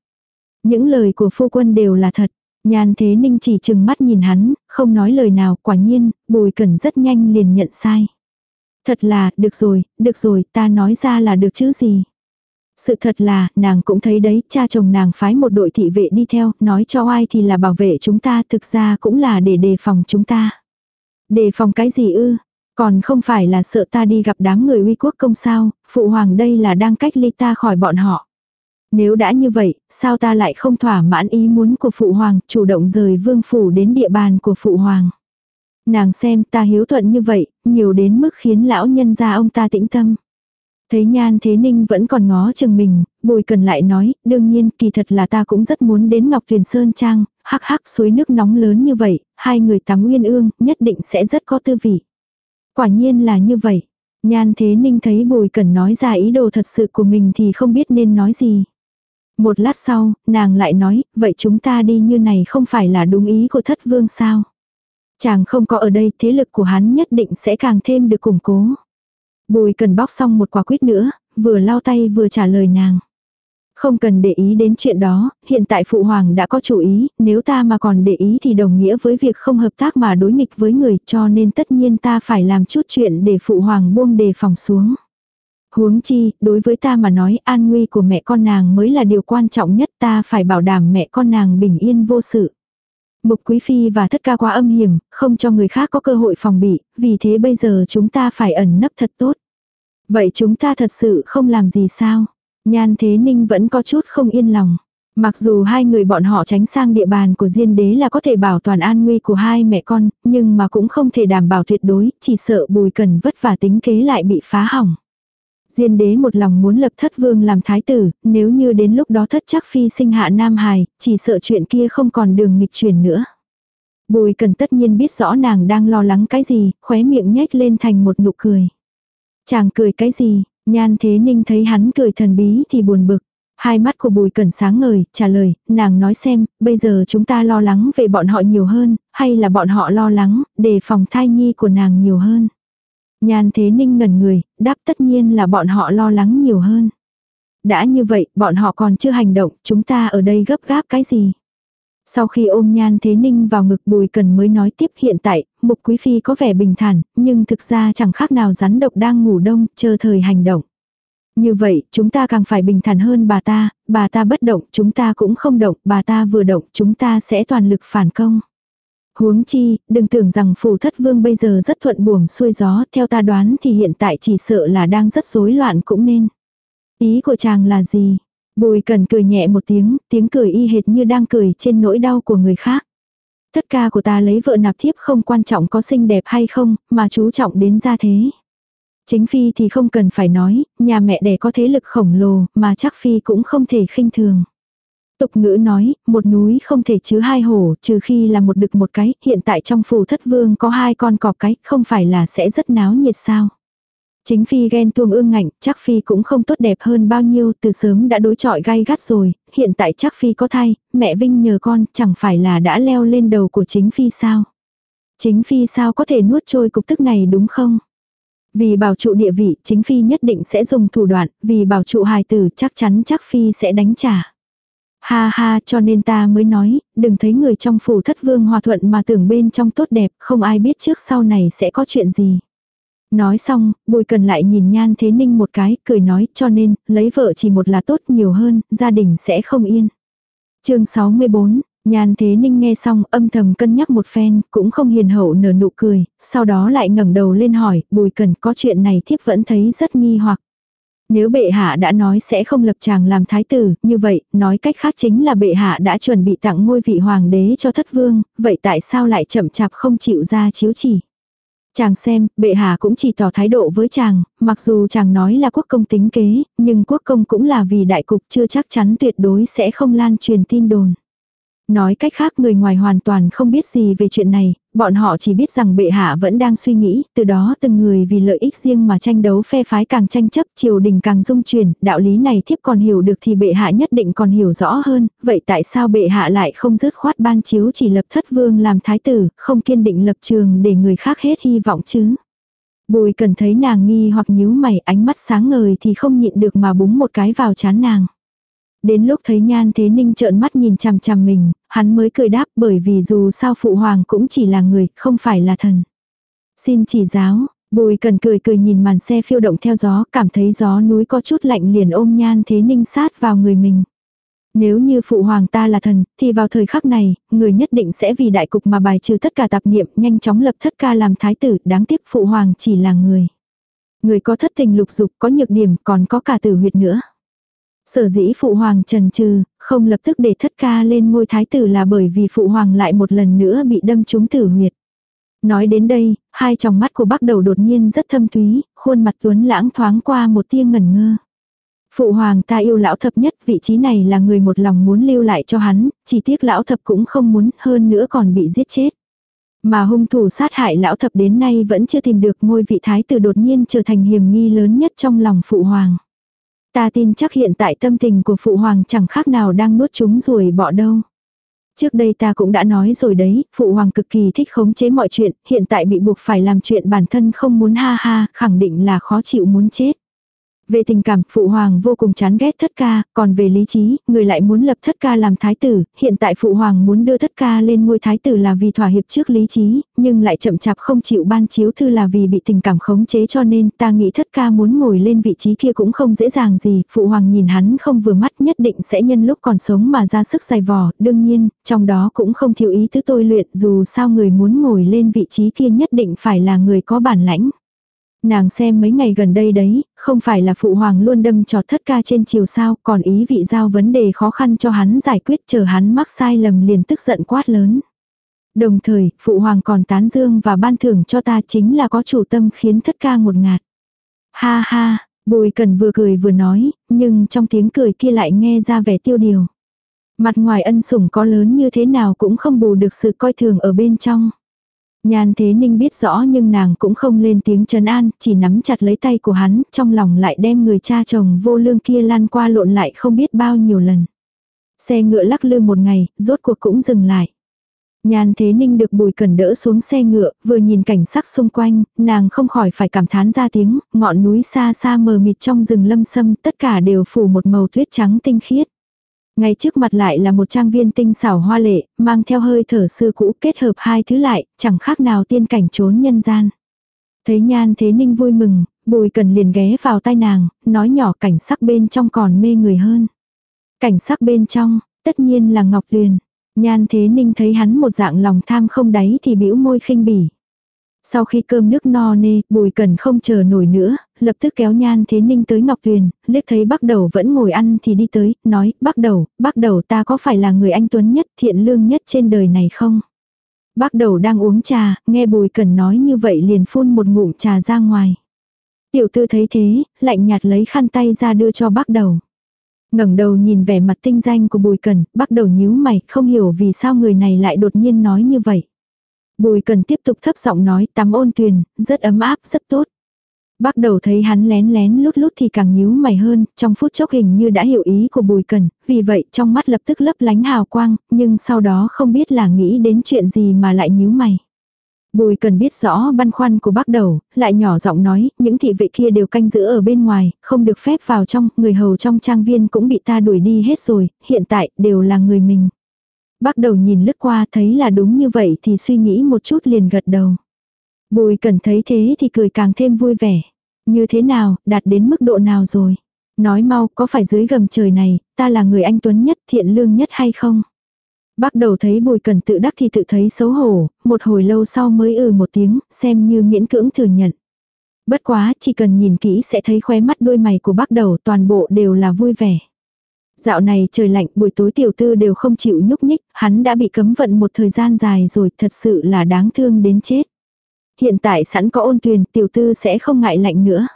Những lời của phu quân đều là thật. Nhan thế ninh chỉ chừng mắt nhìn hắn, không nói lời nào, quả nhiên, bùi cần rất nhanh liền nhận sai. Thật là, được rồi, được rồi, ta nói ra là được chứ gì. Sự thật là, nàng cũng thấy đấy, cha chồng nàng phái một đội thị vệ đi theo, nói cho ai thì là bảo vệ chúng ta, thực ra cũng là để đề phòng chúng ta. Đề phòng cái gì ư? Còn không phải là sợ ta đi gặp đám người uy quốc công sao, phụ hoàng đây là đang cách ly ta khỏi bọn họ. Nếu đã như vậy, sao ta lại không thỏa mãn ý muốn của phụ hoàng, chủ động rời vương phủ đến địa bàn của phụ hoàng. Nàng xem ta hiếu thuận như vậy, nhiều đến mức khiến lão nhân gia ông ta tĩnh tâm. Thấy nhan thế ninh vẫn còn ngó chừng mình, bùi cần lại nói, đương nhiên kỳ thật là ta cũng rất muốn đến Ngọc Thuyền Sơn Trang, hắc hắc suối nước nóng lớn như vậy, hai người tắm uyên ương, nhất định sẽ rất có tư vị. Quả nhiên là như vậy. Nhan thế ninh thấy bùi cần nói ra ý đồ thật sự của mình thì không biết nên nói gì. Một lát sau, nàng lại nói, vậy chúng ta đi như này không phải là đúng ý của thất vương sao? Chàng không có ở đây, thế lực của hắn nhất định sẽ càng thêm được củng cố. Bùi cần bóc xong một quả quýt nữa, vừa lau tay vừa trả lời nàng. Không cần để ý đến chuyện đó, hiện tại phụ hoàng đã có chủ ý, nếu ta mà còn để ý thì đồng nghĩa với việc không hợp tác mà đối nghịch với người cho nên tất nhiên ta phải làm chút chuyện để phụ hoàng buông đề phòng xuống. Huống chi, đối với ta mà nói an nguy của mẹ con nàng mới là điều quan trọng nhất ta phải bảo đảm mẹ con nàng bình yên vô sự. Mục Quý Phi và thất ca quá âm hiểm, không cho người khác có cơ hội phòng bị, vì thế bây giờ chúng ta phải ẩn nấp thật tốt. Vậy chúng ta thật sự không làm gì sao? Nhan Thế Ninh vẫn có chút không yên lòng. Mặc dù hai người bọn họ tránh sang địa bàn của Diên Đế là có thể bảo toàn an nguy của hai mẹ con, nhưng mà cũng không thể đảm bảo tuyệt đối, chỉ sợ Bùi Cần vất vả tính kế lại bị phá hỏng. Diên đế một lòng muốn lập thất vương làm thái tử, nếu như đến lúc đó thất chắc phi sinh hạ nam hài, chỉ sợ chuyện kia không còn đường nghịch chuyển nữa. Bùi cần tất nhiên biết rõ nàng đang lo lắng cái gì, khóe miệng nhếch lên thành một nụ cười. Chàng cười cái gì, nhan thế ninh thấy hắn cười thần bí thì buồn bực. Hai mắt của bùi cần sáng ngời, trả lời, nàng nói xem, bây giờ chúng ta lo lắng về bọn họ nhiều hơn, hay là bọn họ lo lắng, đề phòng thai nhi của nàng nhiều hơn. Nhan thế ninh ngẩn người, đáp tất nhiên là bọn họ lo lắng nhiều hơn. Đã như vậy, bọn họ còn chưa hành động, chúng ta ở đây gấp gáp cái gì? Sau khi ôm nhan thế ninh vào ngực bùi cần mới nói tiếp hiện tại, mục quý phi có vẻ bình thản, nhưng thực ra chẳng khác nào rắn độc đang ngủ đông, chờ thời hành động. Như vậy, chúng ta càng phải bình thản hơn bà ta, bà ta bất động, chúng ta cũng không động, bà ta vừa động, chúng ta sẽ toàn lực phản công. Huống chi, đừng tưởng rằng phủ thất vương bây giờ rất thuận buồm xuôi gió, theo ta đoán thì hiện tại chỉ sợ là đang rất rối loạn cũng nên. Ý của chàng là gì? Bùi cần cười nhẹ một tiếng, tiếng cười y hệt như đang cười trên nỗi đau của người khác. Tất cả của ta lấy vợ nạp thiếp không quan trọng có xinh đẹp hay không, mà chú trọng đến gia thế. Chính Phi thì không cần phải nói, nhà mẹ đẻ có thế lực khổng lồ, mà chắc Phi cũng không thể khinh thường. Tục ngữ nói, một núi không thể chứa hai hổ, trừ khi là một đực một cái, hiện tại trong phủ thất vương có hai con cọp cái, không phải là sẽ rất náo nhiệt sao. Chính Phi ghen tuông ương ngạnh, chắc Phi cũng không tốt đẹp hơn bao nhiêu, từ sớm đã đối chọi gai gắt rồi, hiện tại chắc Phi có thai, mẹ Vinh nhờ con, chẳng phải là đã leo lên đầu của chính Phi sao. Chính Phi sao có thể nuốt trôi cục tức này đúng không? Vì bảo trụ địa vị, chính Phi nhất định sẽ dùng thủ đoạn, vì bảo trụ hài tử chắc chắn chắc Phi sẽ đánh trả. Ha ha cho nên ta mới nói, đừng thấy người trong phủ thất vương hòa thuận mà tưởng bên trong tốt đẹp, không ai biết trước sau này sẽ có chuyện gì. Nói xong, bùi cần lại nhìn nhan thế ninh một cái, cười nói cho nên, lấy vợ chỉ một là tốt nhiều hơn, gia đình sẽ không yên. chương 64, Nhan Thế Ninh nghe xong âm thầm cân nhắc một phen, cũng không hiền hậu nở nụ cười, sau đó lại ngẩng đầu lên hỏi, bùi cần có chuyện này thiếp vẫn thấy rất nghi hoặc. Nếu bệ hạ đã nói sẽ không lập chàng làm thái tử, như vậy, nói cách khác chính là bệ hạ đã chuẩn bị tặng ngôi vị hoàng đế cho thất vương, vậy tại sao lại chậm chạp không chịu ra chiếu chỉ? Chàng xem, bệ hạ cũng chỉ tỏ thái độ với chàng, mặc dù chàng nói là quốc công tính kế, nhưng quốc công cũng là vì đại cục chưa chắc chắn tuyệt đối sẽ không lan truyền tin đồn. Nói cách khác người ngoài hoàn toàn không biết gì về chuyện này, bọn họ chỉ biết rằng bệ hạ vẫn đang suy nghĩ, từ đó từng người vì lợi ích riêng mà tranh đấu phe phái càng tranh chấp, triều đình càng dung chuyển, đạo lý này thiếp còn hiểu được thì bệ hạ nhất định còn hiểu rõ hơn, vậy tại sao bệ hạ lại không dứt khoát ban chiếu chỉ lập thất vương làm thái tử, không kiên định lập trường để người khác hết hy vọng chứ? Bùi cần thấy nàng nghi hoặc nhíu mày ánh mắt sáng ngời thì không nhịn được mà búng một cái vào chán nàng. Đến lúc thấy nhan thế ninh trợn mắt nhìn chằm chằm mình, hắn mới cười đáp bởi vì dù sao phụ hoàng cũng chỉ là người, không phải là thần. Xin chỉ giáo, bùi cần cười cười nhìn màn xe phiêu động theo gió, cảm thấy gió núi có chút lạnh liền ôm nhan thế ninh sát vào người mình. Nếu như phụ hoàng ta là thần, thì vào thời khắc này, người nhất định sẽ vì đại cục mà bài trừ tất cả tạp niệm, nhanh chóng lập thất ca làm thái tử, đáng tiếc phụ hoàng chỉ là người. Người có thất tình lục dục, có nhược điểm, còn có cả tử huyệt nữa. Sở dĩ phụ hoàng trần trừ, không lập tức để thất ca lên ngôi thái tử là bởi vì phụ hoàng lại một lần nữa bị đâm trúng tử huyệt. Nói đến đây, hai tròng mắt của bác đầu đột nhiên rất thâm thúy, khuôn mặt tuấn lãng thoáng qua một tia ngẩn ngơ. Phụ hoàng ta yêu lão thập nhất, vị trí này là người một lòng muốn lưu lại cho hắn, chỉ tiếc lão thập cũng không muốn, hơn nữa còn bị giết chết. Mà hung thủ sát hại lão thập đến nay vẫn chưa tìm được ngôi vị thái tử đột nhiên trở thành hiểm nghi lớn nhất trong lòng phụ hoàng. Ta tin chắc hiện tại tâm tình của phụ hoàng chẳng khác nào đang nuốt chúng ruồi bỏ đâu. Trước đây ta cũng đã nói rồi đấy, phụ hoàng cực kỳ thích khống chế mọi chuyện, hiện tại bị buộc phải làm chuyện bản thân không muốn ha ha, khẳng định là khó chịu muốn chết. Về tình cảm, Phụ Hoàng vô cùng chán ghét thất ca, còn về lý trí, người lại muốn lập thất ca làm thái tử, hiện tại Phụ Hoàng muốn đưa thất ca lên ngôi thái tử là vì thỏa hiệp trước lý trí, nhưng lại chậm chạp không chịu ban chiếu thư là vì bị tình cảm khống chế cho nên ta nghĩ thất ca muốn ngồi lên vị trí kia cũng không dễ dàng gì, Phụ Hoàng nhìn hắn không vừa mắt nhất định sẽ nhân lúc còn sống mà ra sức dài vò, đương nhiên, trong đó cũng không thiếu ý tứ tôi luyện dù sao người muốn ngồi lên vị trí kia nhất định phải là người có bản lãnh. Nàng xem mấy ngày gần đây đấy, không phải là phụ hoàng luôn đâm trọt thất ca trên chiều sao, còn ý vị giao vấn đề khó khăn cho hắn giải quyết chờ hắn mắc sai lầm liền tức giận quát lớn. Đồng thời, phụ hoàng còn tán dương và ban thưởng cho ta chính là có chủ tâm khiến thất ca một ngạt. Ha ha, Bùi cần vừa cười vừa nói, nhưng trong tiếng cười kia lại nghe ra vẻ tiêu điều. Mặt ngoài ân sủng có lớn như thế nào cũng không bù được sự coi thường ở bên trong. Nhan thế ninh biết rõ nhưng nàng cũng không lên tiếng trấn an, chỉ nắm chặt lấy tay của hắn, trong lòng lại đem người cha chồng vô lương kia lan qua lộn lại không biết bao nhiêu lần. Xe ngựa lắc lư một ngày, rốt cuộc cũng dừng lại. Nhan Thế Ninh được Bùi Cẩn đỡ xuống xe ngựa, vừa nhìn cảnh sắc xung quanh, nàng không khỏi phải cảm thán ra tiếng, ngọn núi xa xa mờ mịt trong rừng lâm sâm, tất cả đều phủ một màu tuyết trắng tinh khiết. Ngay trước mặt lại là một trang viên tinh xảo hoa lệ, mang theo hơi thở xưa cũ kết hợp hai thứ lại, chẳng khác nào tiên cảnh trốn nhân gian. Thấy Nhan Thế Ninh vui mừng, Bùi cần liền ghé vào tai nàng, nói nhỏ cảnh sắc bên trong còn mê người hơn. Cảnh sắc bên trong, tất nhiên là Ngọc Tuyền. Nhan Thế Ninh thấy hắn một dạng lòng tham không đáy thì bĩu môi khinh bỉ. Sau khi cơm nước no nê, Bùi Cần không chờ nổi nữa, lập tức kéo Nhan Thế Ninh tới Ngọc Tuyền, liếc thấy bác đầu vẫn ngồi ăn thì đi tới, nói, bác đầu, bác đầu ta có phải là người anh tuấn nhất, thiện lương nhất trên đời này không? Bác đầu đang uống trà, nghe Bùi Cần nói như vậy liền phun một ngụm trà ra ngoài. Tiểu tư thấy thế, lạnh nhạt lấy khăn tay ra đưa cho bác đầu ngẩng đầu nhìn vẻ mặt tinh danh của Bùi Cần, bắc đầu nhíu mày, không hiểu vì sao người này lại đột nhiên nói như vậy. Bùi Cần tiếp tục thấp giọng nói tắm ôn tuyền, rất ấm áp, rất tốt. Bắt đầu thấy hắn lén lén lút lút thì càng nhíu mày hơn, trong phút chốc hình như đã hiểu ý của Bùi Cần, vì vậy trong mắt lập tức lấp lánh hào quang, nhưng sau đó không biết là nghĩ đến chuyện gì mà lại nhíu mày. Bùi cần biết rõ băn khoăn của bác đầu, lại nhỏ giọng nói, những thị vệ kia đều canh giữ ở bên ngoài, không được phép vào trong, người hầu trong trang viên cũng bị ta đuổi đi hết rồi, hiện tại đều là người mình. Bác đầu nhìn lướt qua thấy là đúng như vậy thì suy nghĩ một chút liền gật đầu. Bùi cần thấy thế thì cười càng thêm vui vẻ. Như thế nào, đạt đến mức độ nào rồi? Nói mau có phải dưới gầm trời này, ta là người anh tuấn nhất thiện lương nhất hay không? Bác đầu thấy bùi cần tự đắc thì tự thấy xấu hổ, một hồi lâu sau mới ừ một tiếng, xem như miễn cưỡng thừa nhận. Bất quá, chỉ cần nhìn kỹ sẽ thấy khóe mắt đôi mày của bác đầu toàn bộ đều là vui vẻ. Dạo này trời lạnh buổi tối tiểu tư đều không chịu nhúc nhích, hắn đã bị cấm vận một thời gian dài rồi thật sự là đáng thương đến chết. Hiện tại sẵn có ôn tuyền tiểu tư sẽ không ngại lạnh nữa.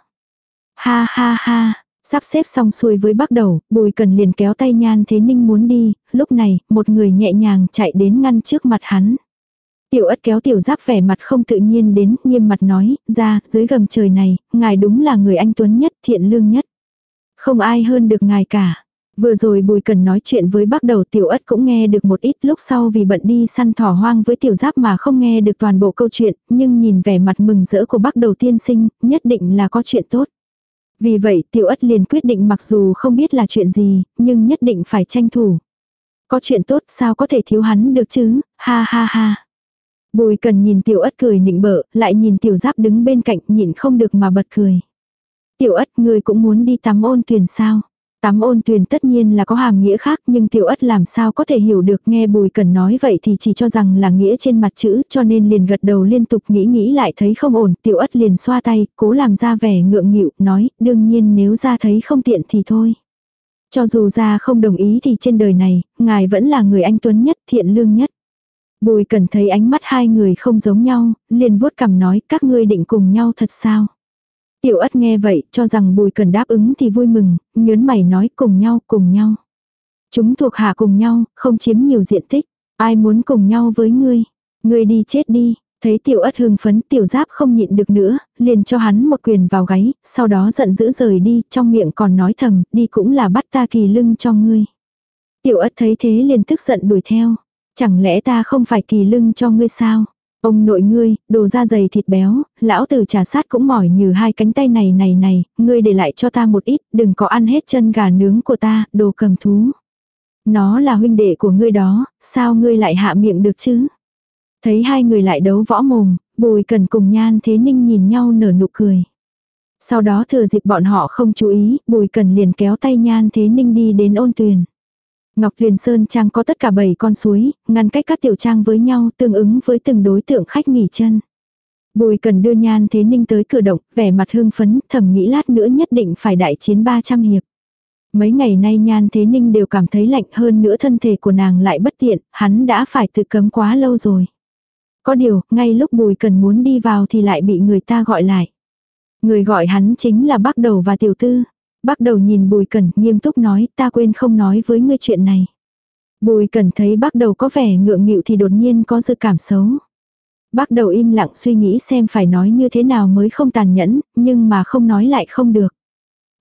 Ha ha ha, Sắp xếp xong xuôi với bắt đầu, bùi cần liền kéo tay nhan thế ninh muốn đi, lúc này, một người nhẹ nhàng chạy đến ngăn trước mặt hắn. Tiểu ất kéo tiểu giáp vẻ mặt không tự nhiên đến, nghiêm mặt nói, ra, dưới gầm trời này, ngài đúng là người anh tuấn nhất, thiện lương nhất. Không ai hơn được ngài cả. Vừa rồi bùi cần nói chuyện với bác đầu tiểu ất cũng nghe được một ít lúc sau vì bận đi săn thỏ hoang với tiểu giáp mà không nghe được toàn bộ câu chuyện, nhưng nhìn vẻ mặt mừng rỡ của bác đầu tiên sinh, nhất định là có chuyện tốt. Vì vậy tiểu ất liền quyết định mặc dù không biết là chuyện gì, nhưng nhất định phải tranh thủ. Có chuyện tốt sao có thể thiếu hắn được chứ, ha ha ha. Bùi cần nhìn tiểu ất cười nịnh bợ, lại nhìn tiểu giáp đứng bên cạnh nhịn không được mà bật cười. Tiểu ất người cũng muốn đi tắm ôn tuyển sao. Tắm ôn tuyền tất nhiên là có hàm nghĩa khác, nhưng tiểu ất làm sao có thể hiểu được nghe bùi cần nói vậy thì chỉ cho rằng là nghĩa trên mặt chữ, cho nên liền gật đầu liên tục nghĩ nghĩ lại thấy không ổn, tiểu ất liền xoa tay, cố làm ra vẻ ngượng nghịu, nói, đương nhiên nếu ra thấy không tiện thì thôi. Cho dù ra không đồng ý thì trên đời này, ngài vẫn là người anh tuấn nhất, thiện lương nhất. Bùi cần thấy ánh mắt hai người không giống nhau, liền vuốt cằm nói, các ngươi định cùng nhau thật sao. Tiểu ất nghe vậy, cho rằng bùi cần đáp ứng thì vui mừng, nhớn mày nói cùng nhau, cùng nhau. Chúng thuộc hạ cùng nhau, không chiếm nhiều diện tích. Ai muốn cùng nhau với ngươi? Ngươi đi chết đi. Thấy tiểu ất hưng phấn tiểu giáp không nhịn được nữa, liền cho hắn một quyền vào gáy, sau đó giận dữ rời đi, trong miệng còn nói thầm, đi cũng là bắt ta kỳ lưng cho ngươi. Tiểu ất thấy thế liền tức giận đuổi theo. Chẳng lẽ ta không phải kỳ lưng cho ngươi sao? Ông nội ngươi, đồ da dày thịt béo, lão tử trà sát cũng mỏi như hai cánh tay này này này, ngươi để lại cho ta một ít, đừng có ăn hết chân gà nướng của ta, đồ cầm thú. Nó là huynh đệ của ngươi đó, sao ngươi lại hạ miệng được chứ? Thấy hai người lại đấu võ mồm, bùi cần cùng nhan thế ninh nhìn nhau nở nụ cười. Sau đó thừa dịp bọn họ không chú ý, bùi cần liền kéo tay nhan thế ninh đi đến ôn tuyền. Ngọc Thuyền Sơn Trang có tất cả 7 con suối, ngăn cách các tiểu trang với nhau tương ứng với từng đối tượng khách nghỉ chân. Bùi cần đưa nhan thế ninh tới cửa động, vẻ mặt hương phấn, thầm nghĩ lát nữa nhất định phải đại chiến 300 hiệp. Mấy ngày nay nhan thế ninh đều cảm thấy lạnh hơn nữa thân thể của nàng lại bất tiện, hắn đã phải tự cấm quá lâu rồi. Có điều, ngay lúc bùi cần muốn đi vào thì lại bị người ta gọi lại. Người gọi hắn chính là bác đầu và tiểu tư. Bác đầu nhìn bùi cẩn nghiêm túc nói ta quên không nói với ngươi chuyện này. Bùi cẩn thấy bác đầu có vẻ ngượng nghịu thì đột nhiên có dự cảm xấu. Bác đầu im lặng suy nghĩ xem phải nói như thế nào mới không tàn nhẫn, nhưng mà không nói lại không được.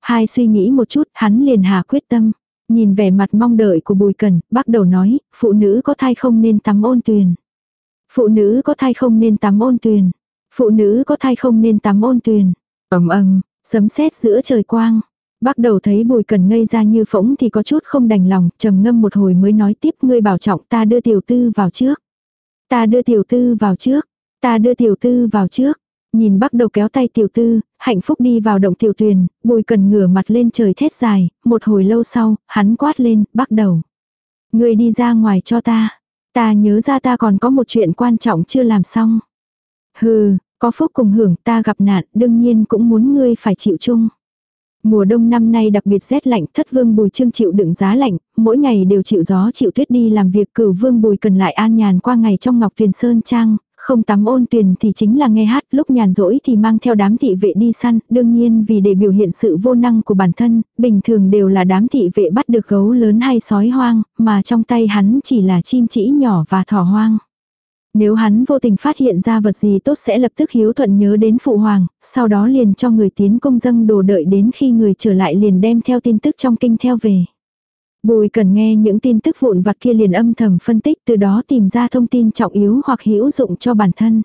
Hai suy nghĩ một chút, hắn liền hà quyết tâm. Nhìn vẻ mặt mong đợi của bùi cần, bác đầu nói, phụ nữ có thai không nên tắm ôn tuyền. Phụ nữ có thai không nên tắm ôn tuyền. Phụ nữ có thai không nên tắm ôn tuyền. ầm ầm, sấm sét giữa trời quang. Bác đầu thấy bùi cần ngây ra như phỗng thì có chút không đành lòng, trầm ngâm một hồi mới nói tiếp ngươi bảo trọng ta đưa tiểu tư vào trước. Ta đưa tiểu tư vào trước. Ta đưa tiểu tư vào trước. Nhìn bác đầu kéo tay tiểu tư, hạnh phúc đi vào động tiểu tuyền, bùi cần ngửa mặt lên trời thét dài, một hồi lâu sau, hắn quát lên, bác đầu. Ngươi đi ra ngoài cho ta. Ta nhớ ra ta còn có một chuyện quan trọng chưa làm xong. Hừ, có phúc cùng hưởng ta gặp nạn, đương nhiên cũng muốn ngươi phải chịu chung. Mùa đông năm nay đặc biệt rét lạnh, thất vương bùi trương chịu đựng giá lạnh, mỗi ngày đều chịu gió chịu tuyết đi làm việc cửu vương bùi cần lại an nhàn qua ngày trong ngọc tuyền sơn trang, không tắm ôn tuyền thì chính là nghe hát, lúc nhàn rỗi thì mang theo đám thị vệ đi săn, đương nhiên vì để biểu hiện sự vô năng của bản thân, bình thường đều là đám thị vệ bắt được gấu lớn hay sói hoang, mà trong tay hắn chỉ là chim chỉ nhỏ và thỏ hoang. Nếu hắn vô tình phát hiện ra vật gì tốt sẽ lập tức hiếu thuận nhớ đến phụ hoàng, sau đó liền cho người tiến công dâng đồ đợi đến khi người trở lại liền đem theo tin tức trong kinh theo về. Bùi cần nghe những tin tức vụn vặt kia liền âm thầm phân tích từ đó tìm ra thông tin trọng yếu hoặc hữu dụng cho bản thân.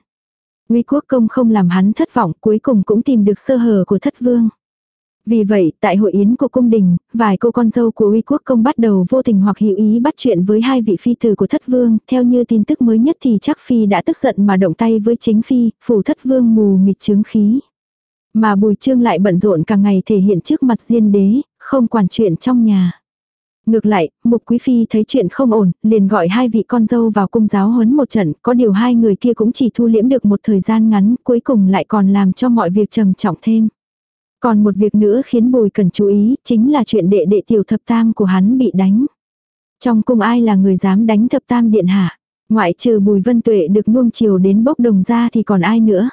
Nguy quốc công không làm hắn thất vọng cuối cùng cũng tìm được sơ hở của thất vương. Vì vậy, tại hội yến của cung đình, vài cô con dâu của uy quốc công bắt đầu vô tình hoặc hữu ý bắt chuyện với hai vị phi tử của thất vương, theo như tin tức mới nhất thì chắc phi đã tức giận mà động tay với chính phi, phủ thất vương mù mịt chứng khí. Mà bùi trương lại bận rộn cả ngày thể hiện trước mặt diên đế, không quản chuyện trong nhà. Ngược lại, Mục Quý Phi thấy chuyện không ổn, liền gọi hai vị con dâu vào cung giáo huấn một trận, có điều hai người kia cũng chỉ thu liễm được một thời gian ngắn, cuối cùng lại còn làm cho mọi việc trầm trọng thêm. Còn một việc nữa khiến Bùi cần chú ý, chính là chuyện đệ đệ tiểu thập tam của hắn bị đánh. Trong cung ai là người dám đánh thập tam điện hạ, ngoại trừ Bùi Vân Tuệ được nuông chiều đến bốc đồng ra thì còn ai nữa.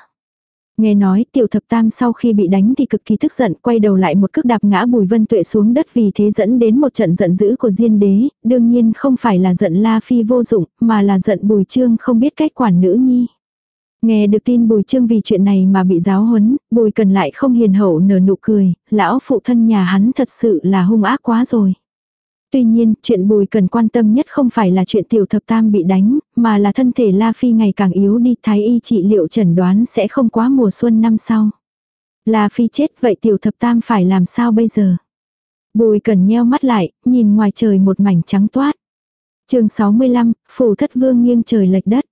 Nghe nói tiểu thập tam sau khi bị đánh thì cực kỳ tức giận quay đầu lại một cước đạp ngã bùi vân tuệ xuống đất vì thế dẫn đến một trận giận dữ của diên đế, đương nhiên không phải là giận la phi vô dụng mà là giận bùi trương không biết cách quản nữ nhi. Nghe được tin bùi trương vì chuyện này mà bị giáo huấn, bùi cần lại không hiền hậu nở nụ cười, lão phụ thân nhà hắn thật sự là hung ác quá rồi. Tuy nhiên, chuyện bùi cần quan tâm nhất không phải là chuyện tiểu thập tam bị đánh, mà là thân thể La Phi ngày càng yếu đi, thái y trị liệu chẩn đoán sẽ không quá mùa xuân năm sau. La Phi chết vậy tiểu thập tam phải làm sao bây giờ? Bùi cần nheo mắt lại, nhìn ngoài trời một mảnh trắng toát. chương 65, phủ thất vương nghiêng trời lệch đất.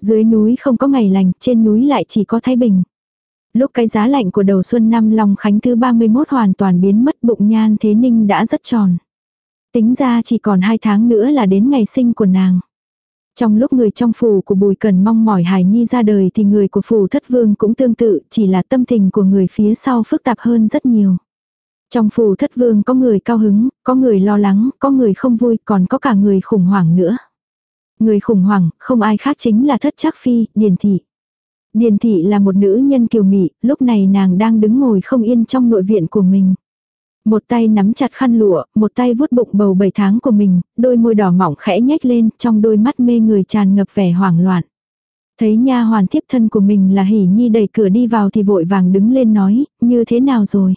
Dưới núi không có ngày lành, trên núi lại chỉ có thái bình. Lúc cái giá lạnh của đầu xuân năm Long Khánh thứ 31 hoàn toàn biến mất bụng nhan thế ninh đã rất tròn. Tính ra chỉ còn hai tháng nữa là đến ngày sinh của nàng. Trong lúc người trong phủ của Bùi Cần mong mỏi Hải Nhi ra đời thì người của phủ thất vương cũng tương tự, chỉ là tâm tình của người phía sau phức tạp hơn rất nhiều. Trong phủ thất vương có người cao hứng, có người lo lắng, có người không vui, còn có cả người khủng hoảng nữa. Người khủng hoảng, không ai khác chính là thất chắc phi, Điền Thị. Điền Thị là một nữ nhân kiều mị, lúc này nàng đang đứng ngồi không yên trong nội viện của mình. Một tay nắm chặt khăn lụa, một tay vuốt bụng bầu 7 tháng của mình, đôi môi đỏ mỏng khẽ nhếch lên, trong đôi mắt mê người tràn ngập vẻ hoảng loạn. Thấy nha hoàn thiếp thân của mình là Hỉ Nhi đẩy cửa đi vào thì vội vàng đứng lên nói, như thế nào rồi?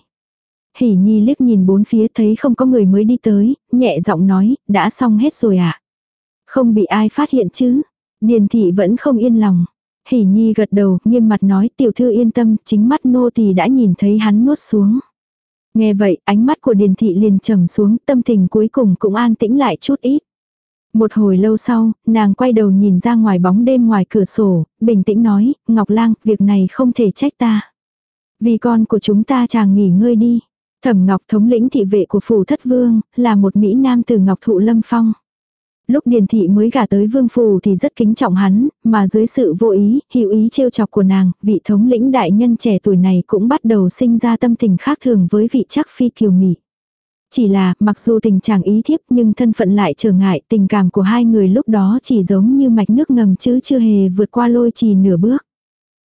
Hỉ Nhi liếc nhìn bốn phía thấy không có người mới đi tới, nhẹ giọng nói, đã xong hết rồi ạ. À? Không bị ai phát hiện chứ? Điền thị vẫn không yên lòng. Hỉ Nhi gật đầu, nghiêm mặt nói tiểu thư yên tâm, chính mắt nô tỳ đã nhìn thấy hắn nuốt xuống. Nghe vậy, ánh mắt của Điền Thị liền trầm xuống, tâm tình cuối cùng cũng an tĩnh lại chút ít. Một hồi lâu sau, nàng quay đầu nhìn ra ngoài bóng đêm ngoài cửa sổ, bình tĩnh nói, Ngọc Lang, việc này không thể trách ta. Vì con của chúng ta chàng nghỉ ngơi đi. Thẩm Ngọc thống lĩnh thị vệ của phủ thất vương, là một Mỹ Nam từ Ngọc Thụ Lâm Phong. Lúc Điền Thị mới gả tới vương phủ thì rất kính trọng hắn, mà dưới sự vô ý, hữu ý trêu chọc của nàng, vị thống lĩnh đại nhân trẻ tuổi này cũng bắt đầu sinh ra tâm tình khác thường với vị chắc phi kiều mị. Chỉ là, mặc dù tình trạng ý thiếp nhưng thân phận lại trở ngại, tình cảm của hai người lúc đó chỉ giống như mạch nước ngầm chứ chưa hề vượt qua lôi trì nửa bước.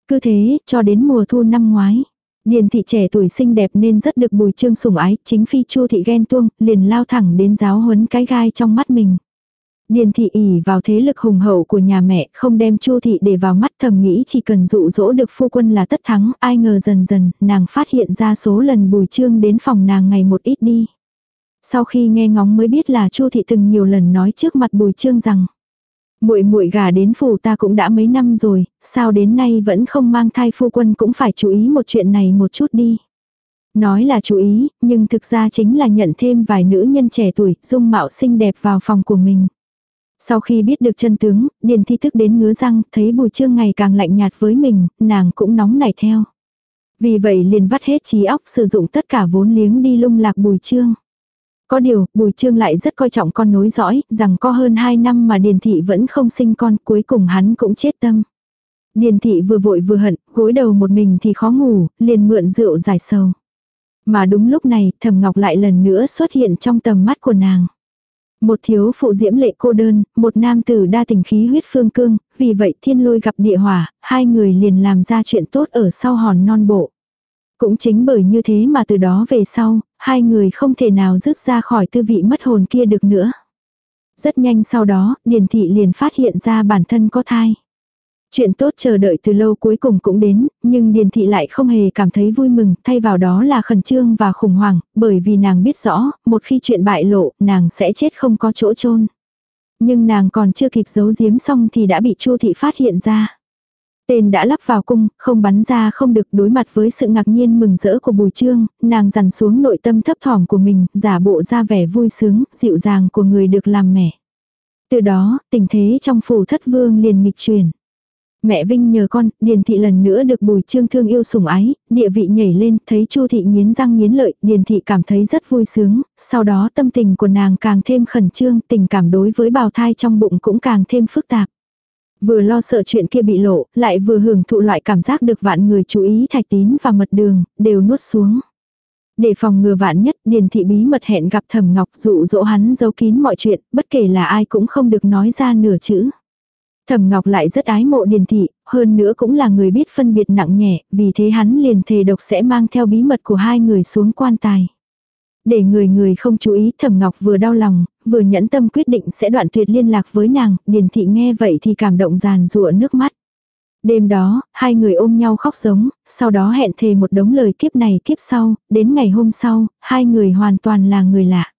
Cứ thế, cho đến mùa thu năm ngoái. Điền thị trẻ tuổi xinh đẹp nên rất được bùi trương sủng ái, chính phi chu thị ghen tuông, liền lao thẳng đến giáo huấn cái gai trong mắt mình. Điền thị ỉ vào thế lực hùng hậu của nhà mẹ, không đem chu thị để vào mắt thầm nghĩ chỉ cần dụ dỗ được phu quân là tất thắng, ai ngờ dần dần, nàng phát hiện ra số lần bùi trương đến phòng nàng ngày một ít đi. Sau khi nghe ngóng mới biết là chu thị từng nhiều lần nói trước mặt bùi trương rằng, muội muội gả đến phủ ta cũng đã mấy năm rồi, sao đến nay vẫn không mang thai phu quân cũng phải chú ý một chuyện này một chút đi. Nói là chú ý, nhưng thực ra chính là nhận thêm vài nữ nhân trẻ tuổi, dung mạo xinh đẹp vào phòng của mình. Sau khi biết được chân tướng, Điền Thi thức đến ngứa răng, thấy Bùi Trương ngày càng lạnh nhạt với mình, nàng cũng nóng nảy theo. Vì vậy liền vắt hết trí óc sử dụng tất cả vốn liếng đi lung lạc Bùi Trương. Có điều, Bùi Trương lại rất coi trọng con nối dõi, rằng có hơn 2 năm mà Điền Thị vẫn không sinh con, cuối cùng hắn cũng chết tâm. Điền Thị vừa vội vừa hận, gối đầu một mình thì khó ngủ, liền mượn rượu giải sầu. Mà đúng lúc này, Thẩm Ngọc lại lần nữa xuất hiện trong tầm mắt của nàng. Một thiếu phụ diễm lệ cô đơn, một nam tử đa tình khí huyết phương cương, vì vậy thiên lôi gặp địa hỏa, hai người liền làm ra chuyện tốt ở sau hòn non bộ. Cũng chính bởi như thế mà từ đó về sau, hai người không thể nào rước ra khỏi tư vị mất hồn kia được nữa. Rất nhanh sau đó, Điền Thị liền phát hiện ra bản thân có thai. Chuyện tốt chờ đợi từ lâu cuối cùng cũng đến, nhưng Điền Thị lại không hề cảm thấy vui mừng, thay vào đó là khẩn trương và khủng hoảng, bởi vì nàng biết rõ, một khi chuyện bại lộ, nàng sẽ chết không có chỗ chôn Nhưng nàng còn chưa kịp giấu giếm xong thì đã bị Chu Thị phát hiện ra. Tên đã lắp vào cung, không bắn ra không được đối mặt với sự ngạc nhiên mừng rỡ của Bùi Trương, nàng dằn xuống nội tâm thấp thỏm của mình, giả bộ ra vẻ vui sướng, dịu dàng của người được làm mẹ. Từ đó, tình thế trong phủ thất vương liền nghịch chuyển. Mẹ Vinh nhờ con, Điền Thị lần nữa được Bùi Trương thương yêu sủng ái, địa vị nhảy lên, thấy Chu Thị nghiến răng nghiến lợi, Điền Thị cảm thấy rất vui sướng, sau đó tâm tình của nàng càng thêm khẩn trương, tình cảm đối với bào thai trong bụng cũng càng thêm phức tạp. Vừa lo sợ chuyện kia bị lộ, lại vừa hưởng thụ loại cảm giác được vạn người chú ý thạch tín và mật đường, đều nuốt xuống. Để phòng ngừa vạn nhất, Điền Thị bí mật hẹn gặp Thẩm Ngọc dụ dỗ hắn giấu kín mọi chuyện, bất kể là ai cũng không được nói ra nửa chữ. Thẩm Ngọc lại rất ái mộ Điền Thị, hơn nữa cũng là người biết phân biệt nặng nhẹ, vì thế hắn liền thề độc sẽ mang theo bí mật của hai người xuống quan tài. Để người người không chú ý Thẩm Ngọc vừa đau lòng, vừa nhẫn tâm quyết định sẽ đoạn tuyệt liên lạc với nàng, Điền Thị nghe vậy thì cảm động giàn rụa nước mắt. Đêm đó, hai người ôm nhau khóc giống, sau đó hẹn thề một đống lời kiếp này kiếp sau, đến ngày hôm sau, hai người hoàn toàn là người lạ.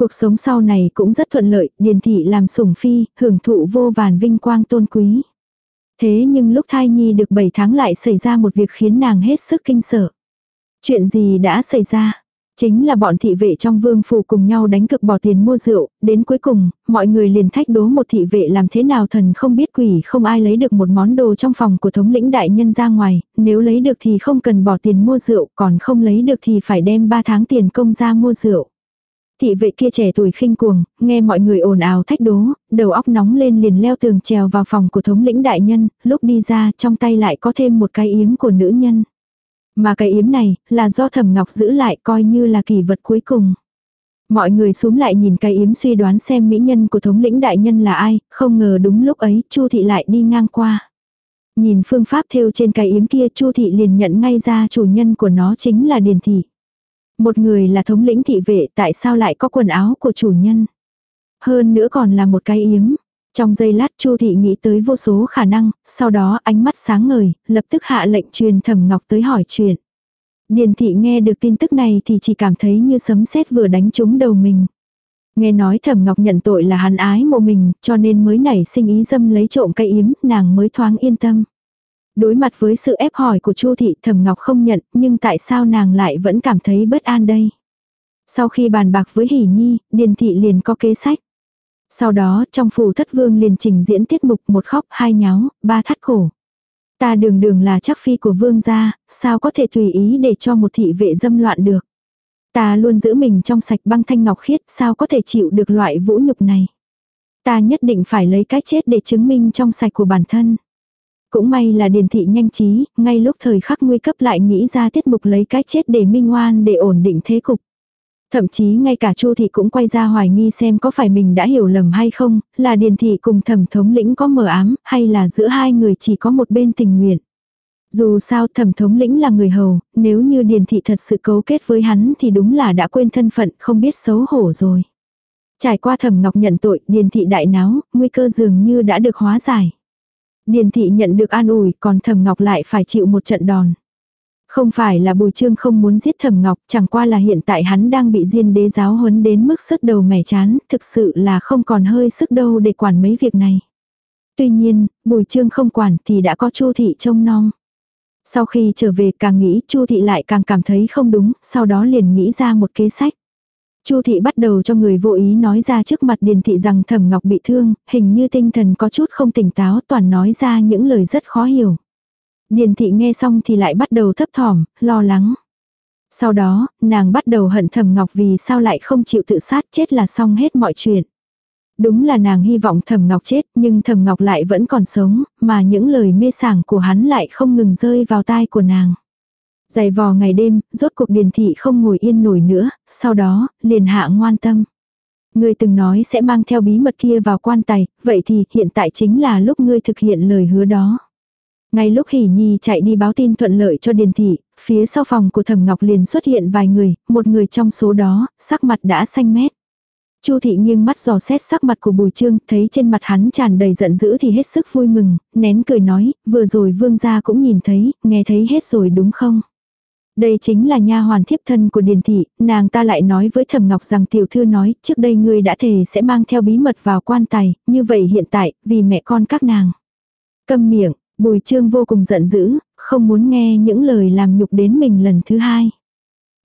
Cuộc sống sau này cũng rất thuận lợi, Điền Thị làm sủng phi, hưởng thụ vô vàn vinh quang tôn quý. Thế nhưng lúc thai nhi được 7 tháng lại xảy ra một việc khiến nàng hết sức kinh sợ. Chuyện gì đã xảy ra? Chính là bọn thị vệ trong vương phủ cùng nhau đánh cực bỏ tiền mua rượu, đến cuối cùng, mọi người liền thách đố một thị vệ làm thế nào thần không biết quỷ không ai lấy được một món đồ trong phòng của thống lĩnh đại nhân ra ngoài, nếu lấy được thì không cần bỏ tiền mua rượu, còn không lấy được thì phải đem 3 tháng tiền công ra mua rượu. Thị vệ kia trẻ tuổi khinh cuồng, nghe mọi người ồn ào thách đố, đầu óc nóng lên liền leo tường trèo vào phòng của thống lĩnh đại nhân, lúc đi ra trong tay lại có thêm một cái yếm của nữ nhân. Mà cái yếm này, là do thẩm ngọc giữ lại coi như là kỳ vật cuối cùng. Mọi người xuống lại nhìn cái yếm suy đoán xem mỹ nhân của thống lĩnh đại nhân là ai, không ngờ đúng lúc ấy Chu thị lại đi ngang qua. Nhìn phương pháp thêu trên cái yếm kia Chu thị liền nhận ngay ra chủ nhân của nó chính là Điền thị. Một người là thống lĩnh thị vệ tại sao lại có quần áo của chủ nhân. Hơn nữa còn là một cái yếm. Trong giây lát Chu thị nghĩ tới vô số khả năng, sau đó ánh mắt sáng ngời, lập tức hạ lệnh truyền Thẩm Ngọc tới hỏi chuyện. Điền thị nghe được tin tức này thì chỉ cảm thấy như sấm sét vừa đánh trúng đầu mình. Nghe nói Thẩm Ngọc nhận tội là hắn ái mộ mình, cho nên mới nảy sinh ý dâm lấy trộm cây yếm, nàng mới thoáng yên tâm. Đối mặt với sự ép hỏi của Chu thị, Thẩm Ngọc không nhận, nhưng tại sao nàng lại vẫn cảm thấy bất an đây? Sau khi bàn bạc với Hỷ Nhi, Điền thị liền có kế sách. Sau đó, trong phủ thất vương liền trình diễn tiết mục một khóc, hai nháo, ba thắt cổ. Ta đường đường là chắc phi của vương gia, sao có thể tùy ý để cho một thị vệ dâm loạn được. Ta luôn giữ mình trong sạch băng thanh ngọc khiết, sao có thể chịu được loại vũ nhục này. Ta nhất định phải lấy cái chết để chứng minh trong sạch của bản thân. Cũng may là điền thị nhanh trí, ngay lúc thời khắc nguy cấp lại nghĩ ra tiết mục lấy cái chết để minh oan để ổn định thế cục. Thậm chí ngay cả Chu thị cũng quay ra hoài nghi xem có phải mình đã hiểu lầm hay không, là Điền thị cùng thẩm thống lĩnh có mờ ám, hay là giữa hai người chỉ có một bên tình nguyện. Dù sao thẩm thống lĩnh là người hầu, nếu như điền thị thật sự cấu kết với hắn thì đúng là đã quên thân phận không biết xấu hổ rồi. Trải qua thẩm ngọc nhận tội, điền thị đại náo, nguy cơ dường như đã được hóa giải. Điền thị nhận được an ủi, còn thẩm ngọc lại phải chịu một trận đòn. Không phải là bùi trương không muốn giết thẩm ngọc, chẳng qua là hiện tại hắn đang bị diên đế giáo huấn đến mức sức đầu mẻ chán, thực sự là không còn hơi sức đâu để quản mấy việc này. Tuy nhiên, bùi trương không quản thì đã có chu thị trông non. Sau khi trở về càng nghĩ chu thị lại càng cảm thấy không đúng, sau đó liền nghĩ ra một kế sách. Chu thị bắt đầu cho người vô ý nói ra trước mặt Điền thị rằng Thẩm Ngọc bị thương, hình như tinh thần có chút không tỉnh táo, toàn nói ra những lời rất khó hiểu. Điền thị nghe xong thì lại bắt đầu thấp thỏm, lo lắng. Sau đó, nàng bắt đầu hận Thẩm Ngọc vì sao lại không chịu tự sát chết là xong hết mọi chuyện. Đúng là nàng hy vọng Thẩm Ngọc chết, nhưng Thẩm Ngọc lại vẫn còn sống, mà những lời mê sảng của hắn lại không ngừng rơi vào tai của nàng. Dày vò ngày đêm, rốt cuộc điền thị không ngồi yên nổi nữa, sau đó, liền hạ ngoan tâm. Ngươi từng nói sẽ mang theo bí mật kia vào quan tài, vậy thì hiện tại chính là lúc ngươi thực hiện lời hứa đó. Ngay lúc Hỷ Nhi chạy đi báo tin thuận lợi cho Điền Thị, phía sau phòng của Thẩm Ngọc liền xuất hiện vài người, một người trong số đó, sắc mặt đã xanh mét. Chu thị nghiêng mắt dò xét sắc mặt của Bùi Trương, thấy trên mặt hắn tràn đầy giận dữ thì hết sức vui mừng, nén cười nói, vừa rồi vương gia cũng nhìn thấy, nghe thấy hết rồi đúng không? Đây chính là nha hoàn thiếp thân của Điền thị, nàng ta lại nói với Thẩm Ngọc rằng tiểu thư nói, trước đây ngươi đã thề sẽ mang theo bí mật vào quan tài, như vậy hiện tại, vì mẹ con các nàng. Câm miệng, Bùi Trương vô cùng giận dữ, không muốn nghe những lời làm nhục đến mình lần thứ hai.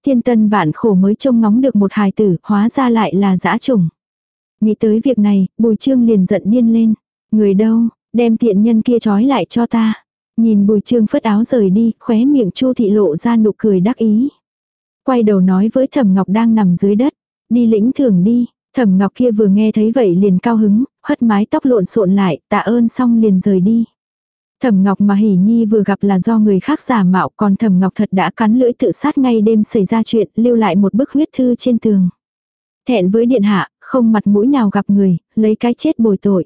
Thiên tân vạn khổ mới trông ngóng được một hài tử, hóa ra lại là dã trùng. Nghĩ tới việc này, Bùi Trương liền giận điên lên. Người đâu, đem tiện nhân kia trói lại cho ta. Nhìn bùi trương phất áo rời đi, khóe miệng chu thị lộ ra nụ cười đắc ý. Quay đầu nói với thẩm ngọc đang nằm dưới đất. Đi lĩnh thưởng đi. Thẩm ngọc kia vừa nghe thấy vậy liền cao hứng, hất mái tóc lộn xộn lại, tạ ơn xong liền rời đi. Thẩm Ngọc mà Hỉ Nhi vừa gặp là do người khác giả mạo còn Thẩm Ngọc thật đã cắn lưỡi tự sát ngay đêm xảy ra chuyện, lưu lại một bức huyết thư trên tường. Thẹn với điện hạ, không mặt mũi nào gặp người, lấy cái chết bồi tội.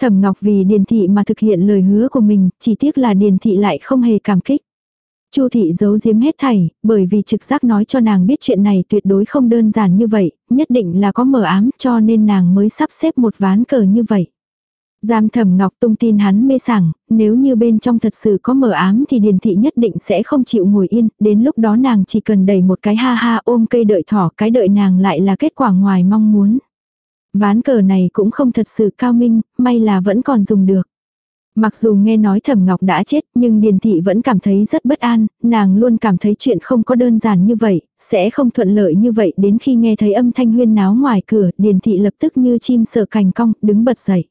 Thẩm Ngọc vì Điền Thị mà thực hiện lời hứa của mình, chỉ tiếc là Điền Thị lại không hề cảm kích. Chu thị giấu giếm hết thảy, bởi vì trực giác nói cho nàng biết chuyện này tuyệt đối không đơn giản như vậy, nhất định là có mở ám cho nên nàng mới sắp xếp một ván cờ như vậy. Giam thẩm ngọc tung tin hắn mê sảng, nếu như bên trong thật sự có mở ám thì điền thị nhất định sẽ không chịu ngồi yên, đến lúc đó nàng chỉ cần đẩy một cái ha ha ôm cây đợi thỏ, cái đợi nàng lại là kết quả ngoài mong muốn. Ván cờ này cũng không thật sự cao minh, may là vẫn còn dùng được. Mặc dù nghe nói Thẩm Ngọc đã chết, nhưng Điền Thị vẫn cảm thấy rất bất an, nàng luôn cảm thấy chuyện không có đơn giản như vậy, sẽ không thuận lợi như vậy đến khi nghe thấy âm thanh huyên náo ngoài cửa, Điền Thị lập tức như chim sợ cành cong, đứng bật dậy.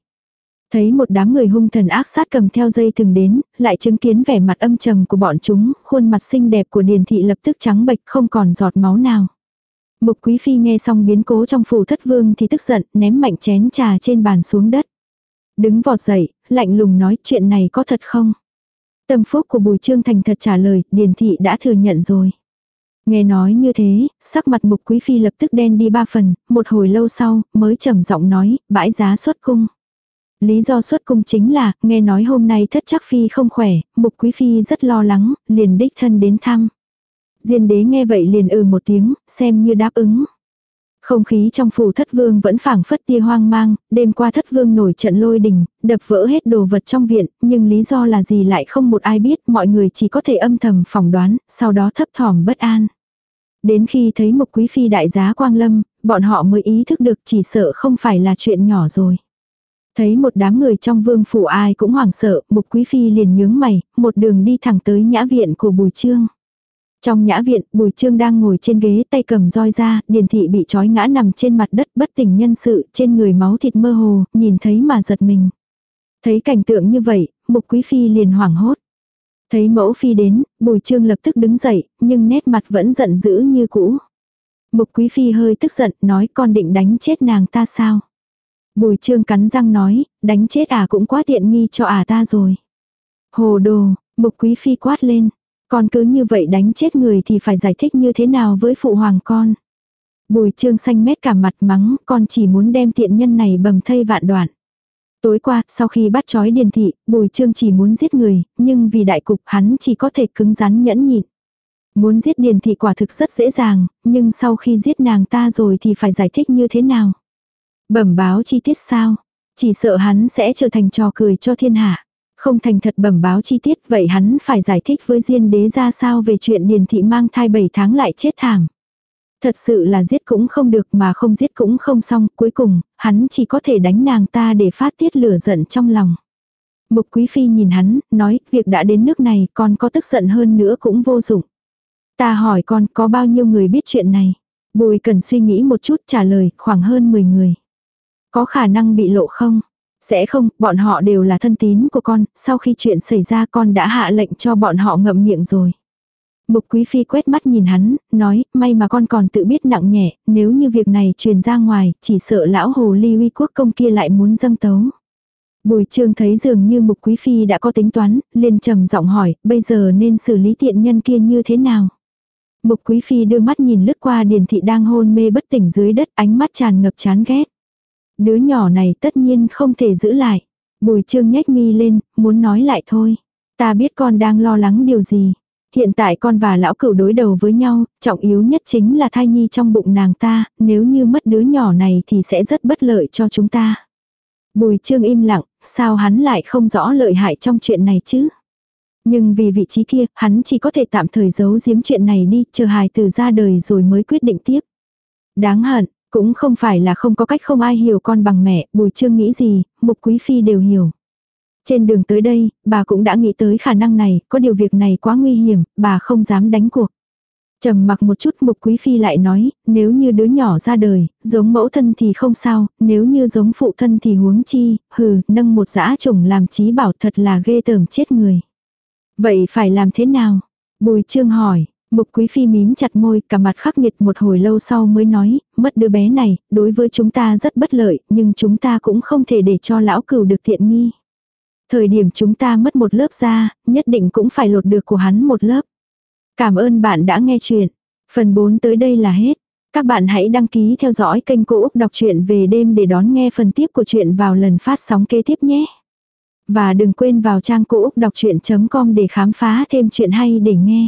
Thấy một đám người hung thần ác sát cầm theo dây từng đến, lại chứng kiến vẻ mặt âm trầm của bọn chúng, khuôn mặt xinh đẹp của Điền Thị lập tức trắng bệch không còn giọt máu nào. Mục quý phi nghe xong biến cố trong phủ thất vương thì tức giận, ném mạnh chén trà trên bàn xuống đất. Đứng vọt dậy, lạnh lùng nói chuyện này có thật không? Tâm phúc của bùi trương thành thật trả lời, điền thị đã thừa nhận rồi. Nghe nói như thế, sắc mặt mục quý phi lập tức đen đi ba phần, một hồi lâu sau, mới trầm giọng nói, bãi giá xuất cung. Lý do xuất cung chính là, nghe nói hôm nay thất chắc phi không khỏe, mục quý phi rất lo lắng, liền đích thân đến thăm. Diên đế nghe vậy liền ừ một tiếng, xem như đáp ứng. Không khí trong phủ thất vương vẫn phảng phất tia hoang mang, đêm qua thất vương nổi trận lôi đình, đập vỡ hết đồ vật trong viện, nhưng lý do là gì lại không một ai biết, mọi người chỉ có thể âm thầm phỏng đoán, sau đó thấp thỏm bất an. Đến khi thấy một quý phi đại giá quang lâm, bọn họ mới ý thức được chỉ sợ không phải là chuyện nhỏ rồi. Thấy một đám người trong vương phủ ai cũng hoảng sợ, mục quý phi liền nhướng mày, một đường đi thẳng tới nhã viện của bùi trương. Trong nhã viện, Bùi Trương đang ngồi trên ghế tay cầm roi ra, Điền Thị bị trói ngã nằm trên mặt đất bất tỉnh nhân sự, trên người máu thịt mơ hồ, nhìn thấy mà giật mình. Thấy cảnh tượng như vậy, Mục Quý Phi liền hoảng hốt. Thấy mẫu Phi đến, Bùi Trương lập tức đứng dậy, nhưng nét mặt vẫn giận dữ như cũ. Mục Quý Phi hơi tức giận, nói con định đánh chết nàng ta sao? Bùi Trương cắn răng nói, đánh chết à cũng quá tiện nghi cho à ta rồi. Hồ đồ, Mục Quý Phi quát lên, con cứ như vậy đánh chết người thì phải giải thích như thế nào với phụ hoàng con. Bùi trương xanh mét cả mặt mắng, con chỉ muốn đem tiện nhân này bầm thây vạn đoạn. Tối qua, sau khi bắt chói điền thị, bùi trương chỉ muốn giết người, nhưng vì đại cục hắn chỉ có thể cứng rắn nhẫn nhịn. Muốn giết điền thị quả thực rất dễ dàng, nhưng sau khi giết nàng ta rồi thì phải giải thích như thế nào? Bẩm báo chi tiết sao? Chỉ sợ hắn sẽ trở thành trò cười cho thiên hạ. Không thành thật bẩm báo chi tiết vậy hắn phải giải thích với Diên đế ra sao về chuyện Điền Thị mang thai 7 tháng lại chết thảm. Thật sự là giết cũng không được mà không giết cũng không xong, cuối cùng, hắn chỉ có thể đánh nàng ta để phát tiết lửa giận trong lòng. Mục Quý Phi nhìn hắn, nói, việc đã đến nước này, con có tức giận hơn nữa cũng vô dụng. Ta hỏi con, có bao nhiêu người biết chuyện này? Bùi cần suy nghĩ một chút trả lời, khoảng hơn 10 người. Có khả năng bị lộ không? Sẽ không, bọn họ đều là thân tín của con, sau khi chuyện xảy ra con đã hạ lệnh cho bọn họ ngậm miệng rồi. Mục quý phi quét mắt nhìn hắn, nói, may mà con còn tự biết nặng nhẹ, nếu như việc này truyền ra ngoài, chỉ sợ lão hồ ly uy quốc công kia lại muốn dâng tấu. Bùi trương thấy dường như mục quý phi đã có tính toán, liền trầm giọng hỏi, bây giờ nên xử lý tiện nhân kia như thế nào? Mục quý phi đưa mắt nhìn lướt qua điền thị đang hôn mê bất tỉnh dưới đất ánh mắt tràn ngập chán ghét. Đứa nhỏ này tất nhiên không thể giữ lại. Bùi trương nhếch mi lên, muốn nói lại thôi. Ta biết con đang lo lắng điều gì. Hiện tại con và lão cửu đối đầu với nhau, trọng yếu nhất chính là thai nhi trong bụng nàng ta, nếu như mất đứa nhỏ này thì sẽ rất bất lợi cho chúng ta. Bùi trương im lặng, sao hắn lại không rõ lợi hại trong chuyện này chứ? Nhưng vì vị trí kia, hắn chỉ có thể tạm thời giấu giếm chuyện này đi, chờ hài từ ra đời rồi mới quyết định tiếp. Đáng hận, cũng không phải là không có cách không ai hiểu con bằng mẹ, bùi trương nghĩ gì, mục quý phi đều hiểu. Trên đường tới đây, bà cũng đã nghĩ tới khả năng này, có điều việc này quá nguy hiểm, bà không dám đánh cuộc. trầm mặc một chút mục quý phi lại nói, nếu như đứa nhỏ ra đời, giống mẫu thân thì không sao, nếu như giống phụ thân thì huống chi, hừ, nâng một dã chủng làm trí bảo thật là ghê tởm chết người. Vậy phải làm thế nào? Bùi trương hỏi, Mục quý phi mím chặt môi, cả mặt khắc nghiệt một hồi lâu sau mới nói, mất đứa bé này, đối với chúng ta rất bất lợi, nhưng chúng ta cũng không thể để cho lão cửu được thiện nghi. Thời điểm chúng ta mất một lớp ra, nhất định cũng phải lột được của hắn một lớp. Cảm ơn bạn đã nghe chuyện. Phần 4 tới đây là hết. Các bạn hãy đăng ký theo dõi kênh Cô Úc Đọc truyện về đêm để đón nghe phần tiếp của chuyện vào lần phát sóng kế tiếp nhé. Và đừng quên vào trang cô úc đọc chuyện.com để khám phá thêm chuyện hay để nghe.